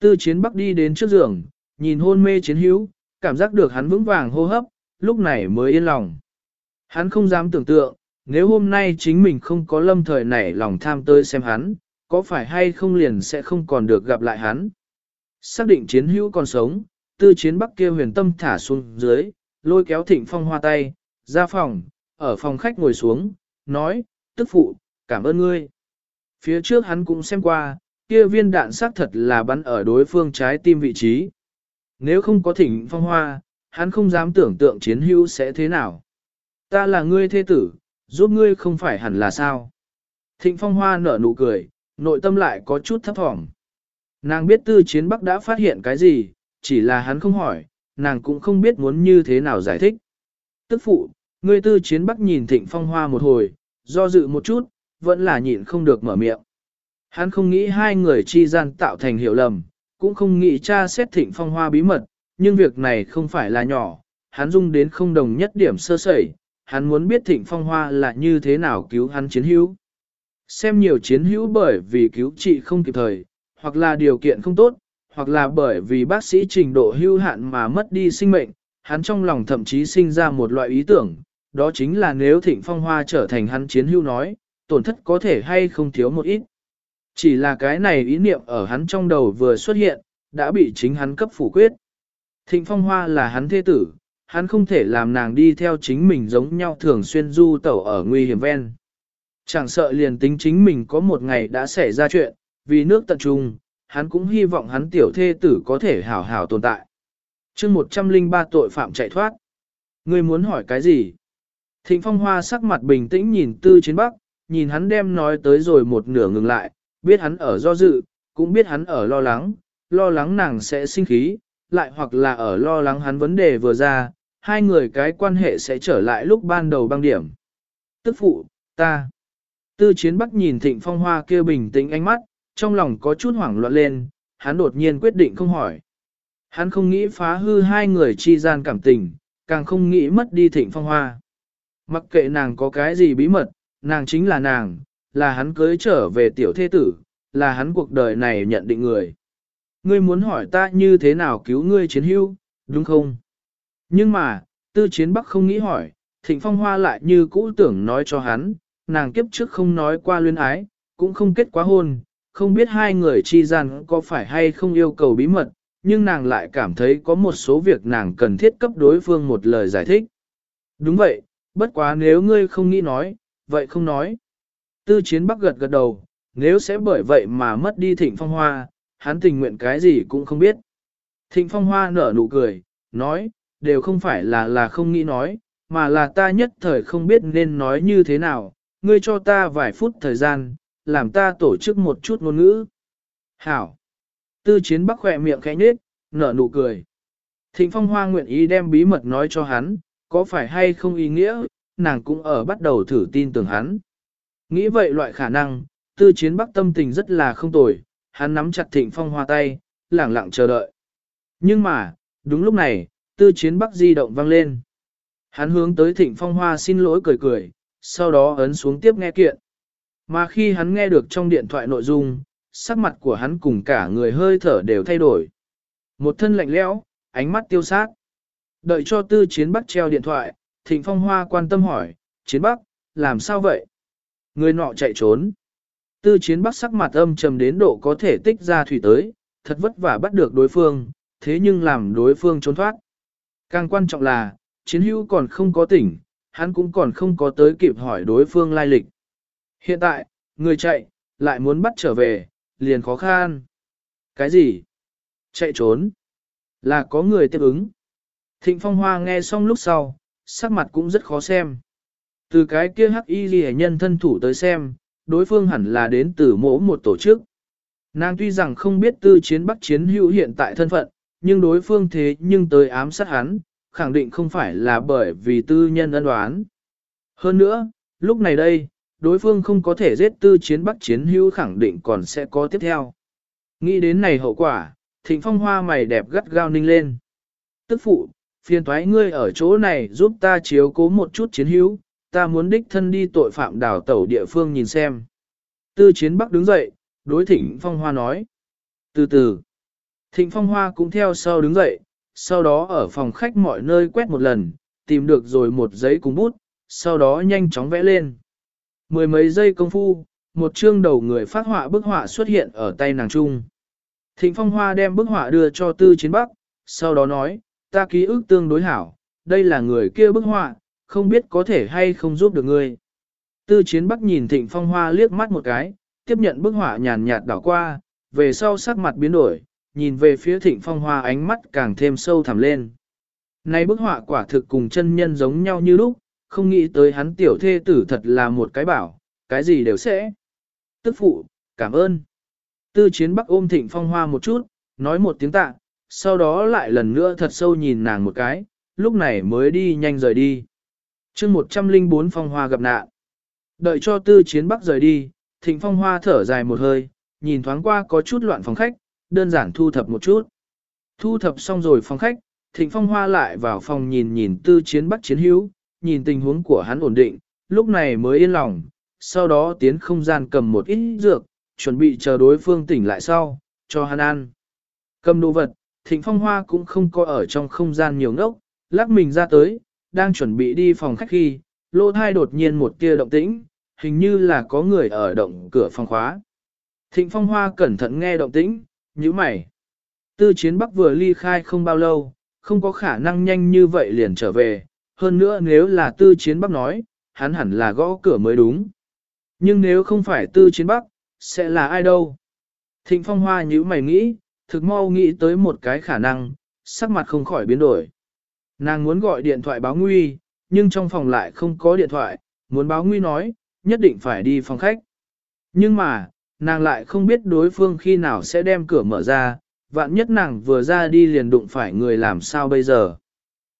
Tư chiến bắc đi đến trước giường, nhìn hôn mê chiến hữu, cảm giác được hắn vững vàng hô hấp, lúc này mới yên lòng. Hắn không dám tưởng tượng, nếu hôm nay chính mình không có lâm thời nảy lòng tham tới xem hắn, có phải hay không liền sẽ không còn được gặp lại hắn. Xác định chiến hữu còn sống, tư chiến bắc kia huyền tâm thả xuống dưới, lôi kéo thịnh phong hoa tay, ra phòng, ở phòng khách ngồi xuống, nói, tức phụ, cảm ơn ngươi. Phía trước hắn cũng xem qua, kia viên đạn xác thật là bắn ở đối phương trái tim vị trí. Nếu không có thịnh phong hoa, hắn không dám tưởng tượng chiến hữu sẽ thế nào. Ta là ngươi thế tử, giúp ngươi không phải hẳn là sao. Thịnh phong hoa nở nụ cười, nội tâm lại có chút thấp thỏm. Nàng biết tư chiến bắc đã phát hiện cái gì, chỉ là hắn không hỏi, nàng cũng không biết muốn như thế nào giải thích. Tức phụ, ngươi tư chiến bắc nhìn thịnh phong hoa một hồi, do dự một chút, vẫn là nhịn không được mở miệng. Hắn không nghĩ hai người chi gian tạo thành hiểu lầm, cũng không nghĩ cha xét thịnh phong hoa bí mật, nhưng việc này không phải là nhỏ, hắn dung đến không đồng nhất điểm sơ sẩy, hắn muốn biết thịnh phong hoa là như thế nào cứu hắn chiến hữu. Xem nhiều chiến hữu bởi vì cứu trị không kịp thời, hoặc là điều kiện không tốt, hoặc là bởi vì bác sĩ trình độ hưu hạn mà mất đi sinh mệnh, hắn trong lòng thậm chí sinh ra một loại ý tưởng, đó chính là nếu thịnh phong hoa trở thành hắn chiến hữu nói, tổn thất có thể hay không thiếu một ít. Chỉ là cái này ý niệm ở hắn trong đầu vừa xuất hiện, đã bị chính hắn cấp phủ quyết. Thịnh phong hoa là hắn thế tử, hắn không thể làm nàng đi theo chính mình giống nhau thường xuyên du tẩu ở nguy hiểm ven. Chẳng sợ liền tính chính mình có một ngày đã xảy ra chuyện, vì nước tận trung, hắn cũng hy vọng hắn tiểu thê tử có thể hảo hảo tồn tại. chương 103 tội phạm chạy thoát. Ngươi muốn hỏi cái gì? Thịnh phong hoa sắc mặt bình tĩnh nhìn tư chiến bắc, nhìn hắn đem nói tới rồi một nửa ngừng lại, biết hắn ở do dự, cũng biết hắn ở lo lắng, lo lắng nàng sẽ sinh khí, lại hoặc là ở lo lắng hắn vấn đề vừa ra, hai người cái quan hệ sẽ trở lại lúc ban đầu băng điểm. Tức phụ, ta. Tư chiến bắc nhìn thịnh phong hoa kia bình tĩnh ánh mắt, trong lòng có chút hoảng loạn lên, hắn đột nhiên quyết định không hỏi. Hắn không nghĩ phá hư hai người chi gian cảm tình, càng không nghĩ mất đi thịnh phong hoa. Mặc kệ nàng có cái gì bí mật, nàng chính là nàng, là hắn cưới trở về tiểu thế tử, là hắn cuộc đời này nhận định người. Ngươi muốn hỏi ta như thế nào cứu ngươi chiến hữu, đúng không? Nhưng mà, tư chiến bắc không nghĩ hỏi, thịnh phong hoa lại như cũ tưởng nói cho hắn, nàng kiếp trước không nói qua luyến ái, cũng không kết quá hôn, không biết hai người chi gian có phải hay không yêu cầu bí mật, nhưng nàng lại cảm thấy có một số việc nàng cần thiết cấp đối phương một lời giải thích. Đúng vậy, bất quá nếu ngươi không nghĩ nói, vậy không nói. Tư chiến bắc gật gật đầu, nếu sẽ bởi vậy mà mất đi thịnh phong hoa, hắn tình nguyện cái gì cũng không biết. Thịnh Phong Hoa nở nụ cười, nói, đều không phải là là không nghĩ nói, mà là ta nhất thời không biết nên nói như thế nào, ngươi cho ta vài phút thời gian, làm ta tổ chức một chút ngôn ngữ. Hảo! Tư chiến bắc khỏe miệng khẽ nhết, nở nụ cười. Thịnh Phong Hoa nguyện ý đem bí mật nói cho hắn, có phải hay không ý nghĩa, nàng cũng ở bắt đầu thử tin tưởng hắn. Nghĩ vậy loại khả năng, tư chiến bắc tâm tình rất là không tồi, hắn nắm chặt thịnh phong hoa tay, lẳng lặng chờ đợi. Nhưng mà, đúng lúc này, tư chiến bắc di động vang lên. Hắn hướng tới thịnh phong hoa xin lỗi cười cười, sau đó ấn xuống tiếp nghe kiện. Mà khi hắn nghe được trong điện thoại nội dung, sắc mặt của hắn cùng cả người hơi thở đều thay đổi. Một thân lạnh lẽo, ánh mắt tiêu sát. Đợi cho tư chiến bắc treo điện thoại, thịnh phong hoa quan tâm hỏi, chiến bắc, làm sao vậy? Người nọ chạy trốn. Tư chiến bắc sắc mặt âm trầm đến độ có thể tích ra thủy tới, thật vất vả bắt được đối phương, thế nhưng làm đối phương trốn thoát. Càng quan trọng là, chiến hữu còn không có tỉnh, hắn cũng còn không có tới kịp hỏi đối phương lai lịch. Hiện tại, người chạy, lại muốn bắt trở về, liền khó khăn. Cái gì? Chạy trốn. Là có người tiếp ứng. Thịnh Phong Hoa nghe xong lúc sau, sắc mặt cũng rất khó xem. Từ cái kia hắc y ghi nhân thân thủ tới xem, đối phương hẳn là đến từ mỗ một tổ chức. Nàng tuy rằng không biết tư chiến bắc chiến hữu hiện tại thân phận, nhưng đối phương thế nhưng tới ám sát hắn, khẳng định không phải là bởi vì tư nhân ân đoán. Hơn nữa, lúc này đây, đối phương không có thể giết tư chiến bắc chiến hữu khẳng định còn sẽ có tiếp theo. Nghĩ đến này hậu quả, thịnh phong hoa mày đẹp gắt gao ninh lên. Tức phụ, phiền thoái ngươi ở chỗ này giúp ta chiếu cố một chút chiến hữu, ta muốn đích thân đi tội phạm đảo tẩu địa phương nhìn xem. Tư chiến bắc đứng dậy, đối thịnh phong hoa nói. Từ từ, thịnh phong hoa cũng theo sau đứng dậy, sau đó ở phòng khách mọi nơi quét một lần, tìm được rồi một giấy cùng bút, sau đó nhanh chóng vẽ lên. Mười mấy giây công phu, một chương đầu người phát họa bức họa xuất hiện ở tay nàng trung. Thịnh phong hoa đem bức họa đưa cho tư chiến bắc, sau đó nói, ta ký ức tương đối hảo, đây là người kia bức họa, không biết có thể hay không giúp được ngươi. Tư chiến bắc nhìn thịnh phong hoa liếc mắt một cái, tiếp nhận bức họa nhàn nhạt đảo qua, về sau sắc mặt biến đổi, nhìn về phía thịnh phong hoa ánh mắt càng thêm sâu thẳm lên. Này bức họa quả thực cùng chân nhân giống nhau như lúc, không nghĩ tới hắn tiểu thê tử thật là một cái bảo, cái gì đều sẽ. Tức phụ, cảm ơn. Tư chiến bắc ôm thịnh phong hoa một chút, nói một tiếng tạ, sau đó lại lần nữa thật sâu nhìn nàng một cái, lúc này mới đi nhanh rời đi chương 104 phong hoa gặp nạn. Đợi cho tư chiến bắc rời đi, thịnh phong hoa thở dài một hơi, nhìn thoáng qua có chút loạn phòng khách, đơn giản thu thập một chút. Thu thập xong rồi phòng khách, thịnh phong hoa lại vào phòng nhìn nhìn tư chiến bắc chiến hữu, nhìn tình huống của hắn ổn định, lúc này mới yên lòng, sau đó tiến không gian cầm một ít dược, chuẩn bị chờ đối phương tỉnh lại sau, cho hắn ăn. Cầm đồ vật, thịnh phong hoa cũng không có ở trong không gian nhiều ngốc, lắc mình ra tới, đang chuẩn bị đi phòng khách khi, lô thai đột nhiên một tia động tĩnh, hình như là có người ở động cửa phòng khóa. Thịnh Phong Hoa cẩn thận nghe động tĩnh, như mày. Tư chiến bắc vừa ly khai không bao lâu, không có khả năng nhanh như vậy liền trở về, hơn nữa nếu là tư chiến bắc nói, hắn hẳn là gõ cửa mới đúng. Nhưng nếu không phải tư chiến bắc, sẽ là ai đâu? Thịnh Phong Hoa như mày nghĩ, thực mau nghĩ tới một cái khả năng, sắc mặt không khỏi biến đổi. Nàng muốn gọi điện thoại báo nguy, nhưng trong phòng lại không có điện thoại, muốn báo nguy nói, nhất định phải đi phòng khách. Nhưng mà, nàng lại không biết đối phương khi nào sẽ đem cửa mở ra, vạn nhất nàng vừa ra đi liền đụng phải người làm sao bây giờ.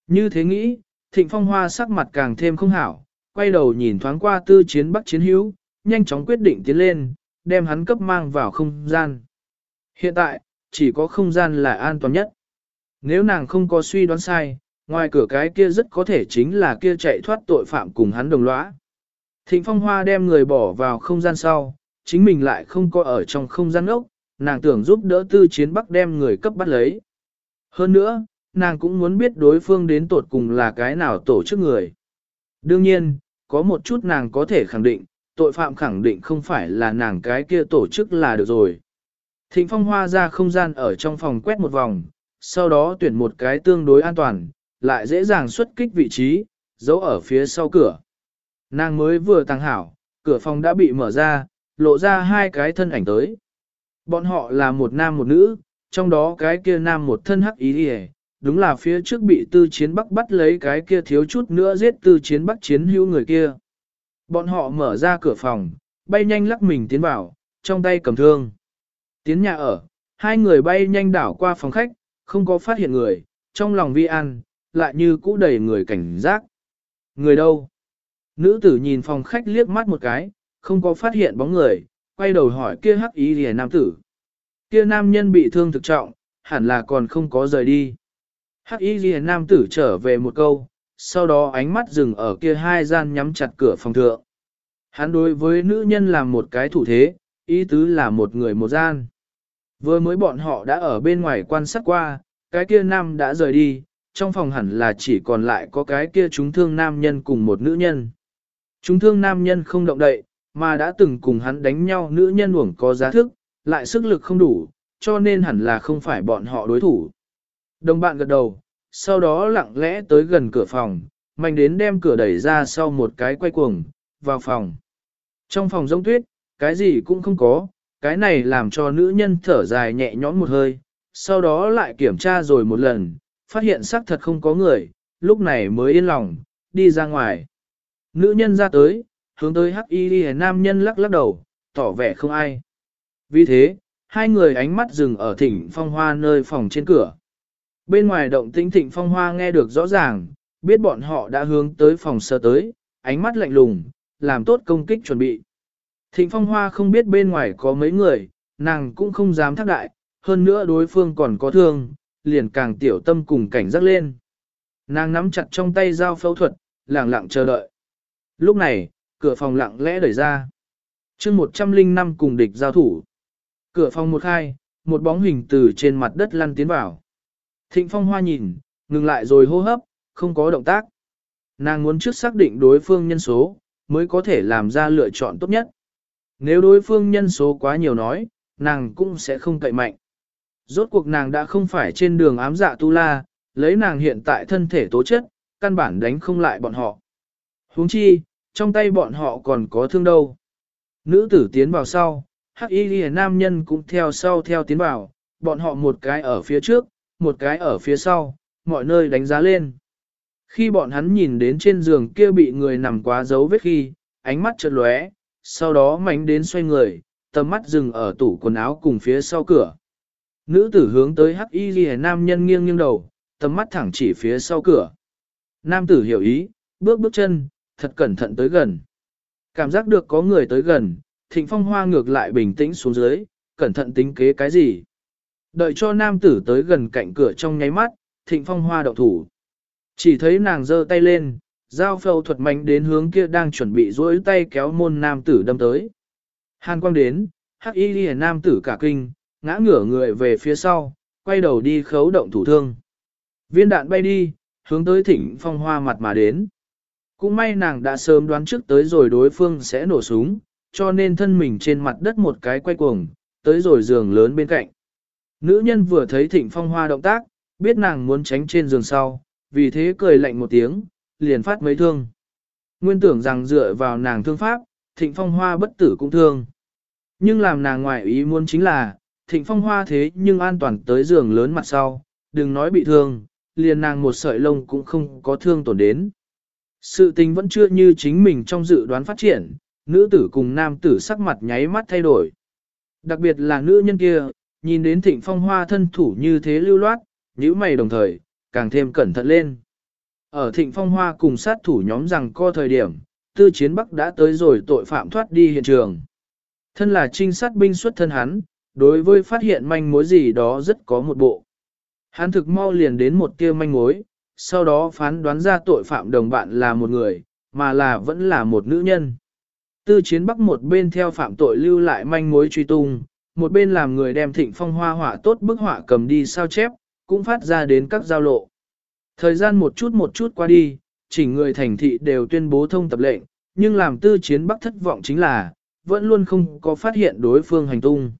Như thế nghĩ, thịnh phong hoa sắc mặt càng thêm không hảo, quay đầu nhìn thoáng qua tư chiến bắc chiến hữu, nhanh chóng quyết định tiến lên, đem hắn cấp mang vào không gian. Hiện tại, chỉ có không gian là an toàn nhất. Nếu nàng không có suy đoán sai, Ngoài cửa cái kia rất có thể chính là kia chạy thoát tội phạm cùng hắn đồng lõa. Thịnh Phong Hoa đem người bỏ vào không gian sau, chính mình lại không có ở trong không gian ốc, nàng tưởng giúp đỡ tư chiến bắc đem người cấp bắt lấy. Hơn nữa, nàng cũng muốn biết đối phương đến tột cùng là cái nào tổ chức người. Đương nhiên, có một chút nàng có thể khẳng định, tội phạm khẳng định không phải là nàng cái kia tổ chức là được rồi. Thịnh Phong Hoa ra không gian ở trong phòng quét một vòng, sau đó tuyển một cái tương đối an toàn, lại dễ dàng xuất kích vị trí, giấu ở phía sau cửa. Nàng mới vừa tăng hảo, cửa phòng đã bị mở ra, lộ ra hai cái thân ảnh tới. Bọn họ là một nam một nữ, trong đó cái kia nam một thân hắc ý đi đúng là phía trước bị tư chiến bắc bắt lấy cái kia thiếu chút nữa giết tư chiến bắc chiến hữu người kia. Bọn họ mở ra cửa phòng, bay nhanh lắc mình tiến vào, trong tay cầm thương. Tiến nhà ở, hai người bay nhanh đảo qua phòng khách, không có phát hiện người, trong lòng vi an, lại như cũ đầy người cảnh giác. Người đâu? Nữ tử nhìn phòng khách liếc mắt một cái, không có phát hiện bóng người, quay đầu hỏi kia hắc ý rìa nam tử. Kia nam nhân bị thương thực trọng, hẳn là còn không có rời đi. Hắc y ghi nam tử trở về một câu, sau đó ánh mắt dừng ở kia hai gian nhắm chặt cửa phòng thượng. Hắn đối với nữ nhân làm một cái thủ thế, ý tứ là một người một gian. Vừa mới bọn họ đã ở bên ngoài quan sát qua, cái kia nam đã rời đi, trong phòng hẳn là chỉ còn lại có cái kia chúng thương nam nhân cùng một nữ nhân. Chúng thương nam nhân không động đậy, mà đã từng cùng hắn đánh nhau nữ nhân uổng có giá thức, lại sức lực không đủ, cho nên hẳn là không phải bọn họ đối thủ. Đồng bạn gật đầu, sau đó lặng lẽ tới gần cửa phòng, mạnh đến đem cửa đẩy ra sau một cái quay cuồng, vào phòng. Trong phòng giống tuyết, cái gì cũng không có, cái này làm cho nữ nhân thở dài nhẹ nhõm một hơi, sau đó lại kiểm tra rồi một lần, phát hiện xác thật không có người, lúc này mới yên lòng, đi ra ngoài. Nữ nhân ra tới, hướng tới hắc y nam nhân lắc lắc đầu, tỏ vẻ không ai. Vì thế, hai người ánh mắt dừng ở thỉnh phong hoa nơi phòng trên cửa. Bên ngoài động tĩnh thịnh phong hoa nghe được rõ ràng, biết bọn họ đã hướng tới phòng sơ tới, ánh mắt lạnh lùng, làm tốt công kích chuẩn bị. Thịnh phong hoa không biết bên ngoài có mấy người, nàng cũng không dám thác đại, hơn nữa đối phương còn có thương, liền càng tiểu tâm cùng cảnh giác lên. Nàng nắm chặt trong tay dao phẫu thuật, lặng lặng chờ đợi. Lúc này, cửa phòng lặng lẽ đẩy ra. chương 105 cùng địch giao thủ. Cửa phòng một khai, một bóng hình từ trên mặt đất lăn tiến vào. Thịnh phong hoa nhìn, ngừng lại rồi hô hấp, không có động tác. Nàng muốn trước xác định đối phương nhân số, mới có thể làm ra lựa chọn tốt nhất. Nếu đối phương nhân số quá nhiều nói, nàng cũng sẽ không cậy mạnh. Rốt cuộc nàng đã không phải trên đường ám dạ tu la, lấy nàng hiện tại thân thể tố chất, căn bản đánh không lại bọn họ. huống chi, trong tay bọn họ còn có thương đâu. Nữ tử tiến vào sau, hắc y nam nhân cũng theo sau theo tiến vào, bọn họ một cái ở phía trước, một cái ở phía sau, mọi nơi đánh giá lên. Khi bọn hắn nhìn đến trên giường kia bị người nằm quá dấu vết khi, ánh mắt chợt lóe, sau đó mánh đến xoay người, tầm mắt dừng ở tủ quần áo cùng phía sau cửa. Nữ tử hướng tới hắc y ghi nam nhân nghiêng nghiêng đầu, tầm mắt thẳng chỉ phía sau cửa. Nam tử hiểu ý, bước bước chân, thật cẩn thận tới gần. Cảm giác được có người tới gần, thịnh phong hoa ngược lại bình tĩnh xuống dưới, cẩn thận tính kế cái gì. Đợi cho nam tử tới gần cạnh cửa trong nháy mắt, thịnh phong hoa động thủ. Chỉ thấy nàng giơ tay lên, giao phẫu thuật mạnh đến hướng kia đang chuẩn bị duỗi tay kéo môn nam tử đâm tới. Hàn quang đến, hắc y ghi nam tử cả kinh, ngã ngửa người về phía sau, quay đầu đi khấu động thủ thương. Viên đạn bay đi, hướng tới thịnh phong hoa mặt mà đến. Cũng may nàng đã sớm đoán trước tới rồi đối phương sẽ nổ súng, cho nên thân mình trên mặt đất một cái quay cuồng, tới rồi giường lớn bên cạnh. Nữ nhân vừa thấy thịnh phong hoa động tác, biết nàng muốn tránh trên giường sau, vì thế cười lạnh một tiếng, liền phát mấy thương. Nguyên tưởng rằng dựa vào nàng thương pháp, thịnh phong hoa bất tử cũng thương. Nhưng làm nàng ngoại ý muốn chính là, thịnh phong hoa thế nhưng an toàn tới giường lớn mặt sau, đừng nói bị thương, liền nàng một sợi lông cũng không có thương tổn đến. Sự tình vẫn chưa như chính mình trong dự đoán phát triển, nữ tử cùng nam tử sắc mặt nháy mắt thay đổi. Đặc biệt là nữ nhân kia, nhìn đến thịnh phong hoa thân thủ như thế lưu loát, nhíu mày đồng thời, càng thêm cẩn thận lên. Ở thịnh phong hoa cùng sát thủ nhóm rằng co thời điểm, tư chiến bắc đã tới rồi tội phạm thoát đi hiện trường. Thân là trinh sát binh xuất thân hắn, đối với phát hiện manh mối gì đó rất có một bộ. Hắn thực mau liền đến một tia manh mối, sau đó phán đoán ra tội phạm đồng bạn là một người, mà là vẫn là một nữ nhân. Tư chiến bắc một bên theo phạm tội lưu lại manh mối truy tung, một bên làm người đem thịnh phong hoa họa tốt bức họa cầm đi sao chép, cũng phát ra đến các giao lộ. Thời gian một chút một chút qua đi, chỉnh người thành thị đều tuyên bố thông tập lệnh, nhưng làm tư chiến bắc thất vọng chính là, vẫn luôn không có phát hiện đối phương hành tung.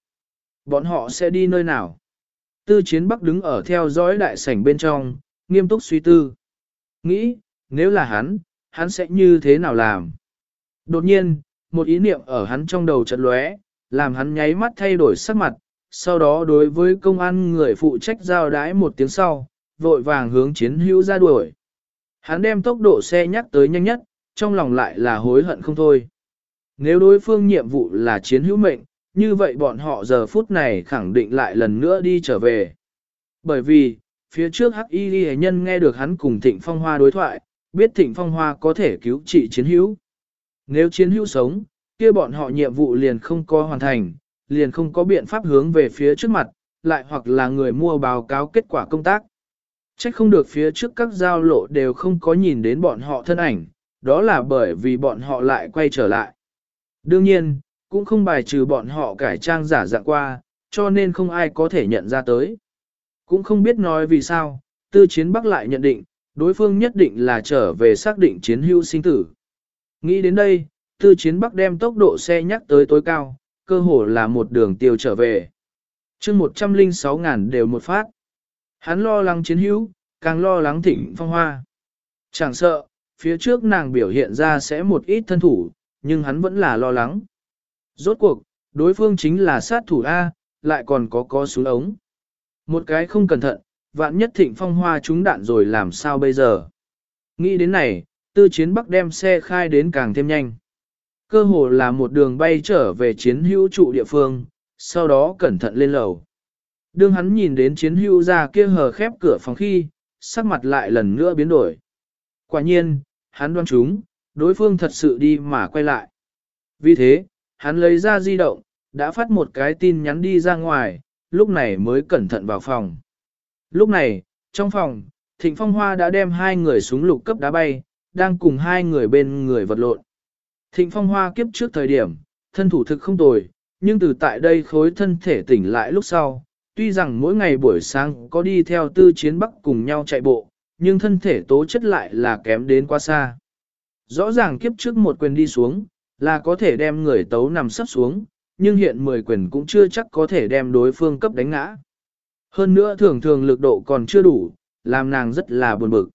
Bọn họ sẽ đi nơi nào? Tư chiến bắc đứng ở theo dõi đại sảnh bên trong, nghiêm túc suy tư. Nghĩ, nếu là hắn, hắn sẽ như thế nào làm? Đột nhiên, một ý niệm ở hắn trong đầu chợt lóe, làm hắn nháy mắt thay đổi sắc mặt, sau đó đối với công an người phụ trách giao đái một tiếng sau, vội vàng hướng chiến hữu ra đuổi. Hắn đem tốc độ xe nhắc tới nhanh nhất, trong lòng lại là hối hận không thôi. Nếu đối phương nhiệm vụ là chiến hữu mệnh, như vậy bọn họ giờ phút này khẳng định lại lần nữa đi trở về. Bởi vì, phía trước Hắc Y Ghi Nhân nghe được hắn cùng Thịnh Phong Hoa đối thoại, biết Thịnh Phong Hoa có thể cứu trị chiến hữu. Nếu chiến hữu sống, kia bọn họ nhiệm vụ liền không có hoàn thành, liền không có biện pháp hướng về phía trước mặt, lại hoặc là người mua báo cáo kết quả công tác. Trách không được phía trước các giao lộ đều không có nhìn đến bọn họ thân ảnh, đó là bởi vì bọn họ lại quay trở lại. Đương nhiên, cũng không bài trừ bọn họ cải trang giả dạng qua, cho nên không ai có thể nhận ra tới. Cũng không biết nói vì sao, tư chiến bắc lại nhận định, đối phương nhất định là trở về xác định chiến hữu sinh tử. Nghĩ đến đây, tư chiến bắc đem tốc độ xe nhắc tới tối cao, cơ hồ là một đường tiêu trở về. chương 106 ngàn đều một phát. Hắn lo lắng chiến hữu, càng lo lắng thịnh phong hoa. Chẳng sợ, phía trước nàng biểu hiện ra sẽ một ít thân thủ, nhưng hắn vẫn là lo lắng. Rốt cuộc, đối phương chính là sát thủ A, lại còn có có súng ống. Một cái không cẩn thận, vạn nhất thịnh phong hoa trúng đạn rồi làm sao bây giờ. Nghĩ đến này, tư chiến bắc đem xe khai đến càng thêm nhanh. Cơ hồ là một đường bay trở về chiến hữu trụ địa phương, sau đó cẩn thận lên lầu. Đương hắn nhìn đến chiến hữu ra kia hờ khép cửa phòng khi, sắc mặt lại lần nữa biến đổi. Quả nhiên, hắn đoán chúng, đối phương thật sự đi mà quay lại. Vì thế, hắn lấy ra di động, đã phát một cái tin nhắn đi ra ngoài, lúc này mới cẩn thận vào phòng. Lúc này, trong phòng, Thịnh Phong Hoa đã đem hai người súng lục cấp đá bay, đang cùng hai người bên người vật lộn. Thịnh Phong Hoa kiếp trước thời điểm, thân thủ thực không tồi, nhưng từ tại đây khối thân thể tỉnh lại lúc sau, tuy rằng mỗi ngày buổi sáng có đi theo tư chiến bắc cùng nhau chạy bộ, nhưng thân thể tố chất lại là kém đến quá xa. Rõ ràng kiếp trước một quyền đi xuống, là có thể đem người tấu nằm sắp xuống, nhưng hiện 10 quyền cũng chưa chắc có thể đem đối phương cấp đánh ngã. Hơn nữa thường thường lực độ còn chưa đủ, làm nàng rất là buồn bực.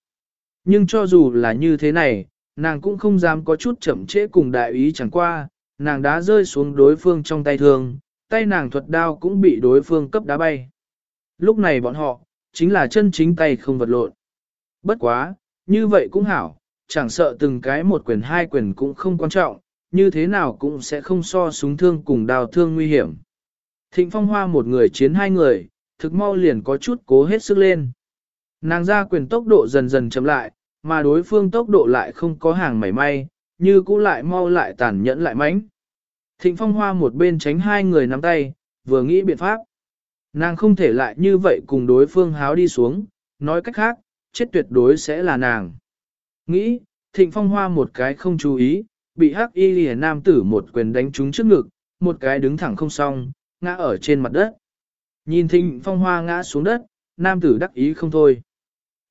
Nhưng cho dù là như thế này, nàng cũng không dám có chút chậm trễ cùng đại ý chẳng qua, nàng đã rơi xuống đối phương trong tay thường, tay nàng thuật đao cũng bị đối phương cấp đá bay. Lúc này bọn họ, chính là chân chính tay không vật lộn. Bất quá, như vậy cũng hảo, chẳng sợ từng cái một quyền hai quyền cũng không quan trọng, như thế nào cũng sẽ không so súng thương cùng đào thương nguy hiểm. Thịnh phong hoa một người chiến hai người, thực mau liền có chút cố hết sức lên. Nàng ra quyền tốc độ dần dần chậm lại, mà đối phương tốc độ lại không có hàng mảy may, như cũ lại mau lại tàn nhẫn lại mãnh. Thịnh phong hoa một bên tránh hai người nắm tay, vừa nghĩ biện pháp. Nàng không thể lại như vậy cùng đối phương háo đi xuống, nói cách khác, chết tuyệt đối sẽ là nàng. Nghĩ, thịnh phong hoa một cái không chú ý, bị hắc y lìa nam tử một quyền đánh trúng trước ngực, một cái đứng thẳng không xong, ngã ở trên mặt đất. Nhìn thịnh phong hoa ngã xuống đất, nam tử đắc ý không thôi.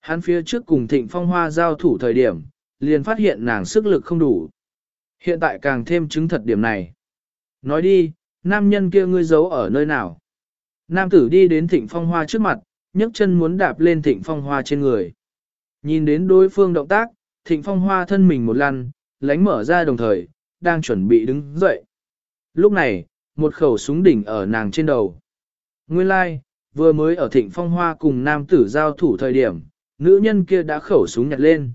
Hắn phía trước cùng thịnh phong hoa giao thủ thời điểm, liền phát hiện nàng sức lực không đủ. Hiện tại càng thêm chứng thật điểm này. Nói đi, nam nhân kia ngươi giấu ở nơi nào? Nam tử đi đến thịnh phong hoa trước mặt, nhấc chân muốn đạp lên thịnh phong hoa trên người. Nhìn đến đối phương động tác, thịnh phong hoa thân mình một lần lánh mở ra đồng thời, đang chuẩn bị đứng dậy. Lúc này, một khẩu súng đỉnh ở nàng trên đầu. Nguyên lai, like, vừa mới ở thịnh phong hoa cùng nam tử giao thủ thời điểm, nữ nhân kia đã khẩu súng nhặt lên.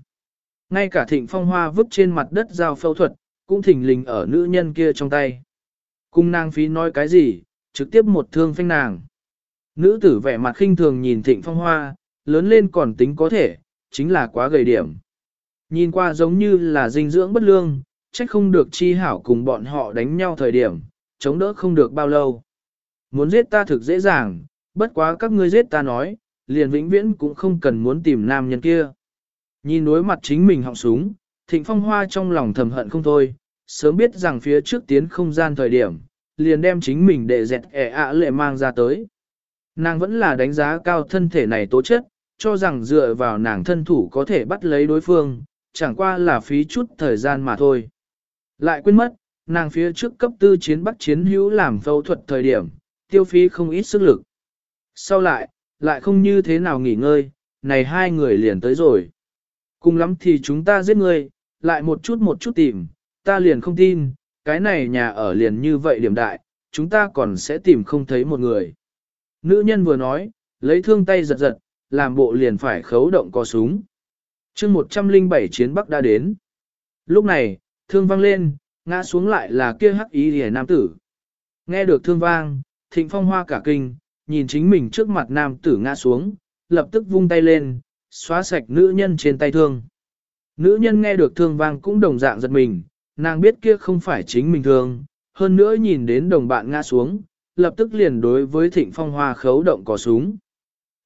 Ngay cả thịnh phong hoa vứt trên mặt đất giao phẫu thuật, cũng thỉnh lình ở nữ nhân kia trong tay. Cung nàng phí nói cái gì, trực tiếp một thương phanh nàng. Nữ tử vẻ mặt khinh thường nhìn thịnh phong hoa, lớn lên còn tính có thể, chính là quá gầy điểm. Nhìn qua giống như là dinh dưỡng bất lương, trách không được chi hảo cùng bọn họ đánh nhau thời điểm, chống đỡ không được bao lâu. Muốn giết ta thực dễ dàng, bất quá các ngươi giết ta nói, liền vĩnh viễn cũng không cần muốn tìm nam nhân kia. Nhìn đối mặt chính mình họng súng, thịnh phong hoa trong lòng thầm hận không thôi, sớm biết rằng phía trước tiến không gian thời điểm, liền đem chính mình để dẹt ẻ ạ lệ mang ra tới. Nàng vẫn là đánh giá cao thân thể này tố chất, cho rằng dựa vào nàng thân thủ có thể bắt lấy đối phương, chẳng qua là phí chút thời gian mà thôi. Lại quên mất, nàng phía trước cấp tư chiến bắt chiến hữu làm phẫu thuật thời điểm, tiêu phí không ít sức lực. Sau lại, lại không như thế nào nghỉ ngơi, này hai người liền tới rồi. Cùng lắm thì chúng ta giết ngươi, lại một chút một chút tìm, ta liền không tin, cái này nhà ở liền như vậy điểm đại, chúng ta còn sẽ tìm không thấy một người. Nữ nhân vừa nói, lấy thương tay giật giật, làm bộ liền phải khấu động có súng chương 107 chiến Bắc đã đến. Lúc này, thương vang lên, ngã xuống lại là kia hắc ý hề nam tử. Nghe được thương vang, thịnh phong hoa cả kinh, nhìn chính mình trước mặt nam tử ngã xuống, lập tức vung tay lên, xóa sạch nữ nhân trên tay thương. Nữ nhân nghe được thương vang cũng đồng dạng giật mình, nàng biết kia không phải chính mình thương, hơn nữa nhìn đến đồng bạn ngã xuống, lập tức liền đối với thịnh phong hoa khấu động cò súng.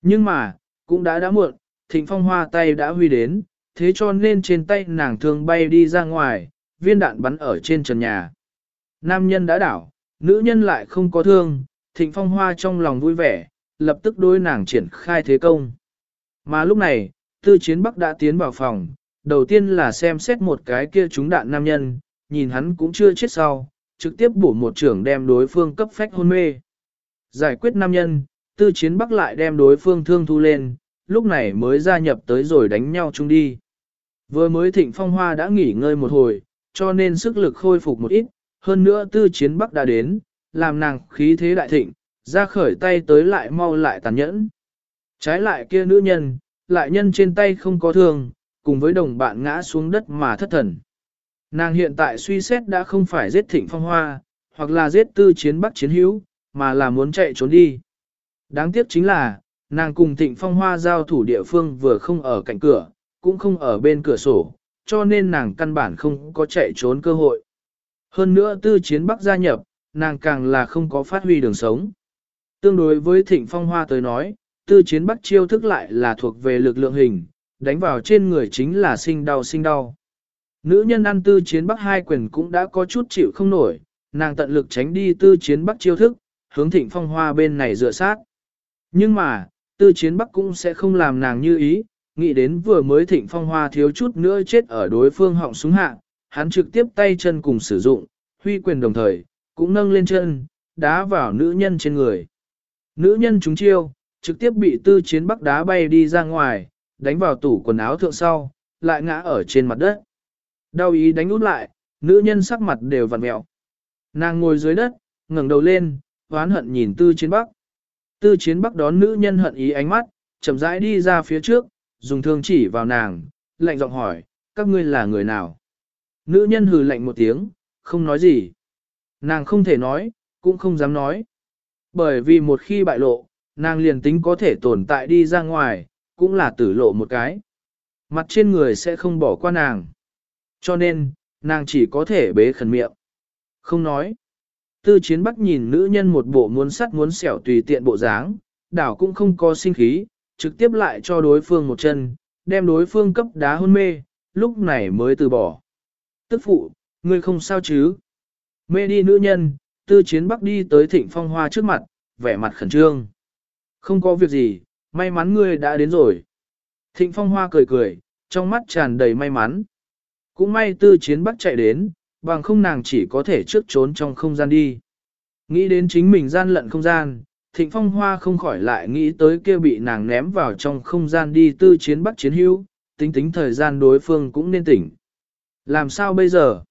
Nhưng mà, cũng đã đã muộn, thịnh phong hoa tay đã huy đến, thế cho nên trên tay nàng thương bay đi ra ngoài, viên đạn bắn ở trên trần nhà. Nam nhân đã đảo, nữ nhân lại không có thương, thịnh phong hoa trong lòng vui vẻ, lập tức đối nàng triển khai thế công. Mà lúc này, tư chiến bắc đã tiến vào phòng, đầu tiên là xem xét một cái kia trúng đạn nam nhân, nhìn hắn cũng chưa chết sau, trực tiếp bổ một trưởng đem đối phương cấp phách hôn mê. Giải quyết nam nhân, tư chiến bắc lại đem đối phương thương thu lên, lúc này mới gia nhập tới rồi đánh nhau chung đi. Vừa mới thịnh phong hoa đã nghỉ ngơi một hồi, cho nên sức lực khôi phục một ít, hơn nữa tư chiến bắc đã đến, làm nàng khí thế đại thịnh, ra khởi tay tới lại mau lại tàn nhẫn. Trái lại kia nữ nhân, lại nhân trên tay không có thương, cùng với đồng bạn ngã xuống đất mà thất thần. Nàng hiện tại suy xét đã không phải giết thịnh phong hoa, hoặc là giết tư chiến bắc chiến hữu, mà là muốn chạy trốn đi. Đáng tiếc chính là, nàng cùng thịnh phong hoa giao thủ địa phương vừa không ở cạnh cửa, cũng không ở bên cửa sổ, cho nên nàng căn bản không có chạy trốn cơ hội. Hơn nữa tư chiến bắc gia nhập, nàng càng là không có phát huy đường sống. Tương đối với thịnh phong hoa tới nói, tư chiến bắc chiêu thức lại là thuộc về lực lượng hình, đánh vào trên người chính là sinh đau sinh đau. Nữ nhân ăn tư chiến bắc hai quyền cũng đã có chút chịu không nổi, nàng tận lực tránh đi tư chiến bắc chiêu thức, hướng thịnh phong hoa bên này dựa sát. Nhưng mà, tư chiến bắc cũng sẽ không làm nàng như ý, nghĩ đến vừa mới thịnh phong hoa thiếu chút nữa chết ở đối phương họng súng hạ, hắn trực tiếp tay chân cùng sử dụng, huy quyền đồng thời, cũng nâng lên chân, đá vào nữ nhân trên người. Nữ nhân trúng chiêu, trực tiếp bị tư chiến bắc đá bay đi ra ngoài, đánh vào tủ quần áo thượng sau, lại ngã ở trên mặt đất. Đau ý đánh út lại, nữ nhân sắc mặt đều vặn mẹo. Nàng ngồi dưới đất, ngẩng đầu lên, oán hận nhìn tư chiến bắc. Tư chiến bắc đón nữ nhân hận ý ánh mắt, chậm rãi đi ra phía trước, dùng thương chỉ vào nàng, lạnh giọng hỏi, các ngươi là người nào? Nữ nhân hừ lạnh một tiếng, không nói gì. Nàng không thể nói, cũng không dám nói. Bởi vì một khi bại lộ, nàng liền tính có thể tồn tại đi ra ngoài, cũng là tử lộ một cái. Mặt trên người sẽ không bỏ qua nàng. Cho nên, nàng chỉ có thể bế khẩn miệng. Không nói. Tư chiến bắc nhìn nữ nhân một bộ muốn sắt muốn xẻo tùy tiện bộ dáng, đảo cũng không có sinh khí, trực tiếp lại cho đối phương một chân, đem đối phương cấp đá hôn mê, lúc này mới từ bỏ. Tức phụ, ngươi không sao chứ? Mê đi nữ nhân, tư chiến bắc đi tới thịnh phong hoa trước mặt, vẻ mặt khẩn trương. Không có việc gì, may mắn ngươi đã đến rồi. Thịnh phong hoa cười cười, trong mắt tràn đầy may mắn. Cũng may tư chiến bắc chạy đến, bằng không nàng chỉ có thể trước trốn trong không gian đi. Nghĩ đến chính mình gian lận không gian, thịnh phong hoa không khỏi lại nghĩ tới kia bị nàng ném vào trong không gian đi tư chiến bắt chiến hữu, tính tính thời gian đối phương cũng nên tỉnh. Làm sao bây giờ?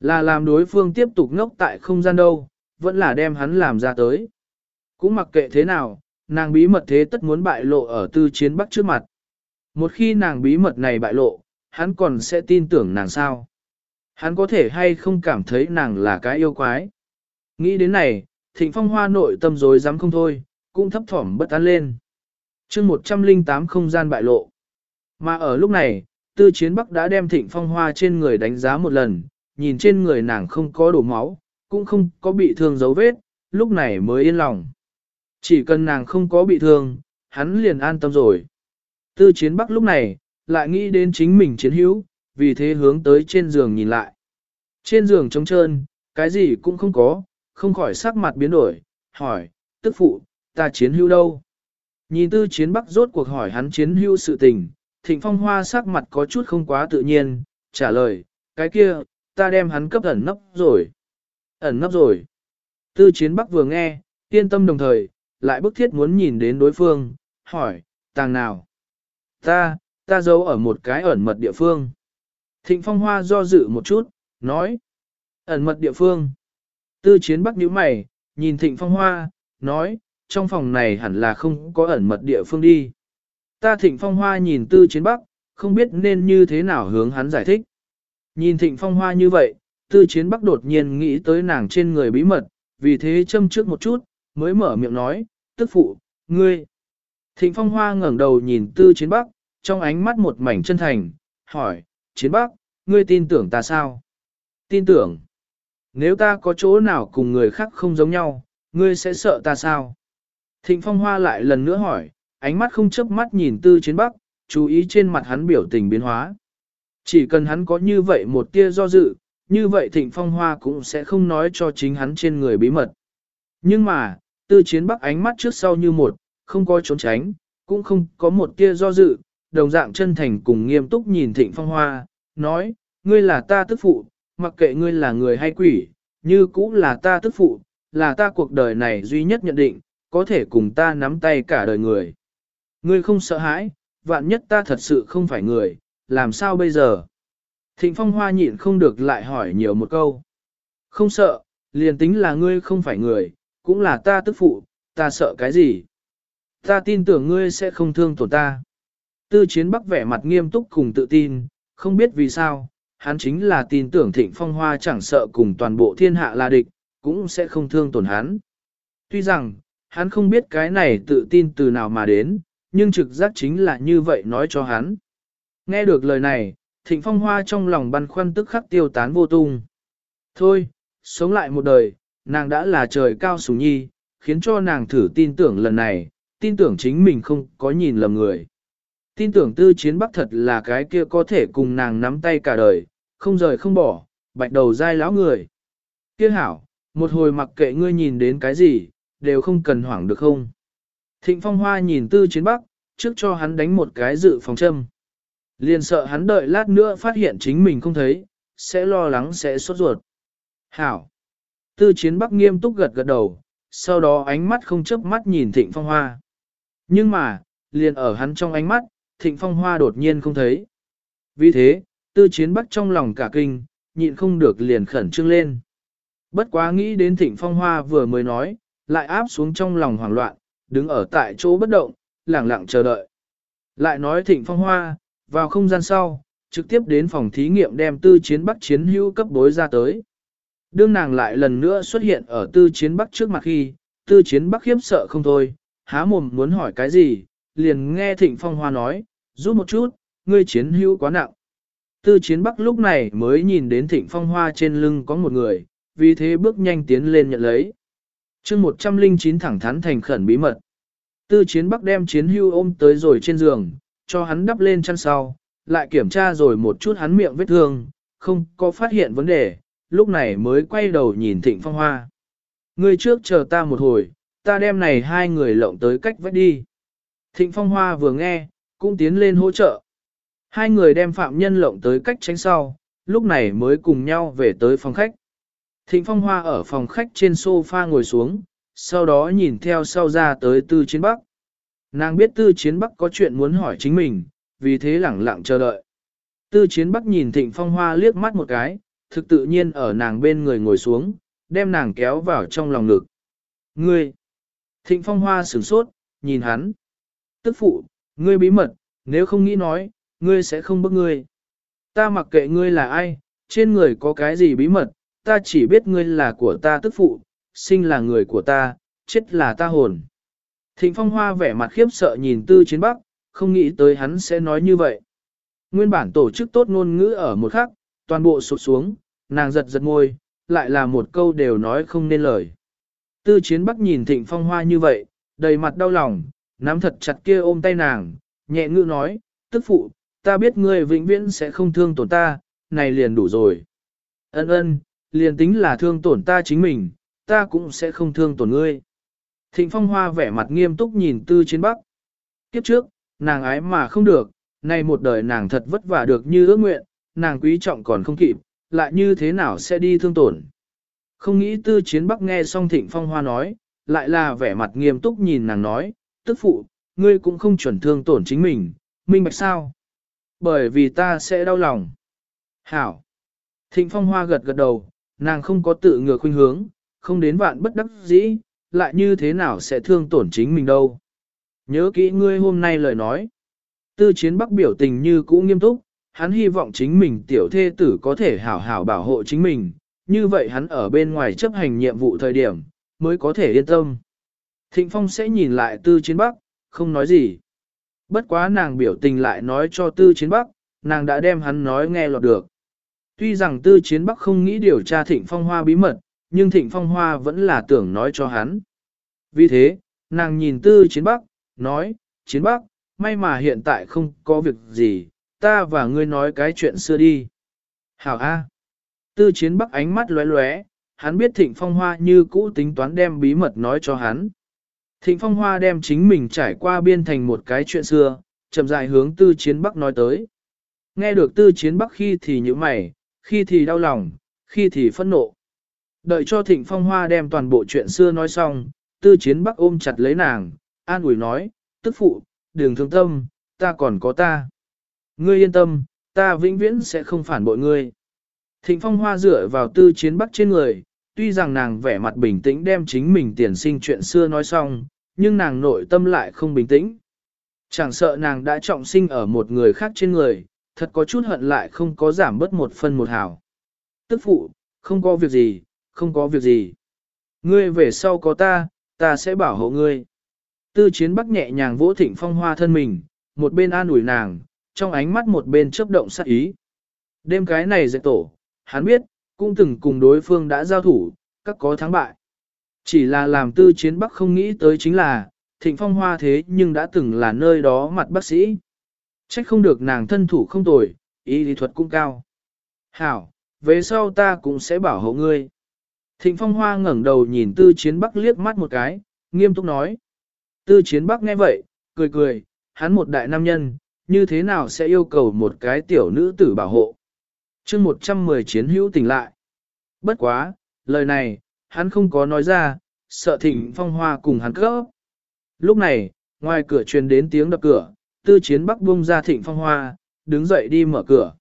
Là làm đối phương tiếp tục ngốc tại không gian đâu, vẫn là đem hắn làm ra tới. Cũng mặc kệ thế nào, nàng bí mật thế tất muốn bại lộ ở tư chiến bắc trước mặt. Một khi nàng bí mật này bại lộ, hắn còn sẽ tin tưởng nàng sao? Hắn có thể hay không cảm thấy nàng là cái yêu quái? Nghĩ đến này, thịnh phong hoa nội tâm dối dám không thôi, cũng thấp thỏm bất an lên. chương 108 không gian bại lộ. Mà ở lúc này, tư chiến bắc đã đem thịnh phong hoa trên người đánh giá một lần, nhìn trên người nàng không có đổ máu, cũng không có bị thương dấu vết, lúc này mới yên lòng. Chỉ cần nàng không có bị thương, hắn liền an tâm rồi. Tư chiến bắc lúc này, lại nghĩ đến chính mình chiến hữu, vì thế hướng tới trên giường nhìn lại. Trên giường trống trơn, cái gì cũng không có, không khỏi sắc mặt biến đổi, hỏi, tức phụ, ta chiến hưu đâu? Nhìn tư chiến bắc rốt cuộc hỏi hắn chiến hưu sự tình, thịnh phong hoa sắc mặt có chút không quá tự nhiên, trả lời, cái kia, ta đem hắn cấp ẩn nấp rồi. Ẩn nấp rồi. Tư chiến bắc vừa nghe, yên tâm đồng thời, lại bức thiết muốn nhìn đến đối phương, hỏi, tàng nào? Ta, ta giấu ở một cái ẩn mật địa phương. Thịnh phong hoa do dự một chút, nói, ẩn mật địa phương. Tư chiến bắc nhíu mày, nhìn thịnh phong hoa, nói, trong phòng này hẳn là không có ẩn mật địa phương đi. Ta thịnh phong hoa nhìn tư chiến bắc, không biết nên như thế nào hướng hắn giải thích. Nhìn thịnh phong hoa như vậy, tư chiến bắc đột nhiên nghĩ tới nàng trên người bí mật, vì thế châm trước một chút, mới mở miệng nói, tức phụ, ngươi. Thịnh phong hoa ngẩng đầu nhìn tư chiến bắc, trong ánh mắt một mảnh chân thành, hỏi, chiến bắc, ngươi tin tưởng ta sao? Tin tưởng. Nếu ta có chỗ nào cùng người khác không giống nhau, ngươi sẽ sợ ta sao? Thịnh phong hoa lại lần nữa hỏi, ánh mắt không chớp mắt nhìn tư chiến bắc, chú ý trên mặt hắn biểu tình biến hóa. Chỉ cần hắn có như vậy một tia do dự, như vậy thịnh phong hoa cũng sẽ không nói cho chính hắn trên người bí mật. Nhưng mà, tư chiến bắc ánh mắt trước sau như một, không có trốn tránh, cũng không có một tia do dự, đồng dạng chân thành cùng nghiêm túc nhìn thịnh phong hoa, nói, ngươi là ta tức phụ, mặc kệ ngươi là người hay quỷ, như cũng là ta tức phụ, là ta cuộc đời này duy nhất nhận định, có thể cùng ta nắm tay cả đời người. Ngươi không sợ hãi, vạn nhất ta thật sự không phải người, làm sao bây giờ? Thịnh phong hoa nhịn không được lại hỏi nhiều một câu. Không sợ, liền tính là ngươi không phải người, cũng là ta tức phụ, ta sợ cái gì? Ta tin tưởng ngươi sẽ không thương tổn ta. Tư chiến bắc vẻ mặt nghiêm túc cùng tự tin, không biết vì sao, hắn chính là tin tưởng thịnh phong hoa chẳng sợ cùng toàn bộ thiên hạ là địch, cũng sẽ không thương tổn hắn. Tuy rằng, hắn không biết cái này tự tin từ nào mà đến, nhưng trực giác chính là như vậy nói cho hắn. Nghe được lời này, thịnh phong hoa trong lòng băn khoăn tức khắc tiêu tán vô tung. Thôi, sống lại một đời, nàng đã là trời cao sủng nhi, khiến cho nàng thử tin tưởng lần này, tin tưởng chính mình không có nhìn lầm người. Tin tưởng tư chiến bắc thật là cái kia có thể cùng nàng nắm tay cả đời, không rời không bỏ, bạch đầu dai lão người. Kia hảo, một hồi mặc kệ ngươi nhìn đến cái gì, đều không cần hoảng được không. Thịnh phong hoa nhìn tư chiến bắc, trước cho hắn đánh một cái dự phòng châm. Liền sợ hắn đợi lát nữa phát hiện chính mình không thấy, sẽ lo lắng sẽ sốt ruột. Hảo. Tư chiến bắc nghiêm túc gật gật đầu, sau đó ánh mắt không chớp mắt nhìn thịnh phong hoa. Nhưng mà, liền ở hắn trong ánh mắt, thịnh phong hoa đột nhiên không thấy. Vì thế, tư chiến bắc trong lòng cả kinh, nhịn không được liền khẩn trương lên. Bất quá nghĩ đến thịnh phong hoa vừa mới nói, lại áp xuống trong lòng hoảng loạn, đứng ở tại chỗ bất động, lẳng lặng chờ đợi. Lại nói thịnh phong hoa, vào không gian sau, trực tiếp đến phòng thí nghiệm đem tư chiến bắc chiến hữu cấp bối ra tới. Đương nàng lại lần nữa xuất hiện ở tư chiến bắc trước mặt khi, tư chiến bắc khiếp sợ không thôi, há mồm muốn hỏi cái gì, liền nghe thịnh phong hoa nói, giúp một chút, ngươi chiến hữu quá nặng. Tư chiến bắc lúc này mới nhìn đến thịnh phong hoa trên lưng có một người, vì thế bước nhanh tiến lên nhận lấy. chương 109 thẳng thắn thành khẩn bí mật. Tư chiến bắc đem chiến hưu ôm tới rồi trên giường, cho hắn đắp lên chăn sau, lại kiểm tra rồi một chút hắn miệng vết thương, không có phát hiện vấn đề, lúc này mới quay đầu nhìn thịnh phong hoa. Ngươi trước chờ ta một hồi, ta đem này hai người lộng tới cách vết đi. Thịnh phong hoa vừa nghe, cũng tiến lên hỗ trợ. Hai người đem phạm nhân lộng tới cách tránh sau, lúc này mới cùng nhau về tới phòng khách. Thịnh phong hoa ở phòng khách trên sofa ngồi xuống, sau đó nhìn theo sau ra tới tư chiến bắc. Nàng biết tư chiến bắc có chuyện muốn hỏi chính mình, vì thế lẳng lặng chờ đợi. Tư chiến bắc nhìn thịnh phong hoa liếc mắt một cái, thực tự nhiên ở nàng bên người ngồi xuống, đem nàng kéo vào trong lòng ngực. Ngươi! Thịnh phong hoa sửng sốt, nhìn hắn. Tức phụ, ngươi bí mật, nếu không nghĩ nói, ngươi sẽ không bức ngươi. Ta mặc kệ ngươi là ai, trên người có cái gì bí mật, ta chỉ biết ngươi là của ta tức phụ, sinh là người của ta, chết là ta hồn. Thịnh phong hoa vẻ mặt khiếp sợ nhìn tư chiến bắc, không nghĩ tới hắn sẽ nói như vậy. Nguyên bản tổ chức tốt ngôn ngữ ở một khắc, toàn bộ sụt xuống, nàng giật giật môi, lại là một câu đều nói không nên lời. Tư chiến bắc nhìn thịnh phong hoa như vậy, đầy mặt đau lòng, nắm thật chặt kia ôm tay nàng, nhẹ ngữ nói, tức phụ, ta biết ngươi vĩnh viễn sẽ không thương tổn ta, này liền đủ rồi. Ân ân, liền tính là thương tổn ta chính mình, ta cũng sẽ không thương tổn ngươi. Thịnh phong hoa vẻ mặt nghiêm túc nhìn tư chiến bắc. Kiếp trước, nàng ái mà không được, nay một đời nàng thật vất vả được như ước nguyện, nàng quý trọng còn không kịp, lại như thế nào sẽ đi thương tổn. Không nghĩ tư chiến bắc nghe xong thịnh phong hoa nói, lại là vẻ mặt nghiêm túc nhìn nàng nói, tức phụ, ngươi cũng không chuẩn thương tổn chính mình, minh bạch sao? Bởi vì ta sẽ đau lòng. Hảo. Thịnh phong hoa gật gật đầu, nàng không có tự ngừa khuynh hướng, không đến vạn bất đắc dĩ, lại như thế nào sẽ thương tổn chính mình đâu. Nhớ kỹ ngươi hôm nay lời nói. Tư chiến bắc biểu tình như cũ nghiêm túc, hắn hy vọng chính mình tiểu thê tử có thể hảo hảo bảo hộ chính mình, như vậy hắn ở bên ngoài chấp hành nhiệm vụ thời điểm, mới có thể yên tâm. Thịnh Phong sẽ nhìn lại tư chiến bắc, không nói gì. Bất quá nàng biểu tình lại nói cho tư chiến bắc, nàng đã đem hắn nói nghe lọt được. Tuy rằng tư chiến bắc không nghĩ điều tra thịnh phong hoa bí mật, nhưng thịnh phong hoa vẫn là tưởng nói cho hắn. Vì thế, nàng nhìn tư chiến bắc, nói, chiến bắc, may mà hiện tại không có việc gì, ta và ngươi nói cái chuyện xưa đi. Hảo A. Tư chiến bắc ánh mắt lóe lóe, hắn biết thịnh phong hoa như cũ tính toán đem bí mật nói cho hắn. Thịnh phong hoa đem chính mình trải qua biên thành một cái chuyện xưa, chậm dài hướng tư chiến bắc nói tới. Nghe được tư chiến bắc khi thì như mày, khi thì đau lòng, khi thì phẫn nộ. Đợi cho thịnh phong hoa đem toàn bộ chuyện xưa nói xong, tư chiến bắc ôm chặt lấy nàng, an ủi nói, tức phụ, đừng thương tâm, ta còn có ta. Ngươi yên tâm, ta vĩnh viễn sẽ không phản bội ngươi. Thịnh phong hoa dựa vào tư chiến bắc trên người, tuy rằng nàng vẻ mặt bình tĩnh đem chính mình tiền sinh chuyện xưa nói xong, nhưng nàng nội tâm lại không bình tĩnh. Chẳng sợ nàng đã trọng sinh ở một người khác trên người, thật có chút hận lại không có giảm bớt một phân một hào. Tức phụ, không có việc gì, không có việc gì. Ngươi về sau có ta, ta sẽ bảo hộ ngươi. Tư chiến bắc nhẹ nhàng vỗ thịnh phong hoa thân mình, một bên an ủi nàng, trong ánh mắt một bên chớp động sát ý. Đêm cái này dạy tổ, hắn biết, cũng từng cùng đối phương đã giao thủ, các có thắng bại. Chỉ là làm tư chiến bắc không nghĩ tới chính là, thịnh phong hoa thế nhưng đã từng là nơi đó mặt bác sĩ. Trách không được nàng thân thủ không tồi, y lý thuật cũng cao. Hảo, về sau ta cũng sẽ bảo hộ ngươi. Thịnh phong hoa ngẩng đầu nhìn tư chiến bắc liếc mắt một cái, nghiêm túc nói. Tư chiến bắc nghe vậy, cười cười, hắn một đại nam nhân, như thế nào sẽ yêu cầu một cái tiểu nữ tử bảo hộ chương 110 chiến hữu tỉnh lại. Bất quá, lời này, hắn không có nói ra, sợ thịnh phong hoa cùng hắn cướp. Lúc này, ngoài cửa truyền đến tiếng đập cửa, tư chiến bắc buông ra thịnh phong hoa, đứng dậy đi mở cửa.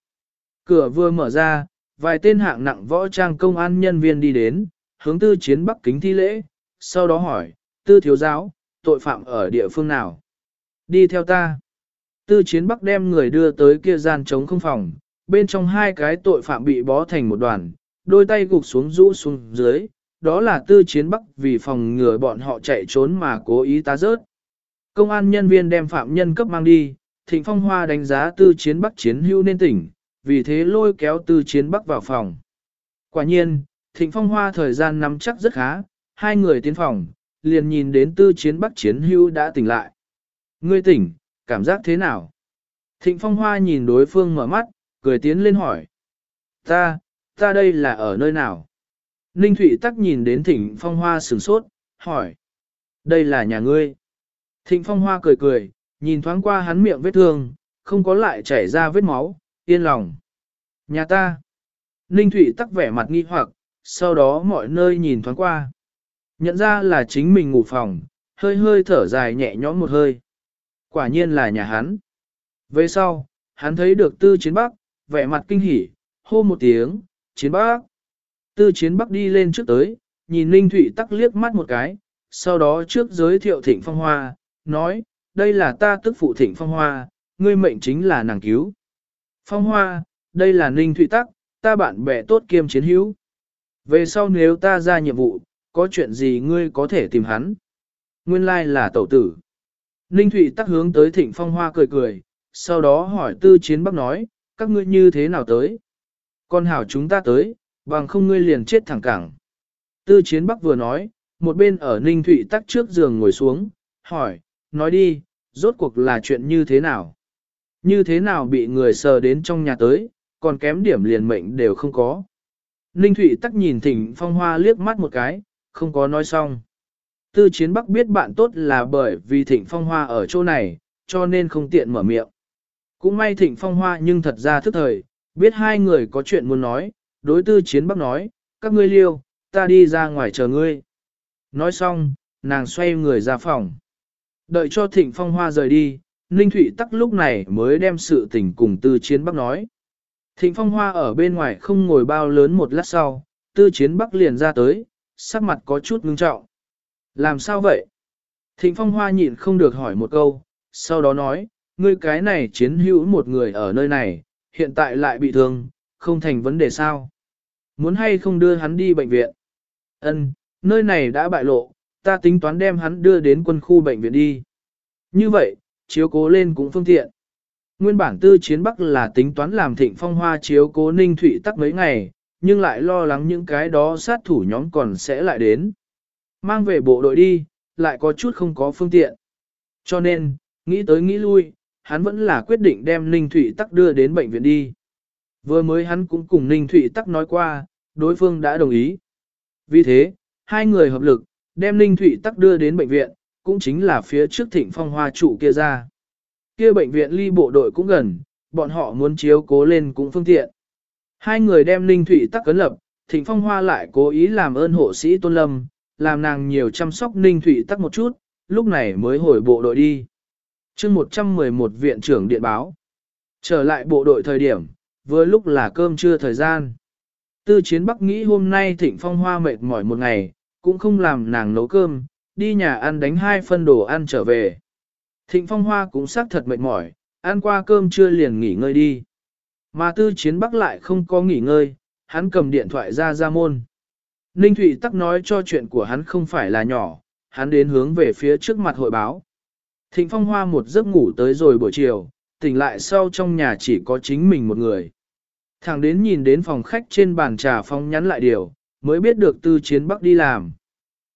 Cửa vừa mở ra, vài tên hạng nặng võ trang công an nhân viên đi đến, hướng tư chiến bắc kính thi lễ, sau đó hỏi, tư thiếu giáo, tội phạm ở địa phương nào? Đi theo ta. Tư chiến bắc đem người đưa tới kia gian chống không phòng, bên trong hai cái tội phạm bị bó thành một đoàn, đôi tay gục xuống rũ xuống dưới, đó là tư chiến bắc vì phòng ngừa bọn họ chạy trốn mà cố ý tá rớt. Công an nhân viên đem phạm nhân cấp mang đi, Thịnh Phong Hoa đánh giá tư chiến bắc chiến hưu nên tỉnh, vì thế lôi kéo tư chiến bắc vào phòng. Quả nhiên, Thịnh Phong Hoa thời gian nắm chắc rất khá, hai người tiến phòng, liền nhìn đến tư chiến bắc chiến hưu đã tỉnh lại. Ngươi tỉnh, cảm giác thế nào? Thịnh Phong Hoa nhìn đối phương mở mắt, cười tiến lên hỏi. Ta, ta đây là ở nơi nào? Ninh Thụy tắc nhìn đến Thịnh Phong Hoa sửng sốt, hỏi. Đây là nhà ngươi. Thịnh Phong Hoa cười cười, nhìn thoáng qua hắn miệng vết thương, không có lại chảy ra vết máu, yên lòng. Nhà ta. Ninh Thụy tắc vẻ mặt nghi hoặc, sau đó mọi nơi nhìn thoáng qua. Nhận ra là chính mình ngủ phòng, hơi hơi thở dài nhẹ nhõm một hơi. Quả nhiên là nhà hắn. Về sau, hắn thấy được tư chiến bắc, vẻ mặt kinh hỉ, hô một tiếng, chiến bắc. Tư chiến bắc đi lên trước tới, nhìn Ninh Thụy tắc liếc mắt một cái, sau đó trước giới thiệu thịnh phong hoa, nói, đây là ta tức phụ thịnh phong hoa, ngươi mệnh chính là nàng cứu. Phong hoa, đây là Ninh Thụy tắc, ta bạn bè tốt kiêm chiến hữu. Về sau nếu ta ra nhiệm vụ, có chuyện gì ngươi có thể tìm hắn. Nguyên lai là tẩu tử. Ninh Thụy tắc hướng tới thịnh phong hoa cười cười, sau đó hỏi tư chiến bắc nói, các ngươi như thế nào tới? Con hảo chúng ta tới, bằng không ngươi liền chết thẳng cẳng. Tư chiến bắc vừa nói, một bên ở Ninh Thụy tắc trước giường ngồi xuống, hỏi, nói đi, rốt cuộc là chuyện như thế nào? Như thế nào bị người sờ đến trong nhà tới, còn kém điểm liền mệnh đều không có. Ninh Thụy tắc nhìn thỉnh phong hoa liếc mắt một cái, không có nói xong. Tư chiến bắc biết bạn tốt là bởi vì thịnh phong hoa ở chỗ này, cho nên không tiện mở miệng. Cũng may thịnh phong hoa nhưng thật ra thức thời, biết hai người có chuyện muốn nói, đối tư chiến bắc nói, các ngươi liêu, ta đi ra ngoài chờ ngươi. Nói xong, nàng xoay người ra phòng. Đợi cho thịnh phong hoa rời đi, Ninh Thụy tắc lúc này mới đem sự tình cùng tư chiến bắc nói. Thịnh phong hoa ở bên ngoài không ngồi bao lớn một lát sau, tư chiến bắc liền ra tới, sắc mặt có chút ngưng trọng. Làm sao vậy? Thịnh Phong Hoa nhịn không được hỏi một câu, sau đó nói, ngươi cái này chiến hữu một người ở nơi này, hiện tại lại bị thương, không thành vấn đề sao? Muốn hay không đưa hắn đi bệnh viện? Ân, nơi này đã bại lộ, ta tính toán đem hắn đưa đến quân khu bệnh viện đi. Như vậy, chiếu cố lên cũng phương tiện. Nguyên bản tư chiến Bắc là tính toán làm thịnh phong hoa chiếu cố ninh thụy tắc mấy ngày, nhưng lại lo lắng những cái đó sát thủ nhóm còn sẽ lại đến. Mang về bộ đội đi, lại có chút không có phương tiện. Cho nên, nghĩ tới nghĩ lui, hắn vẫn là quyết định đem Ninh Thụy Tắc đưa đến bệnh viện đi. Vừa mới hắn cũng cùng Ninh Thụy Tắc nói qua, đối phương đã đồng ý. Vì thế, hai người hợp lực, đem Ninh Thụy Tắc đưa đến bệnh viện, cũng chính là phía trước thịnh phong hoa trụ kia ra. Kia bệnh viện ly bộ đội cũng gần, bọn họ muốn chiếu cố lên cũng phương tiện. Hai người đem Ninh Thụy Tắc cấn lập, thịnh phong hoa lại cố ý làm ơn hộ sĩ Tôn Lâm, làm nàng nhiều chăm sóc Ninh Thụy Tắc một chút, lúc này mới hồi bộ đội đi chương 111 viện trưởng điện báo. Trở lại bộ đội thời điểm, vừa lúc là cơm trưa thời gian. Tư chiến Bắc nghĩ hôm nay thịnh phong hoa mệt mỏi một ngày, cũng không làm nàng nấu cơm, đi nhà ăn đánh hai phân đồ ăn trở về. Thịnh phong hoa cũng xác thật mệt mỏi, ăn qua cơm trưa liền nghỉ ngơi đi. Mà tư chiến Bắc lại không có nghỉ ngơi, hắn cầm điện thoại ra ra môn. Ninh Thụy tắc nói cho chuyện của hắn không phải là nhỏ, hắn đến hướng về phía trước mặt hội báo. Thịnh phong hoa một giấc ngủ tới rồi buổi chiều, tỉnh lại sau trong nhà chỉ có chính mình một người. Thằng đến nhìn đến phòng khách trên bàn trà phong nhắn lại điều, mới biết được tư chiến bắc đi làm.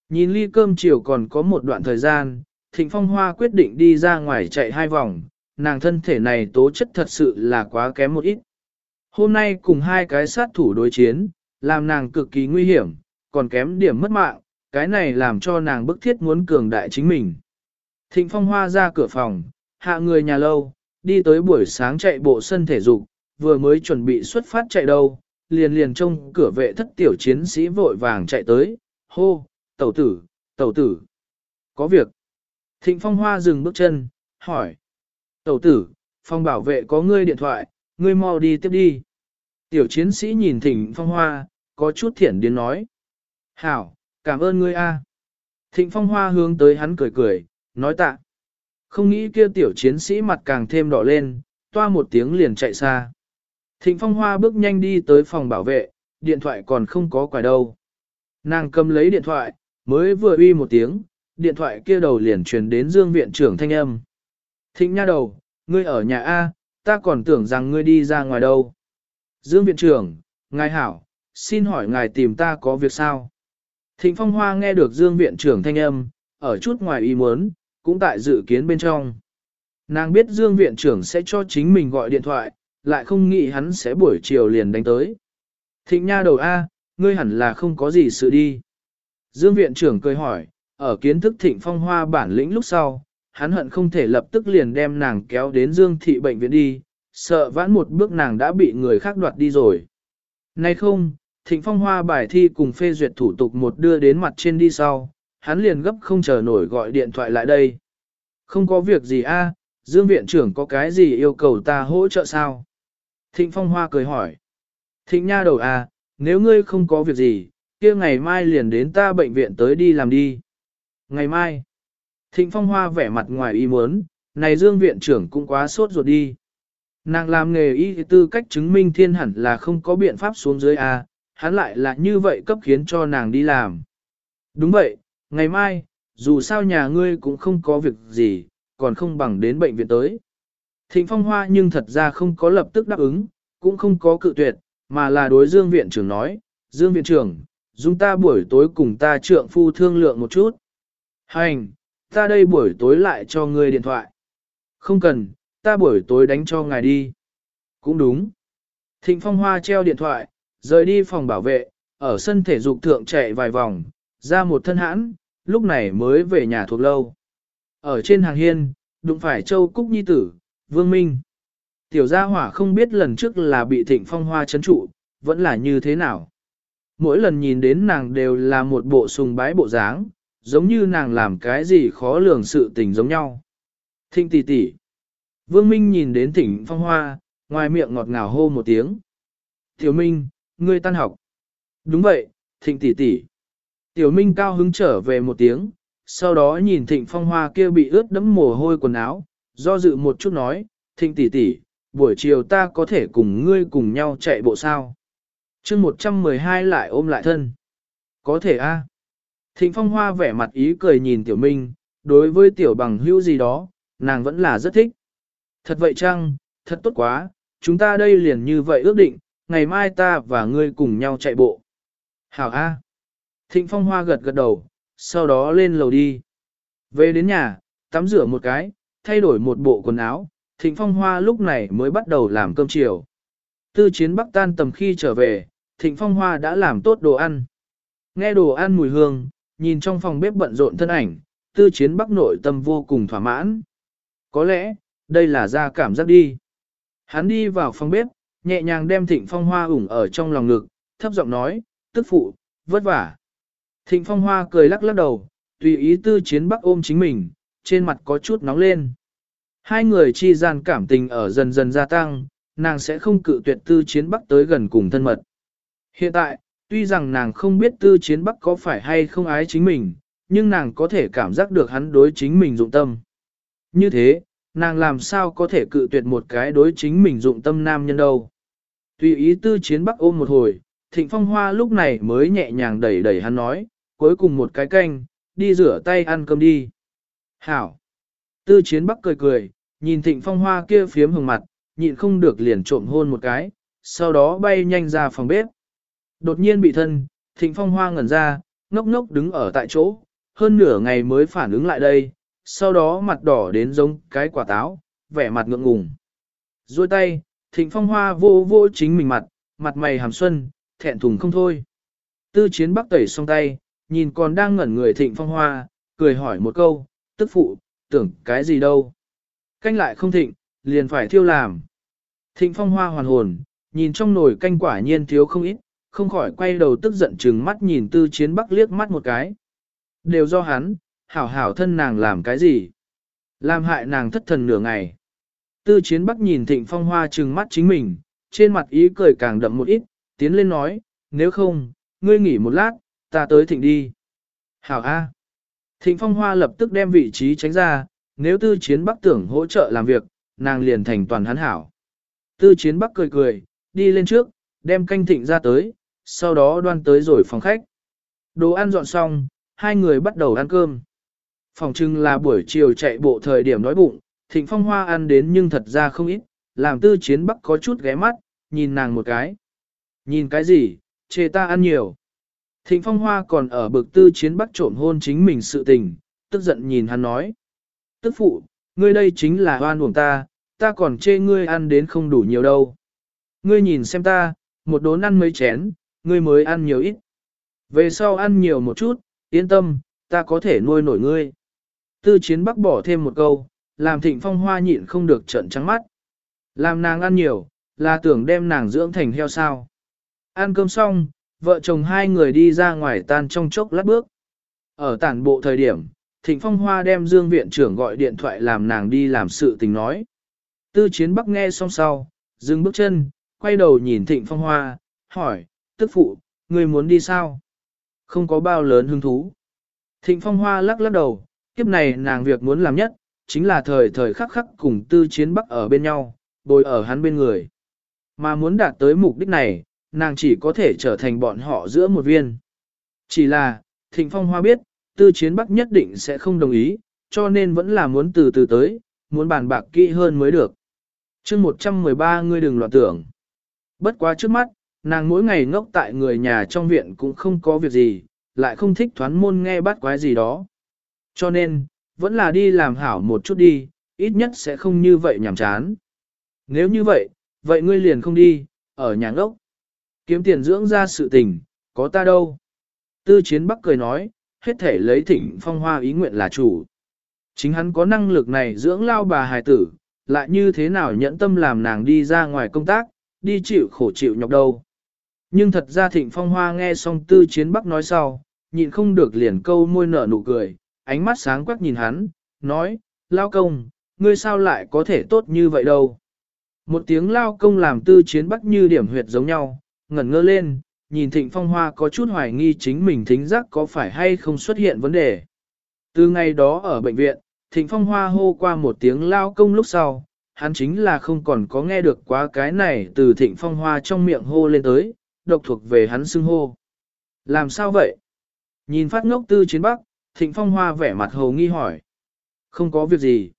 Nhìn ly cơm chiều còn có một đoạn thời gian, thịnh phong hoa quyết định đi ra ngoài chạy hai vòng, nàng thân thể này tố chất thật sự là quá kém một ít. Hôm nay cùng hai cái sát thủ đối chiến, làm nàng cực kỳ nguy hiểm, còn kém điểm mất mạng, cái này làm cho nàng bức thiết muốn cường đại chính mình. Thịnh phong hoa ra cửa phòng, hạ người nhà lâu, đi tới buổi sáng chạy bộ sân thể dục, vừa mới chuẩn bị xuất phát chạy đâu, liền liền trông cửa vệ thất tiểu chiến sĩ vội vàng chạy tới, hô, tẩu tử, tẩu tử. Có việc. Thịnh phong hoa dừng bước chân, hỏi. Tẩu tử, phong bảo vệ có ngươi điện thoại, ngươi mau đi tiếp đi. Tiểu chiến sĩ nhìn thịnh phong hoa, có chút thiển điên nói. Hảo, cảm ơn ngươi a. Thịnh phong hoa hướng tới hắn cười cười, nói tạ. Không nghĩ kia tiểu chiến sĩ mặt càng thêm đỏ lên, toa một tiếng liền chạy xa. Thịnh phong hoa bước nhanh đi tới phòng bảo vệ, điện thoại còn không có quài đâu. Nàng cầm lấy điện thoại, mới vừa uy một tiếng, điện thoại kia đầu liền truyền đến dương viện trưởng thanh âm. Thịnh nha đầu, ngươi ở nhà A, ta còn tưởng rằng ngươi đi ra ngoài đâu. Dương viện trưởng, ngài hảo, xin hỏi ngài tìm ta có việc sao? Thịnh phong hoa nghe được dương viện trưởng thanh âm, ở chút ngoài ý muốn, cũng tại dự kiến bên trong. Nàng biết dương viện trưởng sẽ cho chính mình gọi điện thoại, lại không nghĩ hắn sẽ buổi chiều liền đánh tới. Thịnh nha đầu A, ngươi hẳn là không có gì sự đi. Dương viện trưởng cười hỏi, ở kiến thức thịnh phong hoa bản lĩnh lúc sau, hắn hận không thể lập tức liền đem nàng kéo đến Dương thị bệnh viện đi, sợ vãn một bước nàng đã bị người khác đoạt đi rồi. Nay không, thịnh phong hoa bài thi cùng phê duyệt thủ tục một đưa đến mặt trên đi sau, hắn liền gấp không chờ nổi gọi điện thoại lại đây. Không có việc gì a, Dương viện trưởng có cái gì yêu cầu ta hỗ trợ sao? Thịnh phong hoa cười hỏi. Thịnh nha đầu a, nếu ngươi không có việc gì, kia ngày mai liền đến ta bệnh viện tới đi làm đi. Ngày mai, thịnh phong hoa vẻ mặt ngoài ý muốn, này dương viện trưởng cũng quá sốt ruột đi. Nàng làm nghề y tư cách chứng minh thiên hẳn là không có biện pháp xuống dưới A, hắn lại là như vậy cấp khiến cho nàng đi làm. Đúng vậy, ngày mai, dù sao nhà ngươi cũng không có việc gì, còn không bằng đến bệnh viện tới. Thịnh phong hoa nhưng thật ra không có lập tức đáp ứng, cũng không có cự tuyệt, mà là đối dương viện trưởng nói, dương viện trưởng, dùng ta buổi tối cùng ta trượng phu thương lượng một chút. Hành, ta đây buổi tối lại cho ngươi điện thoại. Không cần, ta buổi tối đánh cho ngài đi. Cũng đúng. Thịnh Phong Hoa treo điện thoại, rời đi phòng bảo vệ, ở sân thể dục thượng chạy vài vòng, ra một thân hãn, lúc này mới về nhà thuộc lâu. Ở trên hàng hiên, đụng phải Châu Cúc Nhi Tử, Vương Minh. Tiểu gia hỏa không biết lần trước là bị Thịnh Phong Hoa chấn trụ, vẫn là như thế nào. Mỗi lần nhìn đến nàng đều là một bộ sùng bái bộ dáng, giống như nàng làm cái gì khó lường sự tình giống nhau. Thịnh tỷ tỷ. Vương Minh nhìn đến thịnh phong hoa, ngoài miệng ngọt ngào hô một tiếng. Tiểu Minh, ngươi tan học. Đúng vậy, thịnh tỷ tỷ. Tiểu Minh cao hứng trở về một tiếng, sau đó nhìn thịnh phong hoa kia bị ướt đẫm mồ hôi quần áo, do dự một chút nói, thịnh tỷ tỷ, buổi chiều ta có thể cùng ngươi cùng nhau chạy bộ sao. chương 112 lại ôm lại thân. Có thể a Thịnh phong hoa vẻ mặt ý cười nhìn tiểu minh, đối với tiểu bằng hữu gì đó, nàng vẫn là rất thích. Thật vậy chăng, thật tốt quá, chúng ta đây liền như vậy ước định, ngày mai ta và ngươi cùng nhau chạy bộ. Hảo A. Thịnh Phong Hoa gật gật đầu, sau đó lên lầu đi. Về đến nhà, tắm rửa một cái, thay đổi một bộ quần áo, Thịnh Phong Hoa lúc này mới bắt đầu làm cơm chiều. Tư chiến bắc tan tầm khi trở về, Thịnh Phong Hoa đã làm tốt đồ ăn. Nghe đồ ăn mùi hương, nhìn trong phòng bếp bận rộn thân ảnh, tư chiến bắc nội tâm vô cùng thỏa mãn. Có lẽ, đây là ra cảm giác đi. Hắn đi vào phòng bếp, nhẹ nhàng đem thịnh phong hoa ủng ở trong lòng ngực, thấp giọng nói, tức phụ, vất vả. Thịnh phong hoa cười lắc lắc đầu, tùy ý tư chiến bắc ôm chính mình, trên mặt có chút nóng lên. Hai người chi gian cảm tình ở dần dần gia tăng, nàng sẽ không cự tuyệt tư chiến bắc tới gần cùng thân mật. Hiện tại, tuy rằng nàng không biết tư chiến bắc có phải hay không ái chính mình, nhưng nàng có thể cảm giác được hắn đối chính mình dụng tâm. Như thế, nàng làm sao có thể cự tuyệt một cái đối chính mình dụng tâm nam nhân đâu. Tùy ý tư chiến bắc ôm một hồi, thịnh phong hoa lúc này mới nhẹ nhàng đẩy đẩy hắn nói, cuối cùng một cái canh, đi rửa tay ăn cơm đi. Hảo! Tư chiến bắc cười cười, nhìn thịnh phong hoa kia phiếm hồng mặt, nhịn không được liền trộm hôn một cái, sau đó bay nhanh ra phòng bếp. Đột nhiên bị thân, thịnh phong hoa ngẩn ra, ngốc ngốc đứng ở tại chỗ, hơn nửa ngày mới phản ứng lại đây, sau đó mặt đỏ đến giống cái quả táo, vẻ mặt ngượng ngùng. Rồi tay, thịnh phong hoa vô vô chính mình mặt, mặt mày hàm xuân, thẹn thùng không thôi. Tư chiến bắc tẩy xong tay, nhìn còn đang ngẩn người thịnh phong hoa, cười hỏi một câu, tức phụ, tưởng cái gì đâu. Canh lại không thịnh, liền phải thiêu làm. Thịnh phong hoa hoàn hồn, nhìn trong nồi canh quả nhiên thiếu không ít, không khỏi quay đầu tức giận trừng mắt nhìn tư chiến bắc liếc mắt một cái. Đều do hắn, hảo hảo thân nàng làm cái gì? Làm hại nàng thất thần nửa ngày. Tư chiến bắc nhìn thịnh phong hoa trừng mắt chính mình, trên mặt ý cười càng đậm một ít, tiến lên nói, nếu không, ngươi nghỉ một lát, ta tới thịnh đi. Hảo A. Thịnh phong hoa lập tức đem vị trí tránh ra, nếu tư chiến bắc tưởng hỗ trợ làm việc, nàng liền thành toàn hắn hảo. Tư chiến bắc cười cười, đi lên trước, đem canh thịnh ra tới, sau đó đoan tới rồi phòng khách. Đồ ăn dọn xong, hai người bắt đầu ăn cơm. Phòng trưng là buổi chiều chạy bộ thời điểm đói bụng, thịnh phong hoa ăn đến nhưng thật ra không ít, làm tư chiến bắc có chút ghé mắt, nhìn nàng một cái. Nhìn cái gì, chê ta ăn nhiều. Thịnh phong hoa còn ở bực tư chiến bắc trộm hôn chính mình sự tình, tức giận nhìn hắn nói. Tức phụ, ngươi đây chính là hoan uổng ta, ta còn chê ngươi ăn đến không đủ nhiều đâu. Ngươi nhìn xem ta, một đốn ăn mấy chén, ngươi mới ăn nhiều ít. Về sau ăn nhiều một chút, yên tâm, ta có thể nuôi nổi ngươi. Tư chiến bắc bỏ thêm một câu, làm thịnh phong hoa nhịn không được trận trắng mắt. Làm nàng ăn nhiều, là tưởng đem nàng dưỡng thành heo sao. Ăn cơm xong, vợ chồng hai người đi ra ngoài tan trong chốc lát bước. Ở tản bộ thời điểm, thịnh phong hoa đem dương viện trưởng gọi điện thoại làm nàng đi làm sự tình nói. Tư chiến bắc nghe xong sau, dừng bước chân, quay đầu nhìn thịnh phong hoa, hỏi, tức phụ, người muốn đi sao? Không có bao lớn hứng thú. Thịnh phong hoa lắc lắc đầu, kiếp này nàng việc muốn làm nhất, chính là thời thời khắc khắc cùng tư chiến bắc ở bên nhau, bồi ở hắn bên người. Mà muốn đạt tới mục đích này, nàng chỉ có thể trở thành bọn họ giữa một viên. Chỉ là, thịnh phong hoa biết, tư chiến bắc nhất định sẽ không đồng ý, cho nên vẫn là muốn từ từ tới, muốn bàn bạc kỹ hơn mới được. chương 113 ngươi đừng loạn tưởng. Bất quá trước mắt, nàng mỗi ngày ngốc tại người nhà trong viện cũng không có việc gì, lại không thích thoán môn nghe bắt quái gì đó. Cho nên, vẫn là đi làm hảo một chút đi, ít nhất sẽ không như vậy nhảm chán. Nếu như vậy, vậy ngươi liền không đi, ở nhà ngốc. Kiếm tiền dưỡng ra sự tình, có ta đâu. Tư chiến bắc cười nói, hết thể lấy thịnh phong hoa ý nguyện là chủ. Chính hắn có năng lực này dưỡng lao bà hài tử, lại như thế nào nhẫn tâm làm nàng đi ra ngoài công tác, đi chịu khổ chịu nhọc đâu. Nhưng thật ra thịnh phong hoa nghe xong tư chiến bắc nói sau, nhịn không được liền câu môi nở nụ cười, ánh mắt sáng quắc nhìn hắn, nói, lao công, ngươi sao lại có thể tốt như vậy đâu. Một tiếng lao công làm tư chiến bắc như điểm huyệt giống nhau, ngẩn ngơ lên, nhìn thịnh phong hoa có chút hoài nghi chính mình thính giác có phải hay không xuất hiện vấn đề. Từ ngày đó ở bệnh viện, Thịnh Phong Hoa hô qua một tiếng lao công lúc sau, hắn chính là không còn có nghe được quá cái này từ Thịnh Phong Hoa trong miệng hô lên tới, độc thuộc về hắn xưng hô. Làm sao vậy? Nhìn phát ngốc tư chiến bắc, Thịnh Phong Hoa vẻ mặt hồ nghi hỏi. Không có việc gì.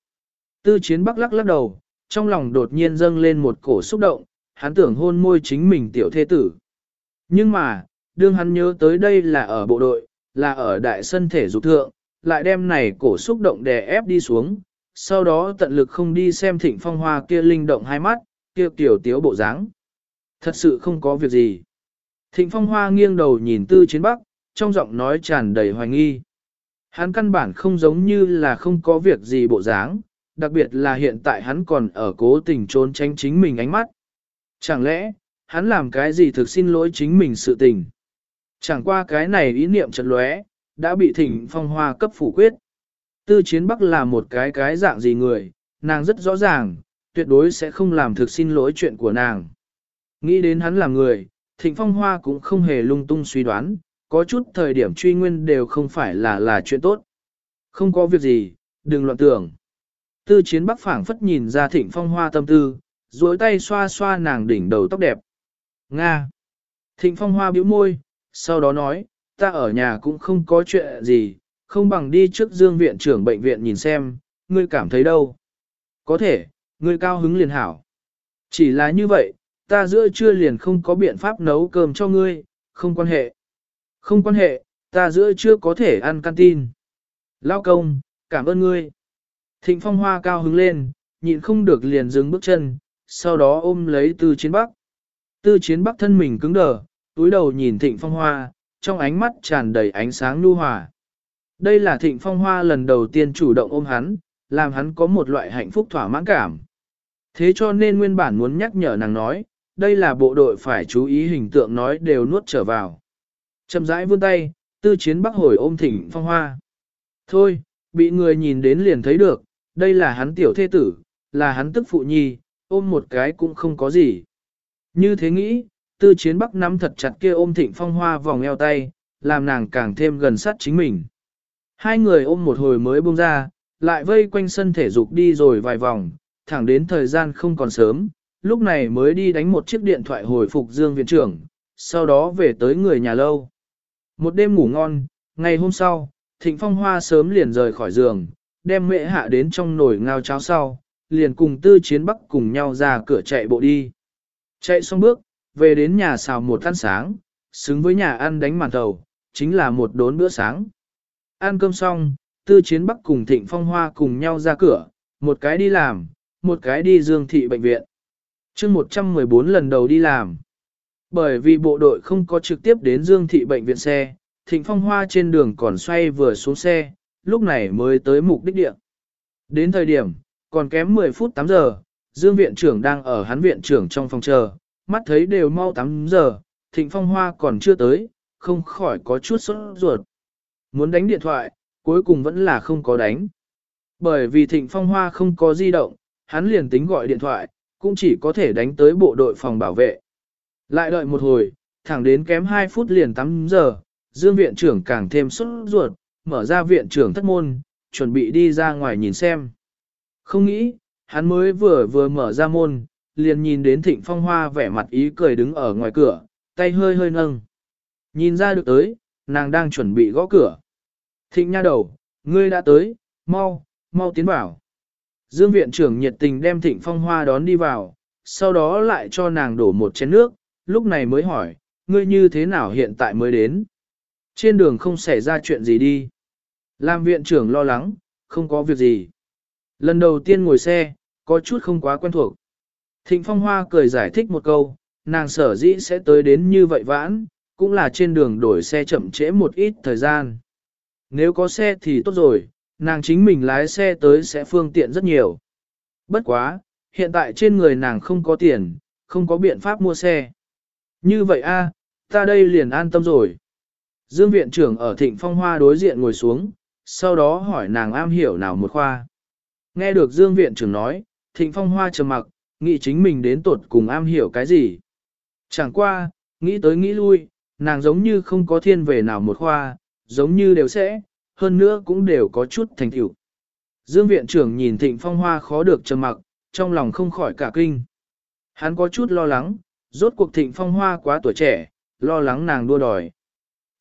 Tư chiến bắc lắc lắc đầu, trong lòng đột nhiên dâng lên một cổ xúc động, hắn tưởng hôn môi chính mình tiểu thế tử. Nhưng mà, đương hắn nhớ tới đây là ở bộ đội, là ở đại sân thể dục thượng, lại đem này cổ xúc động đè ép đi xuống, sau đó tận lực không đi xem thịnh phong hoa kia linh động hai mắt, kia tiểu tiếu bộ dáng. Thật sự không có việc gì. Thịnh phong hoa nghiêng đầu nhìn tư chiến bắc, trong giọng nói tràn đầy hoài nghi. Hắn căn bản không giống như là không có việc gì bộ dáng, đặc biệt là hiện tại hắn còn ở cố tình trốn tránh chính mình ánh mắt. Chẳng lẽ, hắn làm cái gì thực xin lỗi chính mình sự tình? Chẳng qua cái này ý niệm chật lóe, đã bị thỉnh phong hoa cấp phủ quyết. Tư chiến bắc là một cái cái dạng gì người, nàng rất rõ ràng, tuyệt đối sẽ không làm thực xin lỗi chuyện của nàng. Nghĩ đến hắn là người, thịnh phong hoa cũng không hề lung tung suy đoán, có chút thời điểm truy nguyên đều không phải là là chuyện tốt. Không có việc gì, đừng loạn tưởng. Tư chiến bắc phảng phất nhìn ra thịnh phong hoa tâm tư, duỗi tay xoa xoa nàng đỉnh đầu tóc đẹp. Nga. Thịnh phong hoa bĩu môi, sau đó nói, ta ở nhà cũng không có chuyện gì, không bằng đi trước dương viện trưởng bệnh viện nhìn xem, ngươi cảm thấy đâu. Có thể, ngươi cao hứng liền hảo. Chỉ là như vậy, ta giữa trưa liền không có biện pháp nấu cơm cho ngươi, không quan hệ. Không quan hệ, ta giữa trưa có thể ăn canteen. Lao công, cảm ơn ngươi. Thịnh phong hoa cao hứng lên, nhịn không được liền dừng bước chân, sau đó ôm lấy tư chiến bắc. Tư chiến bắc thân mình cứng đờ, túi đầu nhìn thịnh phong hoa, trong ánh mắt tràn đầy ánh sáng nhu hòa. Đây là thịnh phong hoa lần đầu tiên chủ động ôm hắn, làm hắn có một loại hạnh phúc thỏa mãn cảm. Thế cho nên nguyên bản muốn nhắc nhở nàng nói, đây là bộ đội phải chú ý hình tượng nói đều nuốt trở vào. Chậm rãi vươn tay, tư chiến bắc hồi ôm thịnh phong hoa. Thôi, bị người nhìn đến liền thấy được, đây là hắn tiểu thế tử, là hắn tức phụ nhi, ôm một cái cũng không có gì. Như thế nghĩ, tư chiến bắc nắm thật chặt kia ôm thịnh phong hoa vòng eo tay, làm nàng càng thêm gần sát chính mình. Hai người ôm một hồi mới buông ra, lại vây quanh sân thể dục đi rồi vài vòng, thẳng đến thời gian không còn sớm, lúc này mới đi đánh một chiếc điện thoại hồi phục Dương viện trưởng, sau đó về tới người nhà lâu. Một đêm ngủ ngon, ngày hôm sau, Thịnh Phong Hoa sớm liền rời khỏi giường, đem mẹ hạ đến trong nồi ngao cháo sau, liền cùng tư chiến bắc cùng nhau ra cửa chạy bộ đi. Chạy xong bước, về đến nhà xào một ăn sáng, xứng với nhà ăn đánh màn thầu, chính là một đốn bữa sáng. Ăn cơm xong, tư chiến bắc cùng thịnh phong hoa cùng nhau ra cửa, một cái đi làm, một cái đi dương thị bệnh viện. chương 114 lần đầu đi làm. Bởi vì bộ đội không có trực tiếp đến dương thị bệnh viện xe, thịnh phong hoa trên đường còn xoay vừa xuống xe, lúc này mới tới mục đích địa. Đến thời điểm, còn kém 10 phút 8 giờ, Dương viện trưởng đang ở hắn viện trưởng trong phòng chờ, mắt thấy đều mau 8 giờ, Thịnh Phong Hoa còn chưa tới, không khỏi có chút sốt ruột. Muốn đánh điện thoại, cuối cùng vẫn là không có đánh. Bởi vì Thịnh Phong Hoa không có di động, hắn liền tính gọi điện thoại, cũng chỉ có thể đánh tới bộ đội phòng bảo vệ. Lại đợi một hồi, thẳng đến kém 2 phút liền 8 giờ, Dương viện trưởng càng thêm sốt ruột, mở ra viện trưởng thất môn, chuẩn bị đi ra ngoài nhìn xem. Không nghĩ, hắn mới vừa vừa mở ra môn, liền nhìn đến thịnh phong hoa vẻ mặt ý cười đứng ở ngoài cửa, tay hơi hơi nâng. Nhìn ra được tới, nàng đang chuẩn bị gõ cửa. Thịnh nha đầu, ngươi đã tới, mau, mau tiến vào. Dương viện trưởng nhiệt tình đem thịnh phong hoa đón đi vào, sau đó lại cho nàng đổ một chén nước, lúc này mới hỏi, ngươi như thế nào hiện tại mới đến. Trên đường không xảy ra chuyện gì đi. Làm viện trưởng lo lắng, không có việc gì. Lần đầu tiên ngồi xe, có chút không quá quen thuộc. Thịnh Phong Hoa cười giải thích một câu, nàng sở dĩ sẽ tới đến như vậy vãn, cũng là trên đường đổi xe chậm trễ một ít thời gian. Nếu có xe thì tốt rồi, nàng chính mình lái xe tới sẽ phương tiện rất nhiều. Bất quá, hiện tại trên người nàng không có tiền, không có biện pháp mua xe. Như vậy a, ta đây liền an tâm rồi. Dương viện trưởng ở thịnh phong hoa đối diện ngồi xuống, sau đó hỏi nàng am hiểu nào một khoa. Nghe được Dương viện trưởng nói, thịnh phong hoa trầm mặc, nghĩ chính mình đến tuột cùng am hiểu cái gì. Chẳng qua, nghĩ tới nghĩ lui, nàng giống như không có thiên về nào một khoa, giống như đều sẽ, hơn nữa cũng đều có chút thành tựu. Dương viện trưởng nhìn Thịnh Phong Hoa khó được trầm mặc, trong lòng không khỏi cả kinh. Hắn có chút lo lắng, rốt cuộc Thịnh Phong Hoa quá tuổi trẻ, lo lắng nàng đua đòi.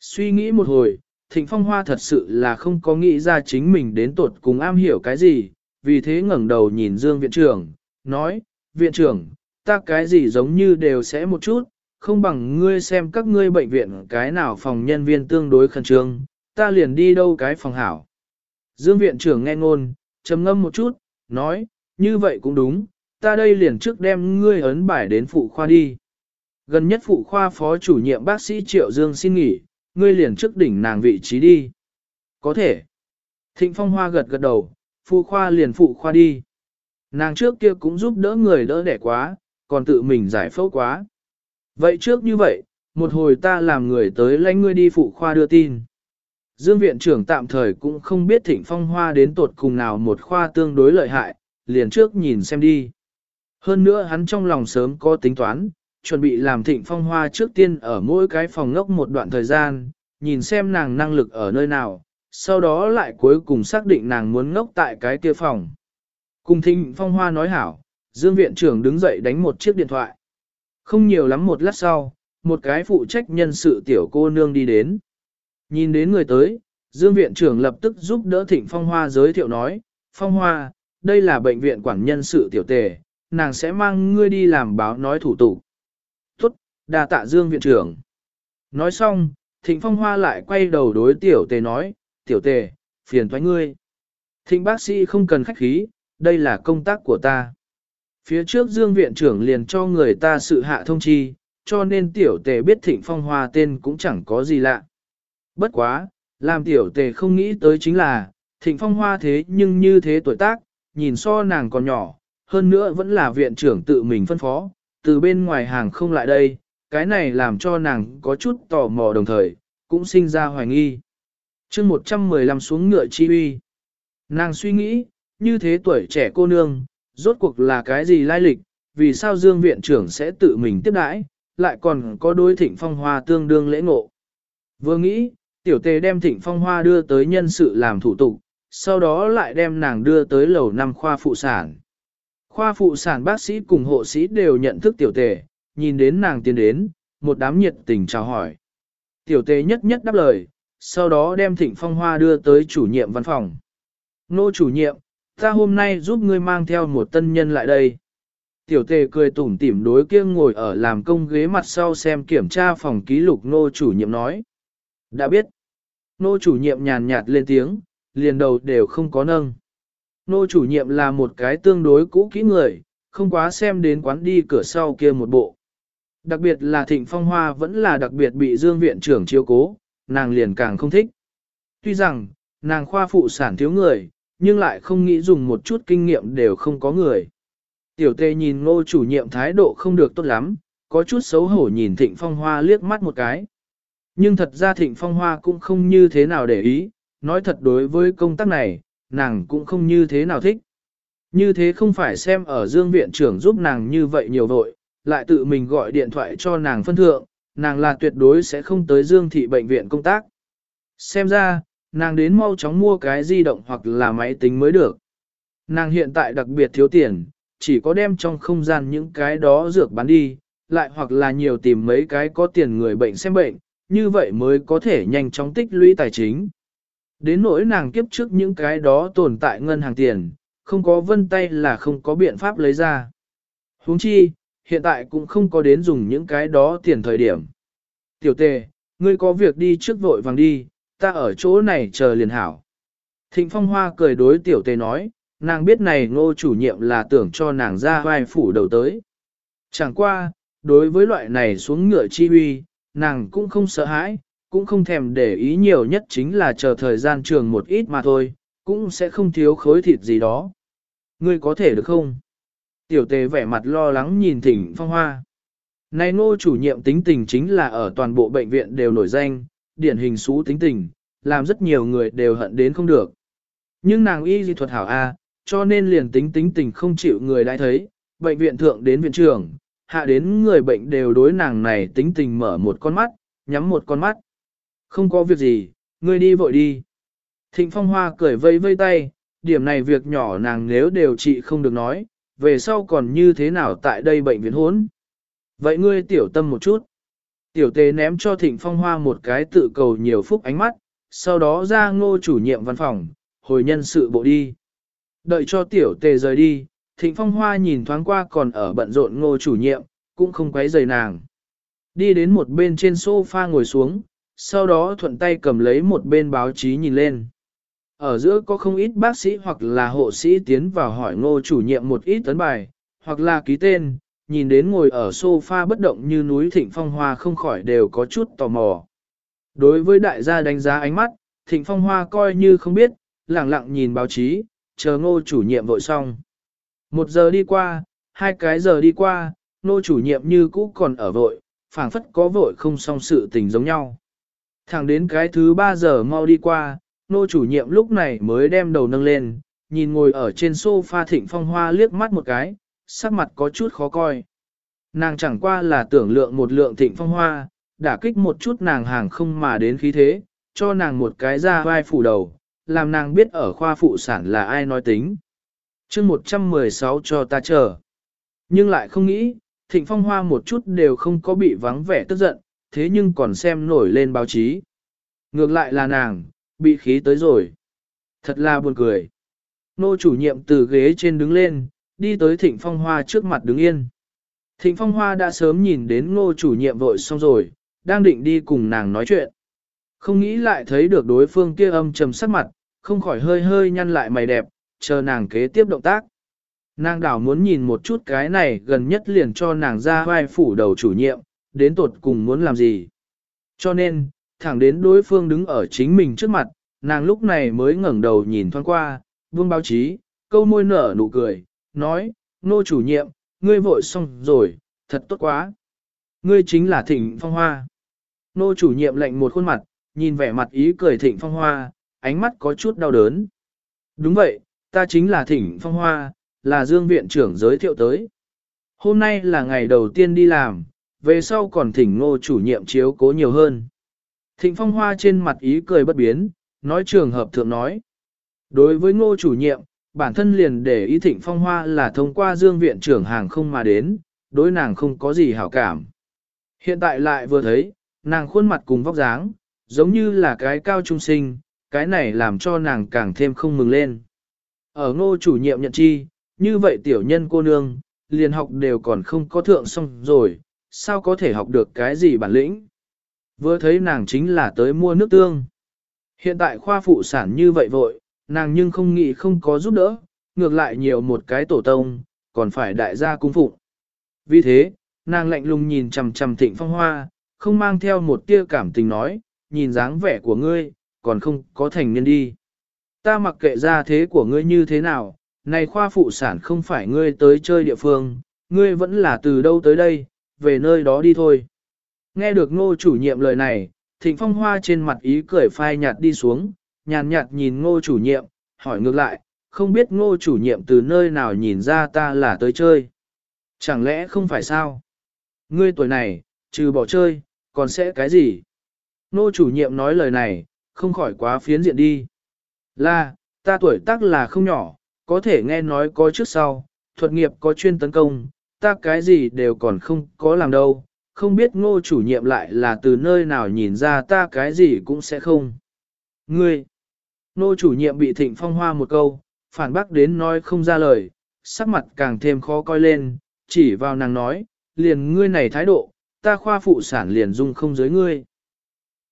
Suy nghĩ một hồi, Thịnh Phong Hoa thật sự là không có nghĩ ra chính mình đến tuột cùng am hiểu cái gì, vì thế ngẩng đầu nhìn Dương viện trưởng, nói, viện trưởng, ta cái gì giống như đều sẽ một chút, không bằng ngươi xem các ngươi bệnh viện cái nào phòng nhân viên tương đối khẩn trương, ta liền đi đâu cái phòng hảo. Dương viện trưởng nghe ngôn, trầm ngâm một chút, nói, như vậy cũng đúng, ta đây liền trước đem ngươi ấn bài đến phụ khoa đi. Gần nhất phụ khoa phó chủ nhiệm bác sĩ Triệu Dương xin nghỉ, ngươi liền trước đỉnh nàng vị trí đi. Có thể. Thịnh Phong Hoa gật gật đầu, phụ khoa liền phụ khoa đi. Nàng trước kia cũng giúp đỡ người đỡ đẻ quá, còn tự mình giải phẫu quá. Vậy trước như vậy, một hồi ta làm người tới lãnh ngươi đi phụ khoa đưa tin. Dương viện trưởng tạm thời cũng không biết thịnh phong hoa đến tột cùng nào một khoa tương đối lợi hại, liền trước nhìn xem đi. Hơn nữa hắn trong lòng sớm có tính toán, chuẩn bị làm thịnh phong hoa trước tiên ở mỗi cái phòng ngốc một đoạn thời gian, nhìn xem nàng năng lực ở nơi nào, sau đó lại cuối cùng xác định nàng muốn ngốc tại cái kia phòng. Cùng thịnh phong hoa nói hảo, Dương viện trưởng đứng dậy đánh một chiếc điện thoại. Không nhiều lắm một lát sau, một cái phụ trách nhân sự tiểu cô nương đi đến. Nhìn đến người tới, Dương viện trưởng lập tức giúp đỡ Thịnh Phong Hoa giới thiệu nói, Phong Hoa, đây là bệnh viện quản nhân sự tiểu tề, nàng sẽ mang ngươi đi làm báo nói thủ tục. Tốt, đà tạ Dương viện trưởng. Nói xong, Thịnh Phong Hoa lại quay đầu đối tiểu tề nói, tiểu tề, phiền thoái ngươi. Thịnh bác sĩ không cần khách khí, đây là công tác của ta. Phía trước Dương viện trưởng liền cho người ta sự hạ thông chi, cho nên tiểu tề biết Thịnh Phong Hoa tên cũng chẳng có gì lạ. Bất quá, làm tiểu tề không nghĩ tới chính là, thịnh phong hoa thế nhưng như thế tuổi tác, nhìn so nàng còn nhỏ, hơn nữa vẫn là viện trưởng tự mình phân phó, từ bên ngoài hàng không lại đây, cái này làm cho nàng có chút tò mò đồng thời, cũng sinh ra hoài nghi chương 115 xuống ngựa chi uy. Nàng suy nghĩ, như thế tuổi trẻ cô nương, rốt cuộc là cái gì lai lịch, vì sao Dương viện trưởng sẽ tự mình tiếp đãi, lại còn có đối thịnh phong hoa tương đương lễ ngộ. Vừa nghĩ, Tiểu tề đem thịnh phong hoa đưa tới nhân sự làm thủ tục, sau đó lại đem nàng đưa tới lầu năm khoa phụ sản. Khoa phụ sản bác sĩ cùng hộ sĩ đều nhận thức tiểu tề, nhìn đến nàng tiến đến, một đám nhiệt tình chào hỏi. Tiểu tề nhất nhất đáp lời, sau đó đem thịnh phong hoa đưa tới chủ nhiệm văn phòng. Nô chủ nhiệm, ta hôm nay giúp ngươi mang theo một tân nhân lại đây. Tiểu tề cười tủm tỉm đối kia ngồi ở làm công ghế mặt sau xem kiểm tra phòng ký lục nô chủ nhiệm nói. Đã biết. Nô chủ nhiệm nhàn nhạt lên tiếng, liền đầu đều không có nâng. Nô chủ nhiệm là một cái tương đối cũ kỹ người, không quá xem đến quán đi cửa sau kia một bộ. Đặc biệt là thịnh phong hoa vẫn là đặc biệt bị dương viện trưởng chiếu cố, nàng liền càng không thích. Tuy rằng, nàng khoa phụ sản thiếu người, nhưng lại không nghĩ dùng một chút kinh nghiệm đều không có người. Tiểu tê nhìn ngô chủ nhiệm thái độ không được tốt lắm, có chút xấu hổ nhìn thịnh phong hoa liếc mắt một cái. Nhưng thật ra thịnh phong hoa cũng không như thế nào để ý, nói thật đối với công tác này, nàng cũng không như thế nào thích. Như thế không phải xem ở Dương viện trưởng giúp nàng như vậy nhiều vội, lại tự mình gọi điện thoại cho nàng phân thượng, nàng là tuyệt đối sẽ không tới Dương thị bệnh viện công tác. Xem ra, nàng đến mau chóng mua cái di động hoặc là máy tính mới được. Nàng hiện tại đặc biệt thiếu tiền, chỉ có đem trong không gian những cái đó dược bán đi, lại hoặc là nhiều tìm mấy cái có tiền người bệnh xem bệnh, như vậy mới có thể nhanh chóng tích lũy tài chính. Đến nỗi nàng kiếp trước những cái đó tồn tại ngân hàng tiền, không có vân tay là không có biện pháp lấy ra. huống chi, hiện tại cũng không có đến dùng những cái đó tiền thời điểm. Tiểu tề, ngươi có việc đi trước vội vàng đi, ta ở chỗ này chờ liền hảo. Thịnh phong hoa cười đối tiểu tề nói, nàng biết này ngô chủ nhiệm là tưởng cho nàng ra vai phủ đầu tới. Chẳng qua, đối với loại này xuống ngựa chi huy, nàng cũng không sợ hãi, cũng không thèm để ý nhiều nhất chính là chờ thời gian trường một ít mà thôi, cũng sẽ không thiếu khối thịt gì đó. Ngươi có thể được không? Tiểu tề vẻ mặt lo lắng nhìn thỉnh phong hoa. Này ngô chủ nhiệm tính tình chính là ở toàn bộ bệnh viện đều nổi danh, điển hình xú tính tình, làm rất nhiều người đều hận đến không được. Nhưng nàng y di thuật hảo A, cho nên liền tính tính tình không chịu người đã thấy, bệnh viện thượng đến viện trưởng, hạ đến người bệnh đều đối nàng này tính tình mở một con mắt, nhắm một con mắt. Không có việc gì, ngươi đi vội đi. Thịnh Phong Hoa cười vây vây tay, điểm này việc nhỏ nàng nếu đều trị không được nói, về sau còn như thế nào tại đây bệnh viện hốn. Vậy ngươi tiểu tâm một chút. Tiểu tề ném cho Thịnh Phong Hoa một cái tự cầu nhiều phúc ánh mắt, sau đó ra ngô chủ nhiệm văn phòng, hồi nhân sự bộ đi. Đợi cho tiểu tề rời đi, Thịnh Phong Hoa nhìn thoáng qua còn ở bận rộn ngô chủ nhiệm, cũng không quấy rời nàng. Đi đến một bên trên sofa ngồi xuống, sau đó thuận tay cầm lấy một bên báo chí nhìn lên. Ở giữa có không ít bác sĩ hoặc là hộ sĩ tiến vào hỏi ngô chủ nhiệm một ít tấn bài, hoặc là ký tên, nhìn đến ngồi ở sofa bất động như núi thịnh phong hoa không khỏi đều có chút tò mò. Đối với đại gia đánh giá ánh mắt, thịnh phong hoa coi như không biết, lặng lặng nhìn báo chí, chờ ngô chủ nhiệm vội xong. Một giờ đi qua, hai cái giờ đi qua, ngô chủ nhiệm như cũ còn ở vội, phảng phất có vội không xong sự tình giống nhau. Thẳng đến cái thứ ba giờ mau đi qua, nô chủ nhiệm lúc này mới đem đầu nâng lên, nhìn ngồi ở trên sofa thịnh phong hoa liếc mắt một cái, sắc mặt có chút khó coi. Nàng chẳng qua là tưởng lượng một lượng thịnh phong hoa, đả kích một chút nàng hàng không mà đến khí thế, cho nàng một cái ra vai phủ đầu, làm nàng biết ở khoa phụ sản là ai nói tính. chương 116 cho ta chờ. Nhưng lại không nghĩ, thịnh phong hoa một chút đều không có bị vắng vẻ tức giận, thế nhưng còn xem nổi lên báo chí. Ngược lại là nàng, bị khí tới rồi. Thật là buồn cười. Nô chủ nhiệm từ ghế trên đứng lên, đi tới Thịnh Phong Hoa trước mặt đứng yên. Thịnh Phong Hoa đã sớm nhìn đến ngô chủ nhiệm vội xong rồi, đang định đi cùng nàng nói chuyện. Không nghĩ lại thấy được đối phương kia âm trầm sắc mặt, không khỏi hơi hơi nhăn lại mày đẹp, chờ nàng kế tiếp động tác. Nàng đảo muốn nhìn một chút cái này gần nhất liền cho nàng ra vai phủ đầu chủ nhiệm, đến tột cùng muốn làm gì. Cho nên, thẳng đến đối phương đứng ở chính mình trước mặt, nàng lúc này mới ngẩng đầu nhìn thoáng qua, vương báo chí, câu môi nở nụ cười, nói, nô chủ nhiệm, ngươi vội xong rồi, thật tốt quá. Ngươi chính là thịnh phong hoa. Nô chủ nhiệm lệnh một khuôn mặt, nhìn vẻ mặt ý cười thịnh phong hoa, ánh mắt có chút đau đớn. Đúng vậy, ta chính là thịnh phong hoa, là dương viện trưởng giới thiệu tới. Hôm nay là ngày đầu tiên đi làm, về sau còn thỉnh ngô chủ nhiệm chiếu cố nhiều hơn. Thịnh phong hoa trên mặt ý cười bất biến, nói trường hợp thượng nói. Đối với ngô chủ nhiệm, bản thân liền để ý thịnh phong hoa là thông qua dương viện trưởng hàng không mà đến, đối nàng không có gì hảo cảm. Hiện tại lại vừa thấy, nàng khuôn mặt cùng vóc dáng, giống như là cái cao trung sinh, cái này làm cho nàng càng thêm không mừng lên. Ở ngô chủ nhiệm nhận chi, như vậy tiểu nhân cô nương, liền học đều còn không có thượng xong rồi, sao có thể học được cái gì bản lĩnh. Vừa thấy nàng chính là tới mua nước tương. Hiện tại khoa phụ sản như vậy vội, nàng nhưng không nghĩ không có giúp đỡ, ngược lại nhiều một cái tổ tông, còn phải đại gia cung phụ Vì thế, nàng lạnh lùng nhìn chằm chằm thịnh phong hoa, không mang theo một tia cảm tình nói, nhìn dáng vẻ của ngươi, còn không có thành niên đi. Ta mặc kệ ra thế của ngươi như thế nào, này khoa phụ sản không phải ngươi tới chơi địa phương, ngươi vẫn là từ đâu tới đây, về nơi đó đi thôi. Nghe được ngô chủ nhiệm lời này, thịnh phong hoa trên mặt ý cười phai nhạt đi xuống, nhàn nhạt nhìn ngô chủ nhiệm, hỏi ngược lại, không biết ngô chủ nhiệm từ nơi nào nhìn ra ta là tới chơi. Chẳng lẽ không phải sao? Ngươi tuổi này, trừ bỏ chơi, còn sẽ cái gì? Ngô chủ nhiệm nói lời này, không khỏi quá phiến diện đi. Là, ta tuổi tác là không nhỏ, có thể nghe nói có trước sau, thuật nghiệp có chuyên tấn công, ta cái gì đều còn không có làm đâu, không biết ngô chủ nhiệm lại là từ nơi nào nhìn ra ta cái gì cũng sẽ không. Ngươi, ngô chủ nhiệm bị thịnh phong hoa một câu, phản bác đến nói không ra lời, sắc mặt càng thêm khó coi lên, chỉ vào nàng nói, liền ngươi này thái độ, ta khoa phụ sản liền dung không giới ngươi.